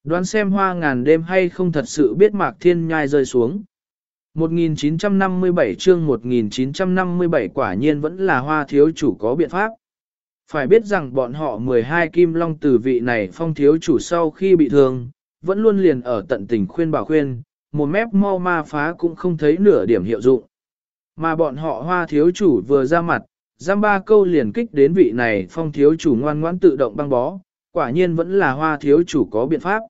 Đoán xem hoa ngàn đêm hay không thật sự biết mạc thiên nhai rơi xuống. 1957 chương 1957 quả nhiên vẫn là hoa thiếu chủ có biện pháp. Phải biết rằng bọn họ 12 kim long từ vị này phong thiếu chủ sau khi bị thương, vẫn luôn liền ở tận tình khuyên bảo khuyên, một mép mau ma phá cũng không thấy nửa điểm hiệu dụng. Mà bọn họ hoa thiếu chủ vừa ra mặt, giam ba câu liền kích đến vị này phong thiếu chủ ngoan ngoãn tự động băng bó, quả nhiên vẫn là hoa thiếu chủ có biện pháp.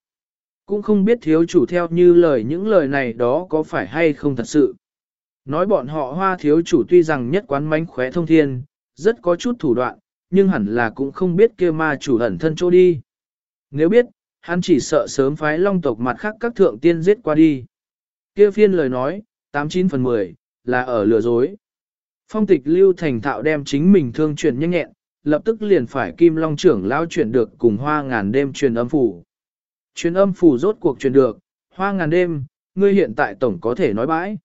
Cũng không biết thiếu chủ theo như lời những lời này đó có phải hay không thật sự. Nói bọn họ hoa thiếu chủ tuy rằng nhất quán mánh khóe thông thiên, rất có chút thủ đoạn, nhưng hẳn là cũng không biết kia ma chủ ẩn thân chỗ đi. Nếu biết, hắn chỉ sợ sớm phái long tộc mặt khác các thượng tiên giết qua đi. Kia phiên lời nói, 89 phần 10, là ở lừa dối. Phong tịch lưu thành thạo đem chính mình thương chuyển nhanh nhẹn, lập tức liền phải kim long trưởng lao chuyển được cùng hoa ngàn đêm truyền âm phủ. Truyền âm phủ rốt cuộc truyền được, hoa ngàn đêm, ngươi hiện tại tổng có thể nói bãi.